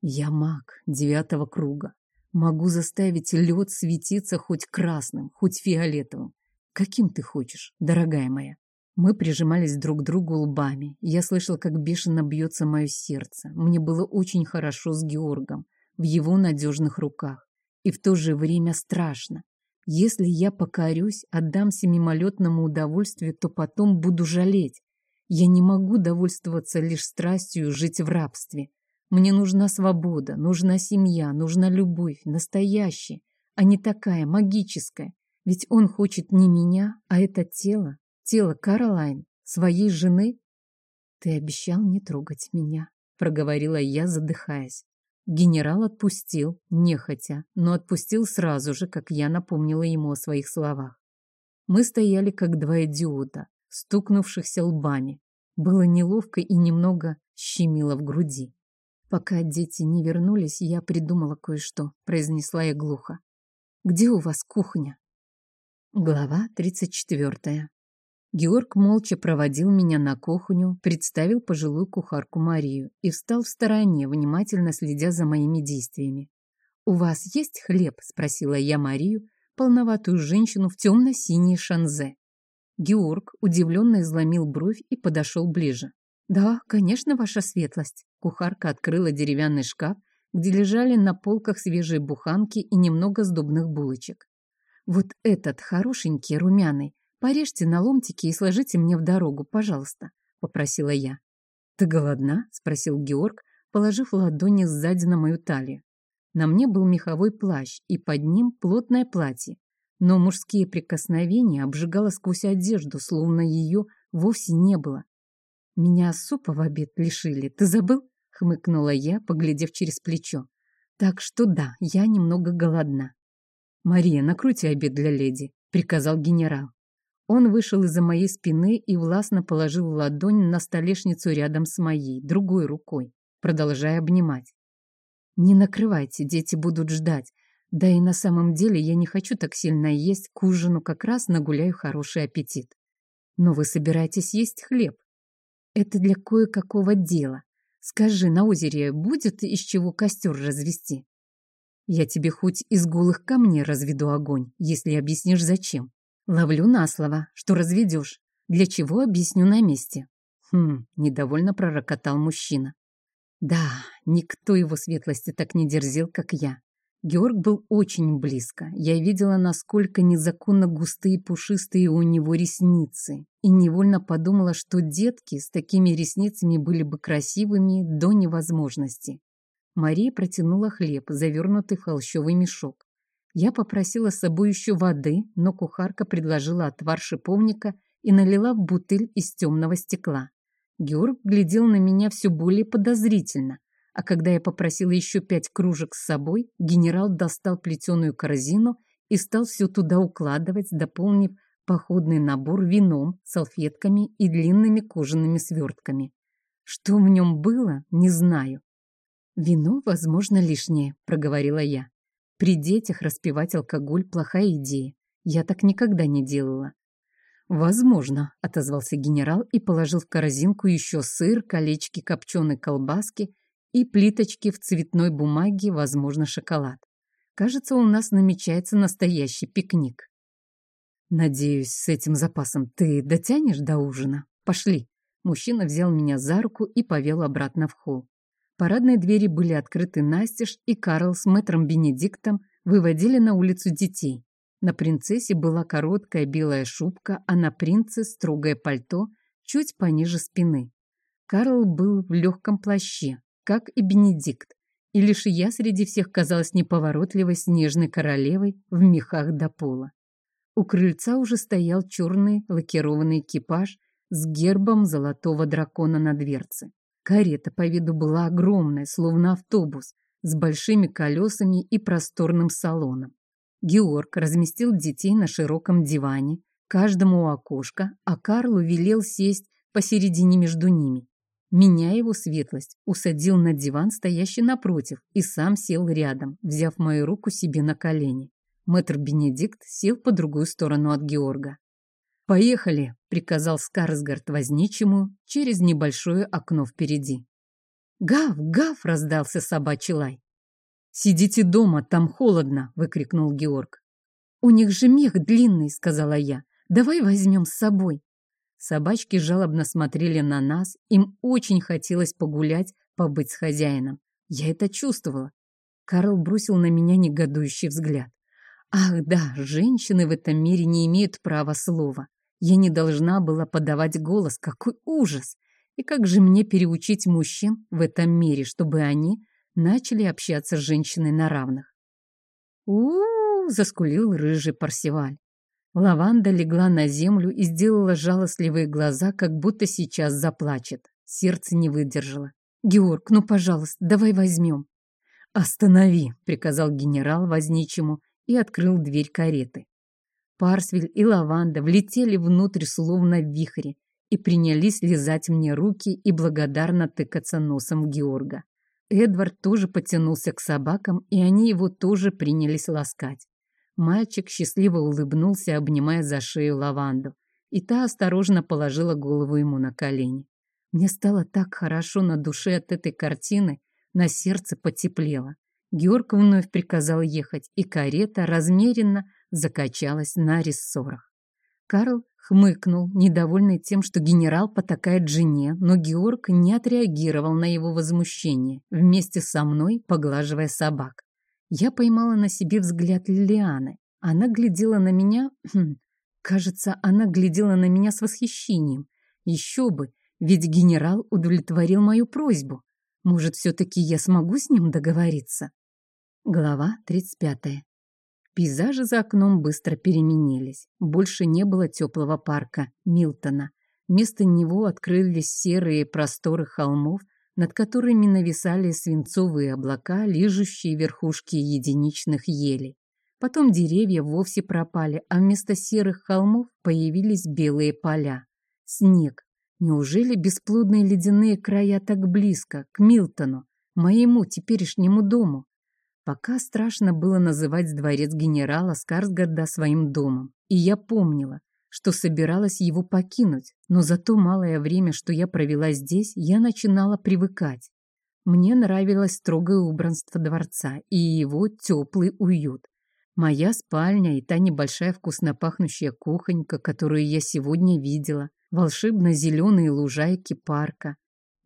Я маг девятого круга. Могу заставить лед светиться хоть красным, хоть фиолетовым. Каким ты хочешь, дорогая моя? Мы прижимались друг к другу лбами. Я слышал, как бешено бьется мое сердце. Мне было очень хорошо с Георгом, в его надежных руках. И в то же время страшно. Если я покорюсь, отдамся мимолетному удовольствию, то потом буду жалеть. Я не могу довольствоваться лишь страстью жить в рабстве. Мне нужна свобода, нужна семья, нужна любовь, настоящая, а не такая магическая, ведь он хочет не меня, а это тело, тело Каролайн, своей жены. Ты обещал не трогать меня, проговорила я, задыхаясь. Генерал отпустил, нехотя, но отпустил сразу же, как я напомнила ему о своих словах. Мы стояли, как два идиота, стукнувшихся лбами. Было неловко и немного щемило в груди. Пока дети не вернулись, я придумала кое-что, произнесла я глухо. «Где у вас кухня?» Глава 34. Георг молча проводил меня на кухню, представил пожилую кухарку Марию и встал в стороне, внимательно следя за моими действиями. «У вас есть хлеб?» – спросила я Марию, полноватую женщину в темно-синей шанзе. Георг удивленно изломил бровь и подошел ближе. «Да, конечно, ваша светлость». Кухарка открыла деревянный шкаф, где лежали на полках свежие буханки и немного сдобных булочек. Вот этот хорошенький, румяный, порежьте на ломтики и сложите мне в дорогу, пожалуйста, — попросила я. Ты голодна? — спросил Георг, положив ладони сзади на мою талию. На мне был меховой плащ и под ним плотное платье, но мужские прикосновения обжигало сквозь одежду, словно ее вовсе не было. «Меня супа в обед лишили, ты забыл?» — хмыкнула я, поглядев через плечо. «Так что да, я немного голодна». «Мария, накройте обед для леди», — приказал генерал. Он вышел из-за моей спины и властно положил ладонь на столешницу рядом с моей, другой рукой, продолжая обнимать. «Не накрывайте, дети будут ждать. Да и на самом деле я не хочу так сильно есть, к ужину как раз нагуляю хороший аппетит. Но вы собираетесь есть хлеб. Это для кое-какого дела. Скажи, на озере будет из чего костер развести?» Я тебе хоть из голых камней разведу огонь, если объяснишь зачем. Ловлю на слово, что разведешь. Для чего объясню на месте. Хм, недовольно пророкотал мужчина. Да, никто его светлости так не дерзил, как я. Георг был очень близко. Я видела, насколько незаконно густые пушистые у него ресницы, и невольно подумала, что детки с такими ресницами были бы красивыми до невозможности. Мария протянула хлеб, завернутый в холщовый мешок. Я попросила с собой еще воды, но кухарка предложила отвар шиповника и налила в бутыль из темного стекла. Георг глядел на меня все более подозрительно, а когда я попросила еще пять кружек с собой, генерал достал плетеную корзину и стал все туда укладывать, дополнив походный набор вином, салфетками и длинными кожаными свертками. Что в нем было, не знаю. «Вино, возможно, лишнее», — проговорила я. «При детях распивать алкоголь — плохая идея. Я так никогда не делала. «Возможно», — отозвался генерал и положил в корзинку еще сыр, колечки копченой колбаски и плиточки в цветной бумаге, возможно, шоколад. Кажется, у нас намечается настоящий пикник. «Надеюсь, с этим запасом ты дотянешь до ужина? Пошли». Мужчина взял меня за руку и повел обратно в холл. Парадные двери были открыты настежь, и Карл с мэтром Бенедиктом выводили на улицу детей. На принцессе была короткая белая шубка, а на принце строгое пальто чуть пониже спины. Карл был в легком плаще, как и Бенедикт, и лишь я среди всех казалась неповоротливой снежной королевой в мехах до пола. У крыльца уже стоял черный лакированный экипаж с гербом золотого дракона на дверце. Карета по виду была огромная, словно автобус, с большими колесами и просторным салоном. Георг разместил детей на широком диване, каждому у окошка, а Карлу велел сесть посередине между ними. Меня его светлость усадил на диван, стоящий напротив, и сам сел рядом, взяв мою руку себе на колени. Мэтр Бенедикт сел по другую сторону от Георга. «Поехали!» — приказал Скарсгард возничему через небольшое окно впереди. «Гав! Гав!» — раздался собачий лай. «Сидите дома, там холодно!» — выкрикнул Георг. «У них же мех длинный!» — сказала я. «Давай возьмем с собой!» Собачки жалобно смотрели на нас, им очень хотелось погулять, побыть с хозяином. Я это чувствовала. Карл бросил на меня негодующий взгляд. Ах да, женщины в этом мире не имеют права слова. Я не должна была подавать голос. Какой ужас! И как же мне переучить мужчин в этом мире, чтобы они начали общаться с женщиной на равных. у, -у, -у заскулил рыжий Парсиваль. Лаванда легла на землю и сделала жалостливые глаза, как будто сейчас заплачет. Сердце не выдержало. «Георг, ну, пожалуйста, давай возьмем». «Останови», — приказал генерал возничему и открыл дверь кареты. Парсвель и Лаванда влетели внутрь словно в вихре и принялись лизать мне руки и благодарно тыкаться носом Георга. Эдвард тоже потянулся к собакам, и они его тоже принялись ласкать. Мальчик счастливо улыбнулся, обнимая за шею лаванду, и та осторожно положила голову ему на колени. Мне стало так хорошо на душе от этой картины, на сердце потеплело. Георг вновь приказал ехать, и карета размеренно закачалась на рессорах. Карл хмыкнул, недовольный тем, что генерал потакает жене, но Георг не отреагировал на его возмущение, вместе со мной поглаживая собак. Я поймала на себе взгляд Лилианы. Она глядела на меня... Хм, кажется, она глядела на меня с восхищением. Еще бы, ведь генерал удовлетворил мою просьбу. Может, все-таки я смогу с ним договориться? Глава 35. Пейзажи за окном быстро переменились. Больше не было теплого парка Милтона. Вместо него открылись серые просторы холмов, над которыми нависали свинцовые облака, лижущие верхушки единичных елей. Потом деревья вовсе пропали, а вместо серых холмов появились белые поля. Снег. Неужели бесплодные ледяные края так близко, к Милтону, моему теперешнему дому? Пока страшно было называть дворец генерала Скарсгарда своим домом, и я помнила, что собиралась его покинуть, но за то малое время, что я провела здесь, я начинала привыкать. Мне нравилось строгое убранство дворца и его теплый уют. Моя спальня и та небольшая вкусно пахнущая кухонька, которую я сегодня видела, волшебно-зеленые лужайки парка,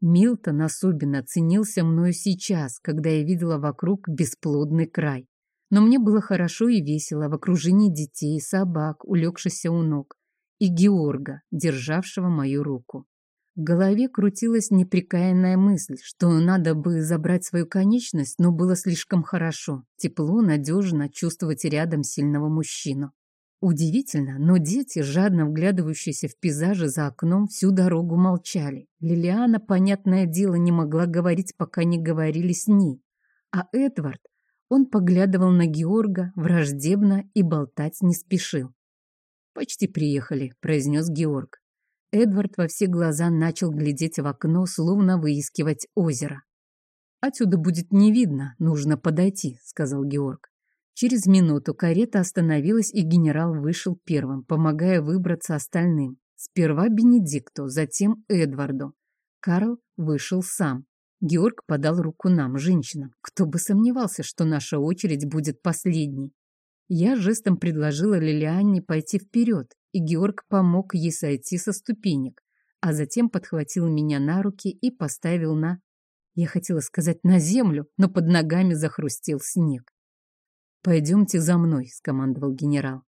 Милтон особенно ценился мною сейчас, когда я видела вокруг бесплодный край. Но мне было хорошо и весело в окружении детей, собак, улегшихся у ног, и Георга, державшего мою руку. В голове крутилась неприкаянная мысль, что надо бы забрать свою конечность, но было слишком хорошо, тепло, надежно чувствовать рядом сильного мужчину. Удивительно, но дети, жадно вглядывающиеся в пейзажи за окном, всю дорогу молчали. Лилиана, понятное дело, не могла говорить, пока не говорили с ней. А Эдвард, он поглядывал на Георга враждебно и болтать не спешил. «Почти приехали», — произнес Георг. Эдвард во все глаза начал глядеть в окно, словно выискивать озеро. «Отсюда будет не видно, нужно подойти», — сказал Георг. Через минуту карета остановилась, и генерал вышел первым, помогая выбраться остальным. Сперва Бенедикту, затем Эдварду. Карл вышел сам. Георг подал руку нам, женщинам. Кто бы сомневался, что наша очередь будет последней. Я жестом предложила Лилианне пойти вперед, и Георг помог ей сойти со ступенек, а затем подхватил меня на руки и поставил на... Я хотела сказать на землю, но под ногами захрустел снег. «Пойдемте за мной», — скомандовал генерал.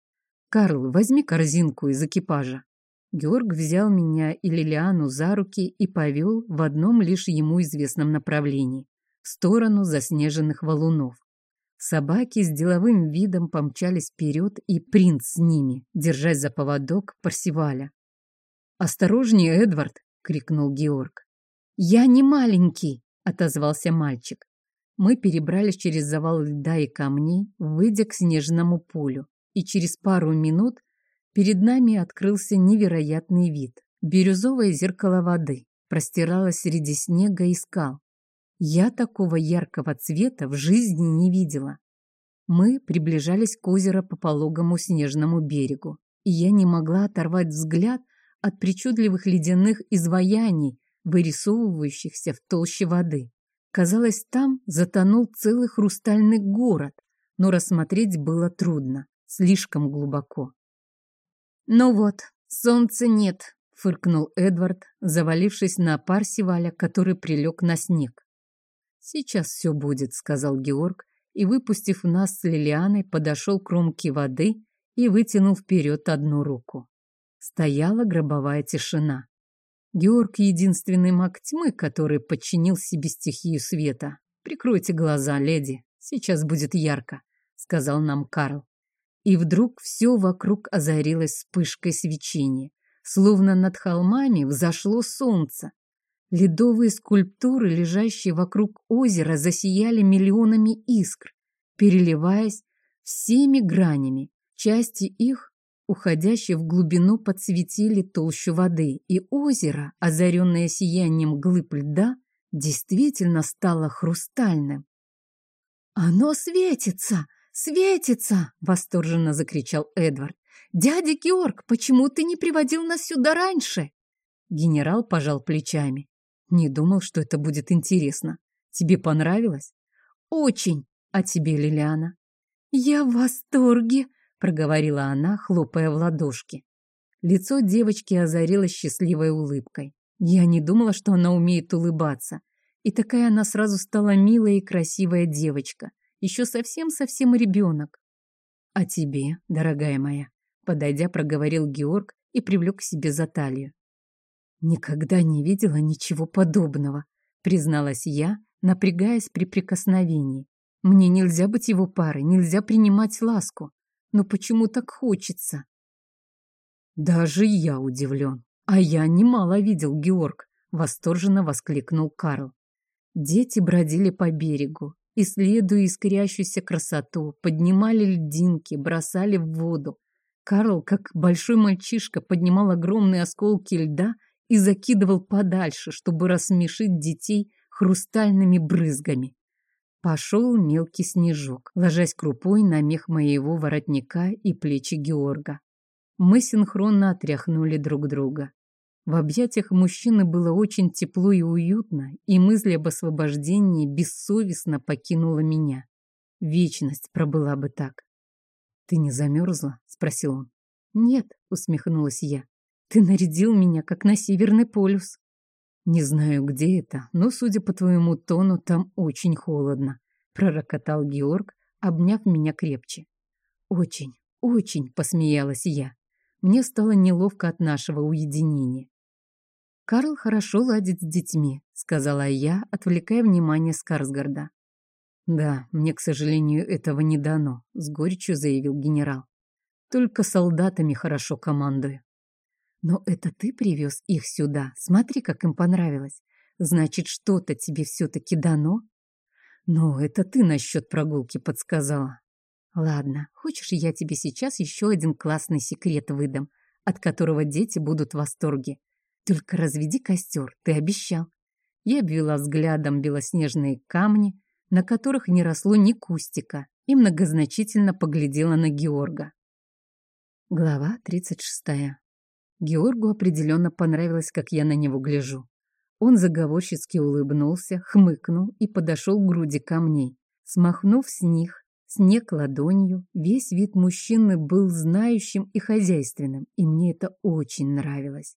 «Карл, возьми корзинку из экипажа». Георг взял меня и Лилиану за руки и повел в одном лишь ему известном направлении, в сторону заснеженных валунов. Собаки с деловым видом помчались вперед, и принц с ними, держась за поводок Парсиваля. «Осторожнее, Эдвард!» — крикнул Георг. «Я не маленький!» — отозвался мальчик мы перебрались через завал льда и камней, выйдя к снежному полю, и через пару минут перед нами открылся невероятный вид. Бирюзовое зеркало воды простиралось среди снега и скал. Я такого яркого цвета в жизни не видела. Мы приближались к озеру по пологому снежному берегу, и я не могла оторвать взгляд от причудливых ледяных изваяний, вырисовывающихся в толще воды. Казалось, там затонул целый хрустальный город, но рассмотреть было трудно, слишком глубоко. «Ну вот, солнца нет», — фыркнул Эдвард, завалившись на Парсиваля, который прилег на снег. «Сейчас все будет», — сказал Георг, и, выпустив нас с Лилианой, подошел к кромке воды и вытянул вперед одну руку. Стояла гробовая тишина. Георг — единственный маг тьмы, который подчинил себе стихию света. «Прикройте глаза, леди, сейчас будет ярко», — сказал нам Карл. И вдруг все вокруг озарилось вспышкой свечения, словно над холмами взошло солнце. Ледовые скульптуры, лежащие вокруг озера, засияли миллионами искр, переливаясь всеми гранями. Части их уходящие в глубину, подсветили толщу воды, и озеро, озаренное сиянием глыб льда, действительно стало хрустальным. «Оно светится! Светится!» — восторженно закричал Эдвард. «Дядя Георг, почему ты не приводил нас сюда раньше?» Генерал пожал плечами. «Не думал, что это будет интересно. Тебе понравилось?» «Очень! А тебе, Лилиана?» «Я в восторге!» Проговорила она, хлопая в ладошки. Лицо девочки озарилось счастливой улыбкой. Я не думала, что она умеет улыбаться. И такая она сразу стала милая и красивая девочка. Еще совсем-совсем ребенок. «А тебе, дорогая моя?» Подойдя, проговорил Георг и привлек к себе за талию. «Никогда не видела ничего подобного», призналась я, напрягаясь при прикосновении. «Мне нельзя быть его парой, нельзя принимать ласку но почему так хочется? Даже я удивлен. А я немало видел, Георг, восторженно воскликнул Карл. Дети бродили по берегу, исследуя искрящуюся красоту, поднимали льдинки, бросали в воду. Карл, как большой мальчишка, поднимал огромные осколки льда и закидывал подальше, чтобы рассмешить детей хрустальными брызгами. Пошел мелкий снежок, ложась крупой на мех моего воротника и плечи Георга. Мы синхронно отряхнули друг друга. В объятиях мужчины было очень тепло и уютно, и мысль об освобождении бессовестно покинула меня. Вечность пробыла бы так. «Ты не замерзла?» — спросил он. «Нет», — усмехнулась я. «Ты нарядил меня, как на Северный полюс». «Не знаю, где это, но, судя по твоему тону, там очень холодно», — пророкотал Георг, обняв меня крепче. «Очень, очень!» — посмеялась я. Мне стало неловко от нашего уединения. «Карл хорошо ладит с детьми», — сказала я, отвлекая внимание Скарсгарда. «Да, мне, к сожалению, этого не дано», — с горечью заявил генерал. «Только солдатами хорошо командую». «Но это ты привез их сюда. Смотри, как им понравилось. Значит, что-то тебе все-таки дано?» «Ну, это ты насчет прогулки подсказала». «Ладно, хочешь, я тебе сейчас еще один классный секрет выдам, от которого дети будут в восторге. Только разведи костер, ты обещал». Я обвела взглядом белоснежные камни, на которых не росло ни кустика, и многозначительно поглядела на Георга. Глава 36. Георгу определенно понравилось, как я на него гляжу. Он заговорчески улыбнулся, хмыкнул и подошел к груди камней. Смахнув с них снег ладонью, весь вид мужчины был знающим и хозяйственным, и мне это очень нравилось.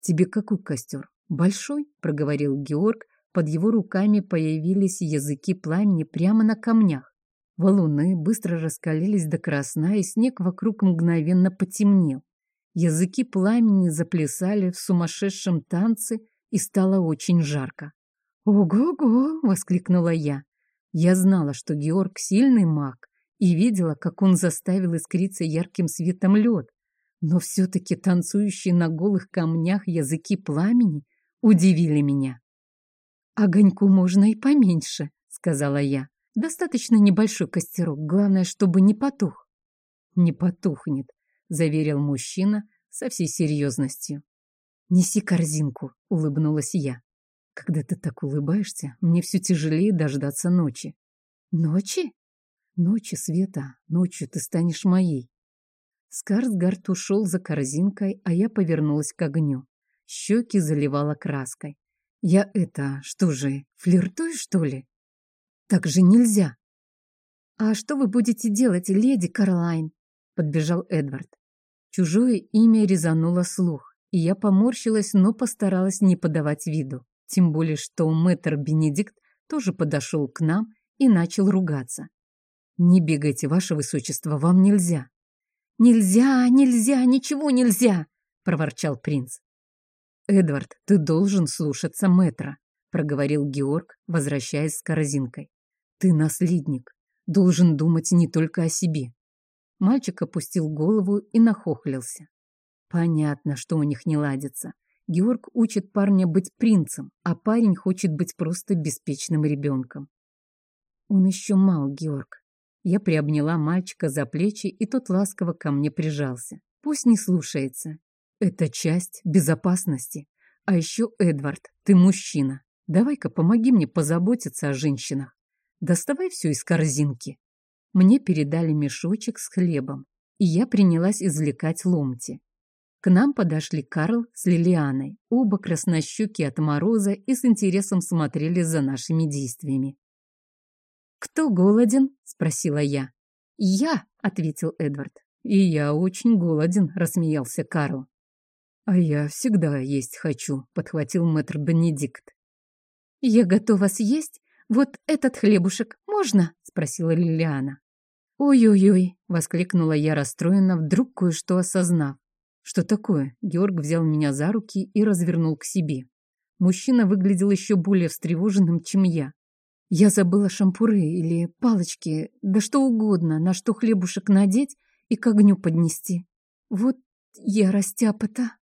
«Тебе какой костер? Большой?» — проговорил Георг, под его руками появились языки пламени прямо на камнях. Валуны быстро раскалились до красна, и снег вокруг мгновенно потемнел. Языки пламени заплясали в сумасшедшем танце, и стало очень жарко. «Ого-го!» — воскликнула я. Я знала, что Георг сильный маг, и видела, как он заставил искриться ярким светом лед. Но все-таки танцующие на голых камнях языки пламени удивили меня. «Огоньку можно и поменьше», — сказала я. «Достаточно небольшой костерок, главное, чтобы не потух». «Не потухнет», — заверил мужчина со всей серьезностью. «Неси корзинку», — улыбнулась я. «Когда ты так улыбаешься, мне все тяжелее дождаться ночи». «Ночи?» «Ночи, Света, ночью ты станешь моей». Скарсгард ушел за корзинкой, а я повернулась к огню. Щеки заливала краской. Я это, что же, флиртую, что ли? Так же нельзя. А что вы будете делать, леди Каролайн? Подбежал Эдвард. Чужое имя резануло слух, и я поморщилась, но постаралась не подавать виду. Тем более, что мэтр Бенедикт тоже подошел к нам и начал ругаться. «Не бегайте, ваше высочество, вам нельзя». «Нельзя, нельзя, ничего нельзя!» — проворчал принц. «Эдвард, ты должен слушаться мэтра», — проговорил Георг, возвращаясь с корзинкой. «Ты наследник, должен думать не только о себе». Мальчик опустил голову и нахохлился. Понятно, что у них не ладится. Георг учит парня быть принцем, а парень хочет быть просто беспечным ребенком. Он еще мал, Георг. Я приобняла мальчика за плечи, и тот ласково ко мне прижался. Пусть не слушается, это часть безопасности. А еще, Эдвард, ты мужчина. Давай-ка помоги мне позаботиться о женщинах. Доставай все из корзинки. Мне передали мешочек с хлебом, и я принялась извлекать ломти. К нам подошли Карл с Лилианой, оба краснощуки от мороза и с интересом смотрели за нашими действиями. «Кто голоден?» — спросила я. «Я», — ответил Эдвард. «И я очень голоден», — рассмеялся Карл. «А я всегда есть хочу», — подхватил мэтр Бенедикт. «Я готова съесть вот этот хлебушек. Можно?» — спросила Лилиана. «Ой-ой-ой!» — воскликнула я расстроенно, вдруг кое-что осознав. «Что такое?» — Георг взял меня за руки и развернул к себе. Мужчина выглядел еще более встревоженным, чем я. Я забыла шампуры или палочки, да что угодно, на что хлебушек надеть и к огню поднести. Вот я растяпата.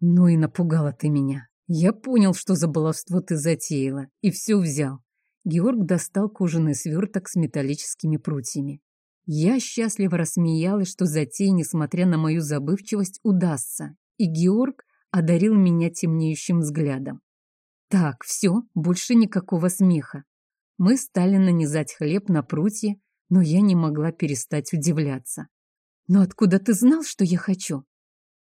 Ну и напугала ты меня. Я понял, что за баловство ты затеяла, и все взял. Георг достал кожаный сверток с металлическими прутьями. Я счастливо рассмеялась, что затея, несмотря на мою забывчивость, удастся, и Георг одарил меня темнеющим взглядом. Так, все, больше никакого смеха. Мы стали нанизать хлеб на прутья, но я не могла перестать удивляться. «Но откуда ты знал, что я хочу?»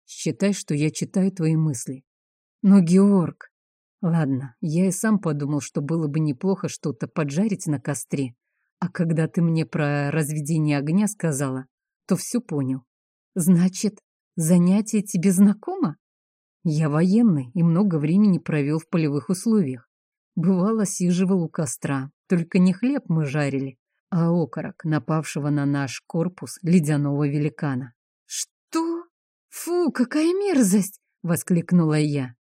Считай, что я читаю твои мысли. Но, Георг... Ладно, я и сам подумал, что было бы неплохо что-то поджарить на костре. А когда ты мне про разведение огня сказала, то все понял. Значит, занятие тебе знакомо? Я военный и много времени провел в полевых условиях. Бывало, сиживал у костра. Только не хлеб мы жарили, а окорок, напавшего на наш корпус ледяного великана. «Что? Фу, какая мерзость!» — воскликнула я.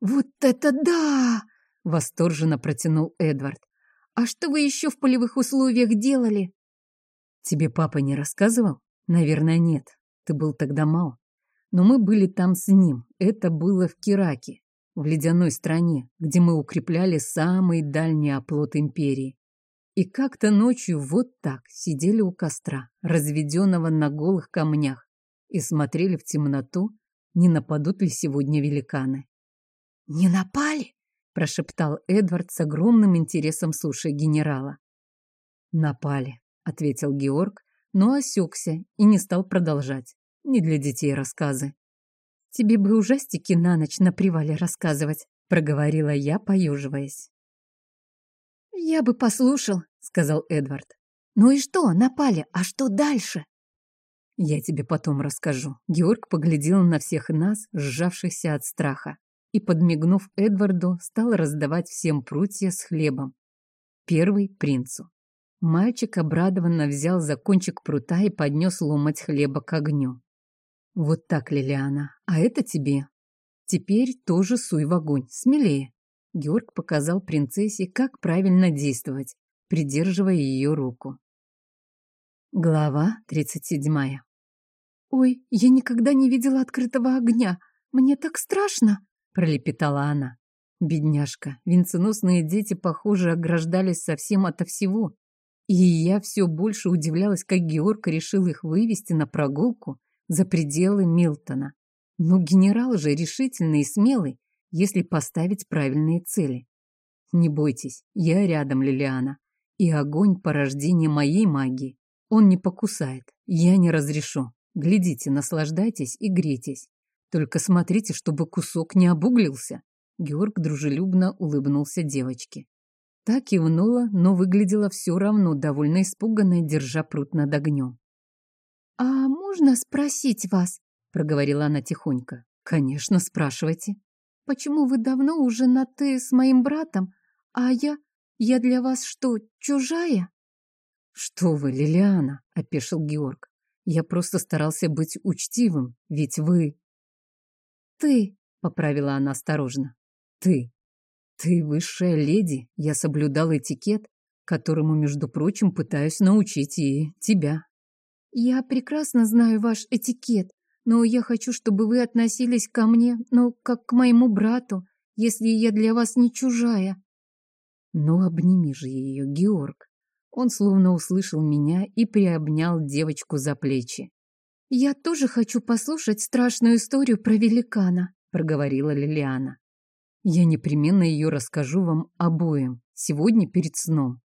«Вот это да!» — восторженно протянул Эдвард. «А что вы еще в полевых условиях делали?» «Тебе папа не рассказывал?» «Наверное, нет. Ты был тогда мал. Но мы были там с ним. Это было в Кираке, в ледяной стране, где мы укрепляли самый дальний оплот империи. И как-то ночью вот так сидели у костра, разведенного на голых камнях, и смотрели в темноту, не нападут ли сегодня великаны. «Не напали?» – прошептал Эдвард с огромным интересом слушая генерала. «Напали», – ответил Георг, но осекся и не стал продолжать. Не для детей рассказы. «Тебе бы ужастики на ночь на привале рассказывать», — проговорила я, поюживаясь. «Я бы послушал», — сказал Эдвард. «Ну и что, напали, а что дальше?» «Я тебе потом расскажу». Георг поглядел на всех нас, сжавшихся от страха, и, подмигнув Эдварду, стал раздавать всем прутья с хлебом. Первый — принцу. Мальчик обрадованно взял за кончик прута и поднес ломать хлеба к огню. Вот так, Лилиана, а это тебе. Теперь тоже суй в огонь, смелее. Георг показал принцессе, как правильно действовать, придерживая ее руку. Глава 37. «Ой, я никогда не видела открытого огня. Мне так страшно!» — пролепетала она. Бедняжка, венценосные дети, похоже, ограждались совсем ото всего. И я все больше удивлялась, как Георг решил их вывести на прогулку за пределы Милтона. Но генерал же решительный и смелый, если поставить правильные цели. Не бойтесь, я рядом, Лилиана, и огонь – порождение моей магии. Он не покусает, я не разрешу. Глядите, наслаждайтесь и грейтесь. Только смотрите, чтобы кусок не обуглился. Георг дружелюбно улыбнулся девочке. Та кивнула, но выглядела все равно довольно испуганной, держа пруд над огнем. «А можно спросить вас?» — проговорила она тихонько. «Конечно, спрашивайте». «Почему вы давно уже на «ты» с моим братом, а я... я для вас что, чужая?» «Что вы, Лилиана?» — опешил Георг. «Я просто старался быть учтивым, ведь вы...» «Ты», — поправила она осторожно. «Ты. Ты высшая леди. Я соблюдал этикет, которому, между прочим, пытаюсь научить и тебя». «Я прекрасно знаю ваш этикет, но я хочу, чтобы вы относились ко мне, ну, как к моему брату, если я для вас не чужая». «Ну, обними же ее, Георг». Он словно услышал меня и приобнял девочку за плечи. «Я тоже хочу послушать страшную историю про великана», — проговорила Лилиана. «Я непременно ее расскажу вам обоим, сегодня перед сном.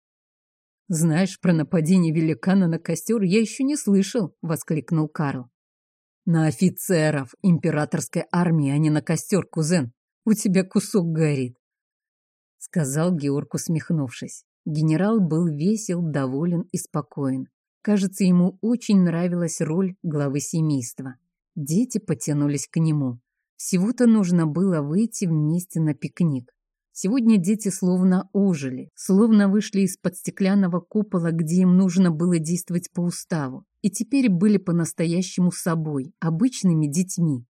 «Знаешь, про нападение великана на костер я еще не слышал», — воскликнул Карл. «На офицеров императорской армии, а не на костер, кузен. У тебя кусок горит», — сказал Георг, усмехнувшись. Генерал был весел, доволен и спокоен. Кажется, ему очень нравилась роль главы семейства. Дети потянулись к нему. Всего-то нужно было выйти вместе на пикник. Сегодня дети словно ожили, словно вышли из-под стеклянного купола, где им нужно было действовать по уставу, и теперь были по-настоящему собой, обычными детьми.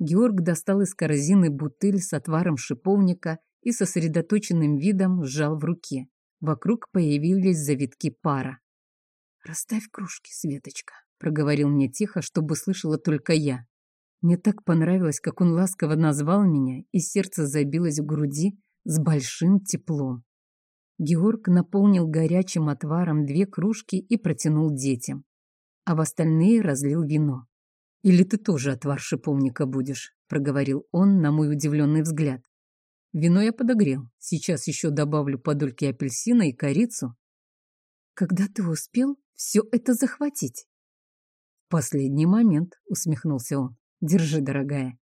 Георг достал из корзины бутыль с отваром шиповника и сосредоточенным видом сжал в руке. Вокруг появились завитки пара. «Расставь кружки, Светочка», — проговорил мне тихо, чтобы слышала только я. Мне так понравилось, как он ласково назвал меня, и сердце забилось в груди, с большим теплом. Георг наполнил горячим отваром две кружки и протянул детям, а в остальные разлил вино. «Или ты тоже отвар шиповника будешь?» — проговорил он на мой удивленный взгляд. «Вино я подогрел. Сейчас еще добавлю подольки апельсина и корицу». «Когда ты успел все это захватить?» «Последний момент», — усмехнулся он. «Держи, дорогая».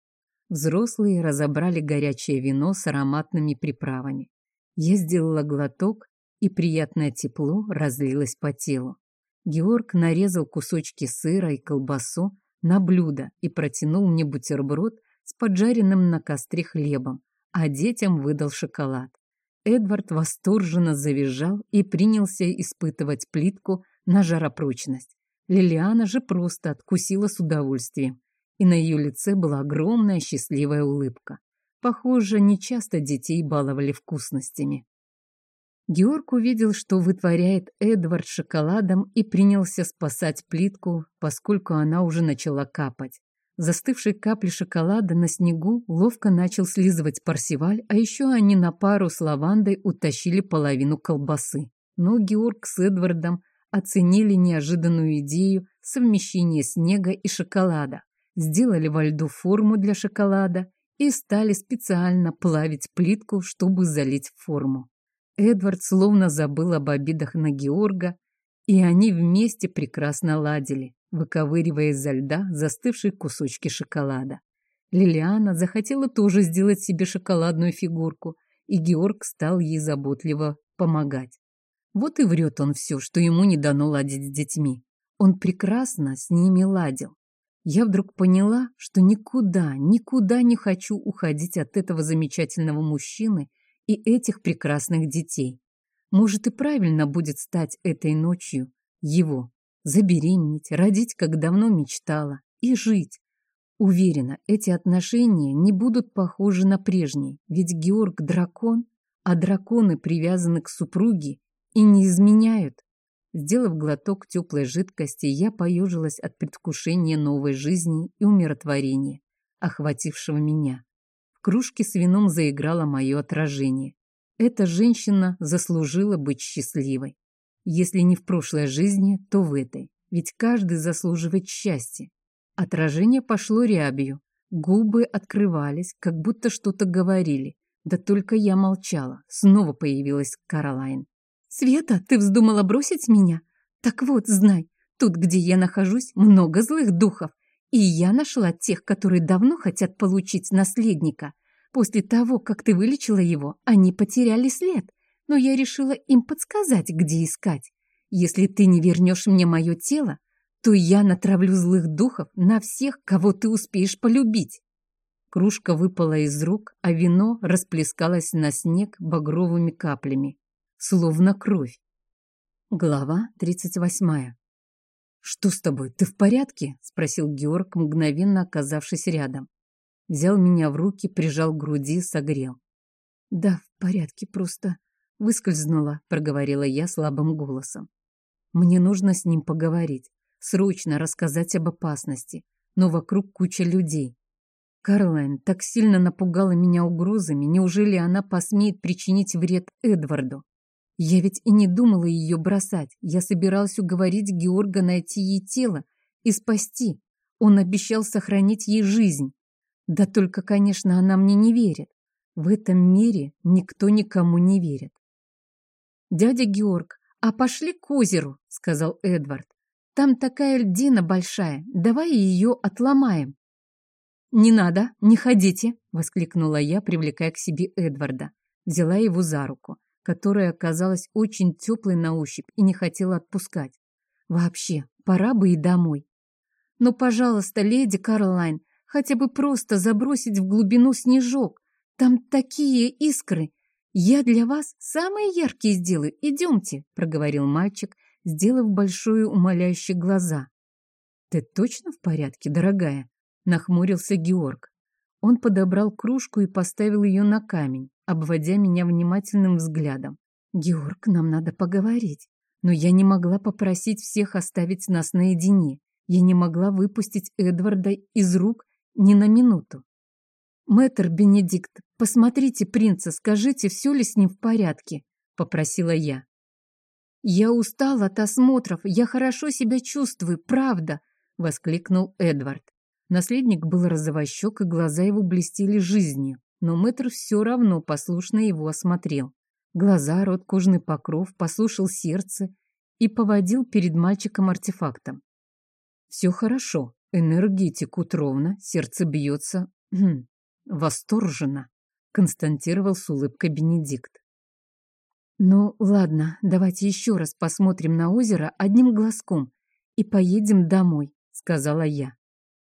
Взрослые разобрали горячее вино с ароматными приправами. Я сделала глоток, и приятное тепло разлилось по телу. Георг нарезал кусочки сыра и колбасу на блюдо и протянул мне бутерброд с поджаренным на костре хлебом, а детям выдал шоколад. Эдвард восторженно завизжал и принялся испытывать плитку на жаропрочность. Лилиана же просто откусила с удовольствием, и на ее лице была огромная счастливая улыбка. Похоже, нечасто детей баловали вкусностями. Георг увидел, что вытворяет Эдвард шоколадом и принялся спасать плитку, поскольку она уже начала капать. Застывшие капли шоколада на снегу ловко начал слизывать парсиваль, а еще они на пару с лавандой утащили половину колбасы. Но Георг с Эдвардом оценили неожиданную идею совмещения снега и шоколада, сделали во льду форму для шоколада и стали специально плавить плитку, чтобы залить форму. Эдвард словно забыл об обидах на Георга, и они вместе прекрасно ладили, выковыривая изо льда застывшие кусочки шоколада. Лилиана захотела тоже сделать себе шоколадную фигурку, и Георг стал ей заботливо помогать. Вот и врет он все, что ему не дано ладить с детьми. Он прекрасно с ними ладил. Я вдруг поняла, что никуда, никуда не хочу уходить от этого замечательного мужчины и этих прекрасных детей. Может, и правильно будет стать этой ночью его, забеременеть, родить, как давно мечтала, и жить. Уверена, эти отношения не будут похожи на прежние, ведь Георг – дракон, а драконы привязаны к супруге и не изменяют. Сделав глоток теплой жидкости, я поежилась от предвкушения новой жизни и умиротворения, охватившего меня кружке с вином заиграло мое отражение. Эта женщина заслужила быть счастливой. Если не в прошлой жизни, то в этой. Ведь каждый заслуживает счастья. Отражение пошло рябью. Губы открывались, как будто что-то говорили. Да только я молчала. Снова появилась Каролайн. «Света, ты вздумала бросить меня? Так вот, знай, тут, где я нахожусь, много злых духов. И я нашла тех, которые давно хотят получить наследника. После того, как ты вылечила его, они потеряли след, но я решила им подсказать, где искать. Если ты не вернешь мне мое тело, то я натравлю злых духов на всех, кого ты успеешь полюбить. Кружка выпала из рук, а вино расплескалось на снег багровыми каплями, словно кровь. Глава тридцать восьмая. «Что с тобой? Ты в порядке?» — спросил Георг, мгновенно оказавшись рядом. Взял меня в руки, прижал к груди, согрел. «Да, в порядке, просто выскользнула», — проговорила я слабым голосом. «Мне нужно с ним поговорить, срочно рассказать об опасности, но вокруг куча людей. Карлайн так сильно напугала меня угрозами, неужели она посмеет причинить вред Эдварду? Я ведь и не думала ее бросать. Я собиралась уговорить Георга найти ей тело и спасти. Он обещал сохранить ей жизнь. Да только, конечно, она мне не верит. В этом мире никто никому не верит. «Дядя Георг, а пошли к озеру», — сказал Эдвард. «Там такая льдина большая, давай ее отломаем». «Не надо, не ходите», — воскликнула я, привлекая к себе Эдварда. Взяла его за руку которая оказалась очень теплой на ощупь и не хотела отпускать. Вообще, пора бы и домой. Но, пожалуйста, леди Карлайн, хотя бы просто забросить в глубину снежок. Там такие искры. Я для вас самые яркие сделаю. Идемте, проговорил мальчик, сделав большие умоляющие глаза. Ты точно в порядке, дорогая? Нахмурился Георг. Он подобрал кружку и поставил ее на камень обводя меня внимательным взглядом. «Георг, нам надо поговорить. Но я не могла попросить всех оставить нас наедине. Я не могла выпустить Эдварда из рук ни на минуту. «Мэтр Бенедикт, посмотрите принца, скажите, все ли с ним в порядке?» — попросила я. «Я устал от осмотров, я хорошо себя чувствую, правда!» — воскликнул Эдвард. Наследник был розовощек, и глаза его блестели жизнью но мэтр все равно послушно его осмотрел. Глаза, рот, кожный покров, послушал сердце и поводил перед мальчиком артефактом. Все хорошо, энергии текут ровно, сердце бьется хм, восторженно, константировал с улыбкой Бенедикт. «Ну, ладно, давайте еще раз посмотрим на озеро одним глазком и поедем домой», — сказала я.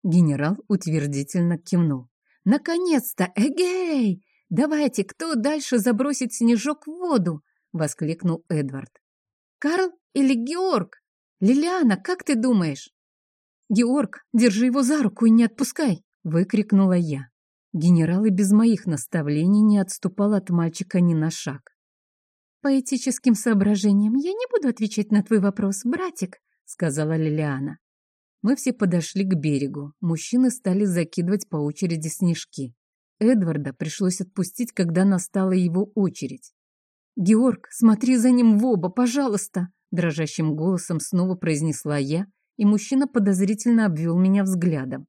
Генерал утвердительно кивнул. «Наконец-то! Эгей!» Давайте, кто дальше забросит снежок в воду?» — воскликнул Эдвард. «Карл или Георг? Лилиана, как ты думаешь?» «Георг, держи его за руку и не отпускай!» — выкрикнула я. Генерал и без моих наставлений не отступал от мальчика ни на шаг. «По этическим соображениям я не буду отвечать на твой вопрос, братик», — сказала Лилиана. Мы все подошли к берегу. Мужчины стали закидывать по очереди снежки. Эдварда пришлось отпустить, когда настала его очередь. «Георг, смотри за ним в оба, пожалуйста!» Дрожащим голосом снова произнесла я, и мужчина подозрительно обвел меня взглядом.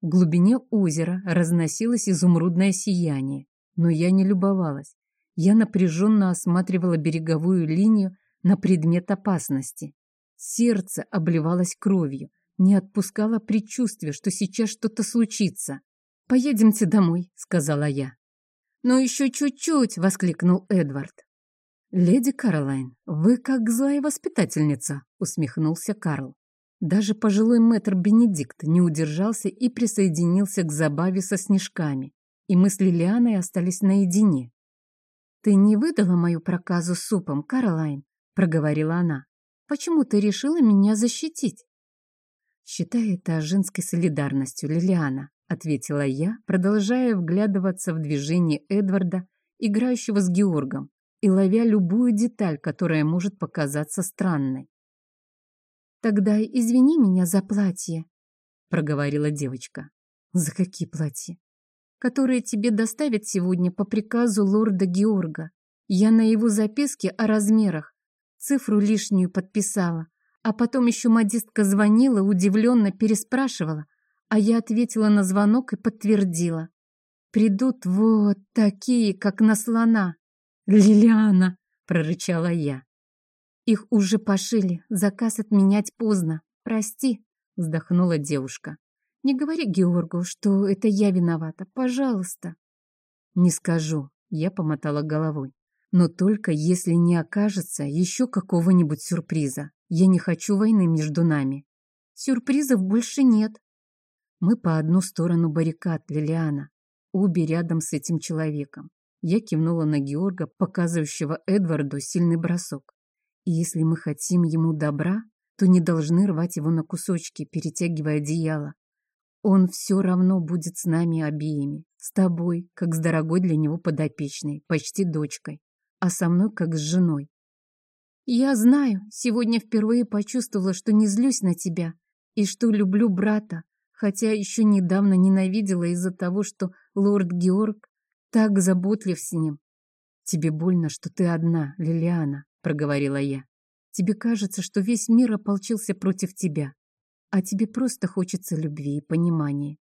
В глубине озера разносилось изумрудное сияние, но я не любовалась. Я напряженно осматривала береговую линию на предмет опасности. Сердце обливалось кровью, не отпускало предчувствие, что сейчас что-то случится. «Поедемте домой», — сказала я. «Но еще чуть-чуть!» — воскликнул Эдвард. «Леди Каролайн, вы как злая воспитательница», — усмехнулся Карл. Даже пожилой мэтр Бенедикт не удержался и присоединился к забаве со снежками, и мы с Лилианой остались наедине. «Ты не выдала мою проказу супом, Каролайн?» — проговорила она. «Почему ты решила меня защитить?» «Считай это женской солидарностью, Лилиана», — ответила я, продолжая вглядываться в движение Эдварда, играющего с Георгом, и ловя любую деталь, которая может показаться странной. «Тогда извини меня за платье», — проговорила девочка. «За какие платья?» «Которые тебе доставят сегодня по приказу лорда Георга. Я на его записке о размерах цифру лишнюю подписала, а потом еще модистка звонила, удивленно переспрашивала, а я ответила на звонок и подтвердила. Придут вот такие, как на слона. «Лилиана!» — прорычала я. «Их уже пошили, заказ отменять поздно. Прости», — вздохнула девушка. «Не говори Георгу, что это я виновата, пожалуйста». «Не скажу», — я помотала головой. «Но только если не окажется еще какого-нибудь сюрприза. Я не хочу войны между нами». «Сюрпризов больше нет». Мы по одну сторону баррикад, Лилиана, обе рядом с этим человеком. Я кивнула на Георга, показывающего Эдварду сильный бросок. И если мы хотим ему добра, то не должны рвать его на кусочки, перетягивая одеяло. Он все равно будет с нами обеими. С тобой, как с дорогой для него подопечной, почти дочкой. А со мной, как с женой. Я знаю, сегодня впервые почувствовала, что не злюсь на тебя и что люблю брата, хотя еще недавно ненавидела из-за того, что лорд Георг так заботлив с ним. Тебе больно, что ты одна, Лилиана, проговорила я. Тебе кажется, что весь мир ополчился против тебя, а тебе просто хочется любви и понимания.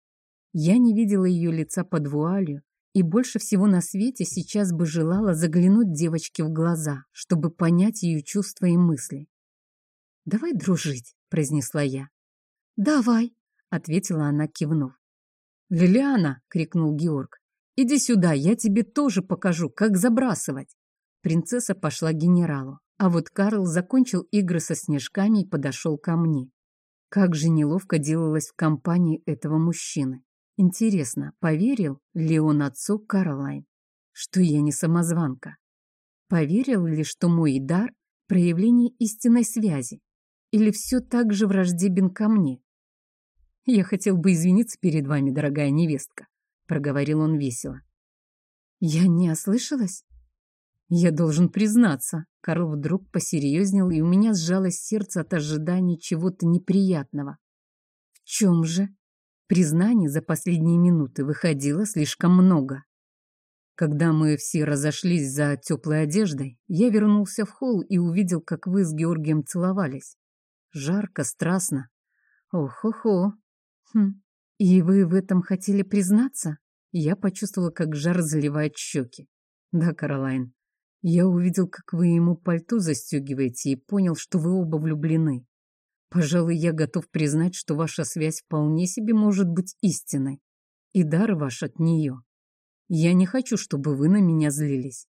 Я не видела ее лица под вуалью, и больше всего на свете сейчас бы желала заглянуть девочке в глаза, чтобы понять ее чувства и мысли. «Давай дружить», — произнесла я. «Давай», — ответила она, кивнув. «Лилиана!» — крикнул Георг. «Иди сюда, я тебе тоже покажу, как забрасывать». Принцесса пошла к генералу, а вот Карл закончил игры со снежками и подошел ко мне. Как же неловко делалось в компании этого мужчины. Интересно, поверил ли он отцу Каролайн, что я не самозванка? Поверил ли, что мой дар — проявление истинной связи? Или все так же враждебен ко мне? Я хотел бы извиниться перед вами, дорогая невестка. — проговорил он весело. «Я не ослышалась?» «Я должен признаться». Карл вдруг посерьезнел, и у меня сжалось сердце от ожидания чего-то неприятного. «В чем же?» Признаний за последние минуты выходило слишком много. Когда мы все разошлись за теплой одеждой, я вернулся в холл и увидел, как вы с Георгием целовались. Жарко, страстно. Ох-хо-хо. Хм, «И вы в этом хотели признаться?» Я почувствовала, как жар заливает щеки. «Да, Каролайн, я увидел, как вы ему пальто застегиваете и понял, что вы оба влюблены. Пожалуй, я готов признать, что ваша связь вполне себе может быть истинной, и дар ваш от нее. Я не хочу, чтобы вы на меня злились.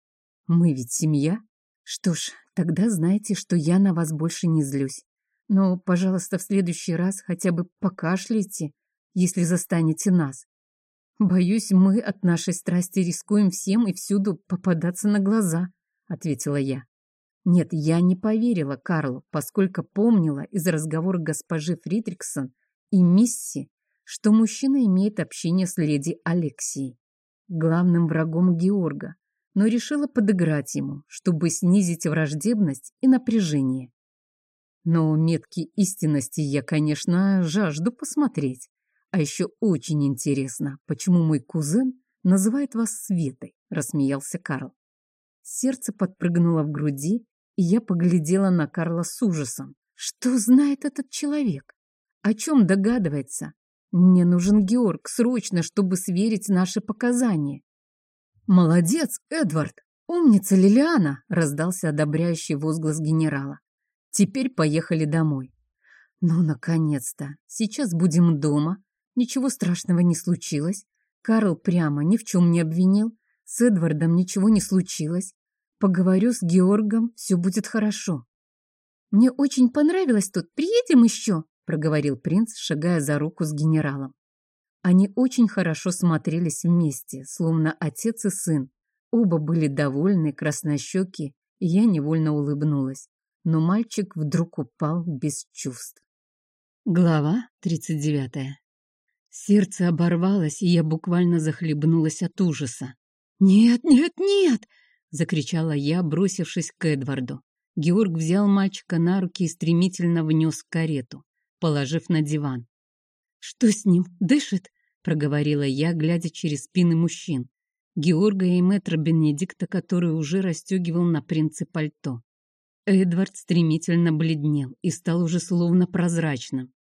Мы ведь семья. Что ж, тогда знайте, что я на вас больше не злюсь. Но, пожалуйста, в следующий раз хотя бы покашляйте, если застанете нас. «Боюсь, мы от нашей страсти рискуем всем и всюду попадаться на глаза», — ответила я. Нет, я не поверила Карлу, поскольку помнила из разговора госпожи Фридриксон и Мисси, что мужчина имеет общение с леди Алексией, главным врагом Георга, но решила подыграть ему, чтобы снизить враждебность и напряжение. Но метки истинности я, конечно, жажду посмотреть. А еще очень интересно, почему мой кузен называет вас Светой, рассмеялся Карл. Сердце подпрыгнуло в груди, я поглядела на Карла с ужасом. Что знает этот человек? О чем догадывается? Мне нужен Георг срочно, чтобы сверить наши показания. Молодец, Эдвард! Умница Лилиана! Раздался одобряющий возглас генерала. Теперь поехали домой. Ну, наконец-то! Сейчас будем дома. Ничего страшного не случилось. Карл прямо ни в чем не обвинил. С Эдвардом ничего не случилось. Поговорю с Георгом, все будет хорошо. Мне очень понравилось тут. Приедем еще? — проговорил принц, шагая за руку с генералом. Они очень хорошо смотрелись вместе, словно отец и сын. Оба были довольны, краснощеки, и я невольно улыбнулась. Но мальчик вдруг упал без чувств. Глава 39. Сердце оборвалось, и я буквально захлебнулась от ужаса. «Нет, нет, нет!» — закричала я, бросившись к Эдварду. Георг взял мальчика на руки и стремительно внес карету положив на диван. «Что с ним? Дышит?» — проговорила я, глядя через спины мужчин. Георга и мэтра Бенедикта, который уже расстегивал на принце пальто. Эдвард стремительно бледнел и стал уже словно прозрачным.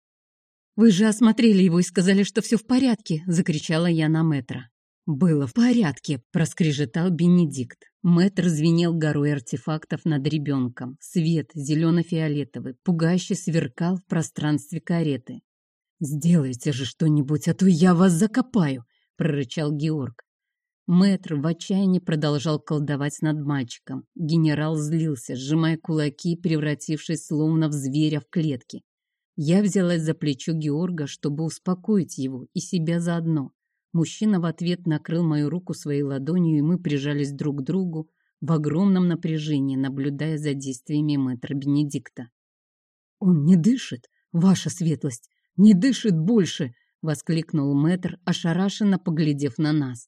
«Вы же осмотрели его и сказали, что все в порядке!» — закричала я на мэтра. «Было в порядке», — проскрежетал Бенедикт. Мэтр звенел горой артефактов над ребенком. Свет, зелено-фиолетовый, пугающе сверкал в пространстве кареты. «Сделайте же что-нибудь, а то я вас закопаю!» — прорычал Георг. Мэтр в отчаянии продолжал колдовать над мальчиком. Генерал злился, сжимая кулаки, превратившись словно в зверя в клетке. Я взялась за плечо Георга, чтобы успокоить его и себя заодно. Мужчина в ответ накрыл мою руку своей ладонью, и мы прижались друг к другу в огромном напряжении, наблюдая за действиями мэтра Бенедикта. «Он не дышит, ваша светлость, не дышит больше!» — воскликнул мэтр, ошарашенно поглядев на нас.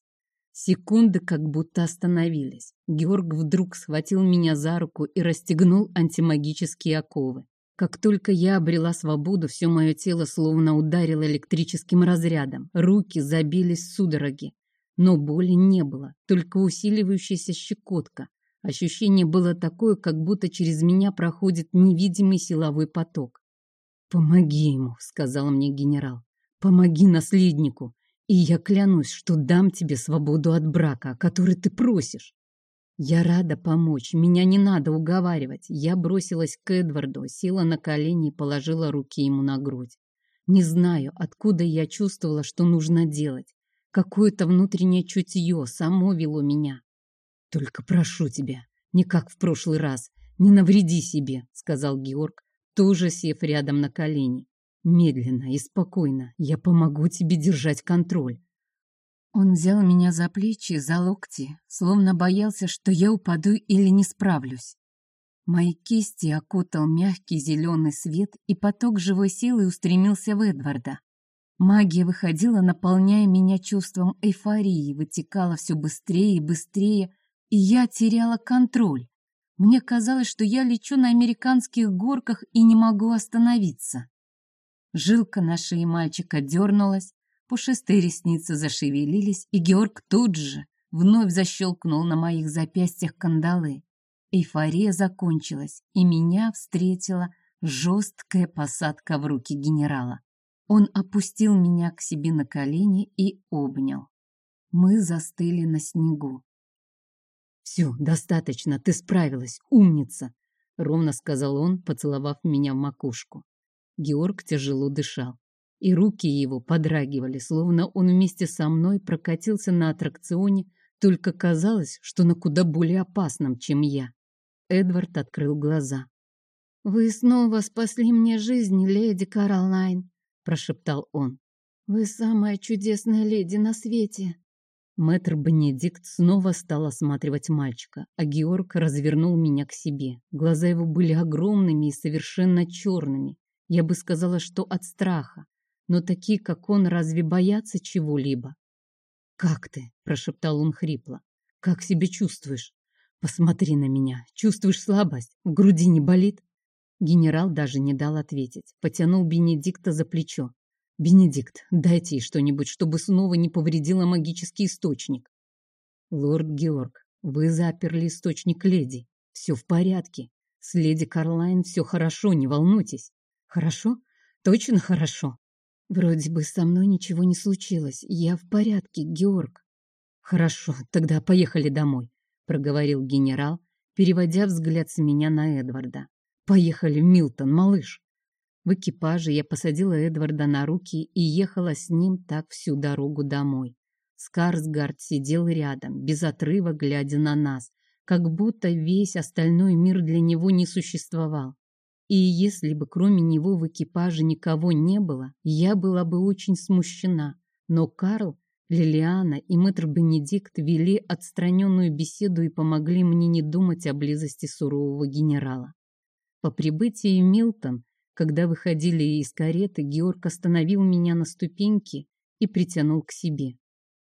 Секунды как будто остановились. Георг вдруг схватил меня за руку и расстегнул антимагические оковы. Как только я обрела свободу, все мое тело словно ударило электрическим разрядом. Руки забились судороги. Но боли не было, только усиливающаяся щекотка. Ощущение было такое, как будто через меня проходит невидимый силовой поток. «Помоги ему», — сказал мне генерал. «Помоги наследнику, и я клянусь, что дам тебе свободу от брака, о которой ты просишь». Я рада помочь, меня не надо уговаривать. Я бросилась к Эдварду, села на колени и положила руки ему на грудь. Не знаю, откуда я чувствовала, что нужно делать. Какое-то внутреннее чутье само вело меня. «Только прошу тебя, не как в прошлый раз, не навреди себе», — сказал Георг, тоже сев рядом на колени. «Медленно и спокойно. Я помогу тебе держать контроль. Он взял меня за плечи, за локти, словно боялся, что я упаду или не справлюсь. Мои кисти окутал мягкий зеленый свет, и поток живой силы устремился в Эдварда. Магия выходила, наполняя меня чувством эйфории, вытекала все быстрее и быстрее, и я теряла контроль. Мне казалось, что я лечу на американских горках и не могу остановиться. Жилка на шее мальчика дернулась, Пушистые ресницы зашевелились, и Георг тут же вновь защелкнул на моих запястьях кандалы. Эйфория закончилась, и меня встретила жесткая посадка в руки генерала. Он опустил меня к себе на колени и обнял. Мы застыли на снегу. «Все, достаточно, ты справилась, умница!» — ровно сказал он, поцеловав меня в макушку. Георг тяжело дышал и руки его подрагивали, словно он вместе со мной прокатился на аттракционе, только казалось, что на куда более опасном, чем я. Эдвард открыл глаза. «Вы снова спасли мне жизнь, леди Каролайн», — прошептал он. Вы самая чудесная леди на свете. Мэтр Бенедикт снова стал осматривать мальчика, а Георг развернул меня к себе. Глаза его были огромными и совершенно черными. Я бы сказала, что от страха. Но такие, как он, разве боятся чего-либо? «Как ты?» – прошептал он хрипло. «Как себя чувствуешь? Посмотри на меня. Чувствуешь слабость? В груди не болит?» Генерал даже не дал ответить. Потянул Бенедикта за плечо. «Бенедикт, дайте ей что-нибудь, чтобы снова не повредила магический источник». «Лорд Георг, вы заперли источник леди. Все в порядке. С леди Карлайн все хорошо, не волнуйтесь». «Хорошо? Точно хорошо?» «Вроде бы со мной ничего не случилось. Я в порядке, Георг». «Хорошо, тогда поехали домой», — проговорил генерал, переводя взгляд с меня на Эдварда. «Поехали, Милтон, малыш». В экипаже я посадила Эдварда на руки и ехала с ним так всю дорогу домой. Скарсгард сидел рядом, без отрыва глядя на нас, как будто весь остальной мир для него не существовал. И если бы кроме него в экипаже никого не было, я была бы очень смущена. Но Карл, Лилиана и мэтр Бенедикт вели отстраненную беседу и помогли мне не думать о близости сурового генерала. По прибытии Милтон когда выходили из кареты, Георг остановил меня на ступеньке и притянул к себе.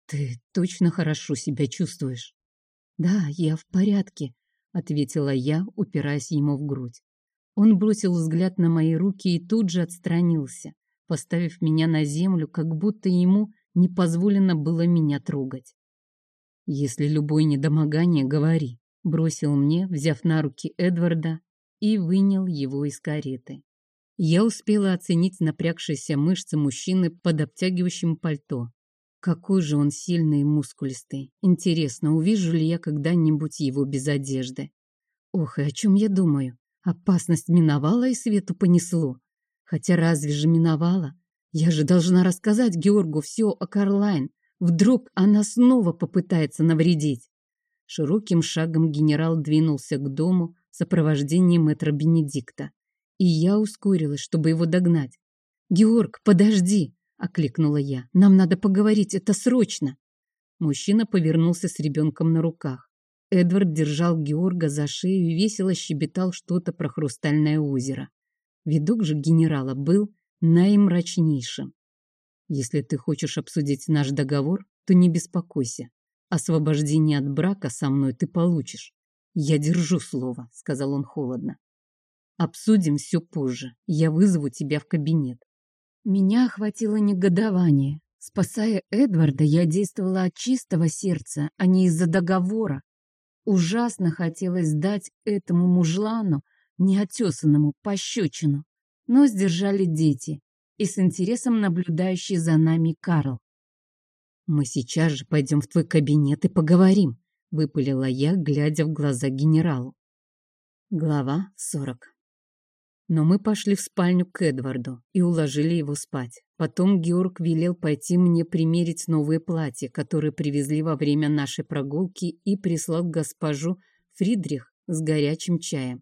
«Ты точно хорошо себя чувствуешь?» «Да, я в порядке», — ответила я, упираясь ему в грудь. Он бросил взгляд на мои руки и тут же отстранился, поставив меня на землю, как будто ему не позволено было меня трогать. «Если любое недомогание, говори», — бросил мне, взяв на руки Эдварда и вынял его из кареты. Я успела оценить напрягшиеся мышцы мужчины под обтягивающим пальто. Какой же он сильный и мускулистый. Интересно, увижу ли я когда-нибудь его без одежды? Ох, и о чем я думаю? Опасность миновала и свету понесло. Хотя разве же миновала? Я же должна рассказать Георгу все о Карлайн. Вдруг она снова попытается навредить. Широким шагом генерал двинулся к дому в сопровождении мэтра Бенедикта и я ускорилась, чтобы его догнать. «Георг, подожди!» — окликнула я. «Нам надо поговорить, это срочно!» Мужчина повернулся с ребенком на руках. Эдвард держал Георга за шею и весело щебетал что-то про хрустальное озеро. Видок же генерала был наимрачнейшим. «Если ты хочешь обсудить наш договор, то не беспокойся. Освобождение от брака со мной ты получишь. Я держу слово», — сказал он холодно. Обсудим все позже. Я вызову тебя в кабинет. Меня охватило негодование. Спасая Эдварда, я действовала от чистого сердца, а не из-за договора. Ужасно хотелось дать этому мужлану, неотесанному, пощечину. Но сдержали дети и с интересом наблюдающий за нами Карл. «Мы сейчас же пойдем в твой кабинет и поговорим», — выпалила я, глядя в глаза генералу. Глава сорок. Но мы пошли в спальню к Эдварду и уложили его спать. Потом Георг велел пойти мне примерить новые платья, которые привезли во время нашей прогулки, и прислал госпожу Фридрих с горячим чаем.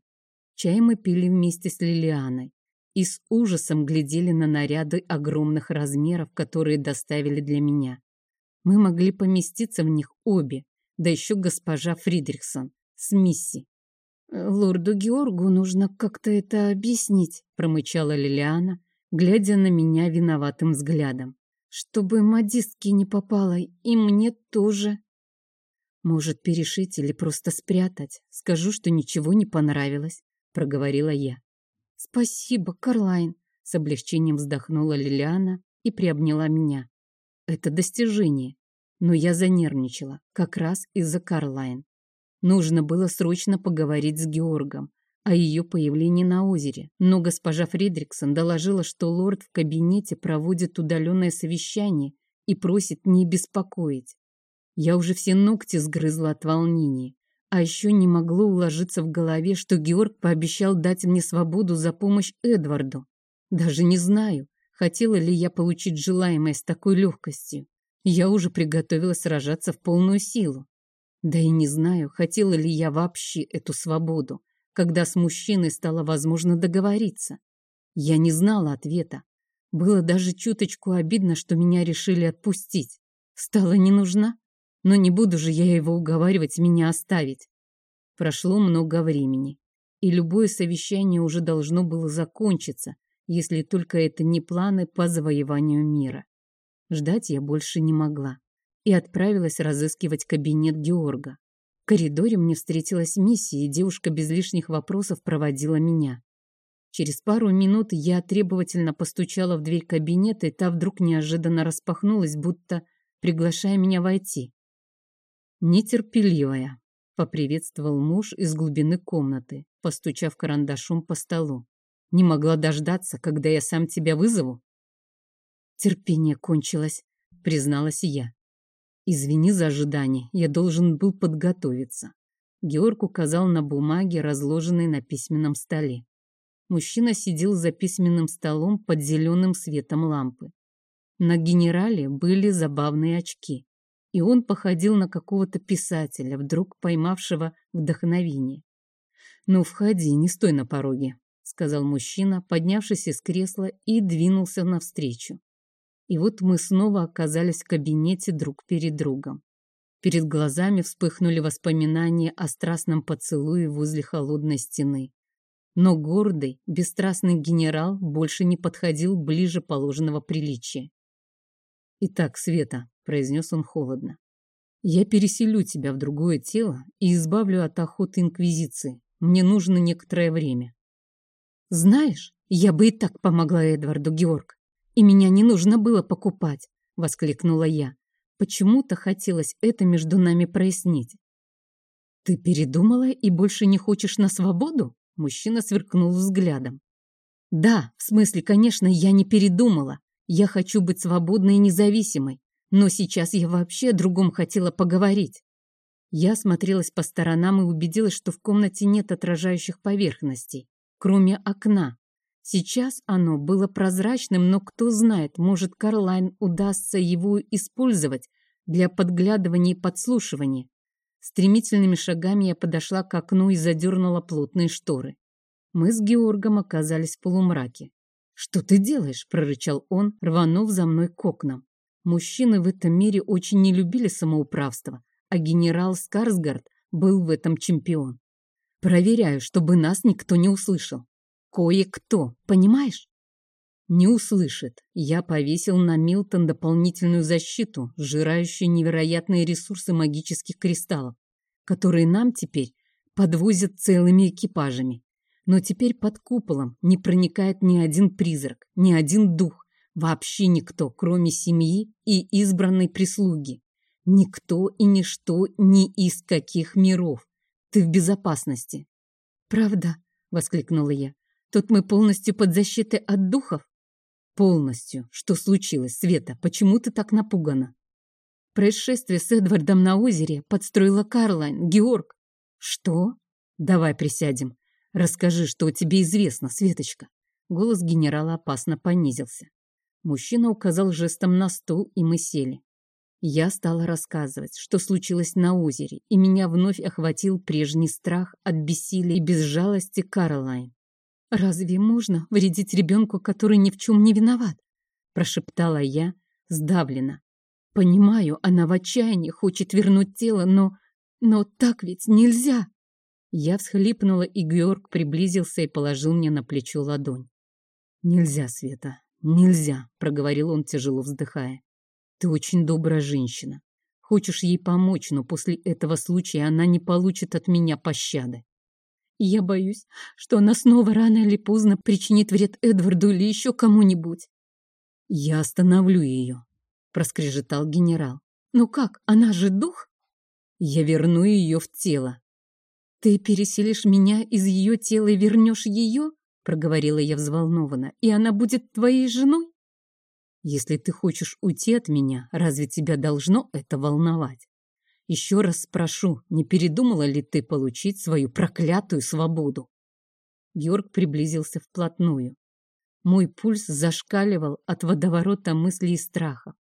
Чай мы пили вместе с Лилианой и с ужасом глядели на наряды огромных размеров, которые доставили для меня. Мы могли поместиться в них обе, да еще госпожа Фридрихсон с Мисси. «Лорду Георгу нужно как-то это объяснить», — промычала Лилиана, глядя на меня виноватым взглядом. «Чтобы модистки не попало, и мне тоже». «Может, перешить или просто спрятать? Скажу, что ничего не понравилось», — проговорила я. «Спасибо, Карлайн», — с облегчением вздохнула Лилиана и приобняла меня. «Это достижение». Но я занервничала, как раз из-за Карлайн. Нужно было срочно поговорить с Георгом о ее появлении на озере, но госпожа Фредриксон доложила, что лорд в кабинете проводит удаленное совещание и просит не беспокоить. Я уже все ногти сгрызла от волнения, а еще не могло уложиться в голове, что Георг пообещал дать мне свободу за помощь Эдварду. Даже не знаю, хотела ли я получить желаемое с такой легкостью. Я уже приготовилась сражаться в полную силу. Да и не знаю, хотела ли я вообще эту свободу, когда с мужчиной стало возможно договориться. Я не знала ответа. Было даже чуточку обидно, что меня решили отпустить. Стала не нужна, но не буду же я его уговаривать меня оставить. Прошло много времени, и любое совещание уже должно было закончиться, если только это не планы по завоеванию мира. Ждать я больше не могла и отправилась разыскивать кабинет Георга. В коридоре мне встретилась миссия, и девушка без лишних вопросов проводила меня. Через пару минут я требовательно постучала в дверь кабинета, и та вдруг неожиданно распахнулась, будто приглашая меня войти. Нетерпеливая, поприветствовал муж из глубины комнаты, постучав карандашом по столу. Не могла дождаться, когда я сам тебя вызову? Терпение кончилось, призналась я. Извини за ожидание, я должен был подготовиться. Георг указал на бумаги, разложенные на письменном столе. Мужчина сидел за письменным столом под зеленым светом лампы. На генерале были забавные очки, и он походил на какого-то писателя, вдруг поймавшего вдохновение. «Ну, входи, не стой на пороге», — сказал мужчина, поднявшись из кресла и двинулся навстречу. И вот мы снова оказались в кабинете друг перед другом. Перед глазами вспыхнули воспоминания о страстном поцелуе возле холодной стены, но гордый, бесстрастный генерал больше не подходил ближе положенного приличия. «Итак, Света», — произнес он холодно, — «я переселю тебя в другое тело и избавлю от охоты Инквизиции. Мне нужно некоторое время». «Знаешь, я бы и так помогла Эдварду, Георг, и меня не нужно было покупать», — воскликнула я. Почему-то хотелось это между нами прояснить. «Ты передумала и больше не хочешь на свободу?» Мужчина сверкнул взглядом. Да, в смысле, конечно, я не передумала. Я хочу быть свободной и независимой. Но сейчас я вообще о другом хотела поговорить. Я смотрелась по сторонам и убедилась, что в комнате нет отражающих поверхностей, кроме окна. Сейчас оно было прозрачным, но кто знает, может, Карлайн удастся его использовать для подглядывания и подслушивания. Стремительными шагами я подошла к окну и задернула плотные шторы. Мы с Георгом оказались в полумраке. «Что ты делаешь?» – прорычал он, рванув за мной к окнам. Мужчины в этом мире очень не любили самоуправство, а генерал Скарсгард был в этом чемпион. «Проверяю, чтобы нас никто не услышал. Кое-кто, понимаешь?» Не услышит. Я повесил на Милтон дополнительную защиту, сжирающую невероятные ресурсы магических кристаллов, которые нам теперь подвозят целыми экипажами. Но теперь под куполом не проникает ни один призрак, ни один дух, вообще никто, кроме семьи и избранной прислуги. Никто и ничто ни из каких миров. Ты в безопасности. «Правда?» — воскликнула я. «Тут мы полностью под защитой от духов?» Полностью. Что случилось, Света? Почему ты так напугана? Происшествие с Эдвардом на озере подстроила Карлайн, Георг. Что? Давай присядем. Расскажи, что тебе известно, Светочка. Голос генерала опасно понизился. Мужчина указал жестом на стул, и мы сели. Я стала рассказывать, что случилось на озере, и меня вновь охватил прежний страх от бессилия и безжалости Каролайн. «Разве можно вредить ребенку, который ни в чем не виноват?» прошептала я, сдавлена. Понимаю, она в отчаянии хочет вернуть тело, но... Но так ведь нельзя. Я всхлипнула, и Георг приблизился и положил мне на плечо ладонь. «Нельзя, Света, нельзя», — проговорил он, тяжело вздыхая. «Ты очень добрая женщина. Хочешь ей помочь, но после этого случая она не получит от меня пощады. Я боюсь, что она снова рано или поздно причинит вред Эдварду или еще кому-нибудь. Я остановлю ее, проскрежетал генерал. Ну как, она же дух? Я верну ее в тело. Ты переселишь меня из ее тела и вернешь ее? Проговорила я взволнованно. И она будет твоей женой? Если ты хочешь уйти от меня, разве тебя должно это волновать? Еще раз спрошу, не передумала ли ты получить свою проклятую свободу? Георг приблизился вплотную. Мой пульс зашкаливал от водоворота мыслей и страхов.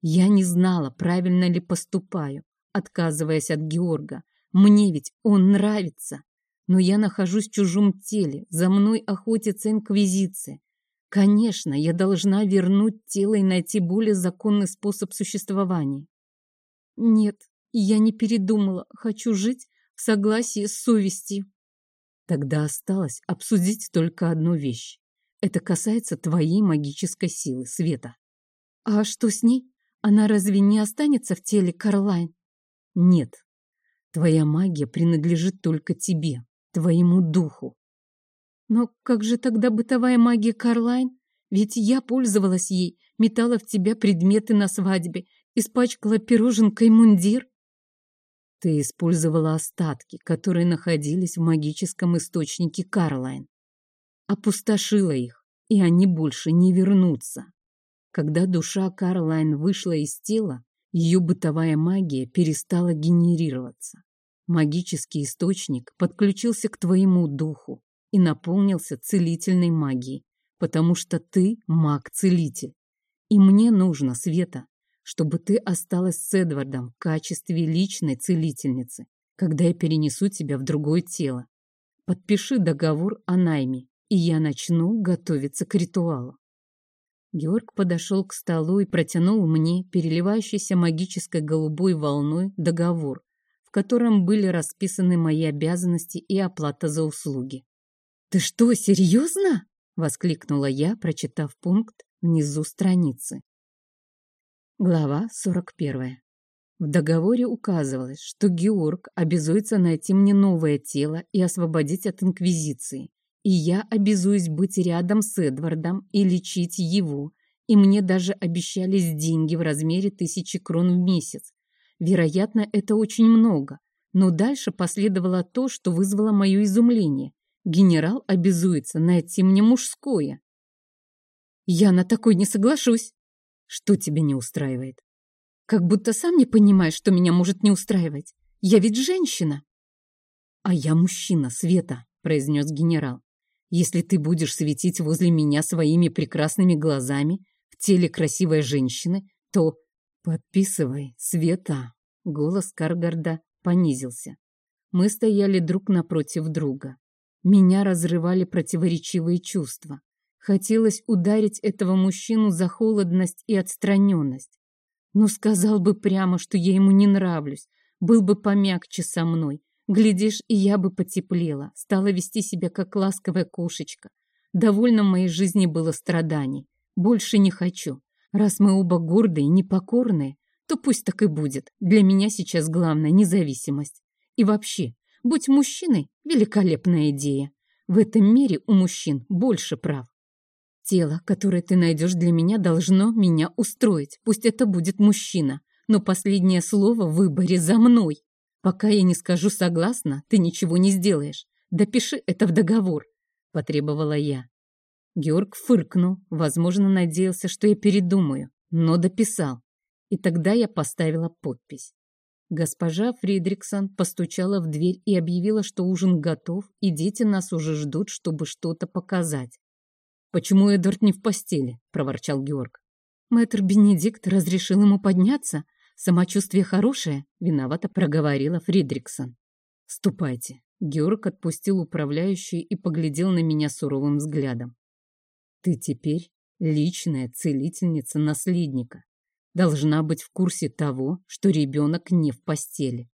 Я не знала, правильно ли поступаю, отказываясь от Георга. Мне ведь он нравится. Но я нахожусь в чужом теле, за мной охотится инквизиция. Конечно, я должна вернуть тело и найти более законный способ существования. Нет, я не передумала. Хочу жить в согласии с совестью. Тогда осталось обсудить только одну вещь. Это касается твоей магической силы, Света. А что с ней? Она разве не останется в теле Карлайн? Нет. Твоя магия принадлежит только тебе, твоему духу. Но как же тогда бытовая магия Карлайн? Ведь я пользовалась ей, метала в тебя предметы на свадьбе, испачкала пироженкой мундир. Ты использовала остатки, которые находились в магическом источнике Карлайн. Опустошила их, и они больше не вернутся. Когда душа Карлайн вышла из тела, ее бытовая магия перестала генерироваться. Магический источник подключился к твоему духу и наполнился целительной магией, потому что ты маг-целитель. И мне нужно, Света, чтобы ты осталась с Эдвардом в качестве личной целительницы, когда я перенесу тебя в другое тело. Подпиши договор о найме, и я начну готовиться к ритуалу. Георг подошел к столу и протянул мне переливающийся магической голубой волной договор, в котором были расписаны мои обязанности и оплата за услуги. «Ты что, серьезно?» — воскликнула я, прочитав пункт внизу страницы. Глава 41. В договоре указывалось, что Георг обязуется найти мне новое тело и освободить от Инквизиции, и я обязуюсь быть рядом с Эдвардом и лечить его, и мне даже обещались деньги в размере тысячи крон в месяц, Вероятно, это очень много. Но дальше последовало то, что вызвало мое изумление. Генерал обязуется найти мне мужское. Я на такой не соглашусь. Что тебя не устраивает? Как будто сам не понимаешь, что меня может не устраивать. Я ведь женщина. А я мужчина, Света, произнес генерал. Если ты будешь светить возле меня своими прекрасными глазами в теле красивой женщины, то «Подписывай, Света!» Голос Каргарда понизился. Мы стояли друг напротив друга. Меня разрывали противоречивые чувства. Хотелось ударить этого мужчину за холодность и отстраненность. Но сказал бы прямо, что я ему не нравлюсь, был бы помягче со мной. Глядишь, и я бы потеплела, стала вести себя как ласковая кошечка. Довольно в моей жизни было страданий. Больше не хочу. Раз мы оба гордые непокорные, то пусть так и будет. Для меня сейчас главная независимость. И вообще, будь мужчиной – великолепная идея. В этом мире у мужчин больше прав. Тело, которое ты найдешь для меня, должно меня устроить. Пусть это будет мужчина, но последнее слово в выборе за мной. Пока я не скажу согласна, ты ничего не сделаешь. Допиши это в договор, потребовала я. Георг фыркнул, возможно, надеялся, что я передумаю, но дописал. И тогда я поставила подпись. Госпожа Фридриксон постучала в дверь и объявила, что ужин готов, и дети нас уже ждут, чтобы что-то показать. «Почему Эдвард не в постели?» – проворчал Георг. «Мэтр Бенедикт разрешил ему подняться. Самочувствие хорошее», – виновато проговорила Фридриксон. «Ступайте». Георг отпустил управляющую и поглядел на меня суровым взглядом. Ты теперь личная целительница наследника. Должна быть в курсе того, что ребенок не в постели.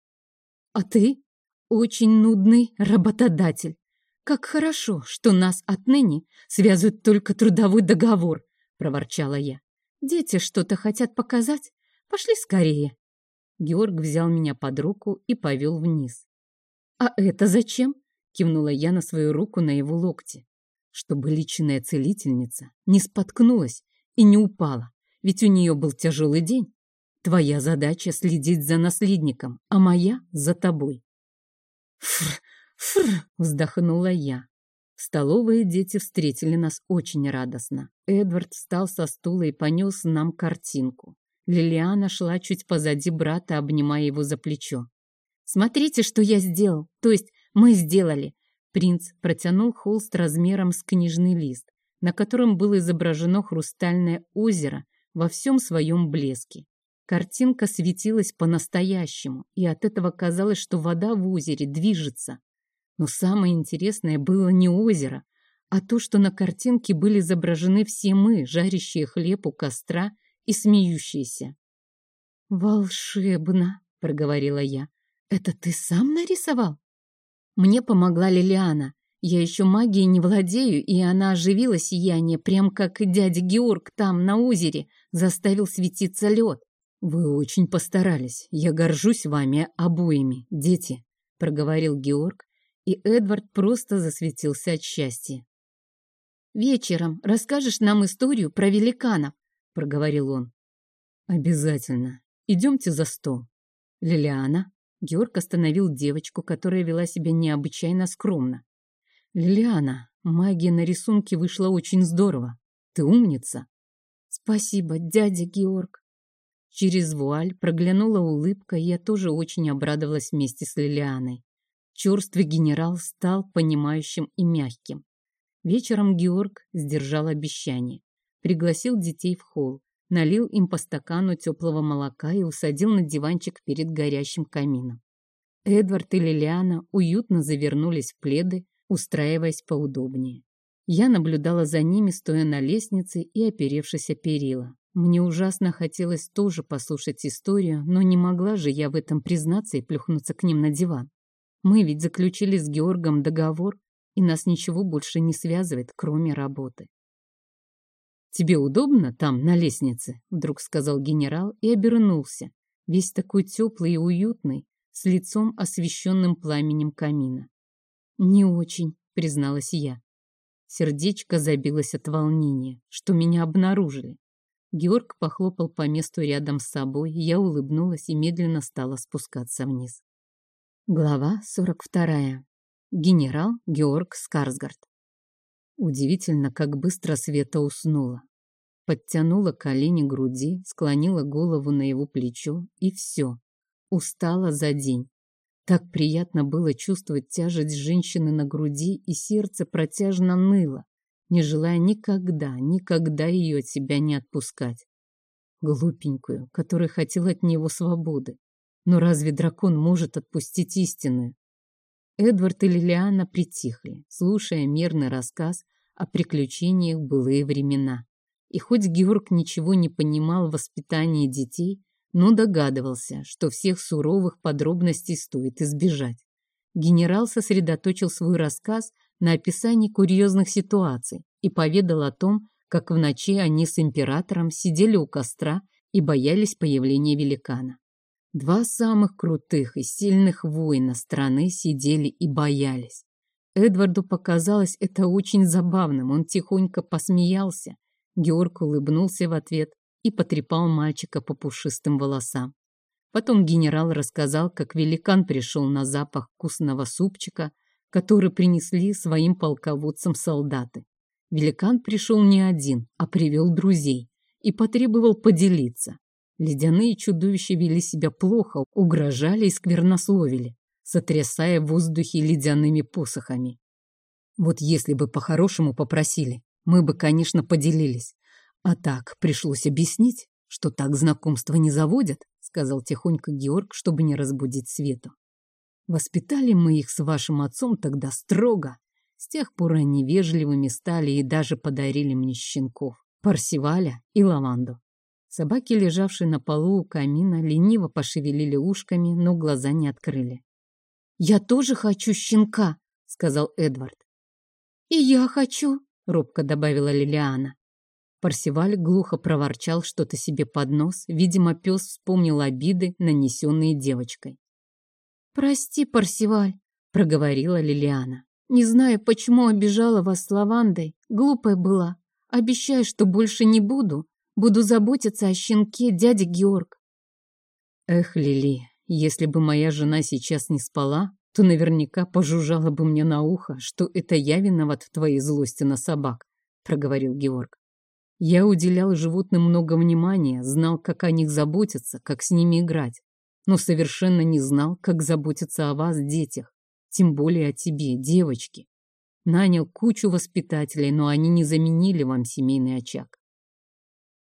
А ты очень нудный работодатель. Как хорошо, что нас отныне связывает только трудовой договор, проворчала я. Дети что-то хотят показать? Пошли скорее. Георг взял меня под руку и повел вниз. «А это зачем?» — кивнула я на свою руку на его локте чтобы личная целительница не споткнулась и не упала, ведь у нее был тяжелый день. Твоя задача следить за наследником, а моя — за тобой. Фр, фр, вздохнула я. Столовые дети встретили нас очень радостно. Эдвард встал со стула и понес нам картинку. Лилиана шла чуть позади брата, обнимая его за плечо. «Смотрите, что я сделал, то есть мы сделали. Принц протянул холст размером с книжный лист, на котором было изображено хрустальное озеро во всем своем блеске. Картинка светилась по-настоящему, и от этого казалось, что вода в озере движется. Но самое интересное было не озеро, а то, что на картинке были изображены все мы, жарящие хлеб у костра и смеющиеся. «Волшебно!» — проговорила я. «Это ты сам нарисовал?» Мне помогла Лилиана. Я еще магией не владею, и она оживила сияние, прям как дядя Георг там, на озере, заставил светиться лед. «Вы очень постарались. Я горжусь вами обоими, дети», — проговорил Георг, и Эдвард просто засветился от счастья. «Вечером расскажешь нам историю про великанов», — проговорил он. «Обязательно. Идемте за стол. Лилиана». Георг остановил девочку, которая вела себя необычайно скромно. «Лилиана, магия на рисунке вышла очень здорово. Ты умница». «Спасибо, дядя Георг». Через вуаль проглянула улыбка, и я тоже очень обрадовалась вместе с Лилианой. Черствый генерал стал понимающим и мягким. Вечером Георг сдержал обещание. Пригласил детей в холл, налил им по стакану теплого молока и усадил на диванчик перед горящим камином. Эдвард и Лилиана уютно завернулись в пледы, устраиваясь поудобнее. Я наблюдала за ними, стоя на лестнице и оперевшись о перила. Мне ужасно хотелось тоже послушать историю, но не могла же я в этом признаться и плюхнуться к ним на диван. Мы ведь заключили с Георгом договор, и нас ничего больше не связывает, кроме работы. «Тебе удобно там, на лестнице?» — вдруг сказал генерал и обернулся, весь такой теплый и уютный, с лицом, освещенным пламенем камина. «Не очень», — призналась я. Сердечко забилось от волнения, что меня обнаружили. Георг похлопал по месту рядом с собой, я улыбнулась и медленно стала спускаться вниз. Глава 42. Генерал Георг Скарсгард. Удивительно, как быстро Света уснула. Подтянула колени груди, склонила голову на его плечо, и все. Устала за день. Так приятно было чувствовать тяжесть женщины на груди, и сердце протяжно ныло, не желая никогда, никогда ее от себя не отпускать. Глупенькую, которая хотела от него свободы. Но разве дракон может отпустить истинную? Эдвард и Лилиана притихли, слушая мирный рассказ о приключениях былые времена. И хоть Георг ничего не понимал в воспитании детей, но догадывался, что всех суровых подробностей стоит избежать. Генерал сосредоточил свой рассказ на описании курьезных ситуаций и поведал о том, как в ночи они с императором сидели у костра и боялись появления великана. Два самых крутых и сильных воина страны сидели и боялись. Эдварду показалось это очень забавным, он тихонько посмеялся. Георг улыбнулся в ответ и потрепал мальчика по пушистым волосам. Потом генерал рассказал, как великан пришел на запах вкусного супчика, который принесли своим полководцам солдаты. Великан пришел не один, а привел друзей и потребовал поделиться. Ледяные чудовища вели себя плохо, угрожали и сквернословили, сотрясая в воздухе ледяными посохами. Вот если бы по-хорошему попросили, мы бы, конечно, поделились. А так пришлось объяснить, что так знакомства не заводят, сказал тихонько Георг, чтобы не разбудить Свету. Воспитали мы их с вашим отцом тогда строго. С тех пор они вежливыми стали и даже подарили мне щенков, Парсиваля и Лаванду. Собаки, лежавшие на полу у камина, лениво пошевелили ушками, но глаза не открыли. «Я тоже хочу щенка», — сказал Эдвард. «И я хочу», — робко добавила Лилиана. Парсиваль глухо проворчал что-то себе под нос. Видимо, пес вспомнил обиды, нанесенные девочкой. «Прости, Парсиваль», — проговорила Лилиана. «Не знаю, почему обижала вас с лавандой. Глупая была. Обещаю, что больше не буду. Буду заботиться о щенке дяди Георг. Эх, Лили, если бы моя жена сейчас не спала, то наверняка пожужжала бы мне на ухо, что это я виноват в твоей злости на собак, проговорил Георг. Я уделял животным много внимания, знал, как о них заботиться, как с ними играть, но совершенно не знал, как заботиться о вас, детях, тем более о тебе, девочке. Нанял кучу воспитателей, но они не заменили вам семейный очаг.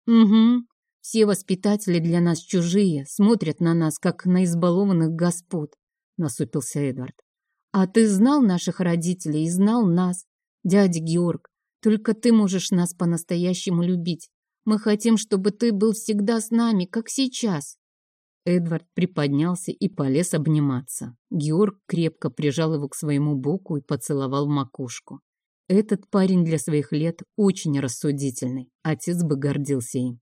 Угу. Все воспитатели для нас чужие, смотрят на нас, как на избалованных господ, насупился Эдвард. А ты знал наших родителей и знал нас. Дядя Георг, только ты можешь нас по-настоящему любить. Мы хотим, чтобы ты был всегда с нами, как сейчас. Эдвард приподнялся и полез обниматься. Георг крепко прижал его к своему боку и поцеловал макушку. Этот парень для своих лет очень рассудительный. Отец бы гордился им.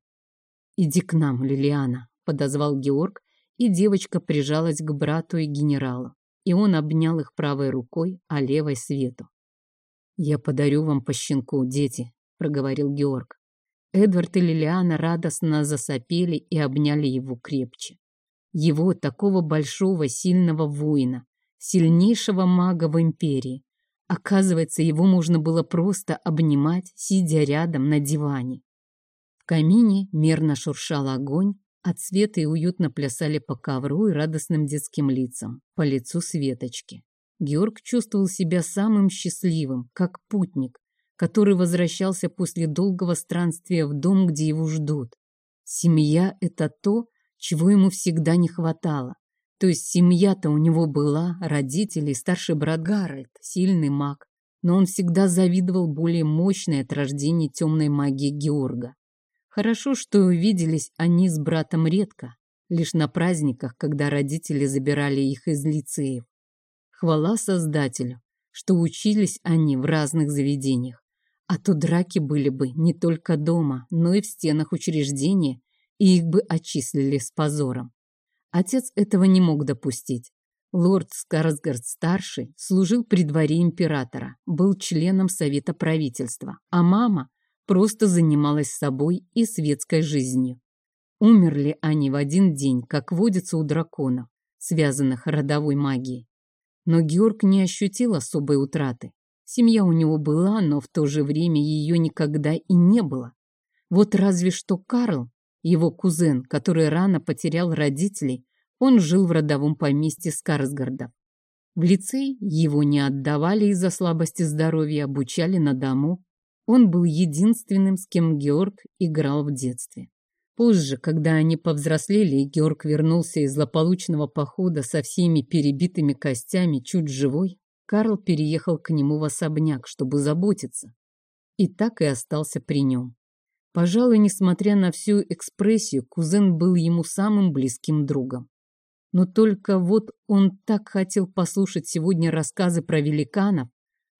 «Иди к нам, Лилиана», — подозвал Георг, и девочка прижалась к брату и генералу, и он обнял их правой рукой, а левой свету. «Я подарю вам по щенку, дети», — проговорил Георг. Эдвард и Лилиана радостно засопели и обняли его крепче. Его, такого большого, сильного воина, сильнейшего мага в империи. Оказывается, его можно было просто обнимать, сидя рядом на диване. В камине мерно шуршал огонь, а цветы уютно плясали по ковру и радостным детским лицам, по лицу Светочки. Георг чувствовал себя самым счастливым, как путник, который возвращался после долгого странствия в дом, где его ждут. Семья — это то, чего ему всегда не хватало. То есть семья-то у него была, родители, старший брат Гарольд, сильный маг. Но он всегда завидовал более мощной от рождения темной магии Георга. Хорошо, что увиделись они с братом редко, лишь на праздниках, когда родители забирали их из лицеев. Хвала Создателю, что учились они в разных заведениях. А то драки были бы не только дома, но и в стенах учреждения и их бы отчислили с позором. Отец этого не мог допустить. Лорд Скарсгард-старший служил при дворе императора, был членом совета правительства, а мама просто занималась собой и светской жизнью. Умерли они в один день, как водится у драконов, связанных родовой магией. Но Георг не ощутил особой утраты. Семья у него была, но в то же время ее никогда и не было. Вот разве что Карл его кузен, который рано потерял родителей, он жил в родовом поместье Скарсгарда. В лицей его не отдавали из-за слабости здоровья, обучали на дому. Он был единственным, с кем Георг играл в детстве. Позже, когда они повзрослели, и Георг вернулся из злополучного похода со всеми перебитыми костями, чуть живой, Карл переехал к нему в особняк, чтобы заботиться. И так и остался при нем. Пожалуй, несмотря на всю экспрессию, кузен был ему самым близким другом. Но только вот он так хотел послушать сегодня рассказы про великанов,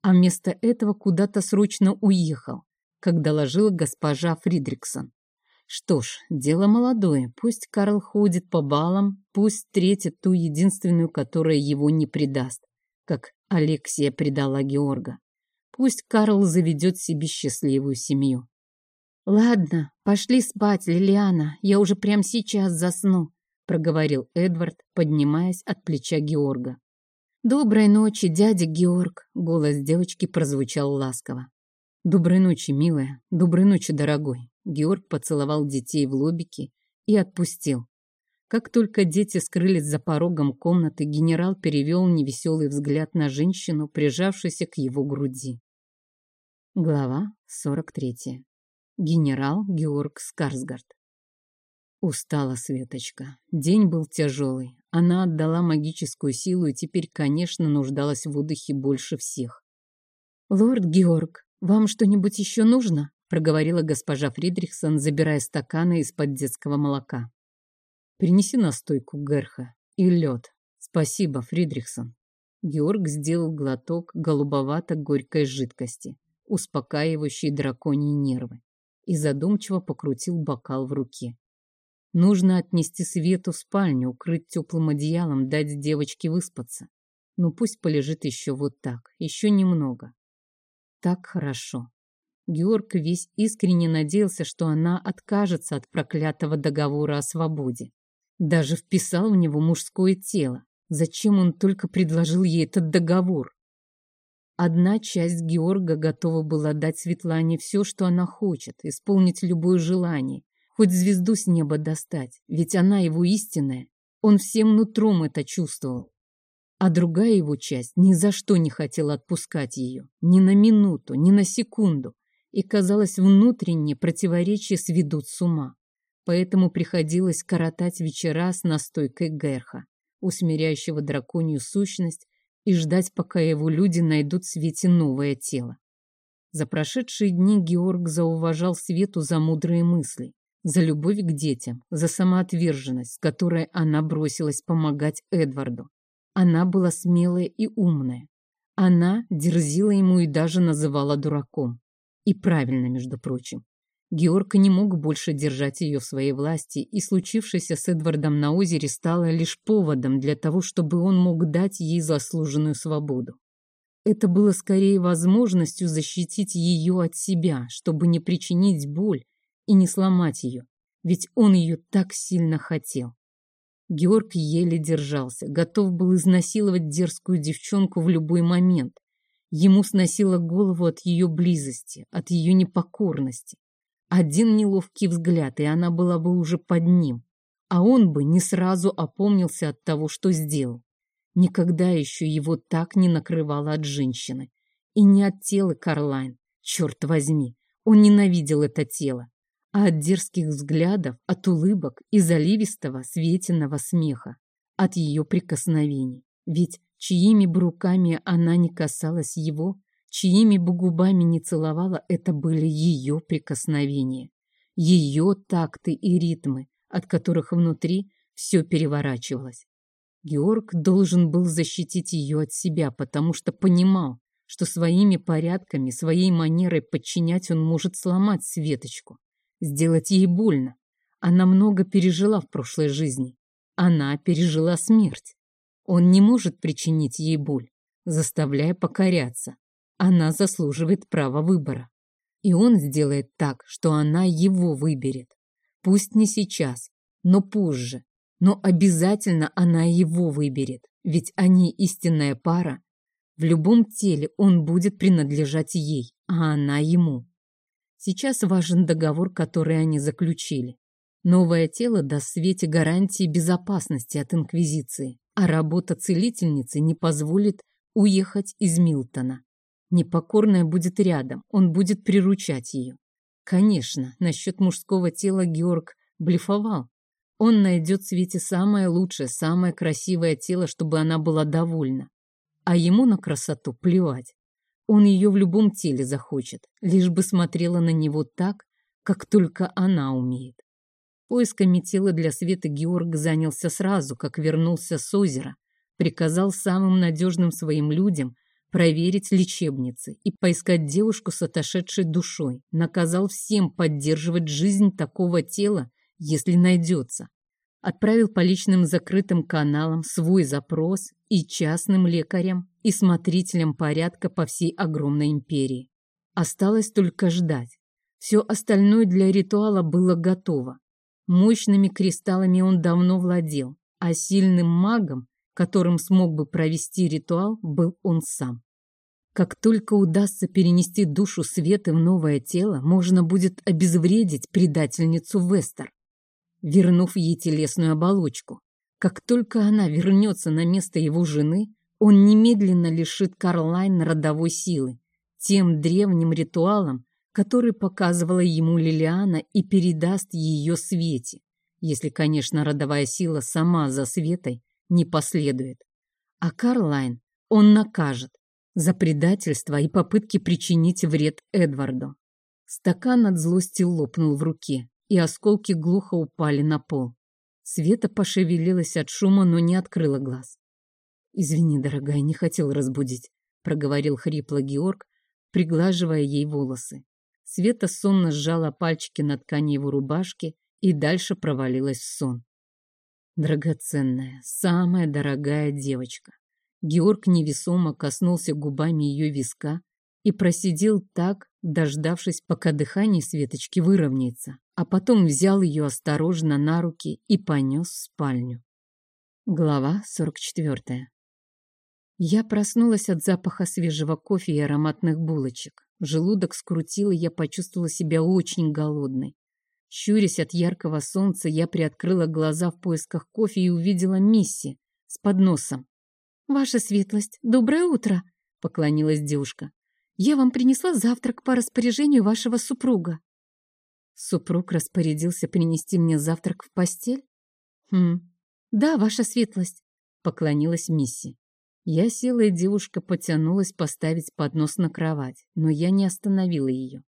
а вместо этого куда-то срочно уехал, как доложила госпожа Фридриксон. Что ж, дело молодое, пусть Карл ходит по балам, пусть встретит ту единственную, которая его не предаст, как Алексия предала Георга. Пусть Карл заведет себе счастливую семью. «Ладно, пошли спать, Лилиана, я уже прямо сейчас засну», проговорил Эдвард, поднимаясь от плеча Георга. «Доброй ночи, дядя Георг», — голос девочки прозвучал ласково. «Доброй ночи, милая, доброй ночи, дорогой». Георг поцеловал детей в лобики и отпустил. Как только дети скрылись за порогом комнаты, генерал перевел невеселый взгляд на женщину, прижавшуюся к его груди. Глава сорок третья генерал Георг Скарсгард. Устала Светочка. День был тяжелый. Она отдала магическую силу и теперь, конечно, нуждалась в отдыхе больше всех. «Лорд Георг, вам что-нибудь еще нужно?» проговорила госпожа Фридрихсон, забирая стаканы из-под детского молока. «Принеси настойку Герха и лед. Спасибо, Фридрихсон». Георг сделал глоток голубовато-горькой жидкости, успокаивающей драконьи нервы и задумчиво покрутил бокал в руке. Нужно отнести Свету в спальню, укрыть теплым одеялом, дать девочке выспаться. Ну пусть полежит еще вот так, еще немного. Так хорошо. Георг весь искренне надеялся, что она откажется от проклятого договора о свободе. Даже вписал в него мужское тело. Зачем он только предложил ей этот договор? Одна часть Георга готова была дать Светлане все, что она хочет, исполнить любое желание, хоть звезду с неба достать, ведь она его истинная. Он всем нутром это чувствовал. А другая его часть ни за что не хотела отпускать ее, ни на минуту, ни на секунду, и, казалось, внутренние противоречия сведут с ума. Поэтому приходилось коротать вечера с настойкой Герха, усмиряющего драконью сущность и ждать, пока его люди найдут свете новое тело. За прошедшие дни Георг зауважал Свету за мудрые мысли, за любовь к детям, за самоотверженность, с которой она бросилась помогать Эдварду. Она была смелая и умная. Она дерзила ему и даже называла дураком. И правильно, между прочим. Георг не мог больше держать ее в своей власти, и случившееся с Эдвардом на озере стало лишь поводом для того, чтобы он мог дать ей заслуженную свободу. Это было скорее возможностью защитить ее от себя, чтобы не причинить боль и не сломать ее, ведь он ее так сильно хотел. Георг еле держался, готов был изнасиловать дерзкую девчонку в любой момент. Ему сносило голову от ее близости, от ее непокорности. Один неловкий взгляд, и она была бы уже под ним, а он бы не сразу опомнился от того, что сделал. Никогда еще его так не накрывало от женщины. И не от тела Карлайн, черт возьми. Он ненавидел это тело. А от дерзких взглядов, от улыбок и заливистого светиного смеха. От ее прикосновений. Ведь чьими бы руками она не касалась его, чьими бы губами не целовала, это были ее прикосновения. Ее такты и ритмы, от которых внутри все переворачивалось. Георг должен был защитить ее от себя, потому что понимал, что своими порядками, своей манерой подчинять он может сломать Светочку, сделать ей больно. Она много пережила в прошлой жизни. Она пережила смерть. Он не может причинить ей боль, заставляя покоряться. Она заслуживает права выбора. И он сделает так, что она его выберет. Пусть не сейчас, но позже, но обязательно она его выберет, ведь они истинная пара. В любом теле он будет принадлежать ей, а она ему. Сейчас важен договор, который они заключили. Новое тело даст Свете гарантии безопасности от Инквизиции, а работа целительницы не позволит уехать из Милтона. Непокорная будет рядом, он будет приручать ее. Конечно, насчет мужского тела Георг блефовал, он найдет Свете самое лучшее, самое красивое тело, чтобы она была довольна. А ему на красоту плевать. Он ее в любом теле захочет, лишь бы смотрела на него так, как только она умеет. Поисками тела для Светы Георг занялся сразу, как вернулся с озера, приказал самым надежным своим людям проверить лечебницы и поискать девушку с отошедшей душой, наказал всем поддерживать жизнь такого тела если найдется. Отправил по личным закрытым каналам свой запрос и частным лекарям, и смотрителям порядка по всей огромной империи. Осталось только ждать. Все остальное для ритуала было готово. Мощными кристаллами он давно владел, а сильным магом, которым смог бы провести ритуал, был он сам. Как только удастся перенести душу Светы в новое тело, можно будет обезвредить предательницу Вестер вернув ей телесную оболочку. Как только она вернется на место его жены, он немедленно лишит Карлайн родовой силы, тем древним ритуалом, который показывала ему Лилиана и передаст ее Свете, если, конечно, родовая сила сама за Светой не последует. А Карлайн он накажет за предательство и попытки причинить вред Эдварду. Стакан от злости лопнул в руке и осколки глухо упали на пол. Света пошевелилась от шума, но не открыла глаз. «Извини, дорогая, не хотел разбудить», — проговорил хрипло Георг, приглаживая ей волосы. Света сонно сжала пальчики на ткани его рубашки и дальше провалилась в сон. Драгоценная, самая дорогая девочка. Георг невесомо коснулся губами ее виска и просидел так, дождавшись, пока дыхание Светочки выровняется, а потом взял ее осторожно на руки и понес в спальню. Глава 44. Я проснулась от запаха свежего кофе и ароматных булочек. Желудок скрутил, и я почувствовала себя очень голодной. Щурясь от яркого солнца, я приоткрыла глаза в поисках кофе и увидела Мисси с подносом. «Ваша светлость, доброе утро!» — поклонилась девушка. Я вам принесла завтрак по распоряжению вашего супруга. Супруг распорядился принести мне завтрак в постель? Хм, да, ваша светлость, поклонилась Мисси. Я села, и девушка потянулась поставить поднос на кровать, но я не остановила ее.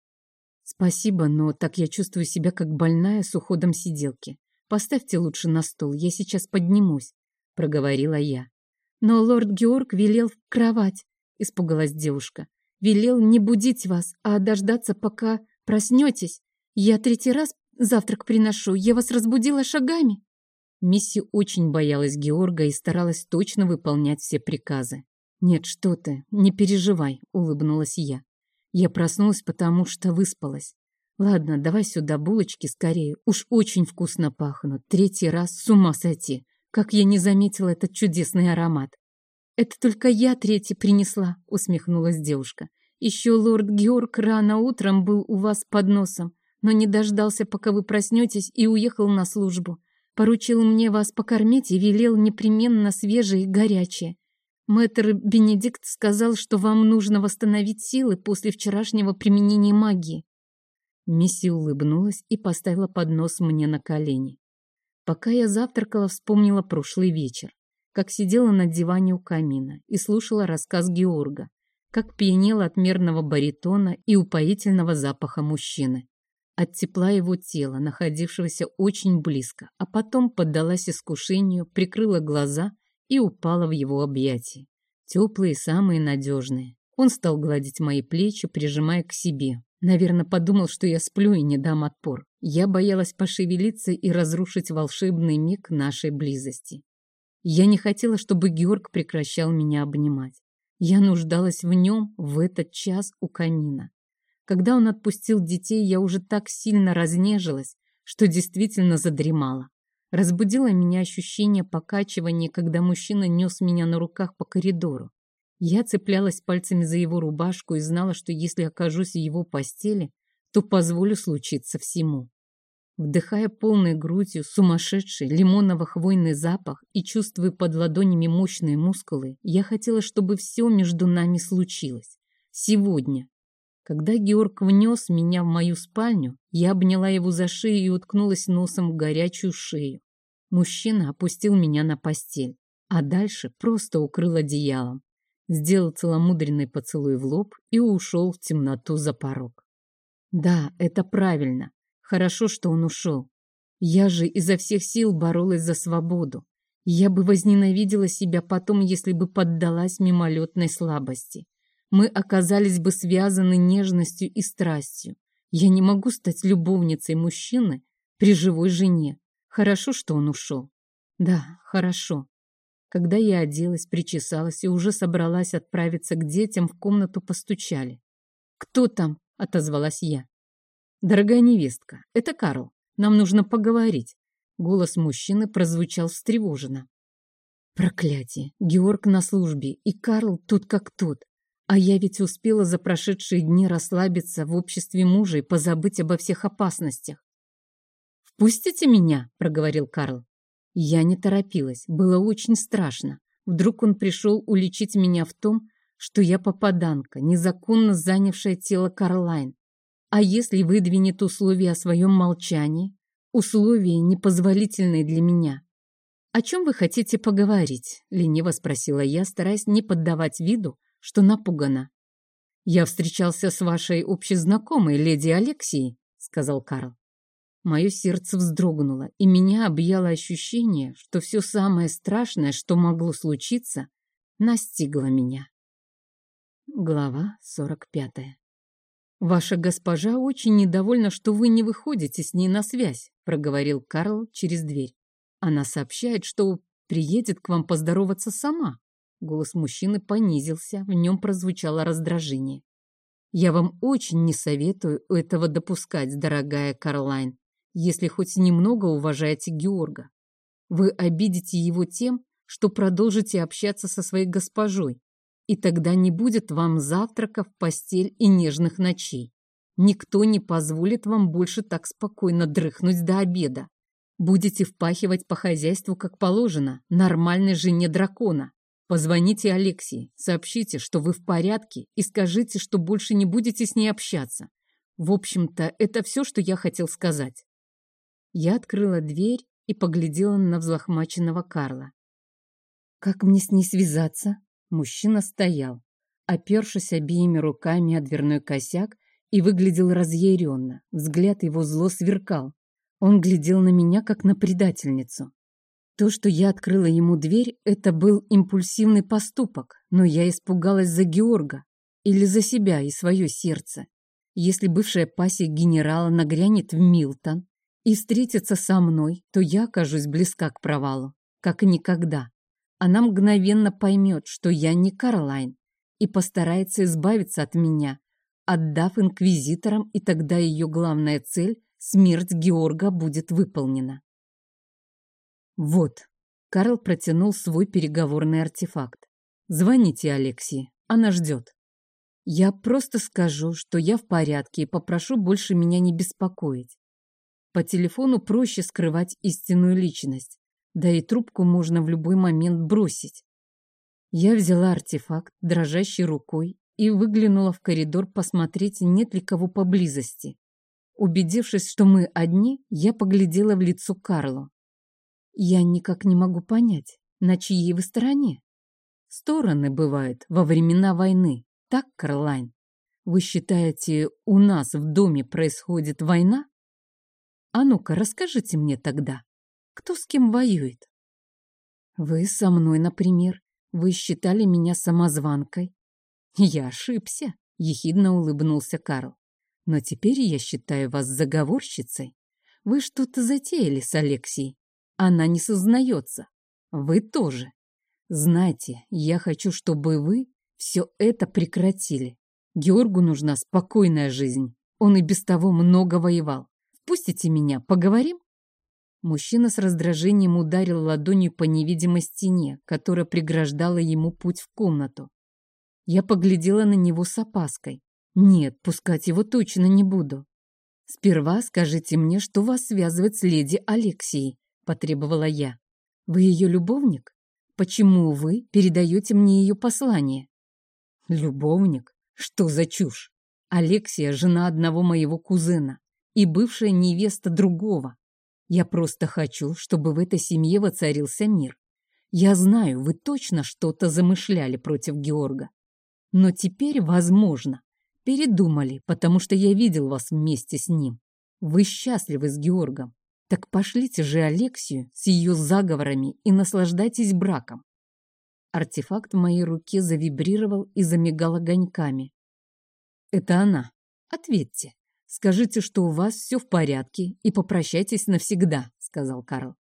«Спасибо, но так я чувствую себя как больная с уходом сиделки. Поставьте лучше на стол, я сейчас поднимусь», — проговорила я. «Но лорд Георг велел в кровать», — испугалась девушка. «Велел не будить вас, а дождаться, пока проснетесь. Я третий раз завтрак приношу, я вас разбудила шагами». Мисси очень боялась Георга и старалась точно выполнять все приказы. «Нет, что ты, не переживай», — улыбнулась я. Я проснулась, потому что выспалась. Ладно, давай сюда булочки скорее. Уж очень вкусно пахнут. Третий раз с ума сойти. Как я не заметила этот чудесный аромат. Это только я третий принесла, усмехнулась девушка. Еще лорд Георг рано утром был у вас под носом, но не дождался, пока вы проснетесь, и уехал на службу. Поручил мне вас покормить и велел непременно свежее и горячее. Мэтр Бенедикт сказал, что вам нужно восстановить силы после вчерашнего применения магии. Мисси улыбнулась и поставила поднос мне на колени. Пока я завтракала, вспомнила прошлый вечер, как сидела на диване у камина и слушала рассказ Георга, как пьянела от мерного баритона и упоительного запаха мужчины, от тепла его тела, находившегося очень близко, а потом поддалась искушению, прикрыла глаза — и упала в его объятия. Теплые, самые надежные. Он стал гладить мои плечи, прижимая к себе. Наверное, подумал, что я сплю и не дам отпор. Я боялась пошевелиться и разрушить волшебный миг нашей близости. Я не хотела, чтобы Георг прекращал меня обнимать. Я нуждалась в нем в этот час у камина. Когда он отпустил детей, я уже так сильно разнежилась, что действительно задремала. Разбудило меня ощущение покачивания, когда мужчина нес меня на руках по коридору. Я цеплялась пальцами за его рубашку и знала, что если окажусь в его постели, то позволю случиться всему. Вдыхая полной грудью сумасшедший лимоново-хвойный запах и чувствуя под ладонями мощные мускулы, я хотела, чтобы все между нами случилось. Сегодня. Когда Георг внес меня в мою спальню, я обняла его за шею и уткнулась носом в горячую шею. Мужчина опустил меня на постель, а дальше просто укрыл одеялом, сделал целомудренный поцелуй в лоб и ушел в темноту за порог. Да, это правильно. Хорошо, что он ушел. Я же изо всех сил боролась за свободу. Я бы возненавидела себя потом, если бы поддалась мимолетной слабости. Мы оказались бы связаны нежностью и страстью. Я не могу стать любовницей мужчины при живой жене. Хорошо, что он ушел. Да, хорошо. Когда я оделась, причесалась и уже собралась отправиться к детям, в комнату постучали. «Кто там?» — отозвалась я. «Дорогая невестка, это Карл. Нам нужно поговорить». Голос мужчины прозвучал встревоженно. Проклятие! Георг на службе, и Карл тут как тут. А я ведь успела за прошедшие дни расслабиться в обществе мужа и позабыть обо всех опасностях. «Пустите меня», — проговорил Карл. Я не торопилась, было очень страшно. Вдруг он пришел уличить меня в том, что я попаданка, незаконно занявшая тело Карлайн. А если выдвинет условия о своем молчании? Условия, непозволительные для меня. «О чем вы хотите поговорить?» — лениво спросила я, стараясь не поддавать виду, что напугана. «Я встречался с вашей общей знакомой, леди Алексией», — сказал Карл. Мое сердце вздрогнуло, и меня объяло ощущение, что все самое страшное, что могло случиться, настигло меня. Глава 45 «Ваша госпожа очень недовольна, что вы не выходите с ней на связь», проговорил Карл через дверь. «Она сообщает, что приедет к вам поздороваться сама». Голос мужчины понизился, в нем прозвучало раздражение. «Я вам очень не советую этого допускать, дорогая Карлайн если хоть немного уважаете Георга. Вы обидите его тем, что продолжите общаться со своей госпожой, и тогда не будет вам завтрака в постель и нежных ночей. Никто не позволит вам больше так спокойно дрыхнуть до обеда. Будете впахивать по хозяйству, как положено, нормальной жене дракона. Позвоните Алексии, сообщите, что вы в порядке, и скажите, что больше не будете с ней общаться. В общем-то, это все, что я хотел сказать. Я открыла дверь и поглядела на взлохмаченного Карла. «Как мне с ней связаться?» Мужчина стоял, опершись обеими руками о дверной косяк и выглядел разъяренно. Взгляд его зло сверкал. Он глядел на меня, как на предательницу. То, что я открыла ему дверь, это был импульсивный поступок, но я испугалась за Георга или за себя и свое сердце. Если бывшая пассия генерала нагрянет в Милтон и встретится со мной, то я окажусь близка к провалу, как никогда. Она мгновенно поймет, что я не Карлайн, и постарается избавиться от меня, отдав инквизиторам, и тогда ее главная цель — смерть Георга будет выполнена. Вот, Карл протянул свой переговорный артефакт. Звоните Алексии, она ждет. Я просто скажу, что я в порядке и попрошу больше меня не беспокоить. По телефону проще скрывать истинную личность, да и трубку можно в любой момент бросить. Я взяла артефакт дрожащей рукой и выглянула в коридор посмотреть, нет ли кого поблизости. Убедившись, что мы одни, я поглядела в лицо Карлу. Я никак не могу понять, на чьей вы стороне. Стороны бывают во времена войны, так, Карлайн? Вы считаете, у нас в доме происходит война? А ну-ка, расскажите мне тогда, кто с кем воюет? Вы со мной, например. Вы считали меня самозванкой. Я ошибся, ехидно улыбнулся Карл. Но теперь я считаю вас заговорщицей. Вы что-то затеяли с Алексией. Она не сознается. Вы тоже. Знаете, я хочу, чтобы вы все это прекратили. Георгу нужна спокойная жизнь. Он и без того много воевал. Впустите меня, поговорим?» Мужчина с раздражением ударил ладонью по невидимой стене, которая преграждала ему путь в комнату. Я поглядела на него с опаской. Нет, пускать его точно не буду. «Сперва скажите мне, что вас связывает с леди Алексией», — потребовала я. «Вы ее любовник? Почему вы передаете мне ее послание?» Любовник? Что за чушь? Алексия – жена одного моего кузена и бывшая невеста другого. Я просто хочу, чтобы в этой семье воцарился мир. Я знаю, вы точно что-то замышляли против Георга. Но теперь, возможно, передумали, потому что я видел вас вместе с ним. Вы счастливы с Георгом. Так пошлите же Алексию с ее заговорами и наслаждайтесь браком. Артефакт в моей руке завибрировал и замигал огоньками. «Это она. Ответьте. Скажите, что у вас все в порядке, и попрощайтесь навсегда», — сказал Карл.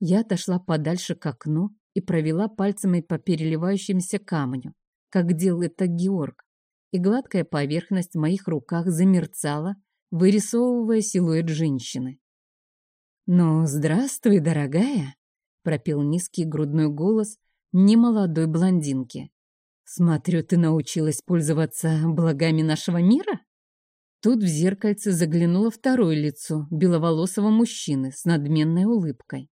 Я отошла подальше к окну и провела пальцами по переливающимся камню, как делал это Георг, и гладкая поверхность в моих руках замерцала, вырисовывая силуэт женщины. «Ну, здравствуй, дорогая!» — пропел низкий грудной голос, немолодой блондинки. «Смотрю, ты научилась пользоваться благами нашего мира?» Тут в зеркальце заглянуло второе лицо беловолосого мужчины с надменной улыбкой.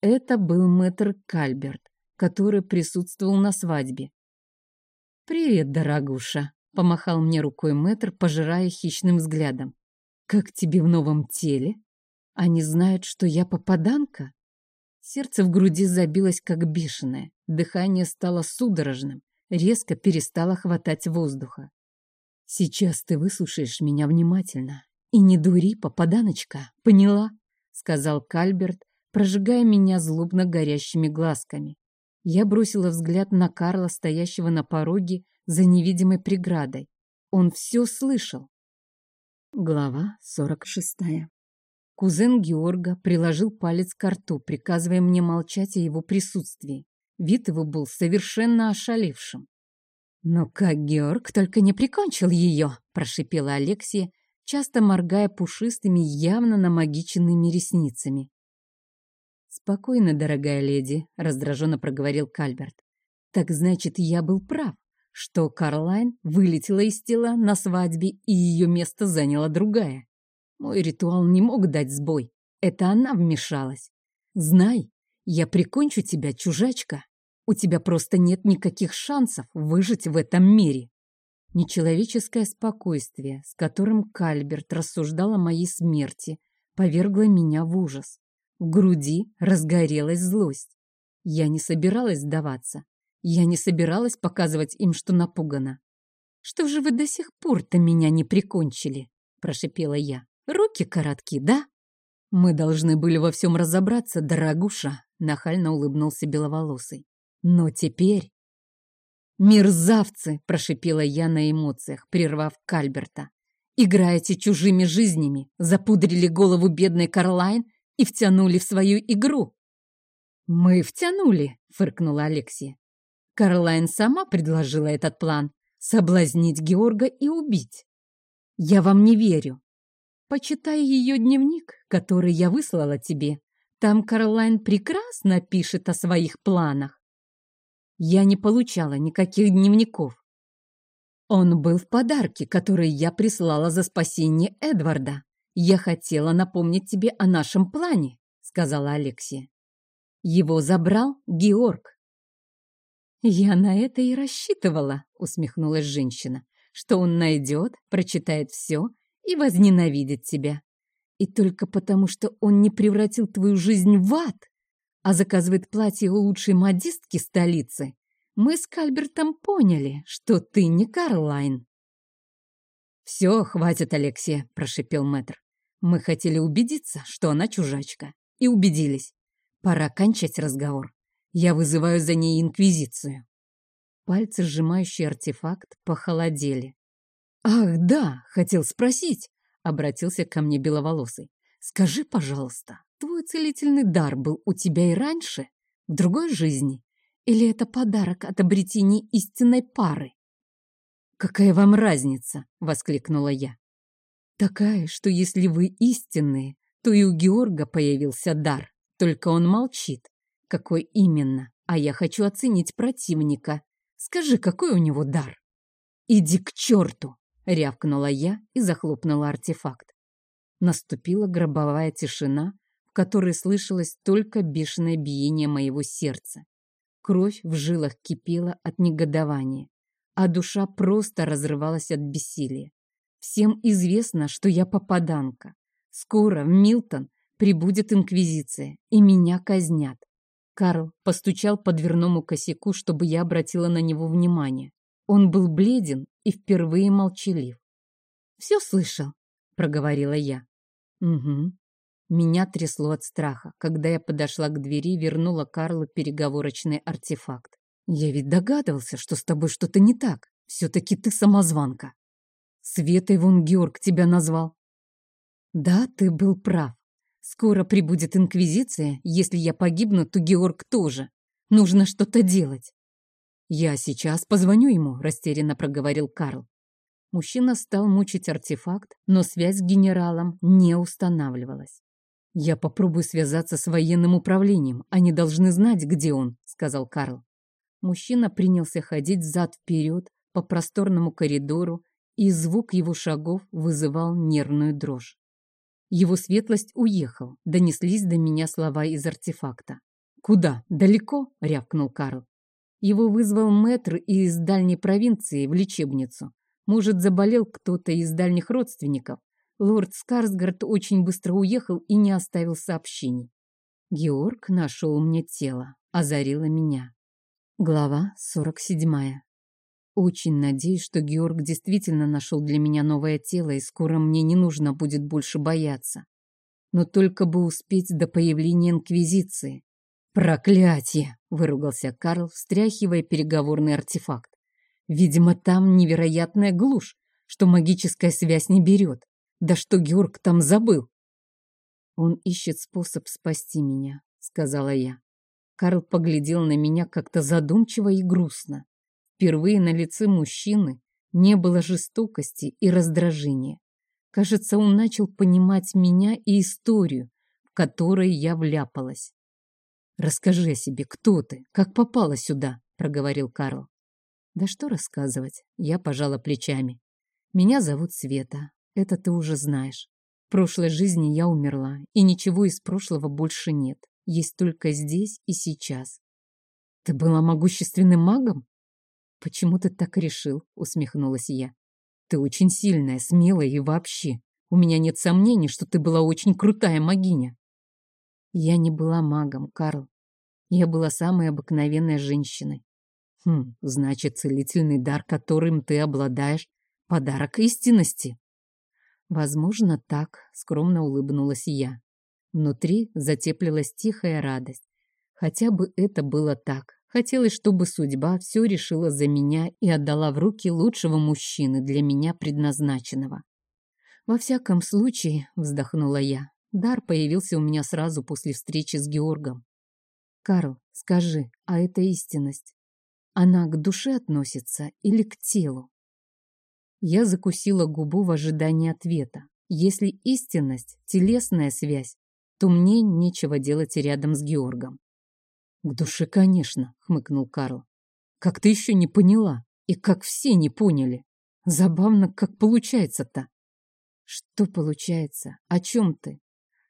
Это был мэтр Кальберт, который присутствовал на свадьбе. «Привет, дорогуша», — помахал мне рукой мэтр, пожирая хищным взглядом. «Как тебе в новом теле? Они знают, что я попаданка?» Сердце в груди забилось, как бешеное. Дыхание стало судорожным, резко перестало хватать воздуха. «Сейчас ты выслушаешь меня внимательно. И не дури, попаданочка, поняла?» — сказал Кальберт, прожигая меня злобно горящими глазками. Я бросила взгляд на Карла, стоящего на пороге за невидимой преградой. Он все слышал. Глава сорок шестая. Кузен Георга приложил палец к рту, приказывая мне молчать о его присутствии. Вид его был совершенно ошалевшим. «Но как Георг только не прикончил ее!» – прошипела Алексия, часто моргая пушистыми, явно намагиченными ресницами. «Спокойно, дорогая леди», — раздраженно проговорил Кальберт. «Так значит, я был прав, что Карлайн вылетела из тела на свадьбе, и ее место заняла другая. Мой ритуал не мог дать сбой. Это она вмешалась. Знай, я прикончу тебя, чужачка. У тебя просто нет никаких шансов выжить в этом мире. Нечеловеческое спокойствие, с которым Кальберт рассуждал о моей смерти, повергло меня в ужас. В груди разгорелась злость. Я не собиралась сдаваться. Я не собиралась показывать им, что напугана. «Что же вы до сих пор-то меня не прикончили?» – прошипела я. «Руки коротки, да?» «Мы должны были во всем разобраться, дорогуша», – нахально улыбнулся Беловолосый. «Но теперь...» «Мерзавцы!» – прошипела я на эмоциях, прервав Кальберта. «Играете чужими жизнями, запудрили голову бедной Карлайн и втянули в свою игру». «Мы втянули», — фыркнула Алексия. Карлайн сама предложила этот план — соблазнить Георга и убить. Я вам не верю. Почитай ее дневник, который я выслала тебе. Там Карлайн прекрасно пишет о своих планах. Я не получала никаких дневников. Он был в подарке, который я прислала за спасение Эдварда. Я хотела напомнить тебе о нашем плане, сказала Алексия. Его забрал Георг. «Я на это и рассчитывала», — усмехнулась женщина, «что он найдет, прочитает все и возненавидит тебя. И только потому, что он не превратил твою жизнь в ад, а заказывает платье у лучшей модистки столицы, мы с Кальбертом поняли, что ты не Карлайн». «Все, хватит, Алексия», — прошипел мэтр. «Мы хотели убедиться, что она чужачка, и убедились. Пора кончать разговор. Я вызываю за ней инквизицию. Пальцы, сжимающие артефакт, похолодели. «Ах, да, хотел спросить», — обратился ко мне беловолосый. «Скажи, пожалуйста, твой целительный дар был у тебя и раньше, в другой жизни? Или это подарок от обретения истинной пары?» «Какая вам разница?» — воскликнула я. «Такая, что если вы истинные, то и у Георга появился дар. Только он молчит. Какой именно? А я хочу оценить противника. Скажи, какой у него дар? Иди к черту! Рявкнула я и захлопнула артефакт. Наступила гробовая тишина, которой слышалось только бешеное биение моего сердца. Кровь в жилах кипела от негодования, а душа просто разрывалась от бессилия. Всем известно, что я попаданка. Скоро в Милтон прибудет инквизиция, и меня казнят. Карл постучал по дверному косяку, чтобы я обратила на него внимание. Он был бледен и впервые молчалив. «Все слышал», — проговорила я. «Угу». Меня трясло от страха. Когда я подошла к двери, вернула Карлу переговорочный артефакт. «Я ведь догадывался, что с тобой что-то не так. Все-таки ты самозванка. Светой вон Георг тебя назвал». «Да, ты был прав. Скоро прибудет инквизиция. Если я погибну, то Георг тоже. Нужно что-то делать. Я сейчас позвоню ему, растерянно проговорил Карл. Мужчина стал мучить артефакт, но связь с генералом не устанавливалась. «Я попробую связаться с военным управлением. Они должны знать, где он», — сказал Карл. Мужчина принялся ходить взад-вперед по просторному коридору, и звук его шагов вызывал нервную дрожь. Его светлость уехал. Донеслись до меня слова из артефакта. «Куда? Далеко?» — рявкнул Карл. Его вызвал мэтр из дальней провинции в лечебницу. Может, заболел кто-то из дальних родственников. Лорд Скарсгард очень быстро уехал и не оставил сообщений. Георг нашел мне тело, озарило меня. Глава сорок седьмая. Очень надеюсь, что Георг действительно нашел для меня новое тело, и скоро мне не нужно будет больше бояться. Но только бы успеть до появления Инквизиции. «Проклятие!» — выругался Карл, встряхивая переговорный артефакт. «Видимо, там невероятная глушь, что магическая связь не берет. Да что Георг там забыл?» «Он ищет способ спасти меня», — сказала я. Карл поглядел на меня как-то задумчиво и грустно. Впервые на лице мужчины не было жестокости и раздражения. Кажется, он начал понимать меня и историю, в которой я вляпалась. «Расскажи о себе, кто ты, как попала сюда?» — проговорил Карл. «Да что рассказывать?» — я пожала плечами. «Меня зовут Света, это ты уже знаешь. В прошлой жизни я умерла, и ничего из прошлого больше нет. Есть только здесь и сейчас». «Ты была могущественным магом?» «Почему ты так решил?» — усмехнулась я. «Ты очень сильная, смелая и вообще. У меня нет сомнений, что ты была очень крутая магиня». Я не была магом, Карл. Я была самой обыкновенной женщиной. Хм, значит, целительный дар, которым ты обладаешь, подарок истинности. Возможно, так, скромно улыбнулась я. Внутри затеплилась тихая радость. Хотя бы это было так. Хотелось, чтобы судьба все решила за меня и отдала в руки лучшего мужчины для меня предназначенного. Во всяком случае, вздохнула я, дар появился у меня сразу после встречи с Георгом. Карл, скажи, а это истинность? Она к душе относится или к телу? Я закусила губу в ожидании ответа. Если истинность — телесная связь, то мне нечего делать рядом с Георгом. «К душе, конечно», — хмыкнул Карл. «Как ты еще не поняла? И как все не поняли? Забавно, как получается-то». «Что получается? О чем ты?»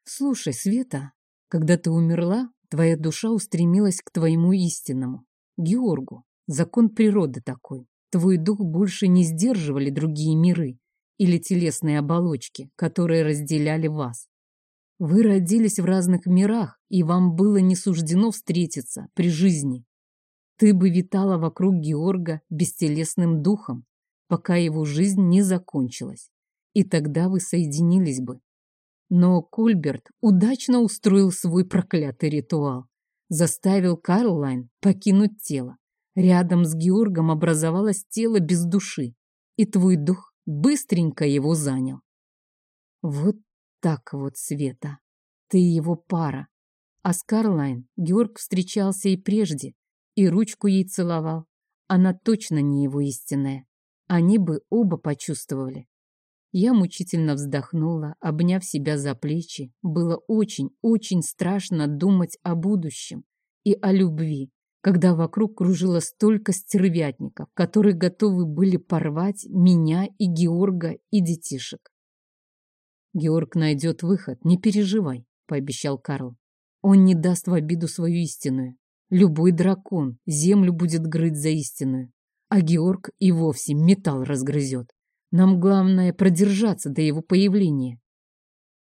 «Слушай, Света, когда ты умерла, твоя душа устремилась к твоему истинному, Георгу. Закон природы такой. Твой дух больше не сдерживали другие миры или телесные оболочки, которые разделяли вас. Вы родились в разных мирах, и вам было не суждено встретиться при жизни. Ты бы витала вокруг Георга бестелесным духом, пока его жизнь не закончилась, и тогда вы соединились бы. Но Кульберт удачно устроил свой проклятый ритуал, заставил Карлайн покинуть тело. Рядом с Георгом образовалось тело без души, и твой дух быстренько его занял. Вот так вот, Света, ты его пара. А с Карлайн Георг встречался и прежде, и ручку ей целовал. Она точно не его истинная. Они бы оба почувствовали. Я мучительно вздохнула, обняв себя за плечи. Было очень-очень страшно думать о будущем и о любви, когда вокруг кружило столько стервятников, которые готовы были порвать меня и Георга и детишек. «Георг найдет выход, не переживай», — пообещал Карл. «Он не даст в обиду свою истинную. Любой дракон землю будет грызть за истинную, а Георг и вовсе металл разгрызет. Нам главное продержаться до его появления».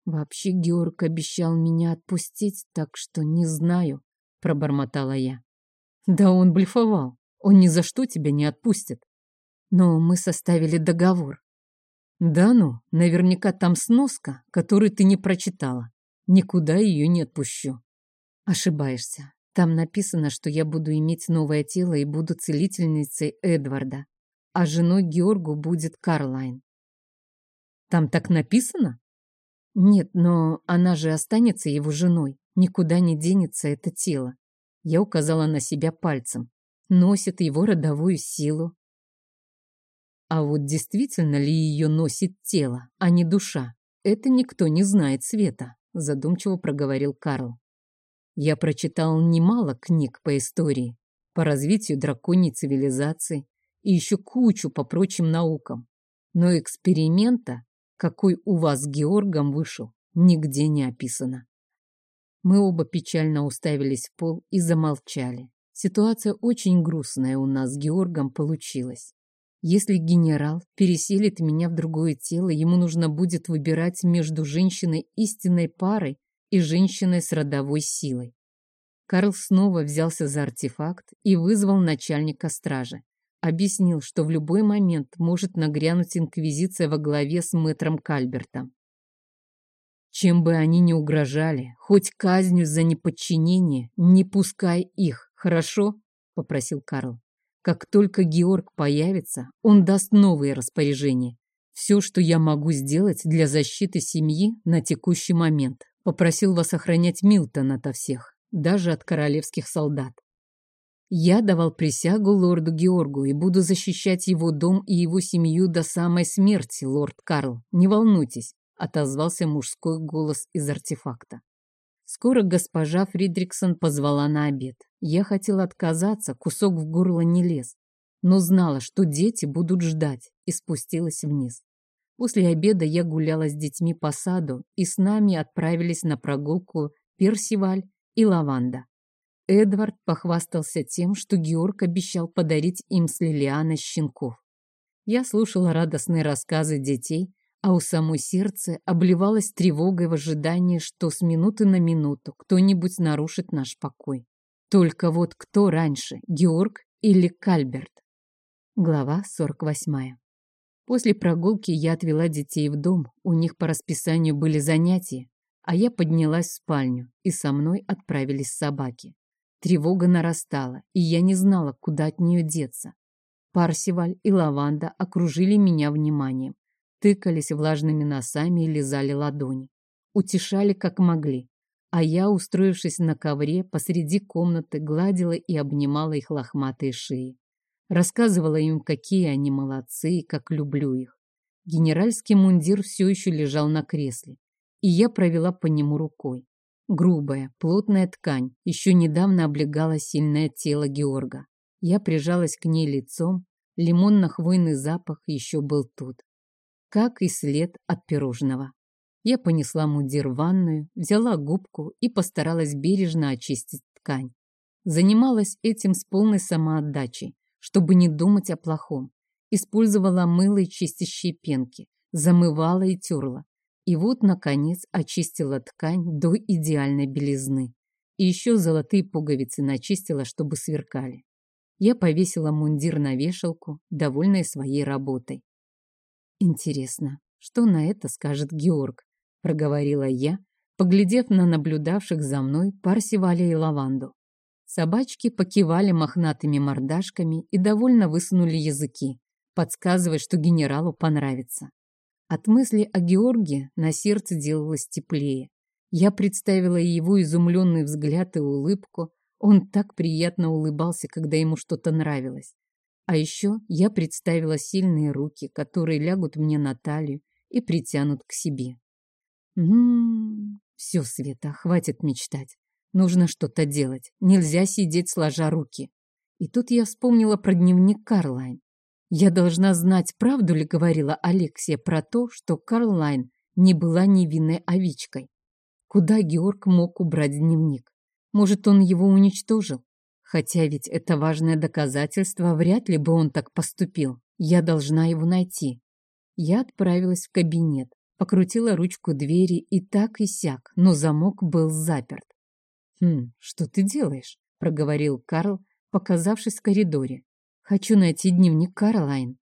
«Вообще Георг обещал меня отпустить, так что не знаю», — пробормотала я. Да он блефовал. Он ни за что тебя не отпустит. Но мы составили договор. Да ну, наверняка там сноска, которую ты не прочитала. Никуда ее не отпущу. Ошибаешься. Там написано, что я буду иметь новое тело и буду целительницей Эдварда, а женой Георгу будет Карлайн. Там так написано? Нет, но она же останется его женой. Никуда не денется это тело. Я указала на себя пальцем. Носит его родовую силу. А вот действительно ли ее носит тело, а не душа? Это никто не знает Света, задумчиво проговорил Карл. Я прочитал немало книг по истории, по развитию драконьей цивилизации и еще кучу по прочим наукам. Но эксперимента, какой у вас с Георгом вышел, нигде не описано. Мы оба печально уставились в пол и замолчали. Ситуация очень грустная у нас с Георгом получилась. Если генерал переселит меня в другое тело, ему нужно будет выбирать между женщиной истинной парой и женщиной с родовой силой. Карл снова взялся за артефакт и вызвал начальника стражи. Объяснил, что в любой момент может нагрянуть инквизиция во главе с мэтром Кальбертом. Чем бы они ни угрожали, хоть казнью за неподчинение, не пускай их, хорошо? — попросил Карл. Как только Георг появится, он даст новые распоряжения. Все, что я могу сделать для защиты семьи на текущий момент. Попросил вас охранять Милтон ото всех, даже от королевских солдат. Я давал присягу лорду Георгу и буду защищать его дом и его семью до самой смерти, лорд Карл. Не волнуйтесь отозвался мужской голос из артефакта. Скоро госпожа Фридриксон позвала на обед. Я хотела отказаться, кусок в горло не лез, но знала, что дети будут ждать, и спустилась вниз. После обеда я гуляла с детьми по саду, и с нами отправились на прогулку Персиваль и Лаванда. Эдвард похвастался тем, что Георг обещал подарить им с Лилианой щенков. Я слушала радостные рассказы детей, а у самой сердце обливалось тревогой в ожидании, что с минуты на минуту кто-нибудь нарушит наш покой. Только вот кто раньше, Георг или Кальберт. Глава 48. После прогулки я отвела детей в дом, у них по расписанию были занятия, а я поднялась в спальню, и со мной отправились собаки. Тревога нарастала, и я не знала, куда от нее деться. Парсиваль и Лаванда окружили меня вниманием, тыкались влажными носами и лизали ладони. Утешали, как могли, а я, устроившись на ковре, посреди комнаты гладила и обнимала их лохматые шеи. Рассказывала им, какие они молодцы и как люблю их. Генеральский мундир все еще лежал на кресле, и я провела по нему рукой. Грубая, плотная ткань еще недавно облегала сильное тело Георга. Я прижалась к ней лицом, лимонно-хвойный запах еще был тут. Как и след от пирожного. Я понесла мундир в ванную, взяла губку и постаралась бережно очистить ткань. Занималась этим с полной самоотдачей, чтобы не думать о плохом. Использовала мыло и чистящие пенки, замывала и терла. И вот, наконец, очистила ткань до идеальной белизны. И еще золотые пуговицы начистила, чтобы сверкали. Я повесила мундир на вешалку, довольная своей работой. Интересно, что на это скажет Георг? Проговорила я, поглядев на наблюдавших за мной Парсиваля и Лаванду. Собачки покивали мохнатыми мордашками и довольно высунули языки, подсказывая, что генералу понравится. От мысли о Георге на сердце делалось теплее. Я представила его изумленный взгляд и улыбку. Он так приятно улыбался, когда ему что-то нравилось. А еще я представила сильные руки, которые лягут мне на талию и притянут к себе. Ммм, все, Света, хватит мечтать. Нужно что-то делать. Нельзя сидеть сложа руки. И тут я вспомнила про дневник Карлайн. Я должна знать, правду ли говорила Алексия про то, что Карлайн не была невинной овечкой. Куда Георг мог убрать дневник? Может, он его уничтожил? Хотя ведь это важное доказательство, вряд ли бы он так поступил. Я должна его найти. Я отправилась в кабинет, покрутила ручку двери и так и сяк, но замок был заперт. «Хм, что ты делаешь?» — проговорил Карл, показавшись в коридоре. Хочу найти дневник Карлайн.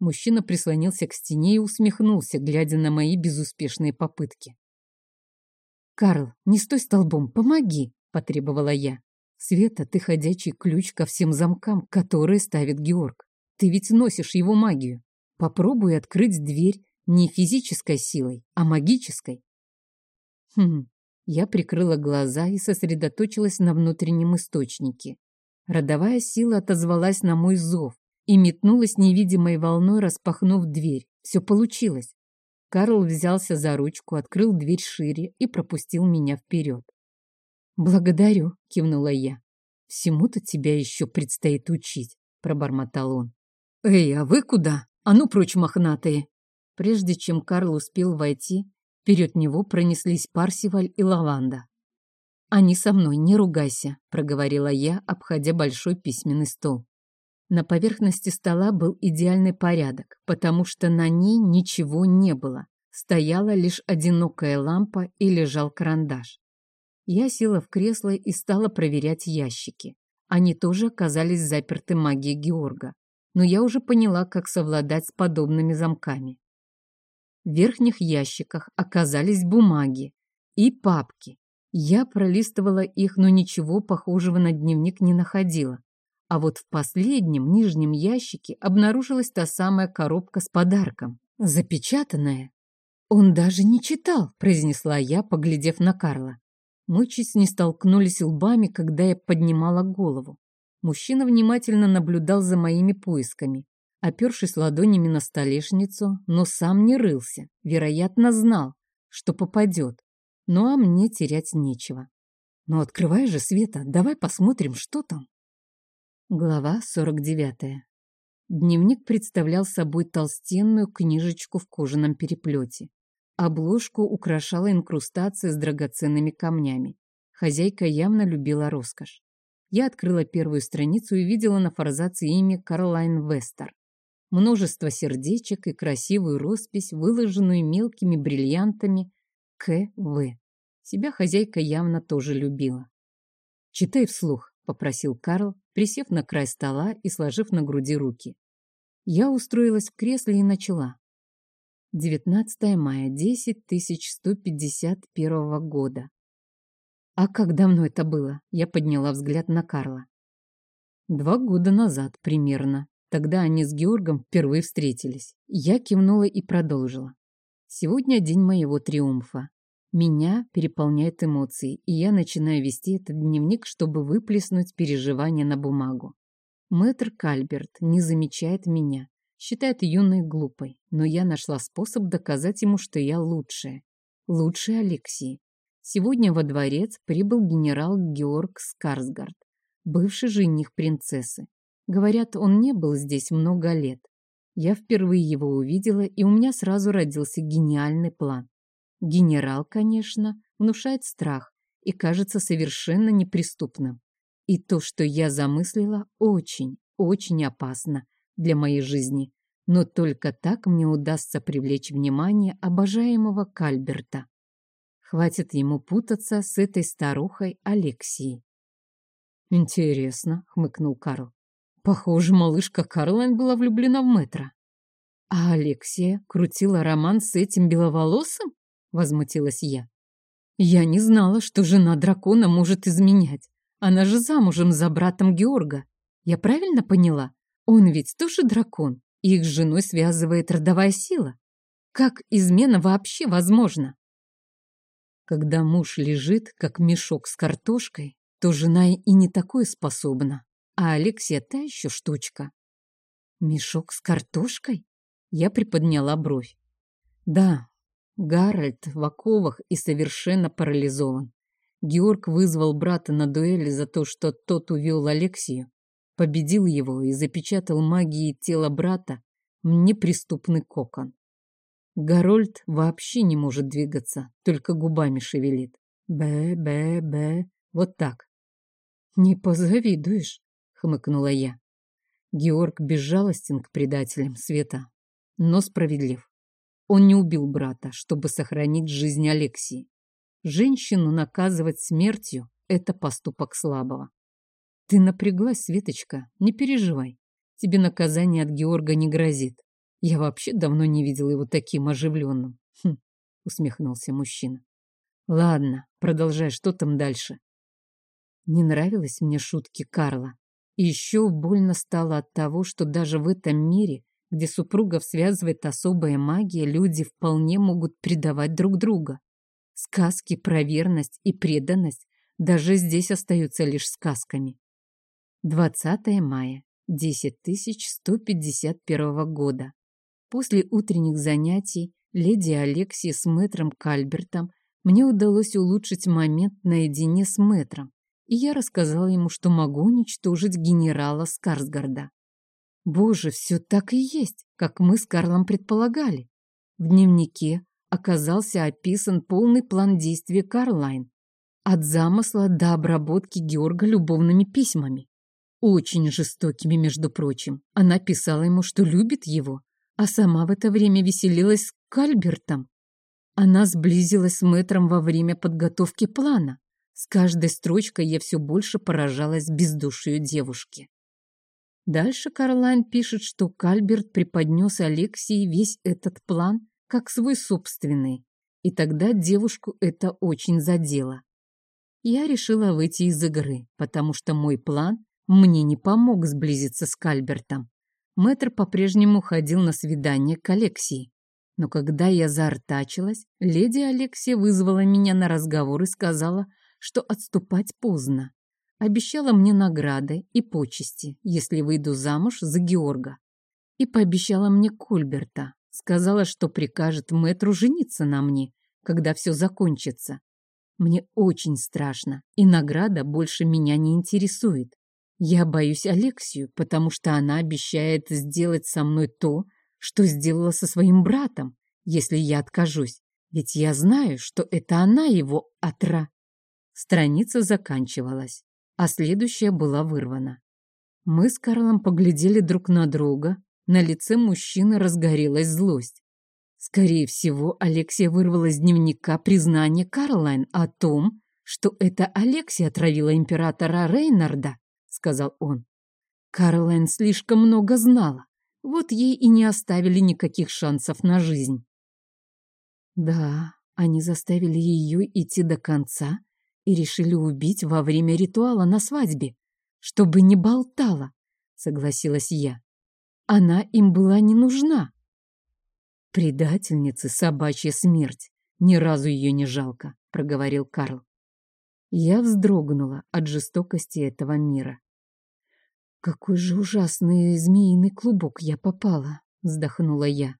Мужчина прислонился к стене и усмехнулся, глядя на мои безуспешные попытки. «Карл, не стой столбом, помоги!» — потребовала я. «Света, ты ходячий ключ ко всем замкам, которые ставит Георг. Ты ведь носишь его магию. Попробуй открыть дверь не физической силой, а магической». Хм, я прикрыла глаза и сосредоточилась на внутреннем источнике. Родовая сила отозвалась на мой зов и метнулась невидимой волной, распахнув дверь. Все получилось. Карл взялся за ручку, открыл дверь шире и пропустил меня вперед. «Благодарю», — кивнула я. «Всему-то тебя еще предстоит учить», — пробормотал он. «Эй, а вы куда? А ну прочь, мохнатые!» Прежде чем Карл успел войти, вперед него пронеслись Парсиваль и Лаванда. «Они со мной, не ругайся», — проговорила я, обходя большой письменный стол. На поверхности стола был идеальный порядок, потому что на ней ничего не было. Стояла лишь одинокая лампа и лежал карандаш. Я села в кресло и стала проверять ящики. Они тоже оказались заперты магией Георга. Но я уже поняла, как совладать с подобными замками. В верхних ящиках оказались бумаги и папки, я пролистывала их, но ничего похожего на дневник не находила. А вот в последнем нижнем ящике обнаружилась та самая коробка с подарком, запечатанная. «Он даже не читал», — произнесла я, поглядев на Карла. Мы чуть не столкнулись лбами, когда я поднимала голову. Мужчина внимательно наблюдал за моими поисками, опершись ладонями на столешницу, но сам не рылся, вероятно, знал, что попадет. Ну а мне терять нечего. Ну открывай же, Света, давай посмотрим, что там. Глава 49. Дневник представлял собой толстенную книжечку в кожаном переплете. Обложку украшала инкрустация с драгоценными камнями. Хозяйка явно любила роскошь. Я открыла первую страницу и видела на форзаце имя Карлайн Вестер. Множество сердечек и красивую роспись, выложенную мелкими бриллиантами к.В. Себя хозяйка явно тоже любила. «Читай вслух», — попросил Карл, присев на край стола и сложив на груди руки. Я устроилась в кресле и начала. 19 мая, 10151 года. А как давно это было? Я подняла взгляд на Карла. Два года назад примерно. Тогда они с Георгом впервые встретились. Я кивнула и продолжила. Сегодня день моего триумфа. Меня переполняют эмоции, и я начинаю вести этот дневник, чтобы выплеснуть переживания на бумагу. Мэтр Кальберт не замечает меня, считает юной глупой, но я нашла способ доказать ему, что я лучшая. Лучше Алексии. Сегодня во дворец прибыл генерал Георг Скарсгард, бывший жених принцессы. Говорят, он не был здесь много лет. Я впервые его увидела, и у меня сразу родился гениальный план. Генерал, конечно, внушает страх и кажется совершенно неприступным. И то, что я замыслила, очень, очень опасно для моей жизни. Но только так мне удастся привлечь внимание обожаемого Кальберта. Хватит ему путаться с этой старухой Алексией. «Интересно», — хмыкнул Карл. «Похоже, малышка Карлайн была влюблена в Мэтра». «А Алексия крутила роман с этим беловолосым?» — возмутилась я. «Я не знала, что жена дракона может изменять. Она же замужем за братом Георга. Я правильно поняла? Он ведь тоже дракон, и их с женой связывает родовая сила. Как измена вообще возможна?» Когда муж лежит, как мешок с картошкой, то жена и не такое способна. А Алексия та еще штучка. Мешок с картошкой? Я приподняла бровь. Да, Гарольд в оковах и совершенно парализован. Георг вызвал брата на дуэль за то, что тот увел Алексию, победил его и запечатал магией тело брата в неприступный кокон. Гарольд вообще не может двигаться, только губами шевелит. Б-б-б, вот так. Не позавидуешь, хмыкнула я. Георг безжалостен к предателям Света, но справедлив. Он не убил брата, чтобы сохранить жизнь Алексии. Женщину наказывать смертью — это поступок слабого. Ты напряглась, Светочка, не переживай. Тебе наказание от Георга не грозит. Я вообще давно не видел его таким оживленным. Хм, усмехнулся мужчина. Ладно, продолжай, что там дальше? Не нравились мне шутки Карла. И еще больно стало от того, что даже в этом мире, где супругов связывает особая магия, люди вполне могут предавать друг друга. Сказки про верность и преданность даже здесь остаются лишь сказками. 20 мая 10151 года. После утренних занятий леди Алексии с мэтром Кальбертом мне удалось улучшить момент наедине с мэтром, и я рассказала ему, что могу уничтожить генерала Скарсгарда. Боже, все так и есть, как мы с Карлом предполагали. В дневнике оказался описан полный план действия Карлайн. От замысла до обработки Георга любовными письмами. Очень жестокими, между прочим. Она писала ему, что любит его, а сама в это время веселилась с Кальбертом. Она сблизилась с мэтром во время подготовки плана. С каждой строчкой я все больше поражалась бездушию девушки. Дальше Карлайн пишет, что Кальберт преподнес Алексии весь этот план как свой собственный, и тогда девушку это очень задело. Я решила выйти из игры, потому что мой план мне не помог сблизиться с Кальбертом. Мэтр по-прежнему ходил на свидание к Алексии. Но когда я заортачилась, леди Алексия вызвала меня на разговор и сказала, что отступать поздно. Обещала мне награды и почести, если выйду замуж за Георга. И пообещала мне Кольберта. Сказала, что прикажет мэтру жениться на мне, когда все закончится. Мне очень страшно, и награда больше меня не интересует. Я боюсь Алексию, потому что она обещает сделать со мной то, что сделала со своим братом, если я откажусь. Ведь я знаю, что это она его отра. Страница заканчивалась, а следующая была вырвана. Мы с Карлом поглядели друг на друга. На лице мужчины разгорелась злость. Скорее всего, Алексия вырвала из дневника признание Карлайн о том, что это Алексия отравила императора Рейнарда сказал он. Каролайн слишком много знала. Вот ей и не оставили никаких шансов на жизнь. Да, они заставили ее идти до конца и решили убить во время ритуала на свадьбе, чтобы не болтала, согласилась я. Она им была не нужна. Предательницы собачья смерть. Ни разу ее не жалко, проговорил Карл. Я вздрогнула от жестокости этого мира. «Какой же ужасный змеиный клубок я попала!» — вздохнула я.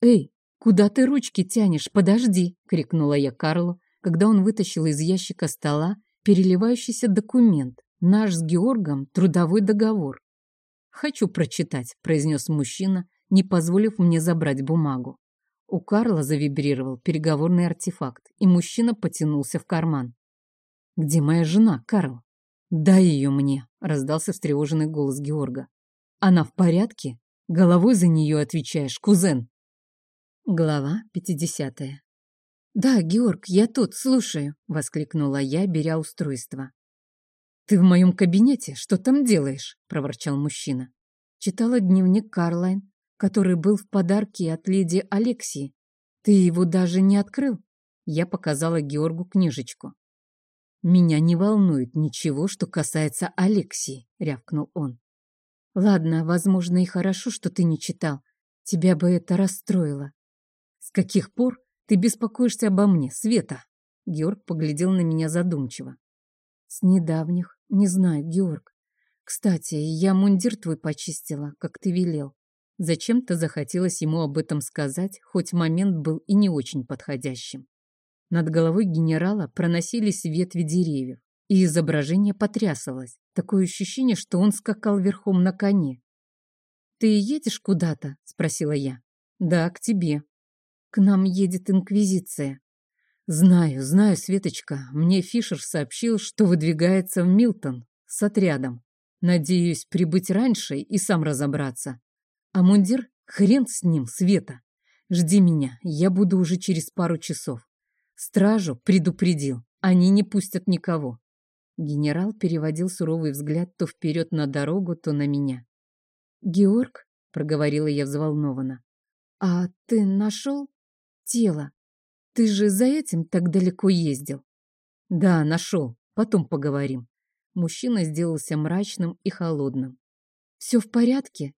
«Эй, куда ты ручки тянешь? Подожди!» — крикнула я Карлу, когда он вытащил из ящика стола переливающийся документ, наш с Георгом трудовой договор. «Хочу прочитать», — произнес мужчина, не позволив мне забрать бумагу. У Карла завибрировал переговорный артефакт, и мужчина потянулся в карман. «Где моя жена, Карл?» «Дай ее мне», — раздался встревоженный голос Георга. «Она в порядке? Головой за нее отвечаешь, кузен». Глава пятидесятая. «Да, Георг, я тут, слушаю», — воскликнула я, беря устройство. «Ты в моем кабинете? Что там делаешь?» — проворчал мужчина. Читала дневник Карлайн, который был в подарке от леди Алексии. Ты его даже не открыл? Я показала Георгу книжечку. «Меня не волнует ничего, что касается Алексии», — рявкнул он. «Ладно, возможно, и хорошо, что ты не читал. Тебя бы это расстроило. С каких пор ты беспокоишься обо мне, Света?» Георг поглядел на меня задумчиво. «С недавних. Не знаю, Георг. Кстати, я мундир твой почистила, как ты велел. Зачем-то захотелось ему об этом сказать, хоть момент был и не очень подходящим. Над головой генерала проносились ветви деревьев, и изображение потрясалось. Такое ощущение, что он скакал верхом на коне. «Ты едешь куда-то?» — спросила я. «Да, к тебе». «К нам едет Инквизиция». «Знаю, знаю, Светочка. Мне Фишер сообщил, что выдвигается в Милтон с отрядом. Надеюсь прибыть раньше и сам разобраться. А мундир? Хрен с ним, Света. Жди меня, я буду уже через пару часов. Стражу предупредил, они не пустят никого. Генерал переводил суровый взгляд то вперед на дорогу, то на меня. «Георг?» — проговорила я взволнованно. «А ты нашел тело? Ты же за этим так далеко ездил?» «Да, нашел. Потом поговорим». Мужчина сделался мрачным и холодным. «Все в порядке?»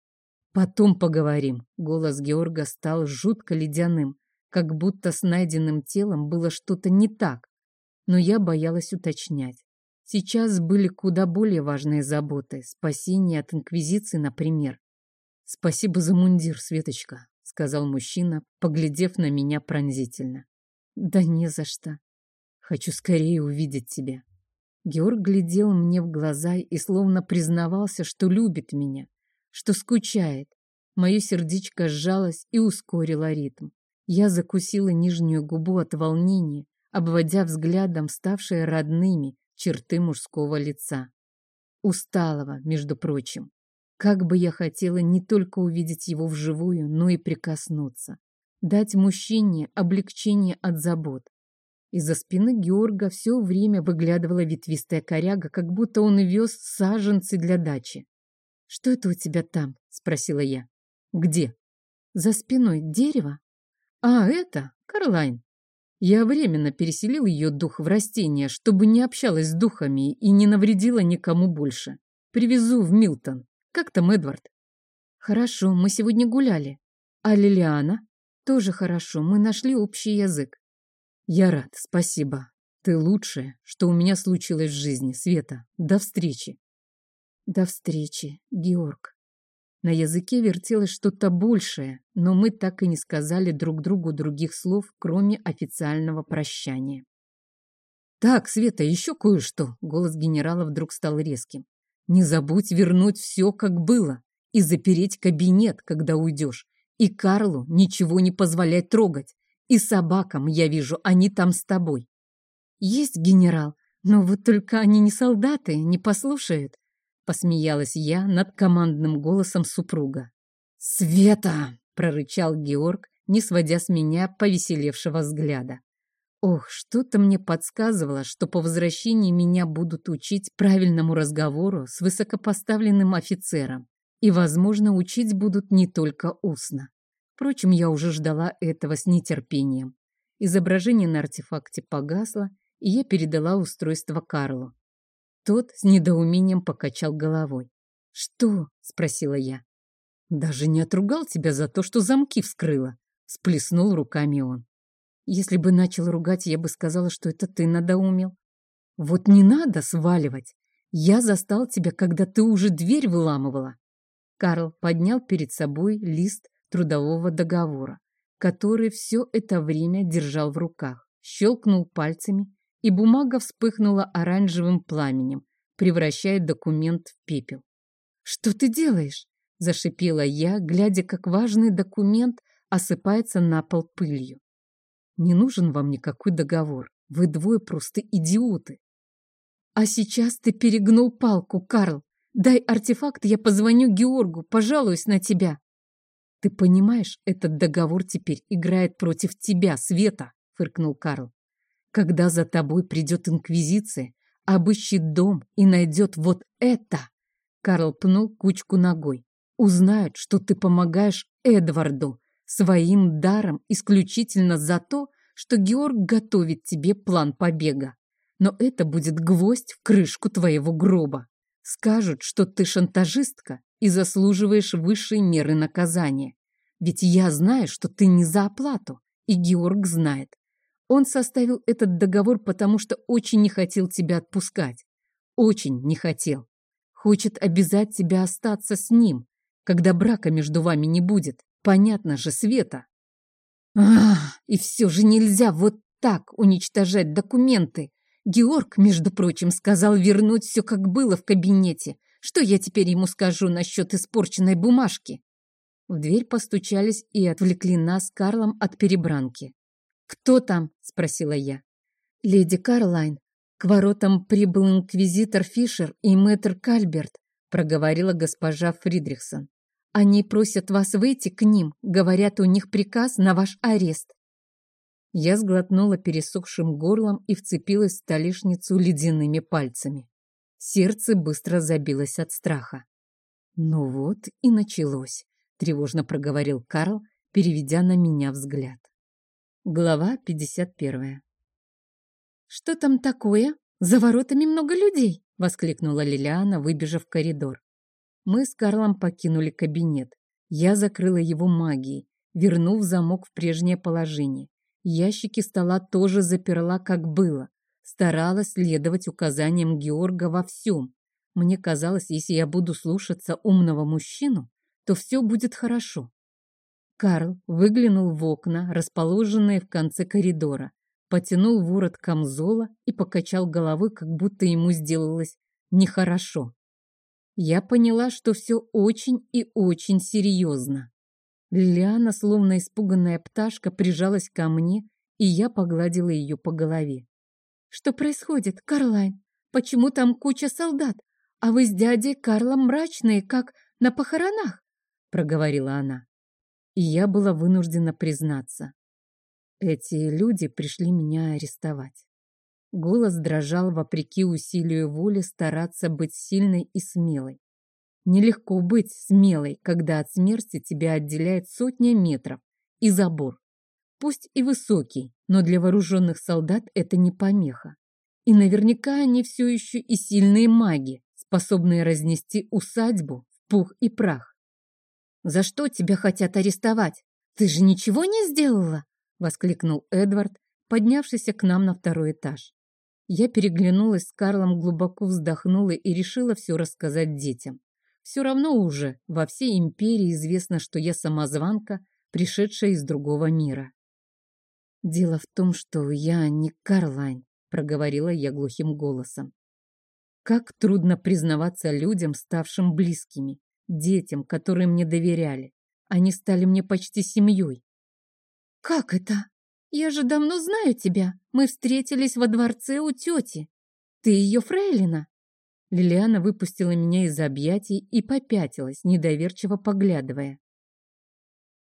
«Потом поговорим». Голос Георга стал жутко ледяным как будто с найденным телом было что-то не так, но я боялась уточнять. Сейчас были куда более важные заботы, спасение от инквизиции, например. «Спасибо за мундир, Светочка», — сказал мужчина, поглядев на меня пронзительно. «Да не за что. Хочу скорее увидеть тебя». Георг глядел мне в глаза и словно признавался, что любит меня, что скучает. Мое сердечко сжалось и ускорило ритм. Я закусила нижнюю губу от волнения, обводя взглядом ставшие родными черты мужского лица. Усталого, между прочим. Как бы я хотела не только увидеть его вживую, но и прикоснуться. Дать мужчине облегчение от забот. Из-за спины Георга все время выглядывала ветвистая коряга, как будто он вез саженцы для дачи. «Что это у тебя там?» — спросила я. «Где?» «За спиной дерево?» А это Карлайн. Я временно переселил ее дух в растение, чтобы не общалась с духами и не навредила никому больше. Привезу в Милтон. Как там Эдвард? Хорошо, мы сегодня гуляли. А Лилиана? Тоже хорошо, мы нашли общий язык. Я рад, спасибо. Ты лучшая, что у меня случилось в жизни, Света. До встречи. До встречи, Георг. На языке вертелось что-то большее, но мы так и не сказали друг другу других слов, кроме официального прощания. «Так, Света, еще кое-что!» — голос генерала вдруг стал резким. «Не забудь вернуть все, как было, и запереть кабинет, когда уйдешь. И Карлу ничего не позволять трогать. И собакам, я вижу, они там с тобой». «Есть генерал, но вот только они не солдаты, не послушают. Посмеялась я над командным голосом супруга. «Света!» — прорычал Георг, не сводя с меня повеселевшего взгляда. Ох, что-то мне подсказывало, что по возвращении меня будут учить правильному разговору с высокопоставленным офицером. И, возможно, учить будут не только устно. Впрочем, я уже ждала этого с нетерпением. Изображение на артефакте погасло, и я передала устройство Карлу. Тот с недоумением покачал головой. «Что?» — спросила я. «Даже не отругал тебя за то, что замки вскрыла», — сплеснул руками он. Если бы начал ругать, я бы сказала, что это ты надоумил. Вот не надо сваливать. Я застал тебя, когда ты уже дверь выламывала. Карл поднял перед собой лист трудового договора, который все это время держал в руках, щелкнул пальцами, и бумага вспыхнула оранжевым пламенем, превращая документ в пепел. «Что ты делаешь?» – зашипела я, глядя, как важный документ осыпается на пол пылью. Не нужен вам никакой договор. Вы двое просто идиоты. А сейчас ты перегнул палку, Карл. Дай артефакт, я позвоню Георгу, пожалуюсь на тебя. Ты понимаешь, этот договор теперь играет против тебя, Света, фыркнул Карл. Когда за тобой придет инквизиция, обыщет дом и найдет вот это. Карл пнул кучку ногой. Узнают, что ты помогаешь Эдварду, своим даром исключительно за то, что Георг готовит тебе план побега. Но это будет гвоздь в крышку твоего гроба. Скажут, что ты шантажистка и заслуживаешь высшей меры наказания. Ведь я знаю, что ты не за оплату, и Георг знает. Он составил этот договор, потому что очень не хотел тебя отпускать. Очень не хотел. Хочет обязать тебя остаться с ним, когда брака между вами не будет. Понятно же, Света. Ах, и все же нельзя вот так уничтожать документы. Георг, между прочим, сказал вернуть все, как было в кабинете. Что я теперь ему скажу насчет испорченной бумажки? В дверь постучались и отвлекли нас Карлом от перебранки. «Кто там?» — спросила я. «Леди Карлайн. К воротам прибыл инквизитор Фишер и мэтр Кальберт», — проговорила госпожа Фридрихсон. Они просят вас выйти к ним, говорят, у них приказ на ваш арест. Я сглотнула пересохшим горлом и вцепилась в столешницу ледяными пальцами. Сердце быстро забилось от страха. «Ну вот и началось», — тревожно проговорил Карл, переведя на меня взгляд. Глава 51. «Что там такое? За воротами много людей!» — воскликнула Лилиана, выбежав в коридор. Мы с Карлом покинули кабинет. Я закрыла его магией, вернув замок в прежнее положение. Ящики стола тоже заперла, как было. Старалась следовать указаниям Георга во всем. Мне казалось, если я буду слушаться умного мужчину, то все будет хорошо. Карл выглянул в окна, расположенные в конце коридора, потянул ворот камзола и покачал головой, как будто ему сделалось нехорошо я поняла, что все очень и очень серьезно. Лилиана, словно испуганная пташка, прижалась ко мне, и я погладила ее по голове. «Что происходит, Карлайн? Почему там куча солдат? А вы с дядей Карлом мрачные, как на похоронах?» — проговорила она. И я была вынуждена признаться. Эти люди пришли меня арестовать. Голос дрожал вопреки усилию воли стараться быть сильной и смелой. Нелегко быть смелой, когда от смерти тебя отделяет сотня метров и забор. Пусть и высокий, но для вооруженных солдат это не помеха. И наверняка они все еще и сильные маги, способные разнести усадьбу в пух и прах. «За что тебя хотят арестовать? Ты же ничего не сделала?» — воскликнул Эдвард, поднявшийся к нам на второй этаж. Я переглянулась с Карлом, глубоко вздохнула и решила все рассказать детям. Все равно уже во всей империи известно, что я самозванка, пришедшая из другого мира. «Дело в том, что я не Карлайн», — проговорила я глухим голосом. Как трудно признаваться людям, ставшим близкими, детям, которые мне доверяли. Они стали мне почти семьей. «Как это?» Я же давно знаю тебя. Мы встретились во дворце у тети. Ты ее фрейлина?» Лилиана выпустила меня из объятий и попятилась, недоверчиво поглядывая.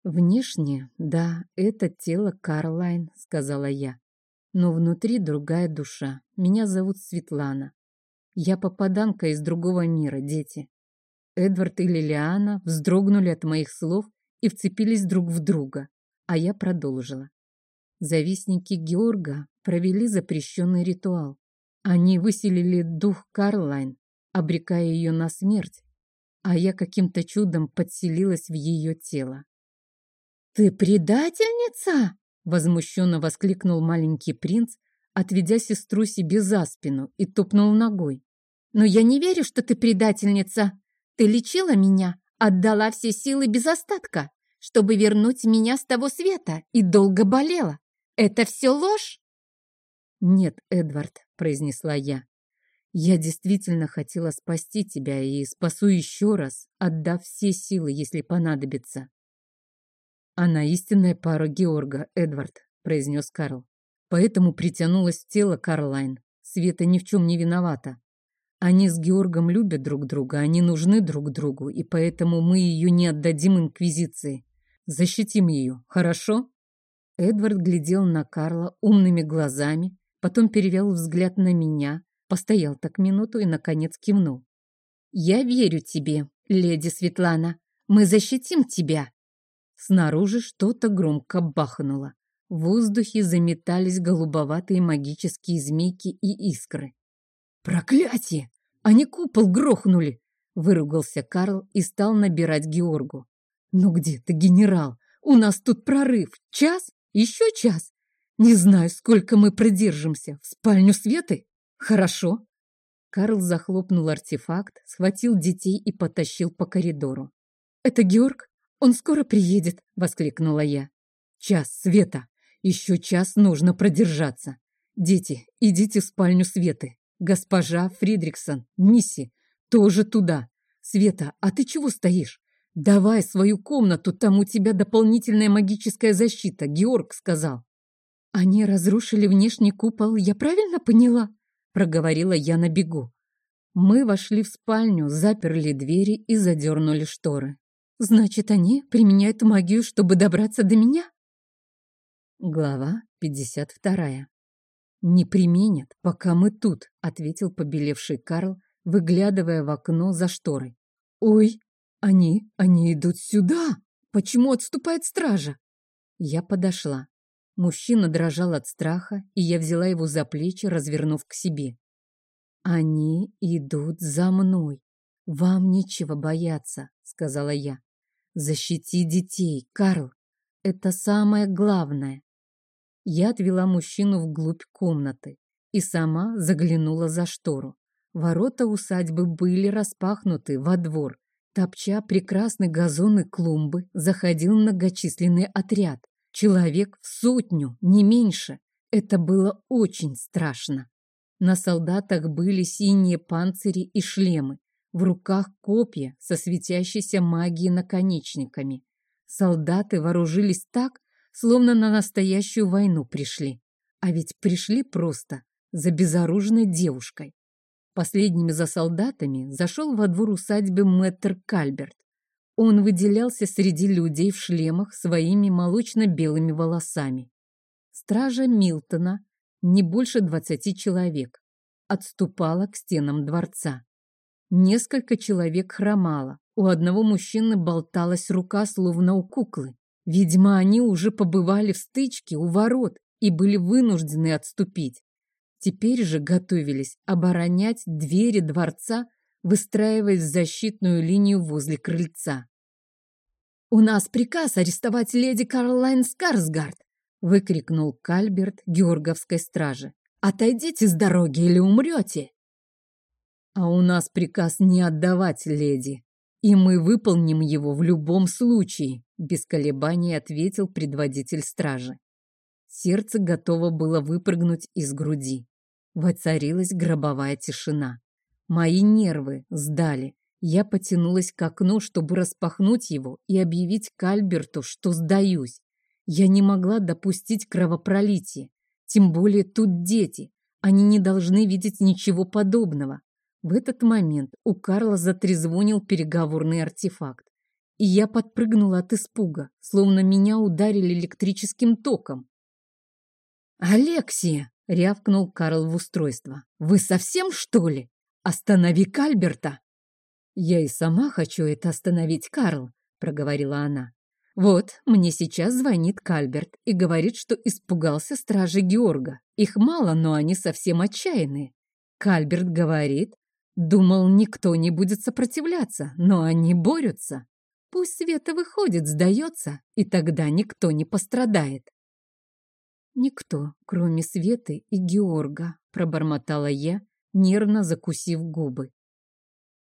«Внешне, да, это тело Карлайн», — сказала я. Но внутри другая душа. Меня зовут Светлана. Я попаданка из другого мира, дети. Эдвард и Лилиана вздрогнули от моих слов и вцепились друг в друга, а я продолжила. Завистники Георга провели запрещенный ритуал. Они выселили дух Карлайн, обрекая ее на смерть, а я каким-то чудом подселилась в ее тело. «Ты предательница?» — возмущенно воскликнул маленький принц, отведя сестру себе за спину и топнул ногой. «Но я не верю, что ты предательница. Ты лечила меня, отдала все силы без остатка, чтобы вернуть меня с того света, и долго болела. Это все ложь?» «Нет, Эдвард», — произнесла я. «Я действительно хотела спасти тебя и спасу еще раз, отдав все силы, если понадобится». «Она истинная пара Георга, Эдвард», — произнес Карл. «Поэтому притянулась в тело Карлайн. Света ни в чем не виновата. Они с Георгом любят друг друга, они нужны друг другу, и поэтому мы ее не отдадим Инквизиции. Защитим ее, хорошо?» Эдвард глядел на Карла умными глазами, потом перевел взгляд на меня, постоял так минуту и, наконец, кивнул. «Я верю тебе, леди Светлана. Мы защитим тебя!» Снаружи что-то громко бахнуло. В воздухе заметались голубоватые магические змейки и искры. «Проклятие! Они купол грохнули!» Выругался Карл и стал набирать Георгу. «Ну где ты, генерал? У нас тут прорыв. Час? Еще час? Не знаю, сколько мы продержимся. В спальню Светы? Хорошо». Карл захлопнул артефакт, схватил детей и потащил по коридору. «Это Георг? «Он скоро приедет!» — воскликнула я. «Час, Света! Еще час нужно продержаться! Дети, идите в спальню Светы! Госпожа Фридриксон, Мисси, тоже туда! Света, а ты чего стоишь? Давай свою комнату, там у тебя дополнительная магическая защита, Георг сказал!» «Они разрушили внешний купол, я правильно поняла?» — проговорила я на бегу. Мы вошли в спальню, заперли двери и задернули шторы. Значит, они применяют магию, чтобы добраться до меня? Глава 52. «Не применят, пока мы тут», — ответил побелевший Карл, выглядывая в окно за шторой. «Ой, они, они идут сюда! Почему отступает стража?» Я подошла. Мужчина дрожал от страха, и я взяла его за плечи, развернув к себе. «Они идут за мной. Вам нечего бояться», — сказала я. Защити детей, Карл. Это самое главное. Я отвела мужчину вглубь комнаты и сама заглянула за штору. Ворота усадьбы были распахнуты во двор. Топча прекрасный газон и клумбы, заходил многочисленный отряд. Человек в сотню, не меньше. Это было очень страшно. На солдатах были синие панцири и шлемы, в руках копья со светящейся магией наконечниками. Солдаты вооружились так, словно на настоящую войну пришли. А ведь пришли просто за безоружной девушкой. Последними за солдатами зашел во двор усадьбы мэтр Кальберт. Он выделялся среди людей в шлемах своими молочно-белыми волосами. Стража Милтона, не больше двадцати человек, отступала к стенам дворца. Несколько человек хромало. У одного мужчины болталась рука, словно у куклы. Видимо, они уже побывали в стычке у ворот и были вынуждены отступить. Теперь же готовились оборонять двери дворца, выстраиваясь защитную линию возле крыльца. «У нас приказ арестовать леди Карлайн Скарсгард!» выкрикнул Кальберт Георговской стражи. «Отойдите с дороги или умрете!» А у нас приказ не отдавать леди, и мы выполним его в любом случае, без колебаний ответил предводитель стражи. Сердце готово было выпрыгнуть из груди. Воцарилась гробовая тишина. Мои нервы сдали. Я потянулась к окну, чтобы распахнуть его и объявить Кальберту, что сдаюсь. Я не могла допустить кровопролития. Тем более тут дети. Они не должны видеть ничего подобного. В этот момент у Карла затрезвонил переговорный артефакт, и я подпрыгнула от испуга, словно меня ударили электрическим током. «Алексия!» — рявкнул Карл в устройство. «Вы совсем, что ли? Останови Кальберта!» «Я и сама хочу это остановить, Карл», — проговорила она. «Вот, мне сейчас звонит Кальберт и говорит, что испугался стражи Георга. Их мало, но они совсем отчаянные. Кальберт говорит, думал, никто не будет сопротивляться, но они борются. Пусть Света выходит, сдается, и тогда никто не пострадает. «Никто, кроме Светы и Георга», — пробормотала я, нервно закусив губы.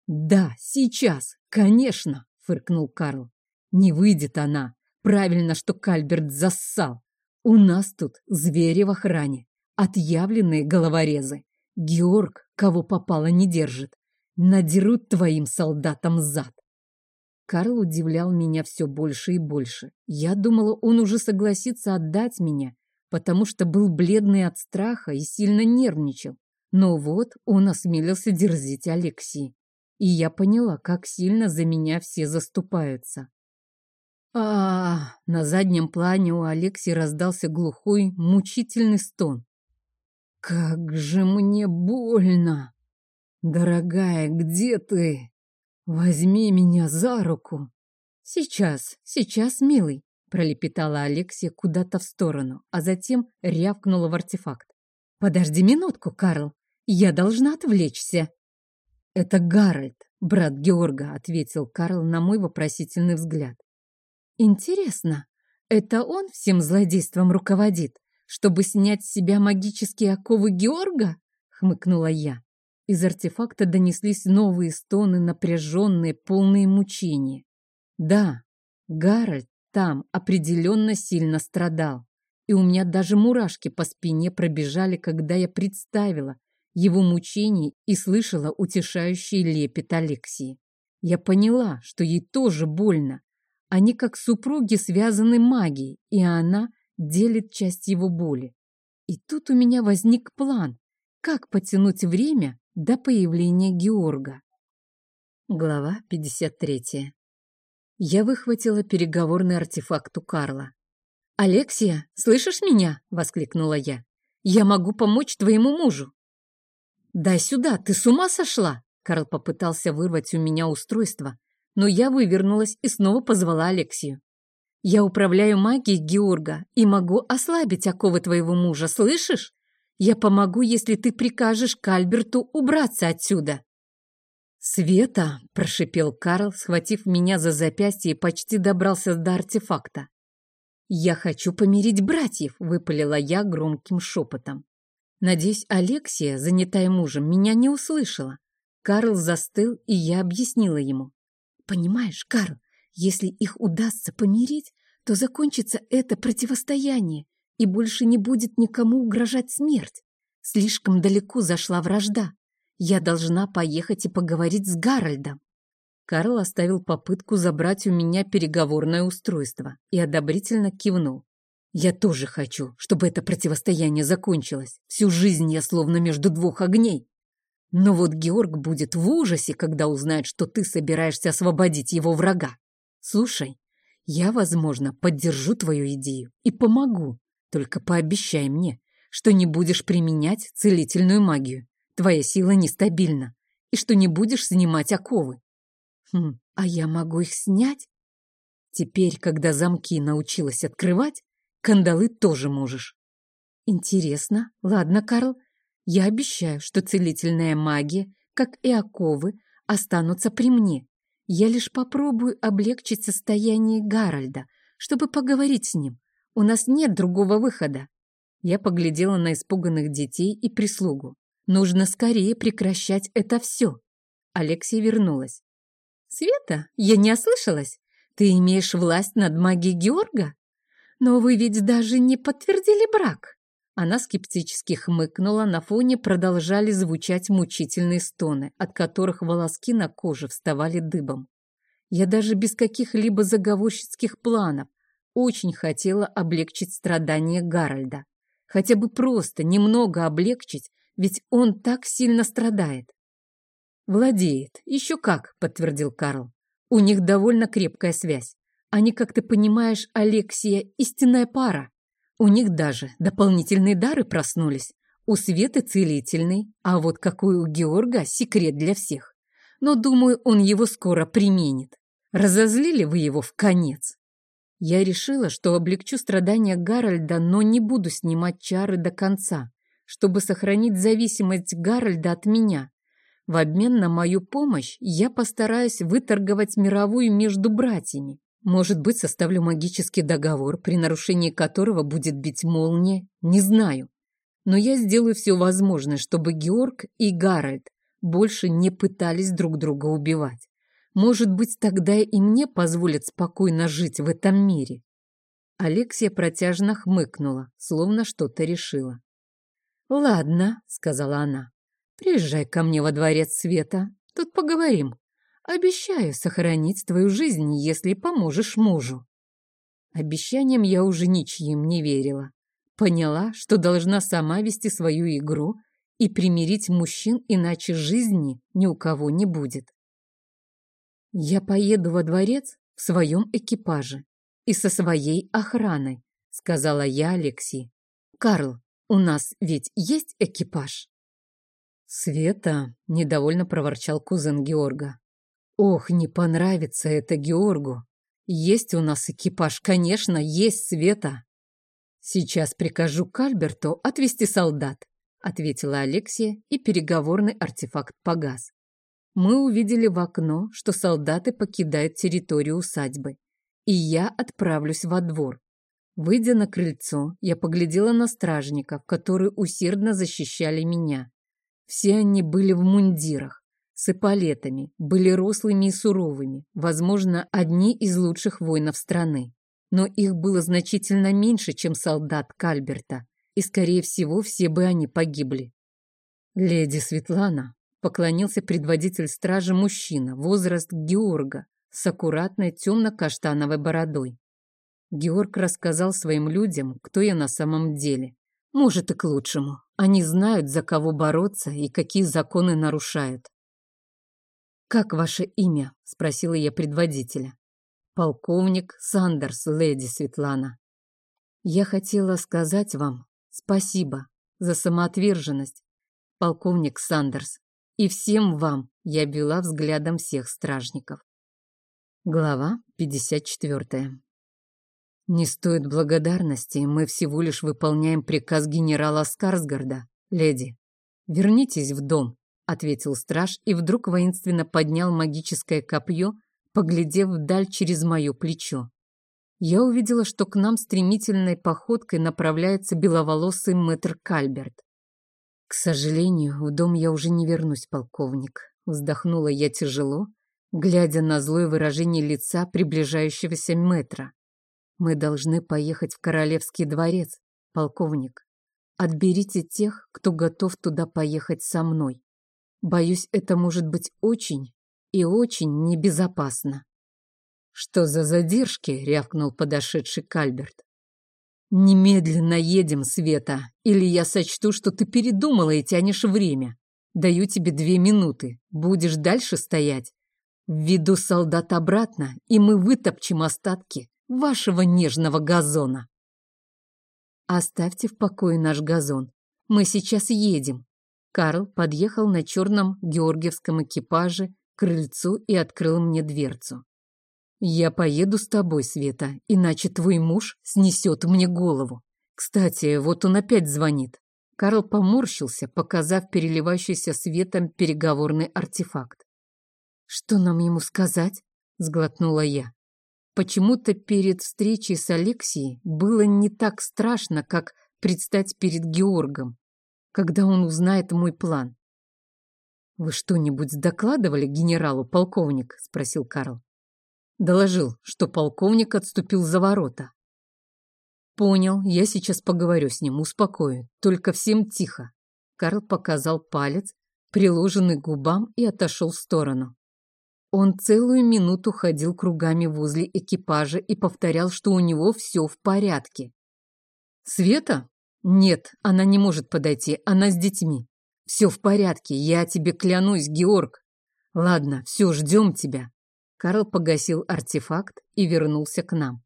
«Да, сейчас, конечно!» — фыркнул Карл. «Не выйдет она. Правильно, что Кальберт зассал. У нас тут звери в охране, отъявленные головорезы. Георг, кого попало, не держит. Надерут твоим солдатам зад. Карл удивлял меня все больше и больше. Я думала, он уже согласится отдать меня, потому что был бледный от страха и сильно нервничал. Но вот он осмелился дерзить Алексии. И я поняла, как сильно за меня все заступаются. А, -а, -а на заднем плане у Алексии раздался глухой, мучительный стон. Как же мне больно! Дорогая, где ты? Возьми меня за руку. Сейчас, сейчас, милый, пролепетала Алексия куда-то в сторону, а затем рявкнула в артефакт. Подожди минутку, Карл, я должна отвлечься. Это Гарольд, брат Георга, ответил Карл на мой вопросительный взгляд. Интересно, это он всем злодейством руководит? Чтобы снять с себя магические оковы Георга?» — хмыкнула я. Из артефакта донеслись новые стоны, напряженные, полные мучения. Да, Гарольд там определенно сильно страдал, и у меня даже мурашки по спине пробежали, когда я представила его мучения и слышала утешающий лепет Алексии. Я поняла, что ей тоже больно. Они как супруги связаны магией, и она делит часть его боли. И тут у меня возник план, как потянуть время до появления Георга. Глава 53. Я выхватила переговорный артефакт у Карла. «Алексия, слышишь меня?» — воскликнула я. «Я могу помочь твоему мужу». «Дай сюда, ты с ума сошла?» Карл попытался вырвать у меня устройство, но я вывернулась и снова позвала Алексию. Я управляю магией Георга и могу ослабить оковы твоего мужа, слышишь? Я помогу, если ты прикажешь Кальберту убраться отсюда. «Света!» – прошипел Карл, схватив меня за запястье и почти добрался до артефакта. «Я хочу помирить братьев!» – выпалила я громким шепотом. Надеюсь, Алексия, занятая мужем, меня не услышала. Карл застыл, и я объяснила ему. «Понимаешь, Карл, если их удастся помирить, то закончится это противостояние, и больше не будет никому угрожать смерть. Слишком далеко зашла вражда. Я должна поехать и поговорить с Гарольдом. Карл оставил попытку забрать у меня переговорное устройство и одобрительно кивнул. Я тоже хочу, чтобы это противостояние закончилось. Всю жизнь я словно между двух огней. Но вот Георг будет в ужасе, когда узнает, что ты собираешься освободить его врага. Слушай, я, возможно, поддержу твою идею и помогу. Только пообещай мне, что не будешь применять целительную магию. Твоя сила нестабильна. И что не будешь снимать оковы. Хм, а я могу их снять? Теперь, когда замки научилась открывать, кандалы тоже можешь. Интересно. Ладно, Карл, я обещаю, что целительная магия, как и оковы, останутся при мне. Я лишь попробую облегчить состояние Гарольда, чтобы поговорить с ним. У нас нет другого выхода. Я поглядела на испуганных детей и прислугу. Нужно скорее прекращать это все. Алексия вернулась. «Света, я не ослышалась. Ты имеешь власть над магией Георга? Но вы ведь даже не подтвердили брак». Она скептически хмыкнула, на фоне продолжали звучать мучительные стоны, от которых волоски на коже вставали дыбом. Я даже без каких-либо заговорщицких планов очень хотела облегчить страдания Гарольда. Хотя бы просто немного облегчить, ведь он так сильно страдает. «Владеет, еще как», — подтвердил Карл. «У них довольно крепкая связь. Они, как ты понимаешь, Алексия, истинная пара. У них даже дополнительные дары проснулись. У Светы целительный, а вот какой у Георга секрет для всех. Но, думаю, он его скоро применит. Разозлили вы его в конец. Я решила, что облегчу страдания Гарольда, но не буду снимать чары до конца, чтобы сохранить зависимость Гарольда от меня. В обмен на мою помощь я постараюсь выторговать мировую между братьями. Может быть, составлю магический договор, при нарушении которого будет бить молния, не знаю. Но я сделаю все возможное, чтобы Георг и Гарольд больше не пытались друг друга убивать. Может быть, тогда и мне позволят спокойно жить в этом мире. Алексия протяжно хмыкнула, словно что-то решила. «Ладно», — сказала она, — «приезжай ко мне во дворец света, тут поговорим. Обещаю сохранить твою жизнь, если поможешь мужу». Обещаниям я уже ничьим не верила. Поняла, что должна сама вести свою игру и примирить мужчин, иначе жизни ни у кого не будет. «Я поеду во дворец в своем экипаже и со своей охраной», — сказала я Алекси. «Карл, у нас ведь есть экипаж?» «Света», — недовольно проворчал кузен Георга. «Ох, не понравится это Георгу. Есть у нас экипаж, конечно, есть Света». «Сейчас прикажу Кальберту отвезти солдат», — ответила Алексия, и переговорный артефакт погас мы увидели в окно, что солдаты покидают территорию усадьбы, и я отправлюсь во двор. Выйдя на крыльцо, я поглядела на стражников, которые усердно защищали меня. Все они были в мундирах, с эполетами, были рослыми и суровыми, возможно, одни из лучших воинов страны. Но их было значительно меньше, чем солдат Кальберта, и, скорее всего, все бы они погибли. «Леди Светлана, Поклонился предводитель стражи мужчина, возраст Георга, с аккуратной темно-каштановой бородой. Георг рассказал своим людям, кто я на самом деле. Может, и к лучшему. Они знают, за кого бороться и какие законы нарушают. «Как ваше имя?» — спросила я предводителя. «Полковник Сандерс, леди Светлана. Я хотела сказать вам спасибо за самоотверженность, полковник Сандерс. И всем вам я обвела взглядом всех стражников. Глава 54. Не стоит благодарности, мы всего лишь выполняем приказ генерала Скарсгарда, леди. Вернитесь в дом, ответил страж и вдруг воинственно поднял магическое копье, поглядев вдаль через мое плечо. Я увидела, что к нам стремительной походкой направляется беловолосый мэтр Кальберт. «К сожалению, в дом я уже не вернусь, полковник», — вздохнула я тяжело, глядя на злое выражение лица приближающегося метра. «Мы должны поехать в Королевский дворец, полковник. Отберите тех, кто готов туда поехать со мной. Боюсь, это может быть очень и очень небезопасно». «Что за задержки?» — рявкнул подошедший Кальберт. «Немедленно едем, Света, или я сочту, что ты передумала и тянешь время. Даю тебе две минуты. Будешь дальше стоять? Введу солдат обратно, и мы вытопчем остатки вашего нежного газона». «Оставьте в покое наш газон. Мы сейчас едем». Карл подъехал на черном георгиевском экипаже к крыльцу и открыл мне дверцу. «Я поеду с тобой, Света, иначе твой муж снесет мне голову. Кстати, вот он опять звонит». Карл поморщился, показав переливающийся светом переговорный артефакт. «Что нам ему сказать?» — сглотнула я. Почему-то перед встречей с Алексией было не так страшно, как предстать перед Георгом, когда он узнает мой план. «Вы что-нибудь докладывали генералу, полковник?» — спросил Карл. Доложил, что полковник отступил за ворота. Понял, я сейчас поговорю с ним, успокою. Только всем тихо. Карл показал палец, приложенный к губам, и отошел в сторону. Он целую минуту ходил кругами возле экипажа и повторял, что у него все в порядке. «Света? Нет, она не может подойти, она с детьми. Все в порядке, я тебе клянусь, Георг. Ладно, все, ждем тебя. Карл погасил артефакт и вернулся к нам.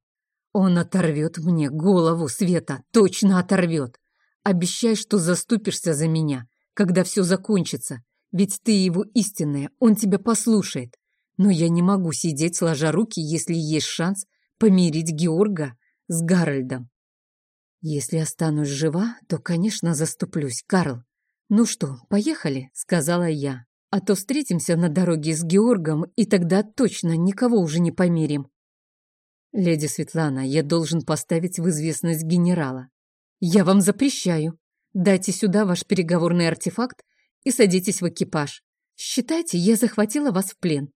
Он оторвет мне голову, Света, точно оторвет. Обещай, что заступишься за меня, когда все закончится, ведь ты его истинная, он тебя послушает. Но я не могу сидеть сложа руки, если есть шанс помирить Георга с Гарольдом. Если останусь жива, то, конечно, заступлюсь, Карл. Ну что, поехали, сказала я. А то встретимся на дороге с Георгом, и тогда точно никого уже не помирим. Леди Светлана, я должен поставить в известность генерала. Я вам запрещаю. Дайте сюда ваш переговорный артефакт и садитесь в экипаж. Считайте, я захватила вас в плен.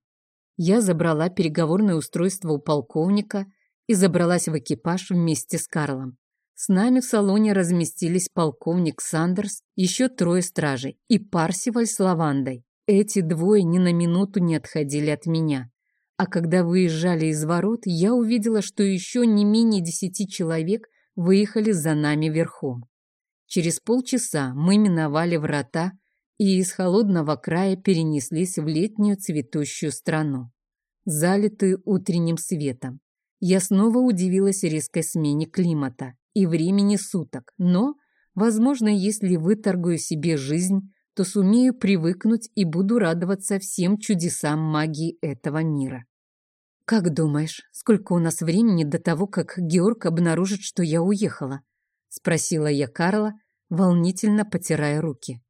Я забрала переговорное устройство у полковника и забралась в экипаж вместе с Карлом. С нами в салоне разместились полковник Сандерс, еще трое стражей и Парсиваль с Лавандой. Эти двое ни на минуту не отходили от меня. А когда выезжали из ворот, я увидела, что еще не менее десяти человек выехали за нами верхом. Через полчаса мы миновали врата и из холодного края перенеслись в летнюю цветущую страну, залитую утренним светом. Я снова удивилась резкой смене климата и времени суток, но, возможно, если выторгую себе жизнь, то сумею привыкнуть и буду радоваться всем чудесам магии этого мира. «Как думаешь, сколько у нас времени до того, как Георг обнаружит, что я уехала?» — спросила я Карла, волнительно потирая руки.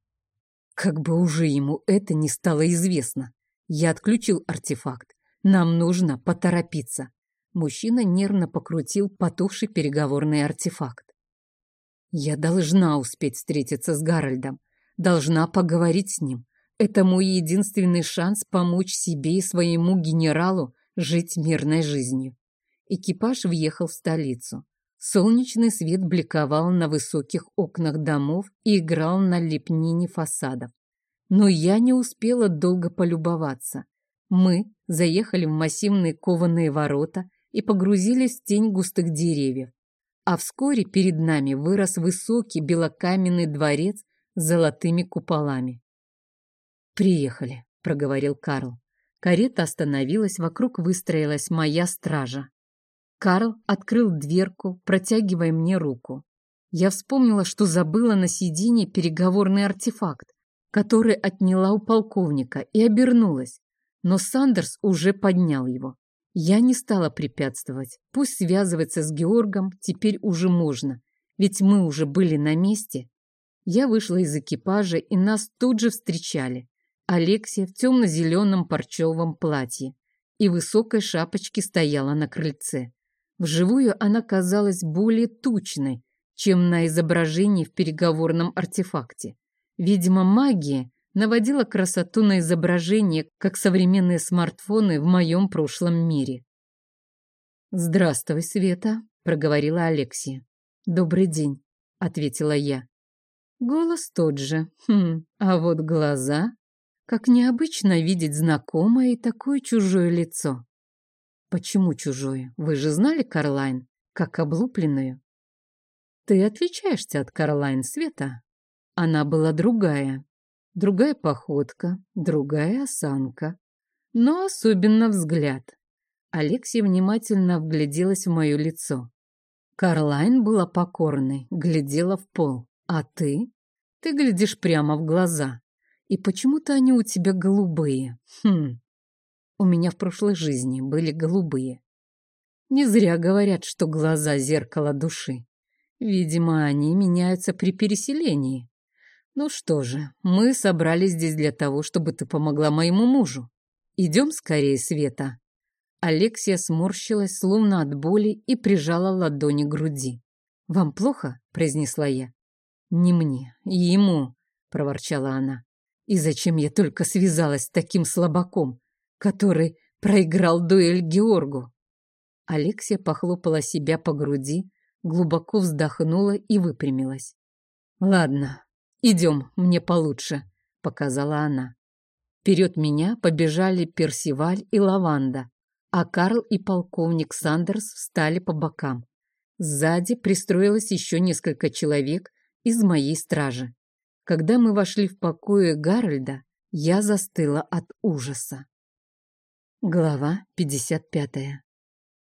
Как бы уже ему это не стало известно. Я отключил артефакт. Нам нужно поторопиться. Мужчина нервно покрутил потухший переговорный артефакт. Я должна успеть встретиться с Гарольдом. Должна поговорить с ним. Это мой единственный шанс помочь себе и своему генералу жить мирной жизнью. Экипаж въехал в столицу. Солнечный свет бликовал на высоких окнах домов и играл на лепнине фасадов. Но я не успела долго полюбоваться. Мы заехали в массивные кованые ворота и погрузились в тень густых деревьев. А вскоре перед нами вырос высокий белокаменный дворец с золотыми куполами. «Приехали», — проговорил Карл. Карета остановилась, вокруг выстроилась моя стража. Карл открыл дверку, протягивая мне руку. Я вспомнила, что забыла на сиденье переговорный артефакт, который отняла у полковника, и обернулась. Но Сандерс уже поднял его. Я не стала препятствовать. Пусть связывается с Георгом, теперь уже можно. Ведь мы уже были на месте. Я вышла из экипажа, и нас тут же встречали. Алексия в темно-зеленом парчевом платье и высокой шапочке стояла на крыльце. Вживую она казалась более тучной, чем на изображении в переговорном артефакте. Видимо, магия наводила красоту на изображение, как современные смартфоны в моем прошлом мире. «Здравствуй, Света», — проговорила Алексия. «Добрый день», — ответила я. Голос тот же. Хм, а вот глаза... Как необычно видеть знакомое и такое чужое лицо. Почему чужое? Вы же знали Карлайн, как облупленную. Ты отличаешься от Карлайн Света. Она была другая, другая походка, другая осанка, но особенно взгляд. Алексия внимательно вгляделась в мое лицо. Карлайн была покорной, глядела в пол. А ты? Ты глядишь прямо в глаза. И почему-то они у тебя голубые. Хм. У меня в прошлой жизни были голубые. Не зря говорят, что глаза — зеркало души. Видимо, они меняются при переселении. Ну что же, мы собрались здесь для того, чтобы ты помогла моему мужу. Идем скорее, Света. Алексия сморщилась, словно от боли, и прижала ладони к груди. «Вам плохо?» — произнесла я. «Не мне, ему», — проворчала она. «И зачем я только связалась с таким слабаком, который проиграл дуэль Георгу?» Алексия похлопала себя по груди, глубоко вздохнула и выпрямилась. «Ладно, «Идем, мне получше», — показала она. Вперед меня побежали Персиваль и Лаванда, а Карл и полковник Сандерс встали по бокам. Сзади пристроилось еще несколько человек из моей стражи. Когда мы вошли в покои Гарольда, я застыла от ужаса. Глава 55.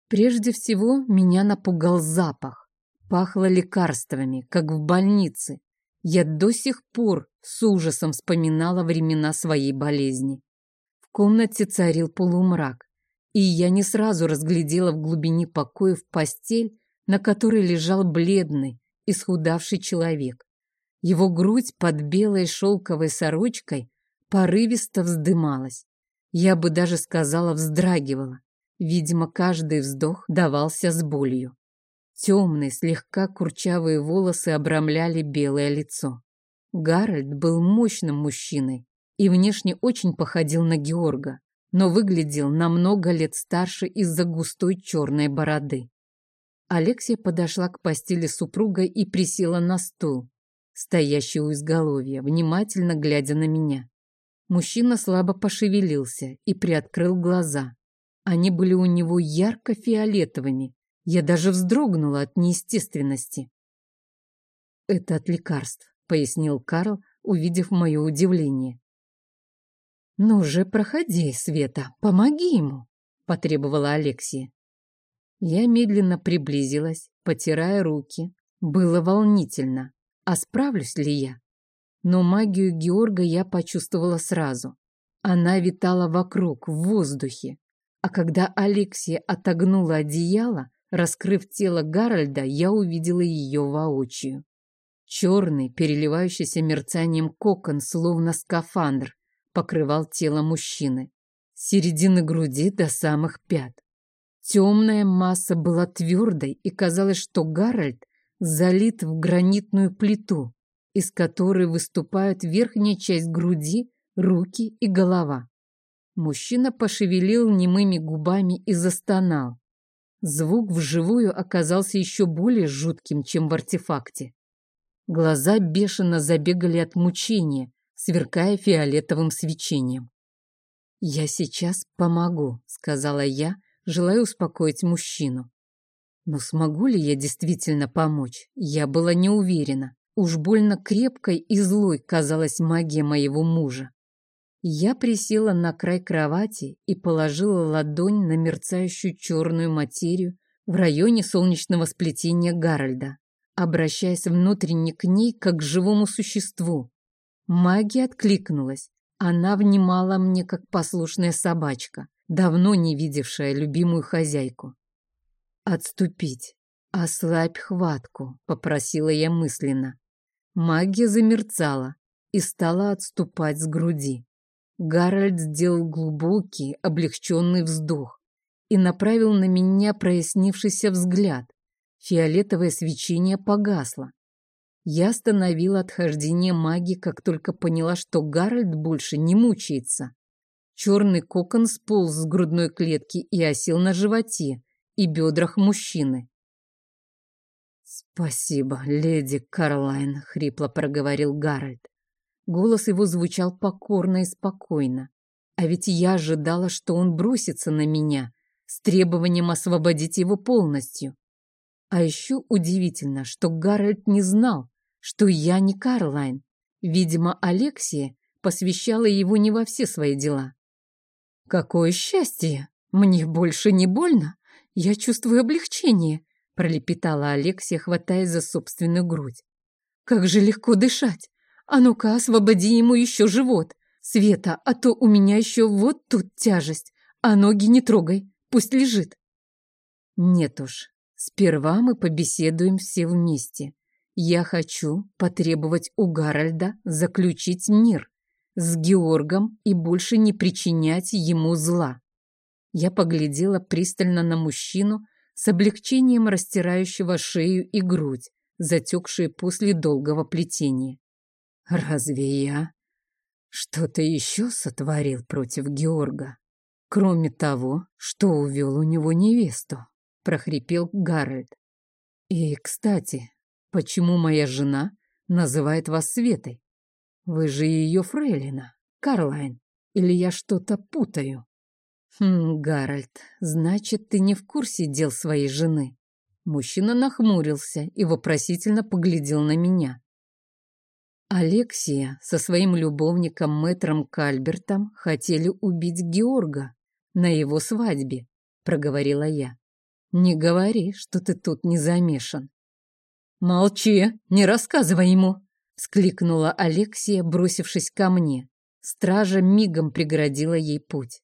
Прежде всего меня напугал запах. Пахло лекарствами, как в больнице. Я до сих пор с ужасом вспоминала времена своей болезни. В комнате царил полумрак, и я не сразу разглядела в глубине покоев постель, на которой лежал бледный, исхудавший человек. Его грудь под белой шелковой сорочкой порывисто вздымалась. Я бы даже сказала, вздрагивала. Видимо, каждый вздох давался с болью. Темные, слегка курчавые волосы обрамляли белое лицо. Гарольд был мощным мужчиной и внешне очень походил на Георга, но выглядел намного лет старше из-за густой черной бороды. Алексия подошла к постели супруга и присела на стул, стоящий у изголовья, внимательно глядя на меня. Мужчина слабо пошевелился и приоткрыл глаза. Они были у него ярко-фиолетовыми. Я даже вздрогнула от неестественности. «Это от лекарств», — пояснил Карл, увидев мое удивление. «Ну же, проходи, Света, помоги ему», — потребовала Алексия. Я медленно приблизилась, потирая руки. Было волнительно, а справлюсь ли я? Но магию Георга я почувствовала сразу. Она витала вокруг, в воздухе. А когда Алексия отогнула одеяло, раскрыв тело Гарольда, я увидела ее воочию. Черный, переливающийся мерцанием кокон, словно скафандр, покрывал тело мужчины. С середины груди до самых пят. Темная масса была твердой, и казалось, что Гарольд залит в гранитную плиту, из которой выступают верхняя часть груди, руки и голова. Мужчина пошевелил немыми губами и застонал. Звук вживую оказался еще более жутким, чем в артефакте. Глаза бешено забегали от мучения, сверкая фиолетовым свечением. «Я сейчас помогу», — сказала я, желая успокоить мужчину. Но смогу ли я действительно помочь? Я была не уверена. Уж больно крепкой и злой казалась магия моего мужа. Я присела на край кровати и положила ладонь на мерцающую черную материю в районе солнечного сплетения Гарольда, обращаясь внутренне к ней как к живому существу. Магия откликнулась. Она внимала мне, как послушная собачка давно не видевшая любимую хозяйку. «Отступить, ослабь хватку», — попросила я мысленно. Магия замерцала и стала отступать с груди. Гарольд сделал глубокий, облегченный вздох и направил на меня прояснившийся взгляд. Фиолетовое свечение погасло. Я остановила отхождение магии, как только поняла, что Гарольд больше не мучается. Черный кокон сполз с грудной клетки и осел на животе и бедрах мужчины. «Спасибо, леди Карлайн», — хрипло проговорил Гарольд. Голос его звучал покорно и спокойно. А ведь я ожидала, что он бросится на меня с требованием освободить его полностью. А еще удивительно, что Гарольд не знал, что я не Карлайн. Видимо, Алексия посвящала его не во все свои дела. «Какое счастье! Мне больше не больно. Я чувствую облегчение», — пролепетала Алексия, хватаясь за собственную грудь. «Как же легко дышать! А ну-ка, освободи ему еще живот! Света, а то у меня еще вот тут тяжесть, а ноги не трогай, пусть лежит!» «Нет уж, сперва мы побеседуем все вместе. Я хочу потребовать у Гарольда заключить мир с Георгом и больше не причинять ему зла. Я поглядела пристально на мужчину с облегчением растирающего шею и грудь, затекшие после долгого плетения. Разве я что-то еще сотворил против Георга, кроме того, что увел у него невесту? прохрипел Гарольд. И, кстати, почему моя жена называет вас Светой? Вы же ее фрейлина, Карлайн. Или я что-то путаю? Хм, Гарольд, значит, ты не в курсе дел своей жены. Мужчина нахмурился и вопросительно поглядел на меня. Алексия со своим любовником мэтром Кальбертом хотели убить Георга на его свадьбе, проговорила я. Не говори, что ты тут не замешан. Молчи, не рассказывай ему, вскликнула Алексия, бросившись ко мне. Стража мигом преградила ей путь.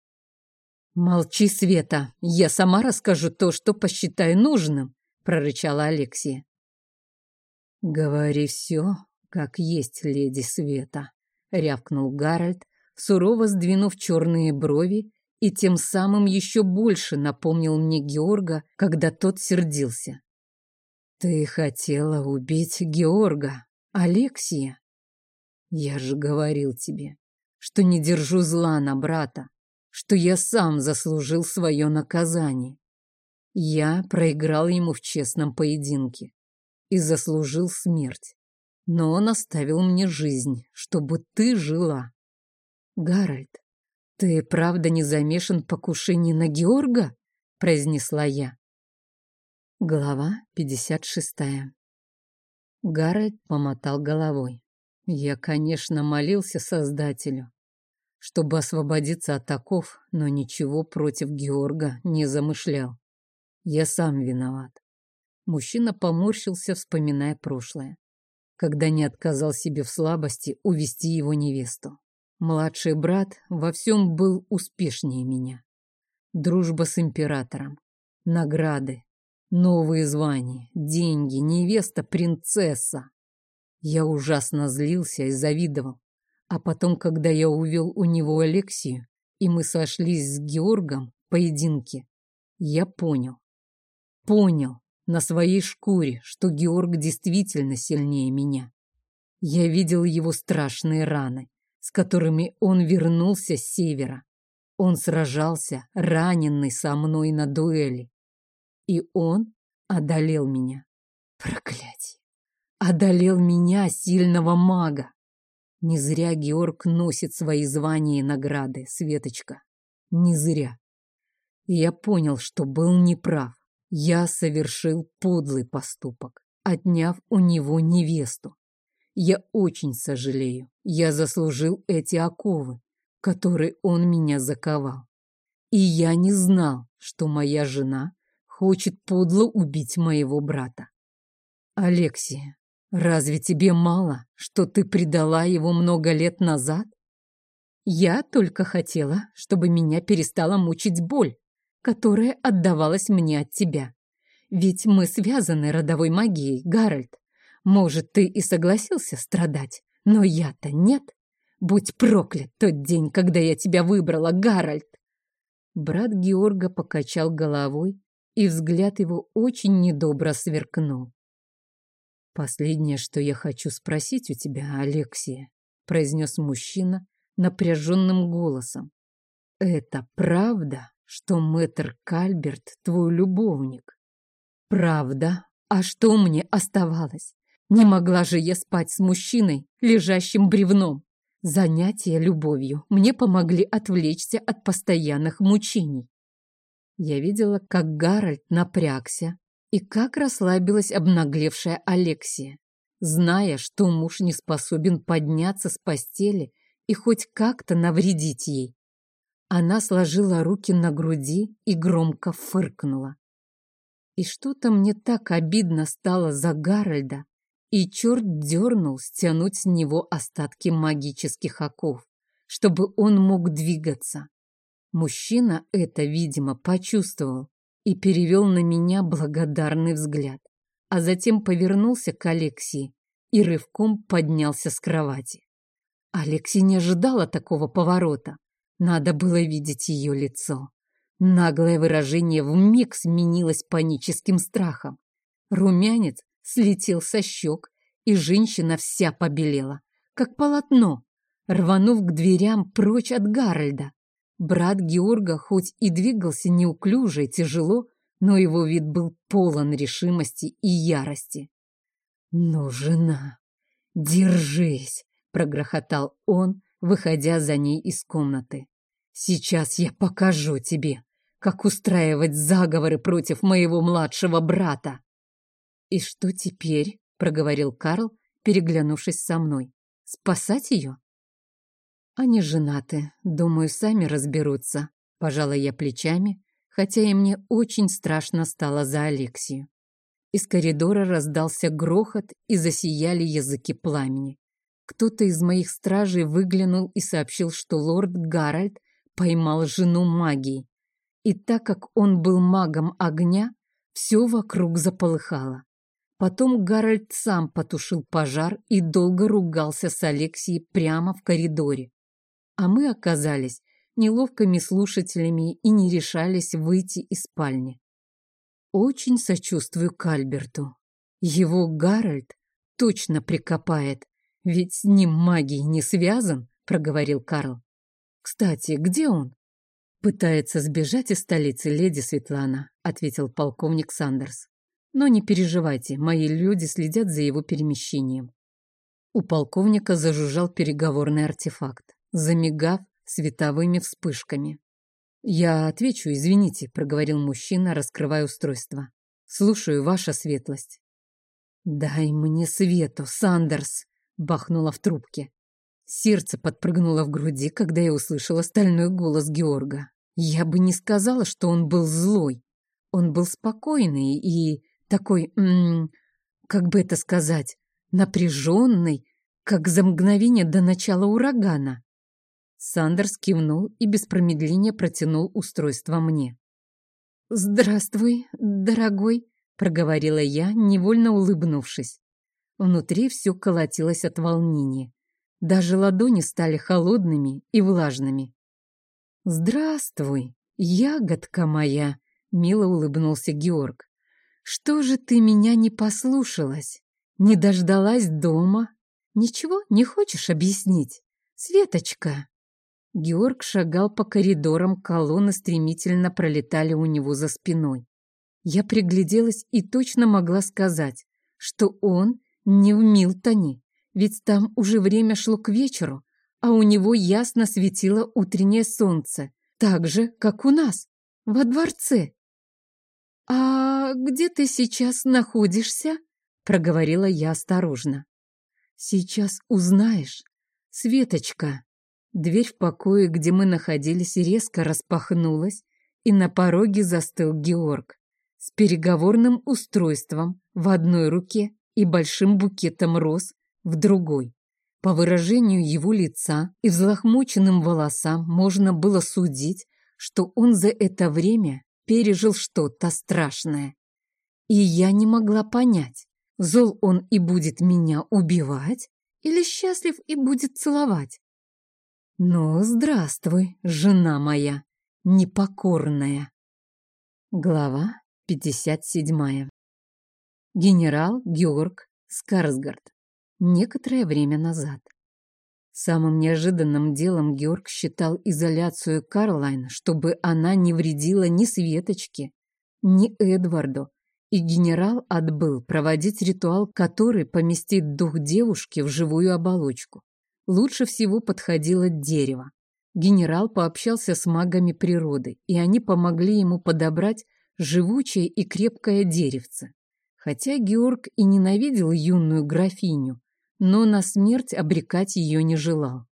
«Молчи, Света, я сама расскажу то, что посчитаю нужным», — прорычала Алексия. «Говори все, как есть, леди Света», — рявкнул Гарольд, сурово сдвинув черные брови и тем самым еще больше напомнил мне Георга, когда тот сердился. «Ты хотела убить Георга, Алексия? Я же говорил тебе, что не держу зла на брата, что я сам заслужил свое наказание. Я проиграл ему в честном поединке и заслужил смерть, но он оставил мне жизнь, чтобы ты жила. Гарольд, ты правда не замешан в покушении на Георга? произнесла я. Глава 56. Гарольд помотал головой. Я, конечно, молился Создателю, чтобы освободиться от оков, но ничего против Георга не замышлял. Я сам виноват. Мужчина поморщился, вспоминая прошлое, когда не отказал себе в слабости увести его невесту. Младший брат во всем был успешнее меня. Дружба с императором, награды, новые звания, деньги, невеста, принцесса. Я ужасно злился и завидовал. А потом, когда я увел у него Алексию, и мы сошлись с Георгом в поединке, я понял. Понял на своей шкуре, что Георг действительно сильнее меня. Я видел его страшные раны, с которыми он вернулся с севера. Он сражался, раненый со мной на дуэли. И он одолел меня. Проклятие! Одолел меня, сильного мага. Не зря Георг носит свои звания и награды, Светочка. Не зря. И я понял, что был неправ. Я совершил подлый поступок, отняв у него невесту. Я очень сожалею. Я заслужил эти оковы, которые он меня заковал. И я не знал, что моя жена хочет подло убить моего брата. Алексия, разве тебе мало, что ты предала его много лет назад? Я только хотела, чтобы меня перестала мучить боль, которая отдавалась мне от тебя. Ведь мы связаны родовой магией, Гарольд. Может, ты и согласился страдать, но я-то нет. Будь проклят тот день, когда я тебя выбрала, Гарольд. Брат Георга покачал головой, и взгляд его очень недобро сверкнул. «Последнее, что я хочу спросить у тебя, Алексия», — произнес мужчина напряженным голосом. «Это правда, что мэтр Кальберт твой любовник?» «Правда? А что мне оставалось? Не могла же я спать с мужчиной, лежащим бревном. Занятия любовью мне помогли отвлечься от постоянных мучений. Я видела, как Гарольд напрягся и как расслабилась обнаглевшая Алексия, зная, что муж не способен подняться с постели и хоть как-то навредить ей. Она сложила руки на груди и громко фыркнула. И что-то мне так обидно стало за Гарольда, и черт дернул стянуть с него остатки магических оков, чтобы он мог двигаться. Мужчина это, видимо, почувствовал и перевел на меня благодарный взгляд, а затем повернулся к Алексии и рывком поднялся с кровати. Алексей не ожидала такого поворота. Надо было видеть ее лицо. Наглое выражение вмиг сменилось паническим страхом. Румянец слетел со щек, и женщина вся побелела, как полотно, рванув к дверям прочь от Гарольда. Брат Георга хоть и двигался неуклюже и тяжело, но его вид был полон решимости и ярости. «Ну, жена, держись!» — прогрохотал он, выходя за ней из комнаты. «Сейчас я покажу тебе, как устраивать заговоры против моего младшего брата!» «И что теперь?» — проговорил Карл, переглянувшись со мной. «Спасать ее?» «Они женаты. Думаю, сами разберутся». Пожала я плечами, хотя и мне очень страшно стало за Алексию. Из коридора раздался грохот и засияли языки пламени. Кто-то из моих стражей выглянул и сообщил, что лорд Гарольд поймал жену магии. И так как он был магом огня, все вокруг заполыхало. Потом Гарольд сам потушил пожар и долго ругался с Алексией прямо в коридоре. А мы оказались неловкими слушателями и не решались выйти из спальни. Очень сочувствую Кальберту. Его Гарольд точно прикопает, ведь с ним магией не связан, проговорил Карл. Кстати, где он? Пытается сбежать из столицы леди Светлана, ответил полковник Сандерс. Но не переживайте, мои люди следят за его перемещением. У полковника зажужжал переговорный артефакт, замигав световыми вспышками. «Я отвечу, извините», — проговорил мужчина, раскрывая устройство. «Слушаю, ваша светлость». «Дай мне свету, Сандерс!» — бахнула в трубке. Сердце подпрыгнуло в груди, когда я услышала стальной голос Георга. Я бы не сказала, что он был злой. Он был спокойный и такой, м -м, как бы это сказать, напряженный, как за мгновение до начала урагана. Сандерс кивнул и без промедления протянул устройство мне. «Здравствуй, дорогой», — проговорила я, невольно улыбнувшись. Внутри все колотилось от волнения. Даже ладони стали холодными и влажными. «Здравствуй, ягодка моя», — мило улыбнулся Георг. «Что же ты меня не послушалась? Не дождалась дома? Ничего не хочешь объяснить? Светочка?» Георг шагал по коридорам, колонны стремительно пролетали у него за спиной. Я пригляделась и точно могла сказать, что он не в Милтоне, ведь там уже время шло к вечеру, а у него ясно светило утреннее солнце, так же, как у нас, во дворце. «А где ты сейчас находишься?» — проговорила я осторожно. «Сейчас узнаешь, Светочка». Дверь в покое, где мы находились, резко распахнулась, и на пороге застыл Георг с переговорным устройством в одной руке и большим букетом роз в другой. По выражению его лица и взлохмоченным волосам можно было судить, что он за это время пережил что-то страшное. И я не могла понять, зол он и будет меня убивать или счастлив и будет целовать. «Ну, здравствуй, жена моя, непокорная!» Глава 57. Генерал Георг Скарсгард. Некоторое время назад. Самым неожиданным делом Георг считал изоляцию Карлайн, чтобы она не вредила ни Светочке, ни Эдварду, и генерал отбыл проводить ритуал, который поместит дух девушки в живую оболочку лучше всего подходило дерево. Генерал пообщался с магами природы, и они помогли ему подобрать живучее и крепкое деревце. Хотя Георг и ненавидел юную графиню, но на смерть обрекать ее не желал.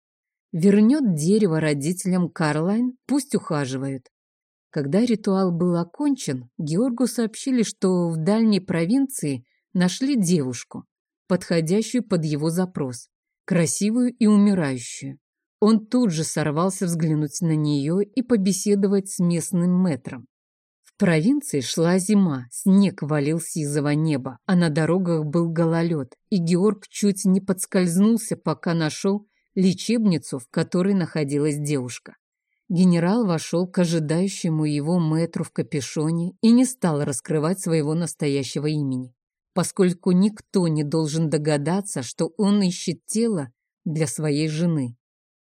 Вернет дерево родителям Карлайн, пусть ухаживают. Когда ритуал был окончен, Георгу сообщили, что в дальней провинции нашли девушку, подходящую под его запрос красивую и умирающую. Он тут же сорвался взглянуть на нее и побеседовать с местным мэтром. В провинции шла зима, снег валил с сизого неба, а на дорогах был гололед, и Георг чуть не подскользнулся, пока нашел лечебницу, в которой находилась девушка. Генерал вошел к ожидающему его мэтру в капюшоне и не стал раскрывать своего настоящего имени поскольку никто не должен догадаться, что он ищет тело для своей жены.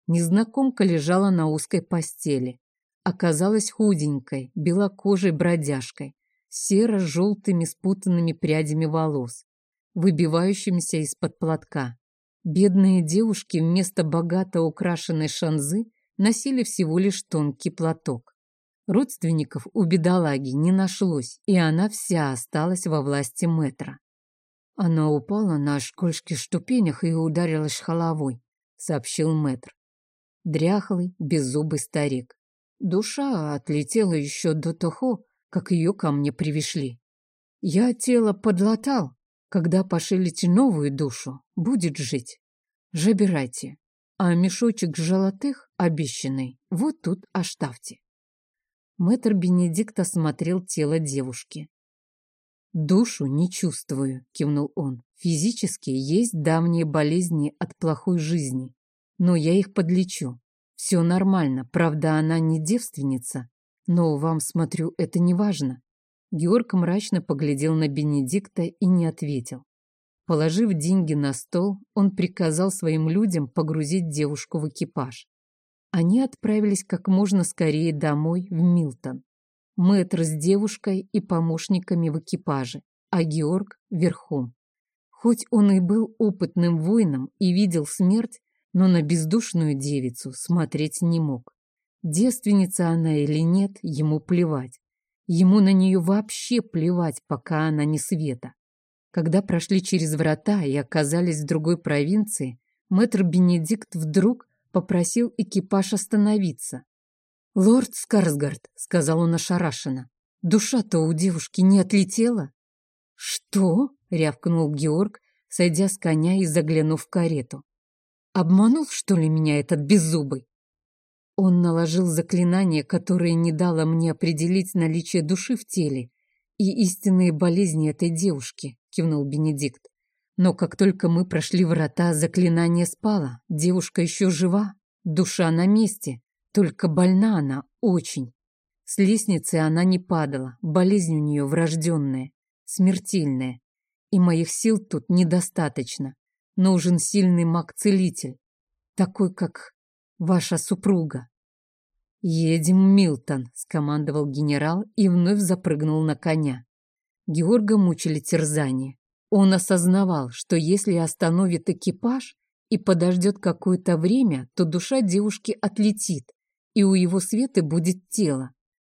Незнакомка лежала на узкой постели. Оказалась худенькой, белокожей бродяжкой, серо-желтыми спутанными прядями волос, выбивающимися из-под платка. Бедные девушки вместо богато украшенной шанзы носили всего лишь тонкий платок. Родственников у бедолаги не нашлось, и она вся осталась во власти метра. Она упала на школьских ступенях и ударилась головой, сообщил мэтр. Дряхлый, беззубый старик. Душа отлетела еще до того, как ее ко мне привезли. Я тело подлатал, когда пошилите новую душу, будет жить. Забирайте, а мешочек золотых, обещанный, вот тут оставьте. Мэтр Бенедикт осмотрел тело девушки. «Душу не чувствую», — кивнул он. «Физически есть давние болезни от плохой жизни, но я их подлечу. Все нормально, правда, она не девственница, но вам, смотрю, это не важно». Георг мрачно поглядел на Бенедикта и не ответил. Положив деньги на стол, он приказал своим людям погрузить девушку в экипаж. Они отправились как можно скорее домой, в Милтон. Мэтр с девушкой и помощниками в экипаже, а Георг верхом. Хоть он и был опытным воином и видел смерть, но на бездушную девицу смотреть не мог. Девственница она или нет, ему плевать. Ему на нее вообще плевать, пока она не света. Когда прошли через врата и оказались в другой провинции, мэтр Бенедикт вдруг попросил экипаж остановиться. «Лорд Скарсгард», — сказал он ошарашенно, — «душа-то у девушки не отлетела?» «Что?» — рявкнул Георг, сойдя с коня и заглянув в карету. «Обманул, что ли, меня этот беззубый?» Он наложил заклинание, которое не дало мне определить наличие души в теле и истинные болезни этой девушки, кивнул Бенедикт. Но как только мы прошли врата, заклинание спало. Девушка еще жива, душа на месте. Только больна она очень. С лестницы она не падала, болезнь у нее врожденная, смертельная. И моих сил тут недостаточно. Нужен сильный маг-целитель, такой, как ваша супруга. «Едем, Милтон», — скомандовал генерал и вновь запрыгнул на коня. Георга мучили терзания. Он осознавал, что если остановит экипаж и подождет какое-то время, то душа девушки отлетит, и у его Светы будет тело.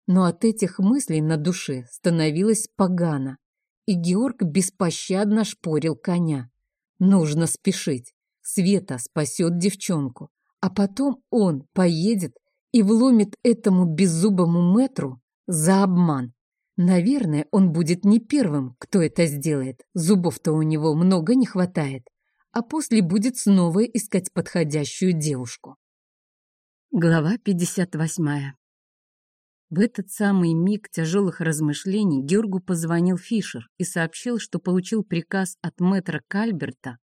Но от этих мыслей на душе становилось погано, и Георг беспощадно шпорил коня. Нужно спешить. Света спасет девчонку, а потом он поедет и вломит этому беззубому метру за обман. Наверное, он будет не первым, кто это сделает. Зубов-то у него много не хватает. А после будет снова искать подходящую девушку. Глава 58. В этот самый миг тяжелых размышлений Георгу позвонил Фишер и сообщил, что получил приказ от мэтра Кальберта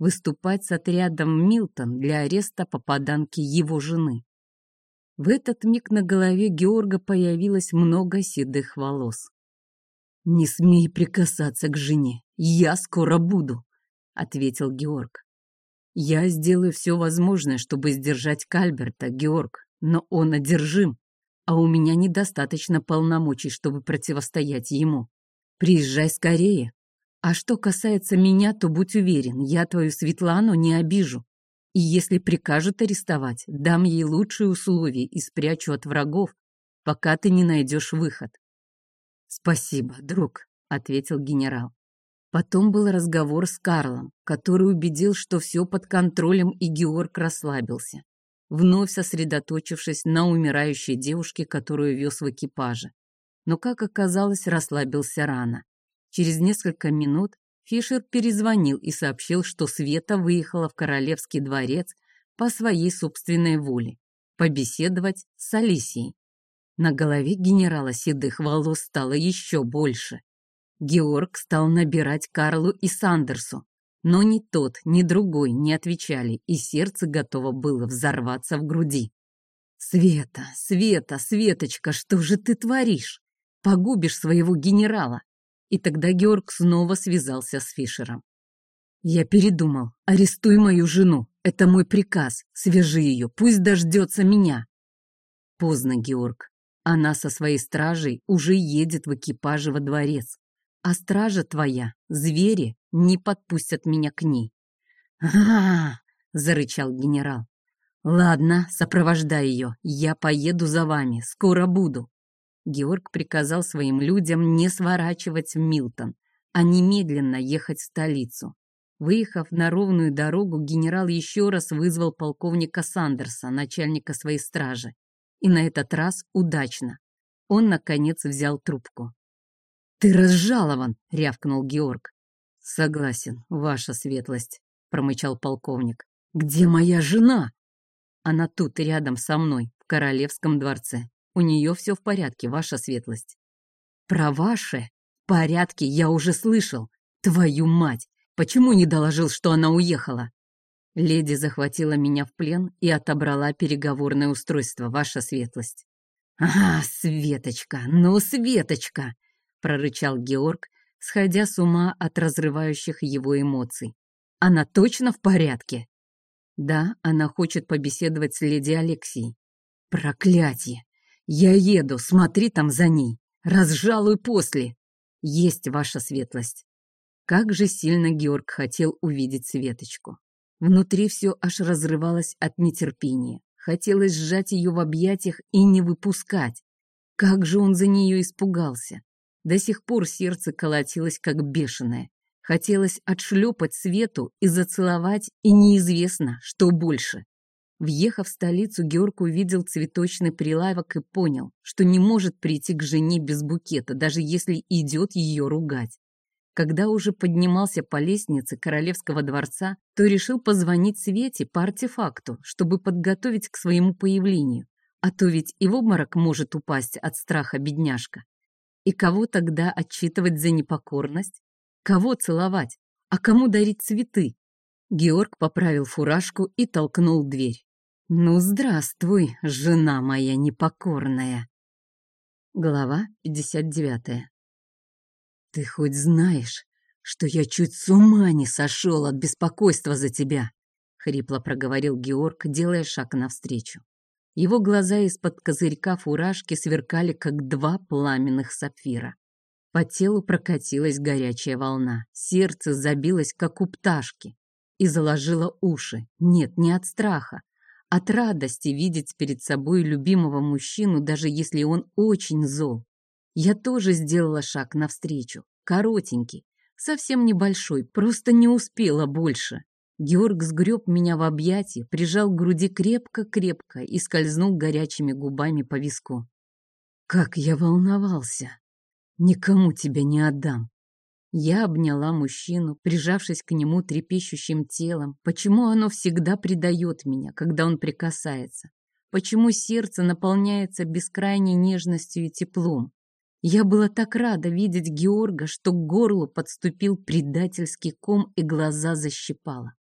выступать с отрядом Милтон для ареста попаданки его жены. В этот миг на голове Георга появилось много седых волос. «Не смей прикасаться к жене, я скоро буду», — ответил Георг. Я сделаю все возможное, чтобы сдержать Кальберта, Георг, но он одержим, а у меня недостаточно полномочий, чтобы противостоять ему. Приезжай скорее. А что касается меня, то будь уверен, я твою Светлану не обижу. И если прикажут арестовать, дам ей лучшие условия и спрячу от врагов, пока ты не найдешь выход. Спасибо, друг, ответил генерал. Потом был разговор с Карлом, который убедил, что все под контролем, и Георг расслабился, вновь сосредоточившись на умирающей девушке, которую вез в экипаже. Но, как оказалось, расслабился рано. Через несколько минут Фишер перезвонил и сообщил, что Света выехала в Королевский дворец по своей собственной воле, побеседовать с Алисией. На голове генерала седых волос стало еще больше. Георг стал набирать Карлу и Сандерсу, но ни тот, ни другой не отвечали, и сердце готово было взорваться в груди. «Света, Света, Светочка, что же ты творишь? Погубишь своего генерала!» И тогда Георг снова связался с Фишером. «Я передумал. Арестуй мою жену. Это мой приказ. Свяжи ее. Пусть дождется меня». Поздно, Георг. Она со своей стражей уже едет в экипаже во дворец а стража твоя, звери, не подпустят меня к ней. а, зарычал генерал. «Ладно, сопровождай ее, я поеду за вами, скоро буду». Георг приказал своим людям не сворачивать в Милтон, а немедленно ехать в столицу. Выехав на ровную дорогу, генерал еще раз вызвал полковника Сандерса, начальника своей стражи. И на этот раз удачно. Он, наконец, взял трубку. «Ты разжалован!» — рявкнул Георг. «Согласен, ваша светлость», — промычал полковник. «Где моя жена?» «Она тут, рядом со мной, в королевском дворце. У нее все в порядке, ваша светлость». «Про ваше? порядке я уже слышал. Твою мать! Почему не доложил, что она уехала?» Леди захватила меня в плен и отобрала переговорное устройство, ваша светлость. «А, Светочка, ну, Светочка!» — прорычал Георг, сходя с ума от разрывающих его эмоций. «Она точно в порядке?» «Да, она хочет побеседовать с леди Алексией». «Проклятие! Я еду, смотри там за ней. Разжалуй после. Есть ваша светлость». Как же сильно Георг хотел увидеть Светочку. Внутри все аж разрывалось от нетерпения. Хотелось сжать ее в объятиях и не выпускать. Как же он за нее испугался. До сих пор сердце колотилось как бешеное. Хотелось отшлепать Свету и зацеловать, и неизвестно, что больше. Въехав в столицу, Георг увидел цветочный прилавок и понял, что не может прийти к жене без букета, даже если идет ее ругать. Когда уже поднимался по лестнице королевского дворца, то решил позвонить Свете по артефакту, чтобы подготовить к своему появлению. А то ведь и в обморок может упасть от страха бедняжка. И кого тогда отчитывать за непокорность? Кого целовать? А кому дарить цветы? Георг поправил фуражку и толкнул дверь. «Ну, здравствуй, жена моя непокорная!» Глава 59 «Ты хоть знаешь, что я чуть с ума не сошел от беспокойства за тебя?» — хрипло проговорил Георг, делая шаг навстречу. Его глаза из-под козырька фуражки сверкали, как два пламенных сапфира. По телу прокатилась горячая волна, сердце забилось, как у пташки, и заложило уши. Нет, не от страха, от радости видеть перед собой любимого мужчину, даже если он очень зол. Я тоже сделала шаг навстречу, коротенький, совсем небольшой, просто не успела больше. Георг сгреб меня в объятии, прижал к груди крепко-крепко и скользнул горячими губами по виску. Как я волновался! Никому тебя не отдам. Я обняла мужчину, прижавшись к нему трепещущим телом. Почему оно всегда предает меня, когда он прикасается? Почему сердце наполняется бескрайней нежностью и теплом? Я была так рада видеть Георга, что к горлу подступил предательский ком и глаза защипала.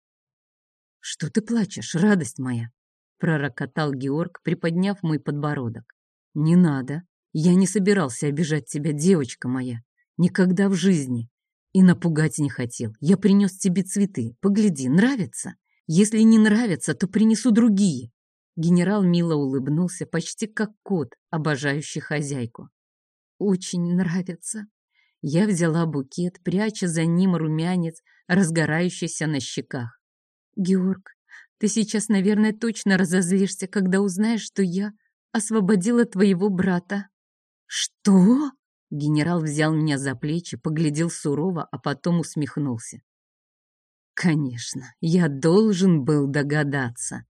«Что ты плачешь, радость моя?» — пророкотал Георг, приподняв мой подбородок. «Не надо. Я не собирался обижать тебя, девочка моя. Никогда в жизни. И напугать не хотел. Я принес тебе цветы. Погляди, нравится? Если не нравится, то принесу другие». Генерал мило улыбнулся, почти как кот, обожающий хозяйку очень нравится». Я взяла букет, пряча за ним румянец, разгорающийся на щеках. «Георг, ты сейчас, наверное, точно разозлишься, когда узнаешь, что я освободила твоего брата». «Что?» Генерал взял меня за плечи, поглядел сурово, а потом усмехнулся. «Конечно, я должен был догадаться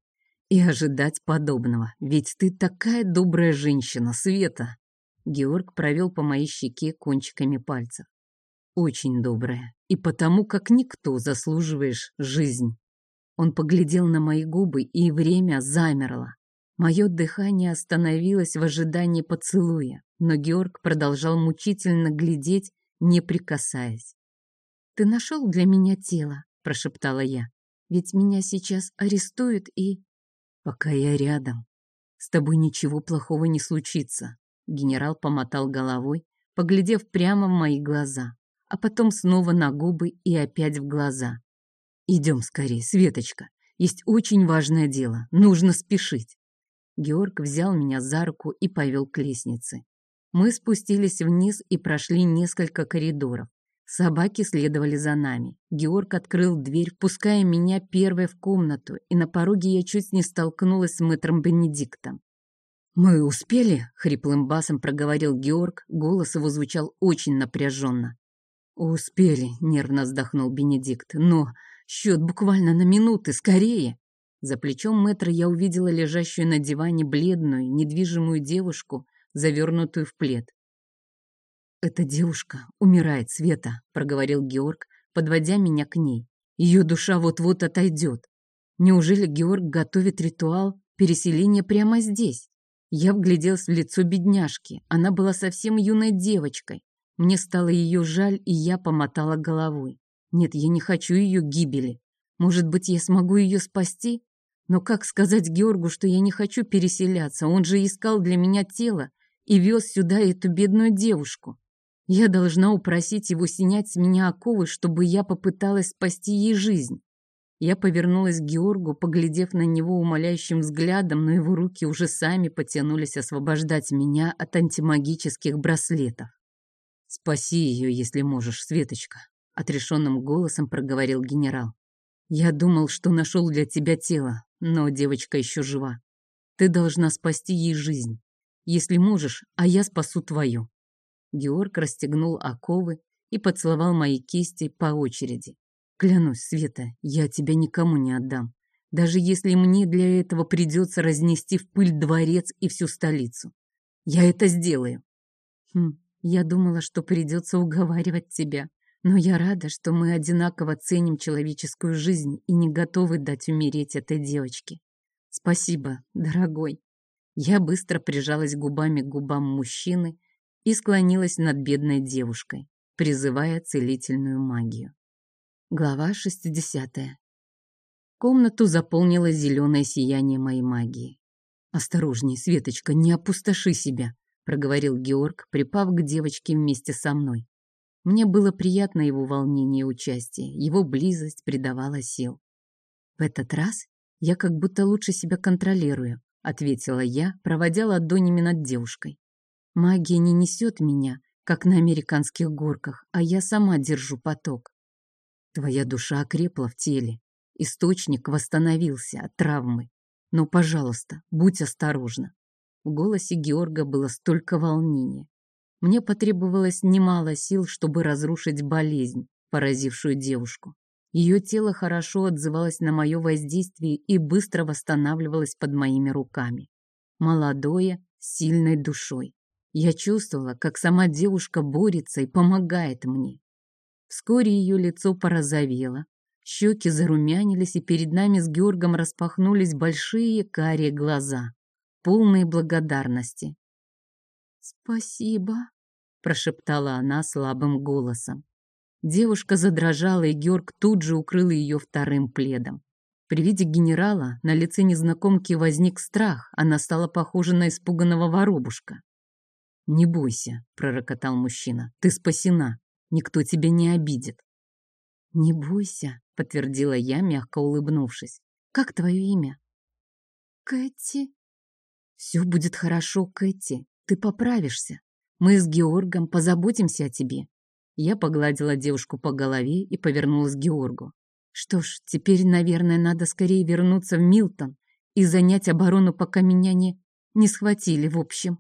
и ожидать подобного, ведь ты такая добрая женщина, Света. Георг провел по моей щеке кончиками пальцев. Очень добрая, и потому как никто заслуживаешь жизнь. Он поглядел на мои губы, и время замерло. Мое дыхание остановилось в ожидании поцелуя, но Георг продолжал мучительно глядеть, не прикасаясь. «Ты нашел для меня тело?» – прошептала я. «Ведь меня сейчас арестуют и...» «Пока я рядом, с тобой ничего плохого не случится. Генерал помотал головой, поглядев прямо в мои глаза, а потом снова на губы и опять в глаза. «Идем скорее, Светочка. Есть очень важное дело. Нужно спешить». Георг взял меня за руку и повел к лестнице. Мы спустились вниз и прошли несколько коридоров. Собаки следовали за нами. Георг открыл дверь, пуская меня первой в комнату, и на пороге я чуть не столкнулась с мэтром Бенедиктом. «Мы успели?» — хриплым басом проговорил Георг, голос его звучал очень напряженно. «Успели», — нервно вздохнул Бенедикт, — «но счет буквально на минуты, скорее!» За плечом мэтра я увидела лежащую на диване бледную, недвижимую девушку, завернутую в плед. «Эта девушка умирает, Света», — проговорил Георг, подводя меня к ней. «Ее душа вот-вот отойдет. Неужели Георг готовит ритуал переселения прямо здесь?» Я вгляделась в лицо бедняжки. Она была совсем юной девочкой. Мне стало ее жаль, и я помотала головой. Нет, я не хочу ее гибели. Может быть, я смогу ее спасти? Но как сказать Георгу, что я не хочу переселяться? Он же искал для меня тело и вез сюда эту бедную девушку. Я должна упросить его снять с меня оковы, чтобы я попыталась спасти ей жизнь. Я повернулась к Георгу, поглядев на него умоляющим взглядом, но его руки уже сами потянулись освобождать меня от антимагических браслетов. «Спаси ее, если можешь, Светочка», — отрешенным голосом проговорил генерал. «Я думал, что нашел для тебя тело, но девочка еще жива. Ты должна спасти ей жизнь. Если можешь, а я спасу твою». Георг расстегнул оковы и поцеловал мои кисти по очереди. «Клянусь, Света, я тебя никому не отдам, даже если мне для этого придется разнести в пыль дворец и всю столицу. Я это сделаю». «Хм, я думала, что придется уговаривать тебя, но я рада, что мы одинаково ценим человеческую жизнь и не готовы дать умереть этой девочке. Спасибо, дорогой. Я быстро прижалась губами к губам мужчины и склонилась над бедной девушкой, призывая целительную магию. Глава 60. Комнату заполнило зеленое сияние моей магии. «Осторожней, Светочка, не опустоши себя», проговорил Георг, припав к девочке вместе со мной. Мне было приятно его волнение и участие, его близость придавала сил. В этот раз я как будто лучше себя контролирую, ответила я, проводя ладонями над девушкой. Магия не несет меня, как на американских горках, а я сама держу поток. Твоя душа окрепла в теле, источник восстановился от травмы. Но, пожалуйста, будь осторожна. В голосе Георга было столько волнения. Мне потребовалось немало сил, чтобы разрушить болезнь, поразившую девушку. Ее тело хорошо отзывалось на мое воздействие и быстро восстанавливалось под моими руками. Молодое, сильной душой. Я чувствовала, как сама девушка борется и помогает мне. Вскоре ее лицо порозовело, щеки зарумянились, и перед нами с Георгом распахнулись большие карие глаза полные благодарности. «Спасибо», — прошептала она слабым голосом. Девушка задрожала, и Георг тут же укрыл ее вторым пледом. При виде генерала на лице незнакомки возник страх, она стала похожа на испуганного воробушка. «Не бойся», — пророкотал мужчина, — «ты спасена, никто тебя не обидит». «Не бойся», — подтвердила я, мягко улыбнувшись. «Как твое имя?» «Кэти», «Все будет хорошо, Кэти. Ты поправишься. Мы с Георгом позаботимся о тебе». Я погладила девушку по голове и повернулась к Георгу. «Что ж, теперь, наверное, надо скорее вернуться в Милтон и занять оборону, пока меня не... не схватили, в общем».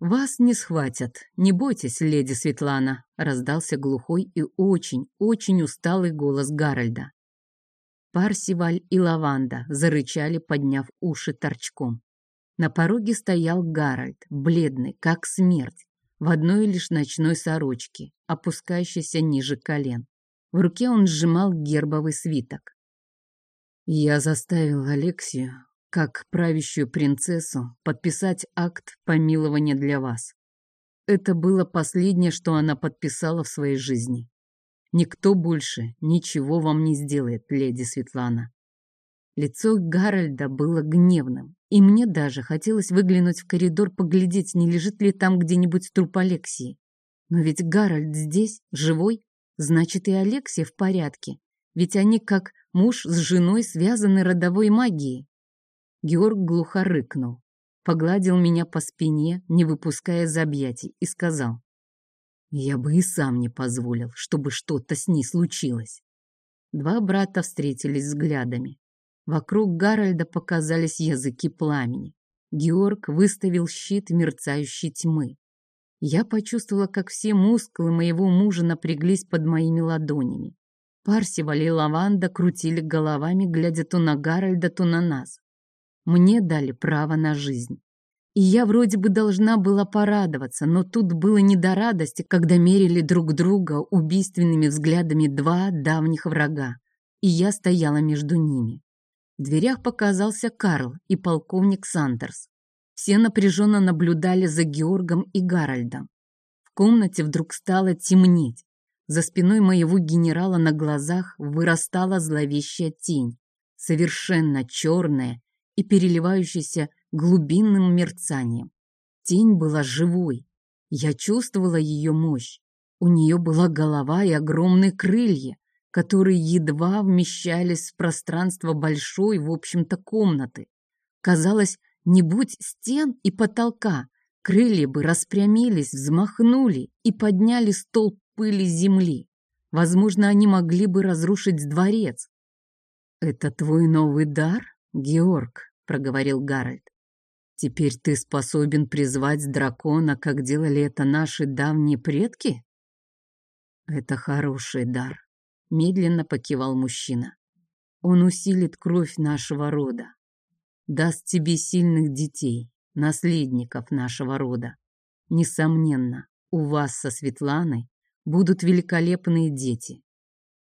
«Вас не схватят. Не бойтесь, леди Светлана», — раздался глухой и очень, очень усталый голос Гарольда. Парсиваль и Лаванда зарычали, подняв уши торчком. На пороге стоял Гарольд, бледный, как смерть, в одной лишь ночной сорочке, опускающейся ниже колен. В руке он сжимал гербовый свиток. «Я заставил Алексию, как правящую принцессу, подписать акт помилования для вас. Это было последнее, что она подписала в своей жизни. Никто больше ничего вам не сделает, леди Светлана. Лицо Гарольда было гневным, и мне даже хотелось выглянуть в коридор, поглядеть, не лежит ли там где-нибудь труп Алексии. Но ведь Гарольд здесь, живой, значит и Алексия в порядке, ведь они как муж с женой связаны родовой магией. Георг глухо рыкнул, погладил меня по спине, не выпуская из объятий, и сказал, «Я бы и сам не позволил, чтобы что-то с ней случилось». Два брата встретились взглядами. Вокруг Гарольда показались языки пламени. Георг выставил щит мерцающей тьмы. Я почувствовала, как все мускулы моего мужа напряглись под моими ладонями. Парсиваль и Лаванда крутили головами, глядя то на Гарольда, то на нас. Мне дали право на жизнь. И я вроде бы должна была порадоваться, но тут было не до радости, когда мерили друг друга убийственными взглядами два давних врага, и я стояла между ними. В дверях показался Карл и полковник Сандерс. Все напряженно наблюдали за Георгом и Гарольдом. В комнате вдруг стало темнеть. За спиной моего генерала на глазах вырастала зловещая тень, совершенно черная и переливающаяся глубинным мерцанием. Тень была живой. Я чувствовала ее мощь. У нее была голова и огромные крылья, которые едва вмещались в пространство большой, в общем-то, комнаты. Казалось, не будь стен и потолка, крылья бы распрямились, взмахнули и подняли столб пыли земли. Возможно, они могли бы разрушить дворец. «Это твой новый дар, Георг?» — проговорил Гарольд. Теперь ты способен призвать дракона, как делали это наши давние предки? Это хороший дар, медленно покивал мужчина. Он усилит кровь нашего рода, даст тебе сильных детей, наследников нашего рода. Несомненно, у вас со Светланой будут великолепные дети.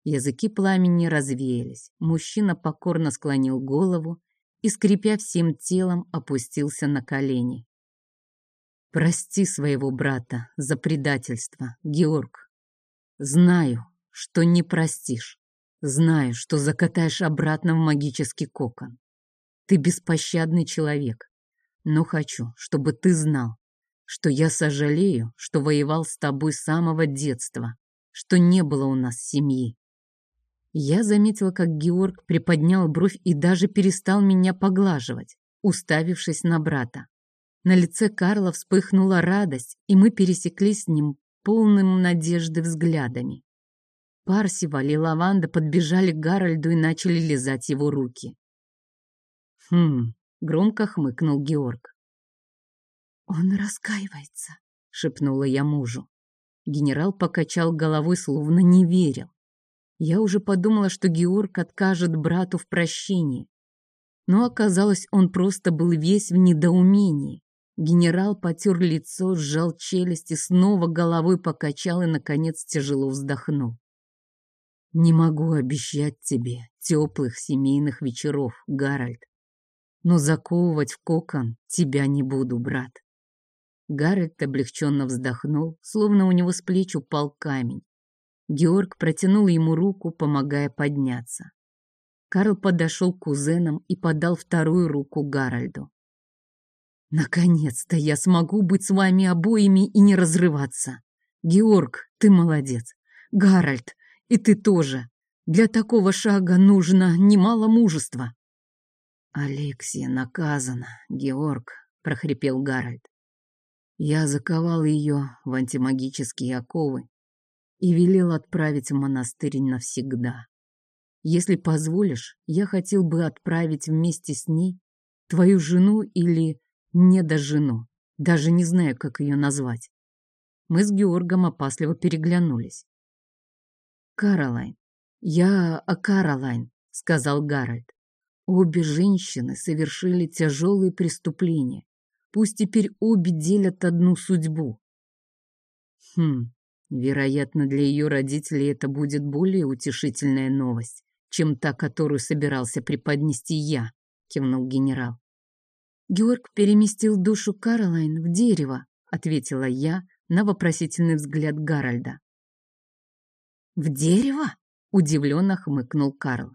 Языки пламени развеялись. Мужчина покорно склонил голову и, скрипя всем телом, опустился на колени. «Прости своего брата за предательство, Георг. Знаю, что не простишь. Знаю, что закатаешь обратно в магический кокон. Ты беспощадный человек, но хочу, чтобы ты знал, что я сожалею, что воевал с тобой с самого детства, что не было у нас семьи. Я заметила, как Георг приподнял бровь и даже перестал меня поглаживать, уставившись на брата. На лице Карла вспыхнула радость, и мы пересеклись с ним полным надежды взглядами. Парсиваль и Лаванда подбежали к Гарольду и начали лизать его руки. «Хм», — громко хмыкнул Георг. «Он раскаивается», — шепнула я мужу. Генерал покачал головой, словно не верил. Я уже подумала, что Георг откажет брату в прощении. Но оказалось, он просто был весь в недоумении. Генерал потер лицо, сжал челюсти, снова головой покачал и, наконец, тяжело вздохнул. «Не могу обещать тебе теплых семейных вечеров, Гарольд, но заковывать в кокон тебя не буду, брат». Гарольд облегченно вздохнул, словно у него с плеч упал камень. Георг протянул ему руку, помогая подняться. Карл подошел к кузенам и подал вторую руку Гарольду. «Наконец-то я смогу быть с вами обоими и не разрываться. Георг, ты молодец. Гарольд, и ты тоже. Для такого шага нужно немало мужества». «Алексия наказана, Георг», — прохрипел Гарольд. «Я заковал ее в антимагические оковы и велел отправить в монастырь навсегда. Если позволишь, я хотел бы отправить вместе с ней твою жену или недожену, даже не знаю, как ее назвать. Мы с Георгом опасливо переглянулись. «Каролайн, я Каролайн», — сказал Гарольд. «Обе женщины совершили тяжелые преступления. Пусть теперь обе делят одну судьбу». «Хм, Вероятно, для ее родителей это будет более утешительная новость, чем та, которую собирался преподнести я, кивнул генерал. Георг переместил душу Каролайн в дерево, ответила я на вопросительный взгляд Гарольда. В дерево? удивленно хмыкнул Карл.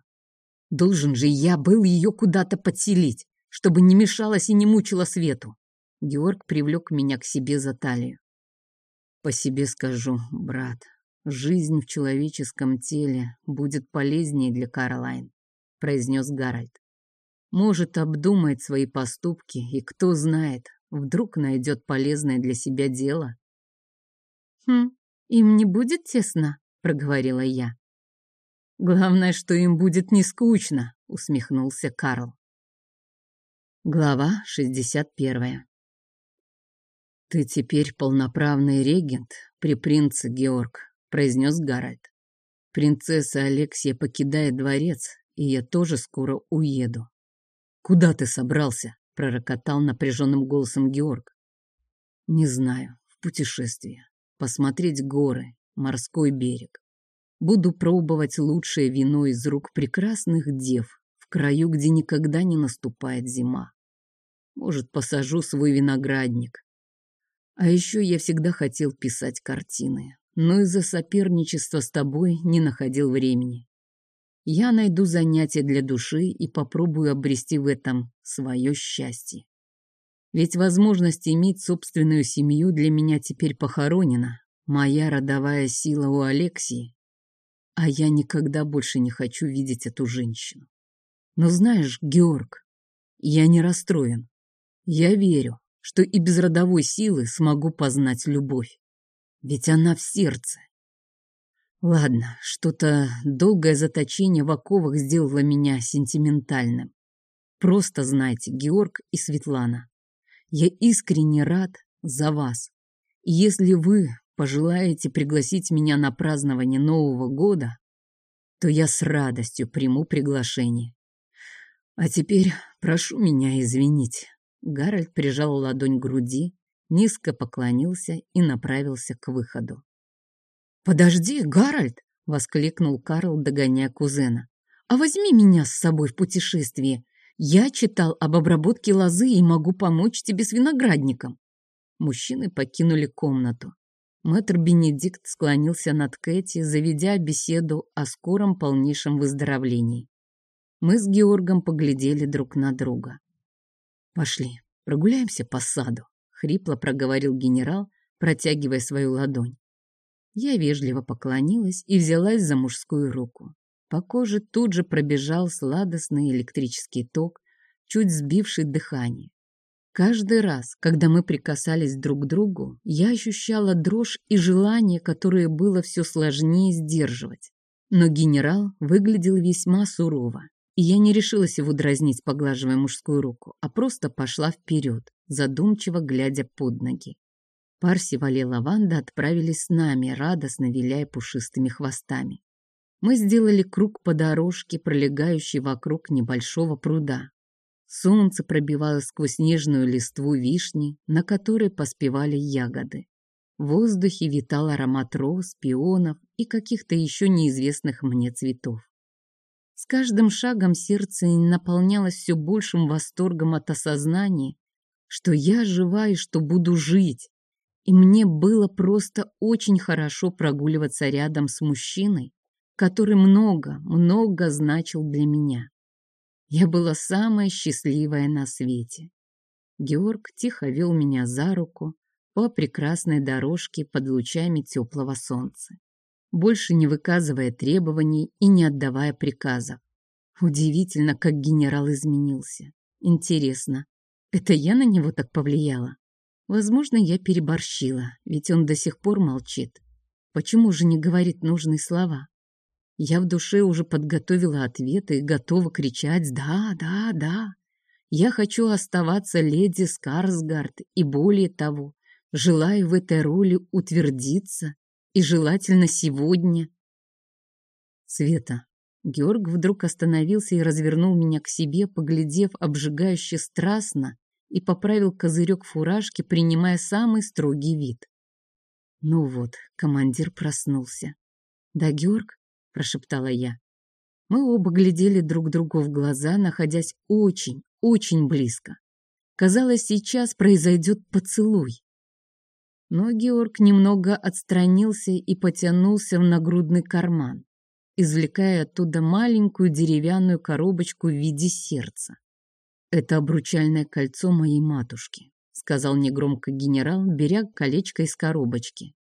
Должен же я был ее куда-то подселить, чтобы не мешалась и не мучила свету. Георг привлек меня к себе за талию. По себе скажу, брат, жизнь в человеческом теле будет полезнее для Каролайн, произнес Гарольд. Может, обдумает свои поступки, и кто знает, вдруг найдет полезное для себя дело. Хм, им не будет тесно, проговорила я. Главное, что им будет не скучно, усмехнулся Карл. Глава шестьдесят первая. «Ты теперь полноправный регент при принце Георг», — произнес Гарольд. Принцесса Алексия покидает дворец, и я тоже скоро уеду. Куда ты собрался? пророкотал напряженным голосом Георг. Не знаю, в путешествие. Посмотреть горы, морской берег. Буду пробовать лучшее вино из рук прекрасных дев в краю, где никогда не наступает зима. Может, посажу свой виноградник. А еще я всегда хотел писать картины, но из-за соперничества с тобой не находил времени. Я найду занятие для души и попробую обрести в этом свое счастье. Ведь возможность иметь собственную семью для меня теперь похоронена. Моя родовая сила у Алексии. А я никогда больше не хочу видеть эту женщину. Но знаешь, Георг, я не расстроен. Я верю, что и без родовой силы смогу познать любовь. Ведь она в сердце. Ладно, что-то долгое заточение в оковах сделало меня сентиментальным. Просто знайте, Георг и Светлана, я искренне рад за вас. И если вы пожелаете пригласить меня на празднование Нового года, то я с радостью приму приглашение. А теперь прошу меня извинить. Гарольд прижал ладонь к груди, низко поклонился и направился к выходу. «Подожди, Гарольд!» — воскликнул Карл, догоняя кузена. «А возьми меня с собой в путешествие. Я читал об обработке лозы и могу помочь тебе с виноградником. Мужчины покинули комнату. Мэтр Бенедикт склонился над Кэти, заведя беседу о скором полнейшем выздоровлении. Мы с Георгом поглядели друг на друга. «Пошли, прогуляемся по саду», — хрипло проговорил генерал, протягивая свою ладонь. Я вежливо поклонилась и взялась за мужскую руку. По коже тут же пробежал сладостный электрический ток, чуть сбивший дыхание. Каждый раз, когда мы прикасались друг к другу, я ощущала дрожь и желание, которое было все сложнее сдерживать. Но генерал выглядел весьма сурово, и я не решилась его дразнить, поглаживая мужскую руку, а просто пошла вперед, задумчиво глядя под ноги. Парсиваль и Лаванда отправились с нами, радостно виляя пушистыми хвостами мы сделали круг по дорожке, пролегающей вокруг небольшого пруда. Солнце пробивалось сквозь нежную листву вишни, на которой поспевали ягоды. В воздухе витал аромат роз, пионов и каких-то еще неизвестных мне цветов. С каждым шагом сердце наполнялось все большим восторгом от осознания, что я жива и что буду жить. И мне было просто очень хорошо прогуливаться рядом с мужчиной, который много, много значил для меня. Я была самая счастливая на свете. Георг тихо вел меня за руку по прекрасной дорожке под лучами теплого солнца, больше не выказывая требований и не отдавая приказов. Удивительно, как генерал изменился. Интересно, это я на него так повлияла? Возможно, я переборщила, ведь он до сих пор молчит. Почему же не говорит нужные слова? Я в душе уже подготовила ответы и готова кричать «Да, да, да». Я хочу оставаться леди Скарсгард и более того, желаю в этой роли утвердиться и желательно сегодня. Света. Георг вдруг остановился и развернул меня к себе, поглядев обжигающе страстно и поправил козырек фуражки, принимая самый строгий вид. Ну вот, командир проснулся. Да, Георг? — прошептала я. Мы оба глядели друг другу в глаза, находясь очень, очень близко. Казалось, сейчас произойдет поцелуй. Но Георг немного отстранился и потянулся в нагрудный карман, извлекая оттуда маленькую деревянную коробочку в виде сердца. «Это обручальное кольцо моей матушки», — сказал негромко генерал, беря колечко из коробочки.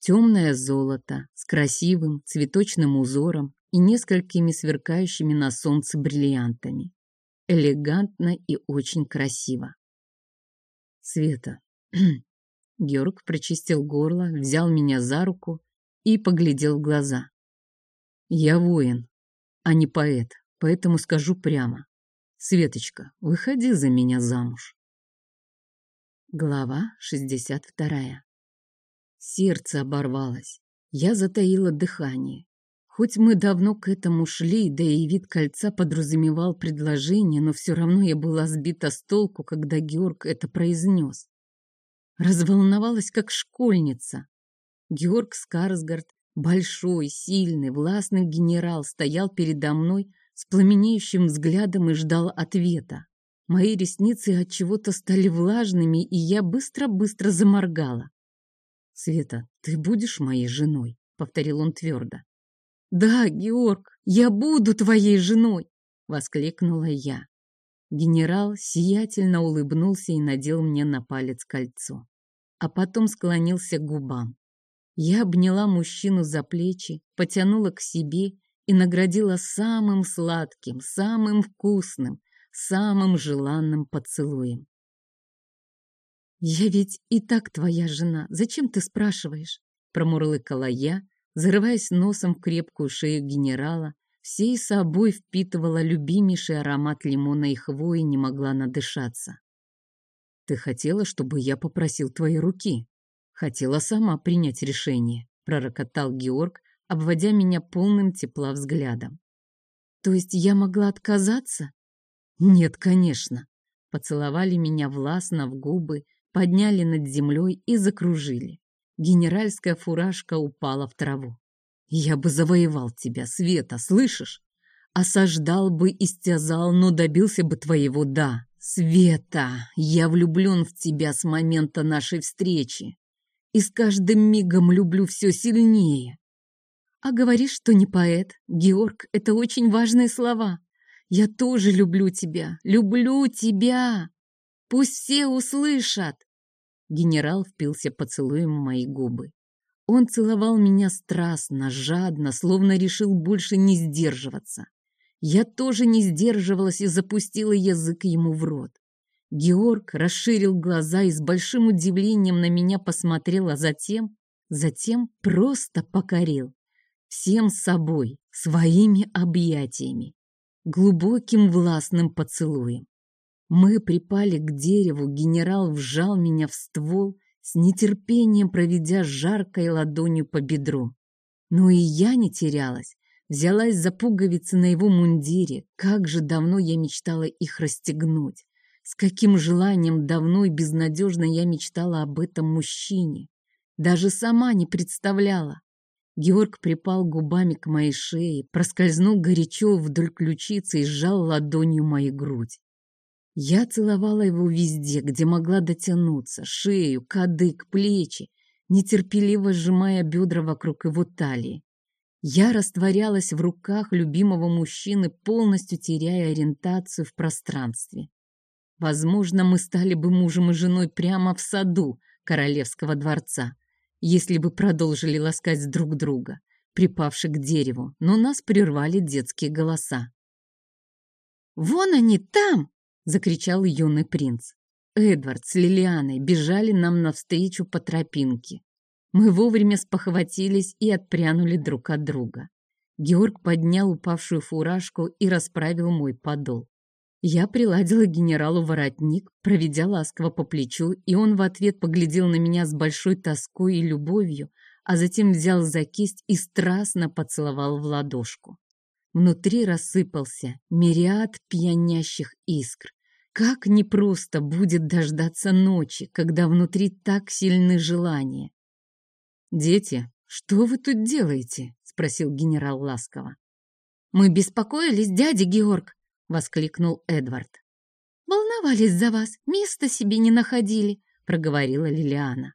Темное золото с красивым цветочным узором и несколькими сверкающими на солнце бриллиантами. Элегантно и очень красиво. Света. Георг прочистил горло, взял меня за руку и поглядел в глаза. Я воин, а не поэт, поэтому скажу прямо. Светочка, выходи за меня замуж. Глава 62. Сердце оборвалось. Я затаила дыхание. Хоть мы давно к этому шли, да и вид кольца подразумевал предложение, но все равно я была сбита с толку, когда Георг это произнес. Разволновалась, как школьница. Георг Скарсгард, большой, сильный, властный генерал, стоял передо мной с пламенеющим взглядом и ждал ответа. Мои ресницы от чего-то стали влажными, и я быстро-быстро заморгала. «Света, ты будешь моей женой?» — повторил он твердо. «Да, Георг, я буду твоей женой!» — воскликнула я. Генерал сиятельно улыбнулся и надел мне на палец кольцо, а потом склонился к губам. Я обняла мужчину за плечи, потянула к себе и наградила самым сладким, самым вкусным, самым желанным поцелуем. «Я ведь и так твоя жена. Зачем ты спрашиваешь?» Промурлыкала я, зарываясь носом в крепкую шею генерала, всей собой впитывала любимейший аромат лимона и хвои, не могла надышаться. «Ты хотела, чтобы я попросил твои руки?» «Хотела сама принять решение», — пророкотал Георг, обводя меня полным тепла взглядом. «То есть я могла отказаться?» «Нет, конечно». Поцеловали меня властно в губы, подняли над землей и закружили генеральская фуражка упала в траву. «Я бы завоевал тебя, Света, слышишь? Осаждал бы, истязал, но добился бы твоего «да». Света, я влюблен в тебя с момента нашей встречи и с каждым мигом люблю все сильнее. А говоришь, что не поэт. Георг, это очень важные слова. Я тоже люблю тебя, люблю тебя. Пусть все услышат. Генерал впился поцелуем в мои губы. Он целовал меня страстно, жадно, словно решил больше не сдерживаться. Я тоже не сдерживалась и запустила язык ему в рот. Георг расширил глаза и с большим удивлением на меня посмотрел, а затем, затем просто покорил. Всем собой, своими объятиями, глубоким властным поцелуем. Мы припали к дереву, генерал вжал меня в ствол, с нетерпением проведя жаркой ладонью по бедру. Но и я не терялась, взялась за пуговицы на его мундире. Как же давно я мечтала их расстегнуть. С каким желанием давно и безнадежно я мечтала об этом мужчине. Даже сама не представляла. Георг припал губами к моей шее, проскользнул горячо вдоль ключицы и сжал ладонью мою грудь. Я целовала его везде, где могла дотянуться, шею, кадык, плечи, нетерпеливо сжимая бедра вокруг его талии. Я растворялась в руках любимого мужчины, полностью теряя ориентацию в пространстве. Возможно, мы стали бы мужем и женой прямо в саду королевского дворца, если бы продолжили ласкать друг друга, припавши к дереву, но нас прервали детские голоса. «Вон они там!» — закричал юный принц. Эдвард с Лилианой бежали нам навстречу по тропинке. Мы вовремя спохватились и отпрянули друг от друга. Георг поднял упавшую фуражку и расправил мой подол. Я приладила генералу воротник, проведя ласково по плечу, и он в ответ поглядел на меня с большой тоской и любовью, а затем взял за кисть и страстно поцеловал в ладошку. Внутри рассыпался мириад пьянящих искр. Как непросто будет дождаться ночи, когда внутри так сильны желания. «Дети, что вы тут делаете?» — спросил генерал ласково. «Мы беспокоились, дядя Георг!» — воскликнул Эдвард. «Волновались за вас, места себе не находили», — проговорила Лилиана.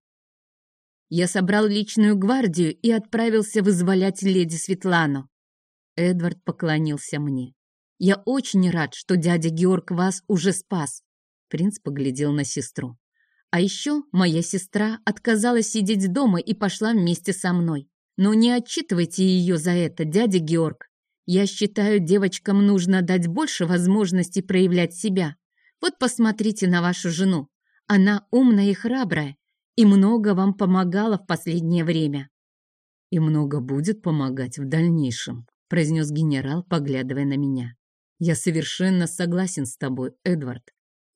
«Я собрал личную гвардию и отправился вызволять леди Светлану», Эдвард поклонился мне. «Я очень рад, что дядя Георг вас уже спас!» Принц поглядел на сестру. «А еще моя сестра отказалась сидеть дома и пошла вместе со мной. Но не отчитывайте ее за это, дядя Георг. Я считаю, девочкам нужно дать больше возможностей проявлять себя. Вот посмотрите на вашу жену. Она умная и храбрая, и много вам помогала в последнее время. И много будет помогать в дальнейшем, — произнес генерал, поглядывая на меня. «Я совершенно согласен с тобой, Эдвард.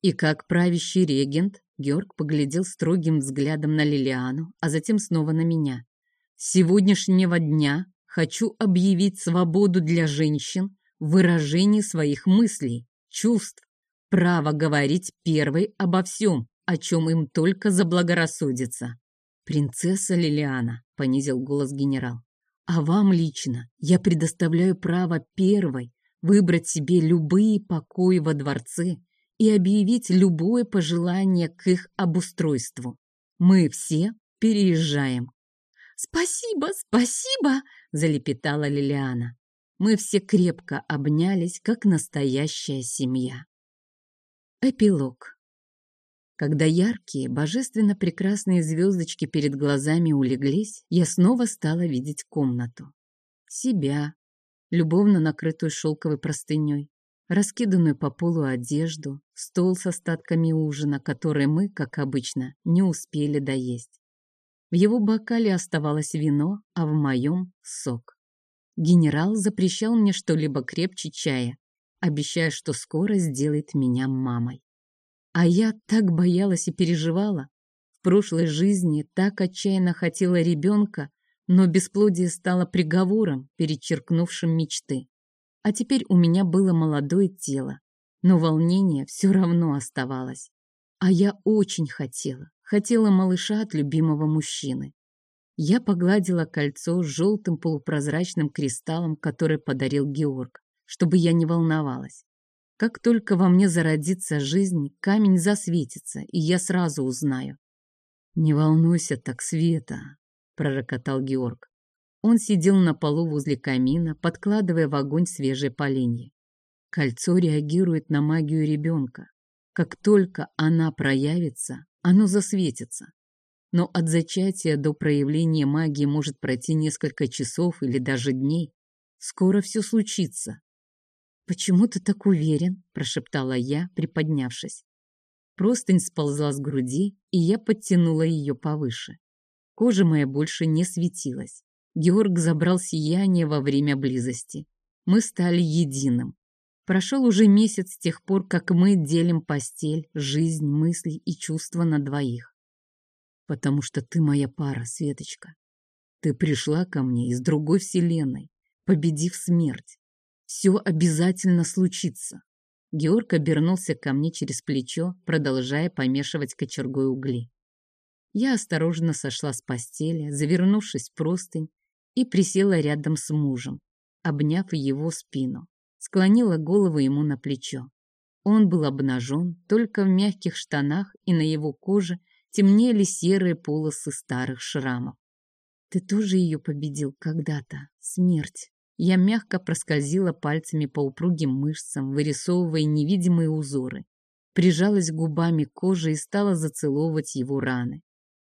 И как правящий регент, Георг поглядел строгим взглядом на Лилиану, а затем снова на меня. С сегодняшнего дня хочу объявить свободу для женщин в выражении своих мыслей, чувств, право говорить первой обо всем, о чем им только заблагорассудится. «Принцесса Лилиана», — понизил голос генерал, «а вам лично я предоставляю право первой выбрать себе любые покои во дворце и объявить любое пожелание к их обустройству. Мы все переезжаем». «Спасибо, спасибо!» — залепетала Лилиана. Мы все крепко обнялись, как настоящая семья. Эпилог. Когда яркие, божественно прекрасные звездочки перед глазами улеглись, я снова стала видеть комнату. Себя, любовно накрытую шелковой простыней, раскиданную по полу одежду, стол с остатками ужина, который мы, как обычно, не успели доесть. В его бокале оставалось вино, а в моем — сок. Генерал запрещал мне что-либо крепче чая, обещая, что скоро сделает меня мамой. А я так боялась и переживала. В прошлой жизни так отчаянно хотела ребенка, но бесплодие стало приговором, перечеркнувшим мечты. А теперь у меня было молодое тело, но волнение все равно оставалось. А я очень хотела, хотела малыша от любимого мужчины. Я погладила кольцо с желтым полупрозрачным кристаллом, который подарил Георг, чтобы я не волновалась. Как только во мне зародится жизнь, камень засветится, и я сразу узнаю. «Не волнуйся так, Света», — пророкотал Георг. Он сидел на полу возле камина, подкладывая в огонь свежее поленье. Кольцо реагирует на магию ребенка. Как только она проявится, оно засветится. Но от зачатия до проявления магии может пройти несколько часов или даже дней. Скоро все случится. «Почему ты так уверен?» – прошептала я, приподнявшись. Простынь сползла с груди, и я подтянула ее повыше. Кожа моя больше не светилась. Георг забрал сияние во время близости. Мы стали единым. Прошел уже месяц с тех пор, как мы делим постель, жизнь, мысли и чувства на двоих. Потому что ты моя пара, Светочка. Ты пришла ко мне из другой вселенной, победив смерть. Все обязательно случится. Георг обернулся ко мне через плечо, продолжая помешивать кочергой угли. Я осторожно сошла с постели, завернувшись в простынь, и присела рядом с мужем, обняв его спину, склонила голову ему на плечо. Он был обнажен только в мягких штанах, и на его коже темнели серые полосы старых шрамов. «Ты тоже ее победил когда-то, смерть!» Я мягко проскользила пальцами по упругим мышцам, вырисовывая невидимые узоры. Прижалась губами к коже и стала зацеловывать его раны.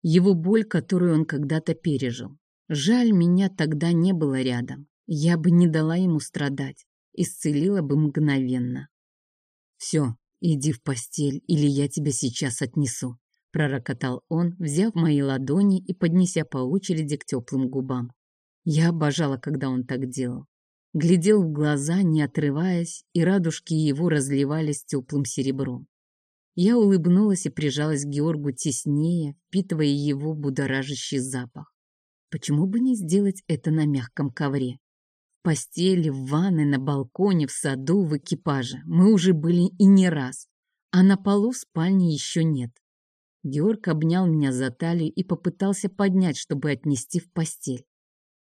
Его боль, которую он когда-то пережил. Жаль, меня тогда не было рядом. Я бы не дала ему страдать. Исцелила бы мгновенно. «Все, иди в постель, или я тебя сейчас отнесу», — пророкотал он, взяв мои ладони и поднеся по очереди к теплым губам. Я обожала, когда он так делал. Глядел в глаза, не отрываясь, и радужки его разливались теплым серебром. Я улыбнулась и прижалась к Георгу теснее, впитывая его будоражащий запах. Почему бы не сделать это на мягком ковре? В постели, в ванной, на балконе, в саду, в экипаже. Мы уже были и не раз. А на полу в спальне еще нет. Георг обнял меня за талию и попытался поднять, чтобы отнести в постель.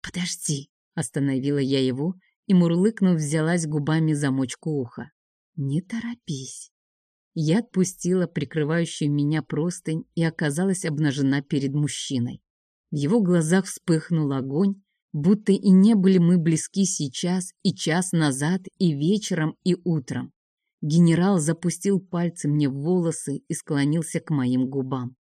«Подожди!» — остановила я его и, мурлыкнув, взялась губами замочку уха. «Не торопись!» Я отпустила прикрывающую меня простынь и оказалась обнажена перед мужчиной. В его глазах вспыхнул огонь, будто и не были мы близки сейчас, и час назад, и вечером, и утром. Генерал запустил пальцы мне в волосы и склонился к моим губам.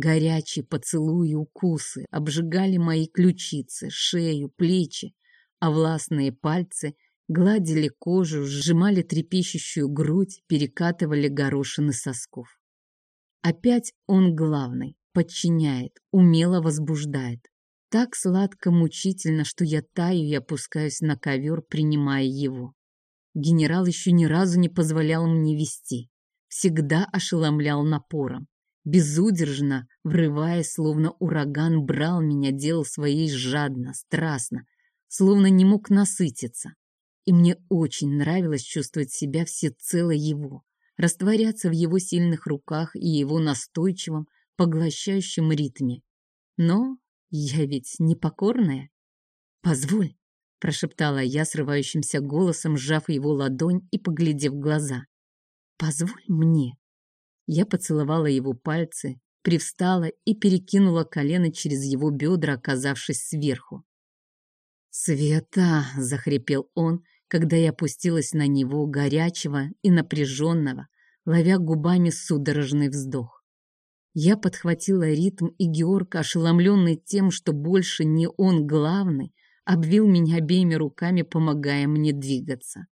Горячие поцелуи и укусы обжигали мои ключицы, шею, плечи, а властные пальцы гладили кожу, сжимали трепещущую грудь, перекатывали горошины сосков. Опять он главный, подчиняет, умело возбуждает. Так сладко-мучительно, что я таю и опускаюсь на ковер, принимая его. Генерал еще ни разу не позволял мне вести. Всегда ошеломлял напором безудержно, врываясь, словно ураган, брал меня, делал своей жадно, страстно, словно не мог насытиться. И мне очень нравилось чувствовать себя всецело его, растворяться в его сильных руках и его настойчивом, поглощающем ритме. Но я ведь непокорная. «Позволь», — прошептала я срывающимся голосом, сжав его ладонь и поглядев в глаза. «Позволь мне». Я поцеловала его пальцы, привстала и перекинула колено через его бедра, оказавшись сверху. «Света!» — захрипел он, когда я опустилась на него, горячего и напряженного, ловя губами судорожный вздох. Я подхватила ритм, и Георг, ошеломленный тем, что больше не он главный, обвил меня обеими руками, помогая мне двигаться.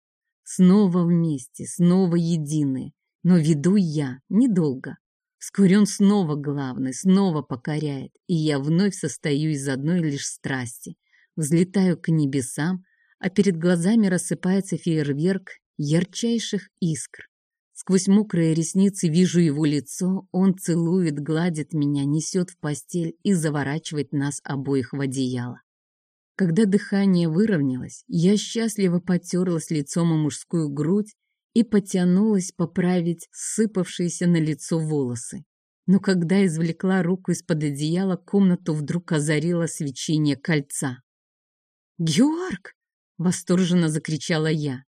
Снова вместе, снова единые, но веду я недолго. Вскоре он снова главный, снова покоряет, и я вновь состою из одной лишь страсти. Взлетаю к небесам, а перед глазами рассыпается фейерверк ярчайших искр. Сквозь мокрые ресницы вижу его лицо, он целует, гладит меня, несет в постель и заворачивает нас обоих в одеяло. Когда дыхание выровнялось, я счастливо потерлась лицом о мужскую грудь и потянулась поправить сыпавшиеся на лицо волосы. Но когда извлекла руку из-под одеяла, комнату вдруг озарило свечение кольца. «Георг!» — восторженно закричала я.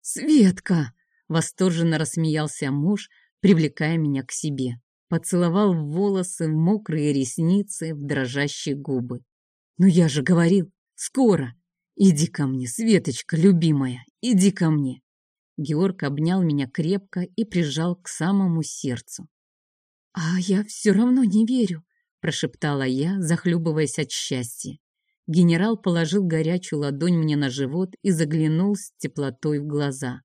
«Светка!» — восторженно рассмеялся муж, привлекая меня к себе. Поцеловал в волосы, в мокрые ресницы, в дрожащие губы. «Ну я же говорил, скоро! Иди ко мне, Светочка, любимая, иди ко мне!» Георг обнял меня крепко и прижал к самому сердцу. «А я все равно не верю», — прошептала я, захлебываясь от счастья. Генерал положил горячую ладонь мне на живот и заглянул с теплотой в глаза.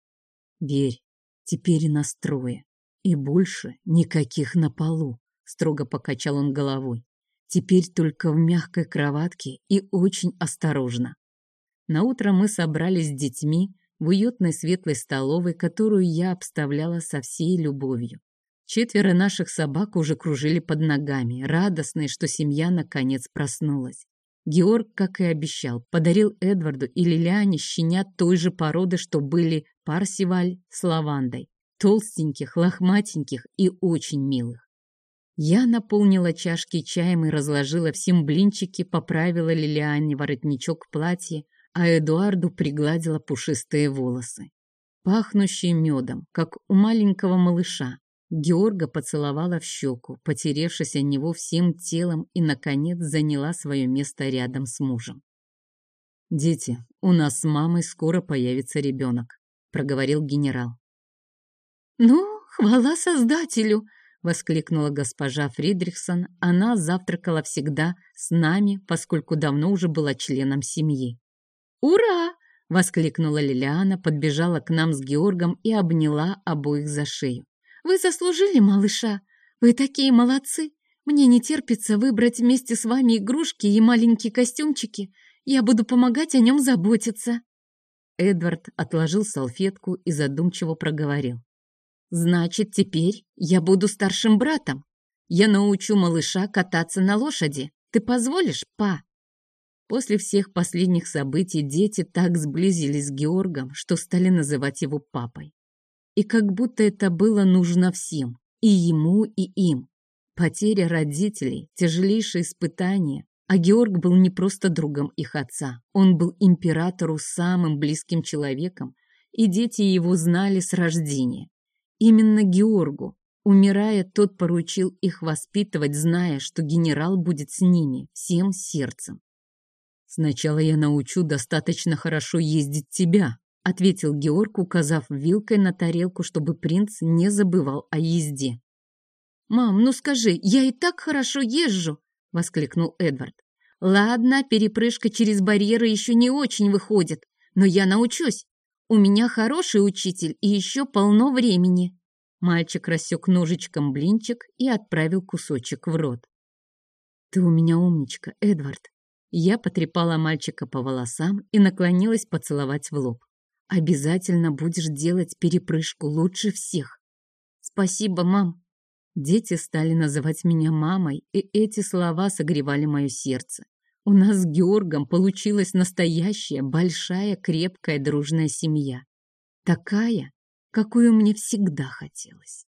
«Верь, теперь настрое. И больше никаких на полу», — строго покачал он головой. Теперь только в мягкой кроватке и очень осторожно. Наутро мы собрались с детьми в уютной светлой столовой, которую я обставляла со всей любовью. Четверо наших собак уже кружили под ногами, радостные, что семья наконец проснулась. Георг, как и обещал, подарил Эдварду и Лилиане щенят той же породы, что были Парсиваль с лавандой. Толстеньких, лохматеньких и очень милых. Я наполнила чашки чаем и разложила всем блинчики, поправила Лилиане воротничок платья, а Эдуарду пригладила пушистые волосы. Пахнущие медом, как у маленького малыша. Георга поцеловала в щеку, потеревшись о него всем телом и, наконец, заняла свое место рядом с мужем. «Дети, у нас с мамой скоро появится ребенок», — проговорил генерал. «Ну, хвала Создателю!» — воскликнула госпожа Фридрихсон. Она завтракала всегда с нами, поскольку давно уже была членом семьи. «Ура!» — воскликнула Лилиана, подбежала к нам с Георгом и обняла обоих за шею. «Вы заслужили, малыша! Вы такие молодцы! Мне не терпится выбрать вместе с вами игрушки и маленькие костюмчики. Я буду помогать о нем заботиться!» Эдвард отложил салфетку и задумчиво проговорил. Значит, теперь я буду старшим братом. Я научу малыша кататься на лошади. Ты позволишь, па?» После всех последних событий дети так сблизились с Георгом, что стали называть его папой. И как будто это было нужно всем, и ему, и им. Потеря родителей, тяжелейшее испытание, а Георг был не просто другом их отца, он был императору самым близким человеком, и дети его знали с рождения. Именно Георгу. Умирая, тот поручил их воспитывать, зная, что генерал будет с ними, всем сердцем. «Сначала я научу достаточно хорошо ездить тебя», ответил Георг, указав вилкой на тарелку, чтобы принц не забывал о езде. «Мам, ну скажи, я и так хорошо езжу!» — воскликнул Эдвард. «Ладно, перепрыжка через барьеры еще не очень выходит, но я научусь. У меня хороший учитель и еще полно времени. Мальчик рассек ножичком блинчик и отправил кусочек в рот. Ты у меня умничка, Эдвард. Я потрепала мальчика по волосам и наклонилась поцеловать в лоб. Обязательно будешь делать перепрыжку лучше всех. Спасибо, мам. Дети стали называть меня мамой, и эти слова согревали мое сердце. У нас с Георгом получилась настоящая, большая, крепкая, дружная семья. Такая, какую мне всегда хотелось.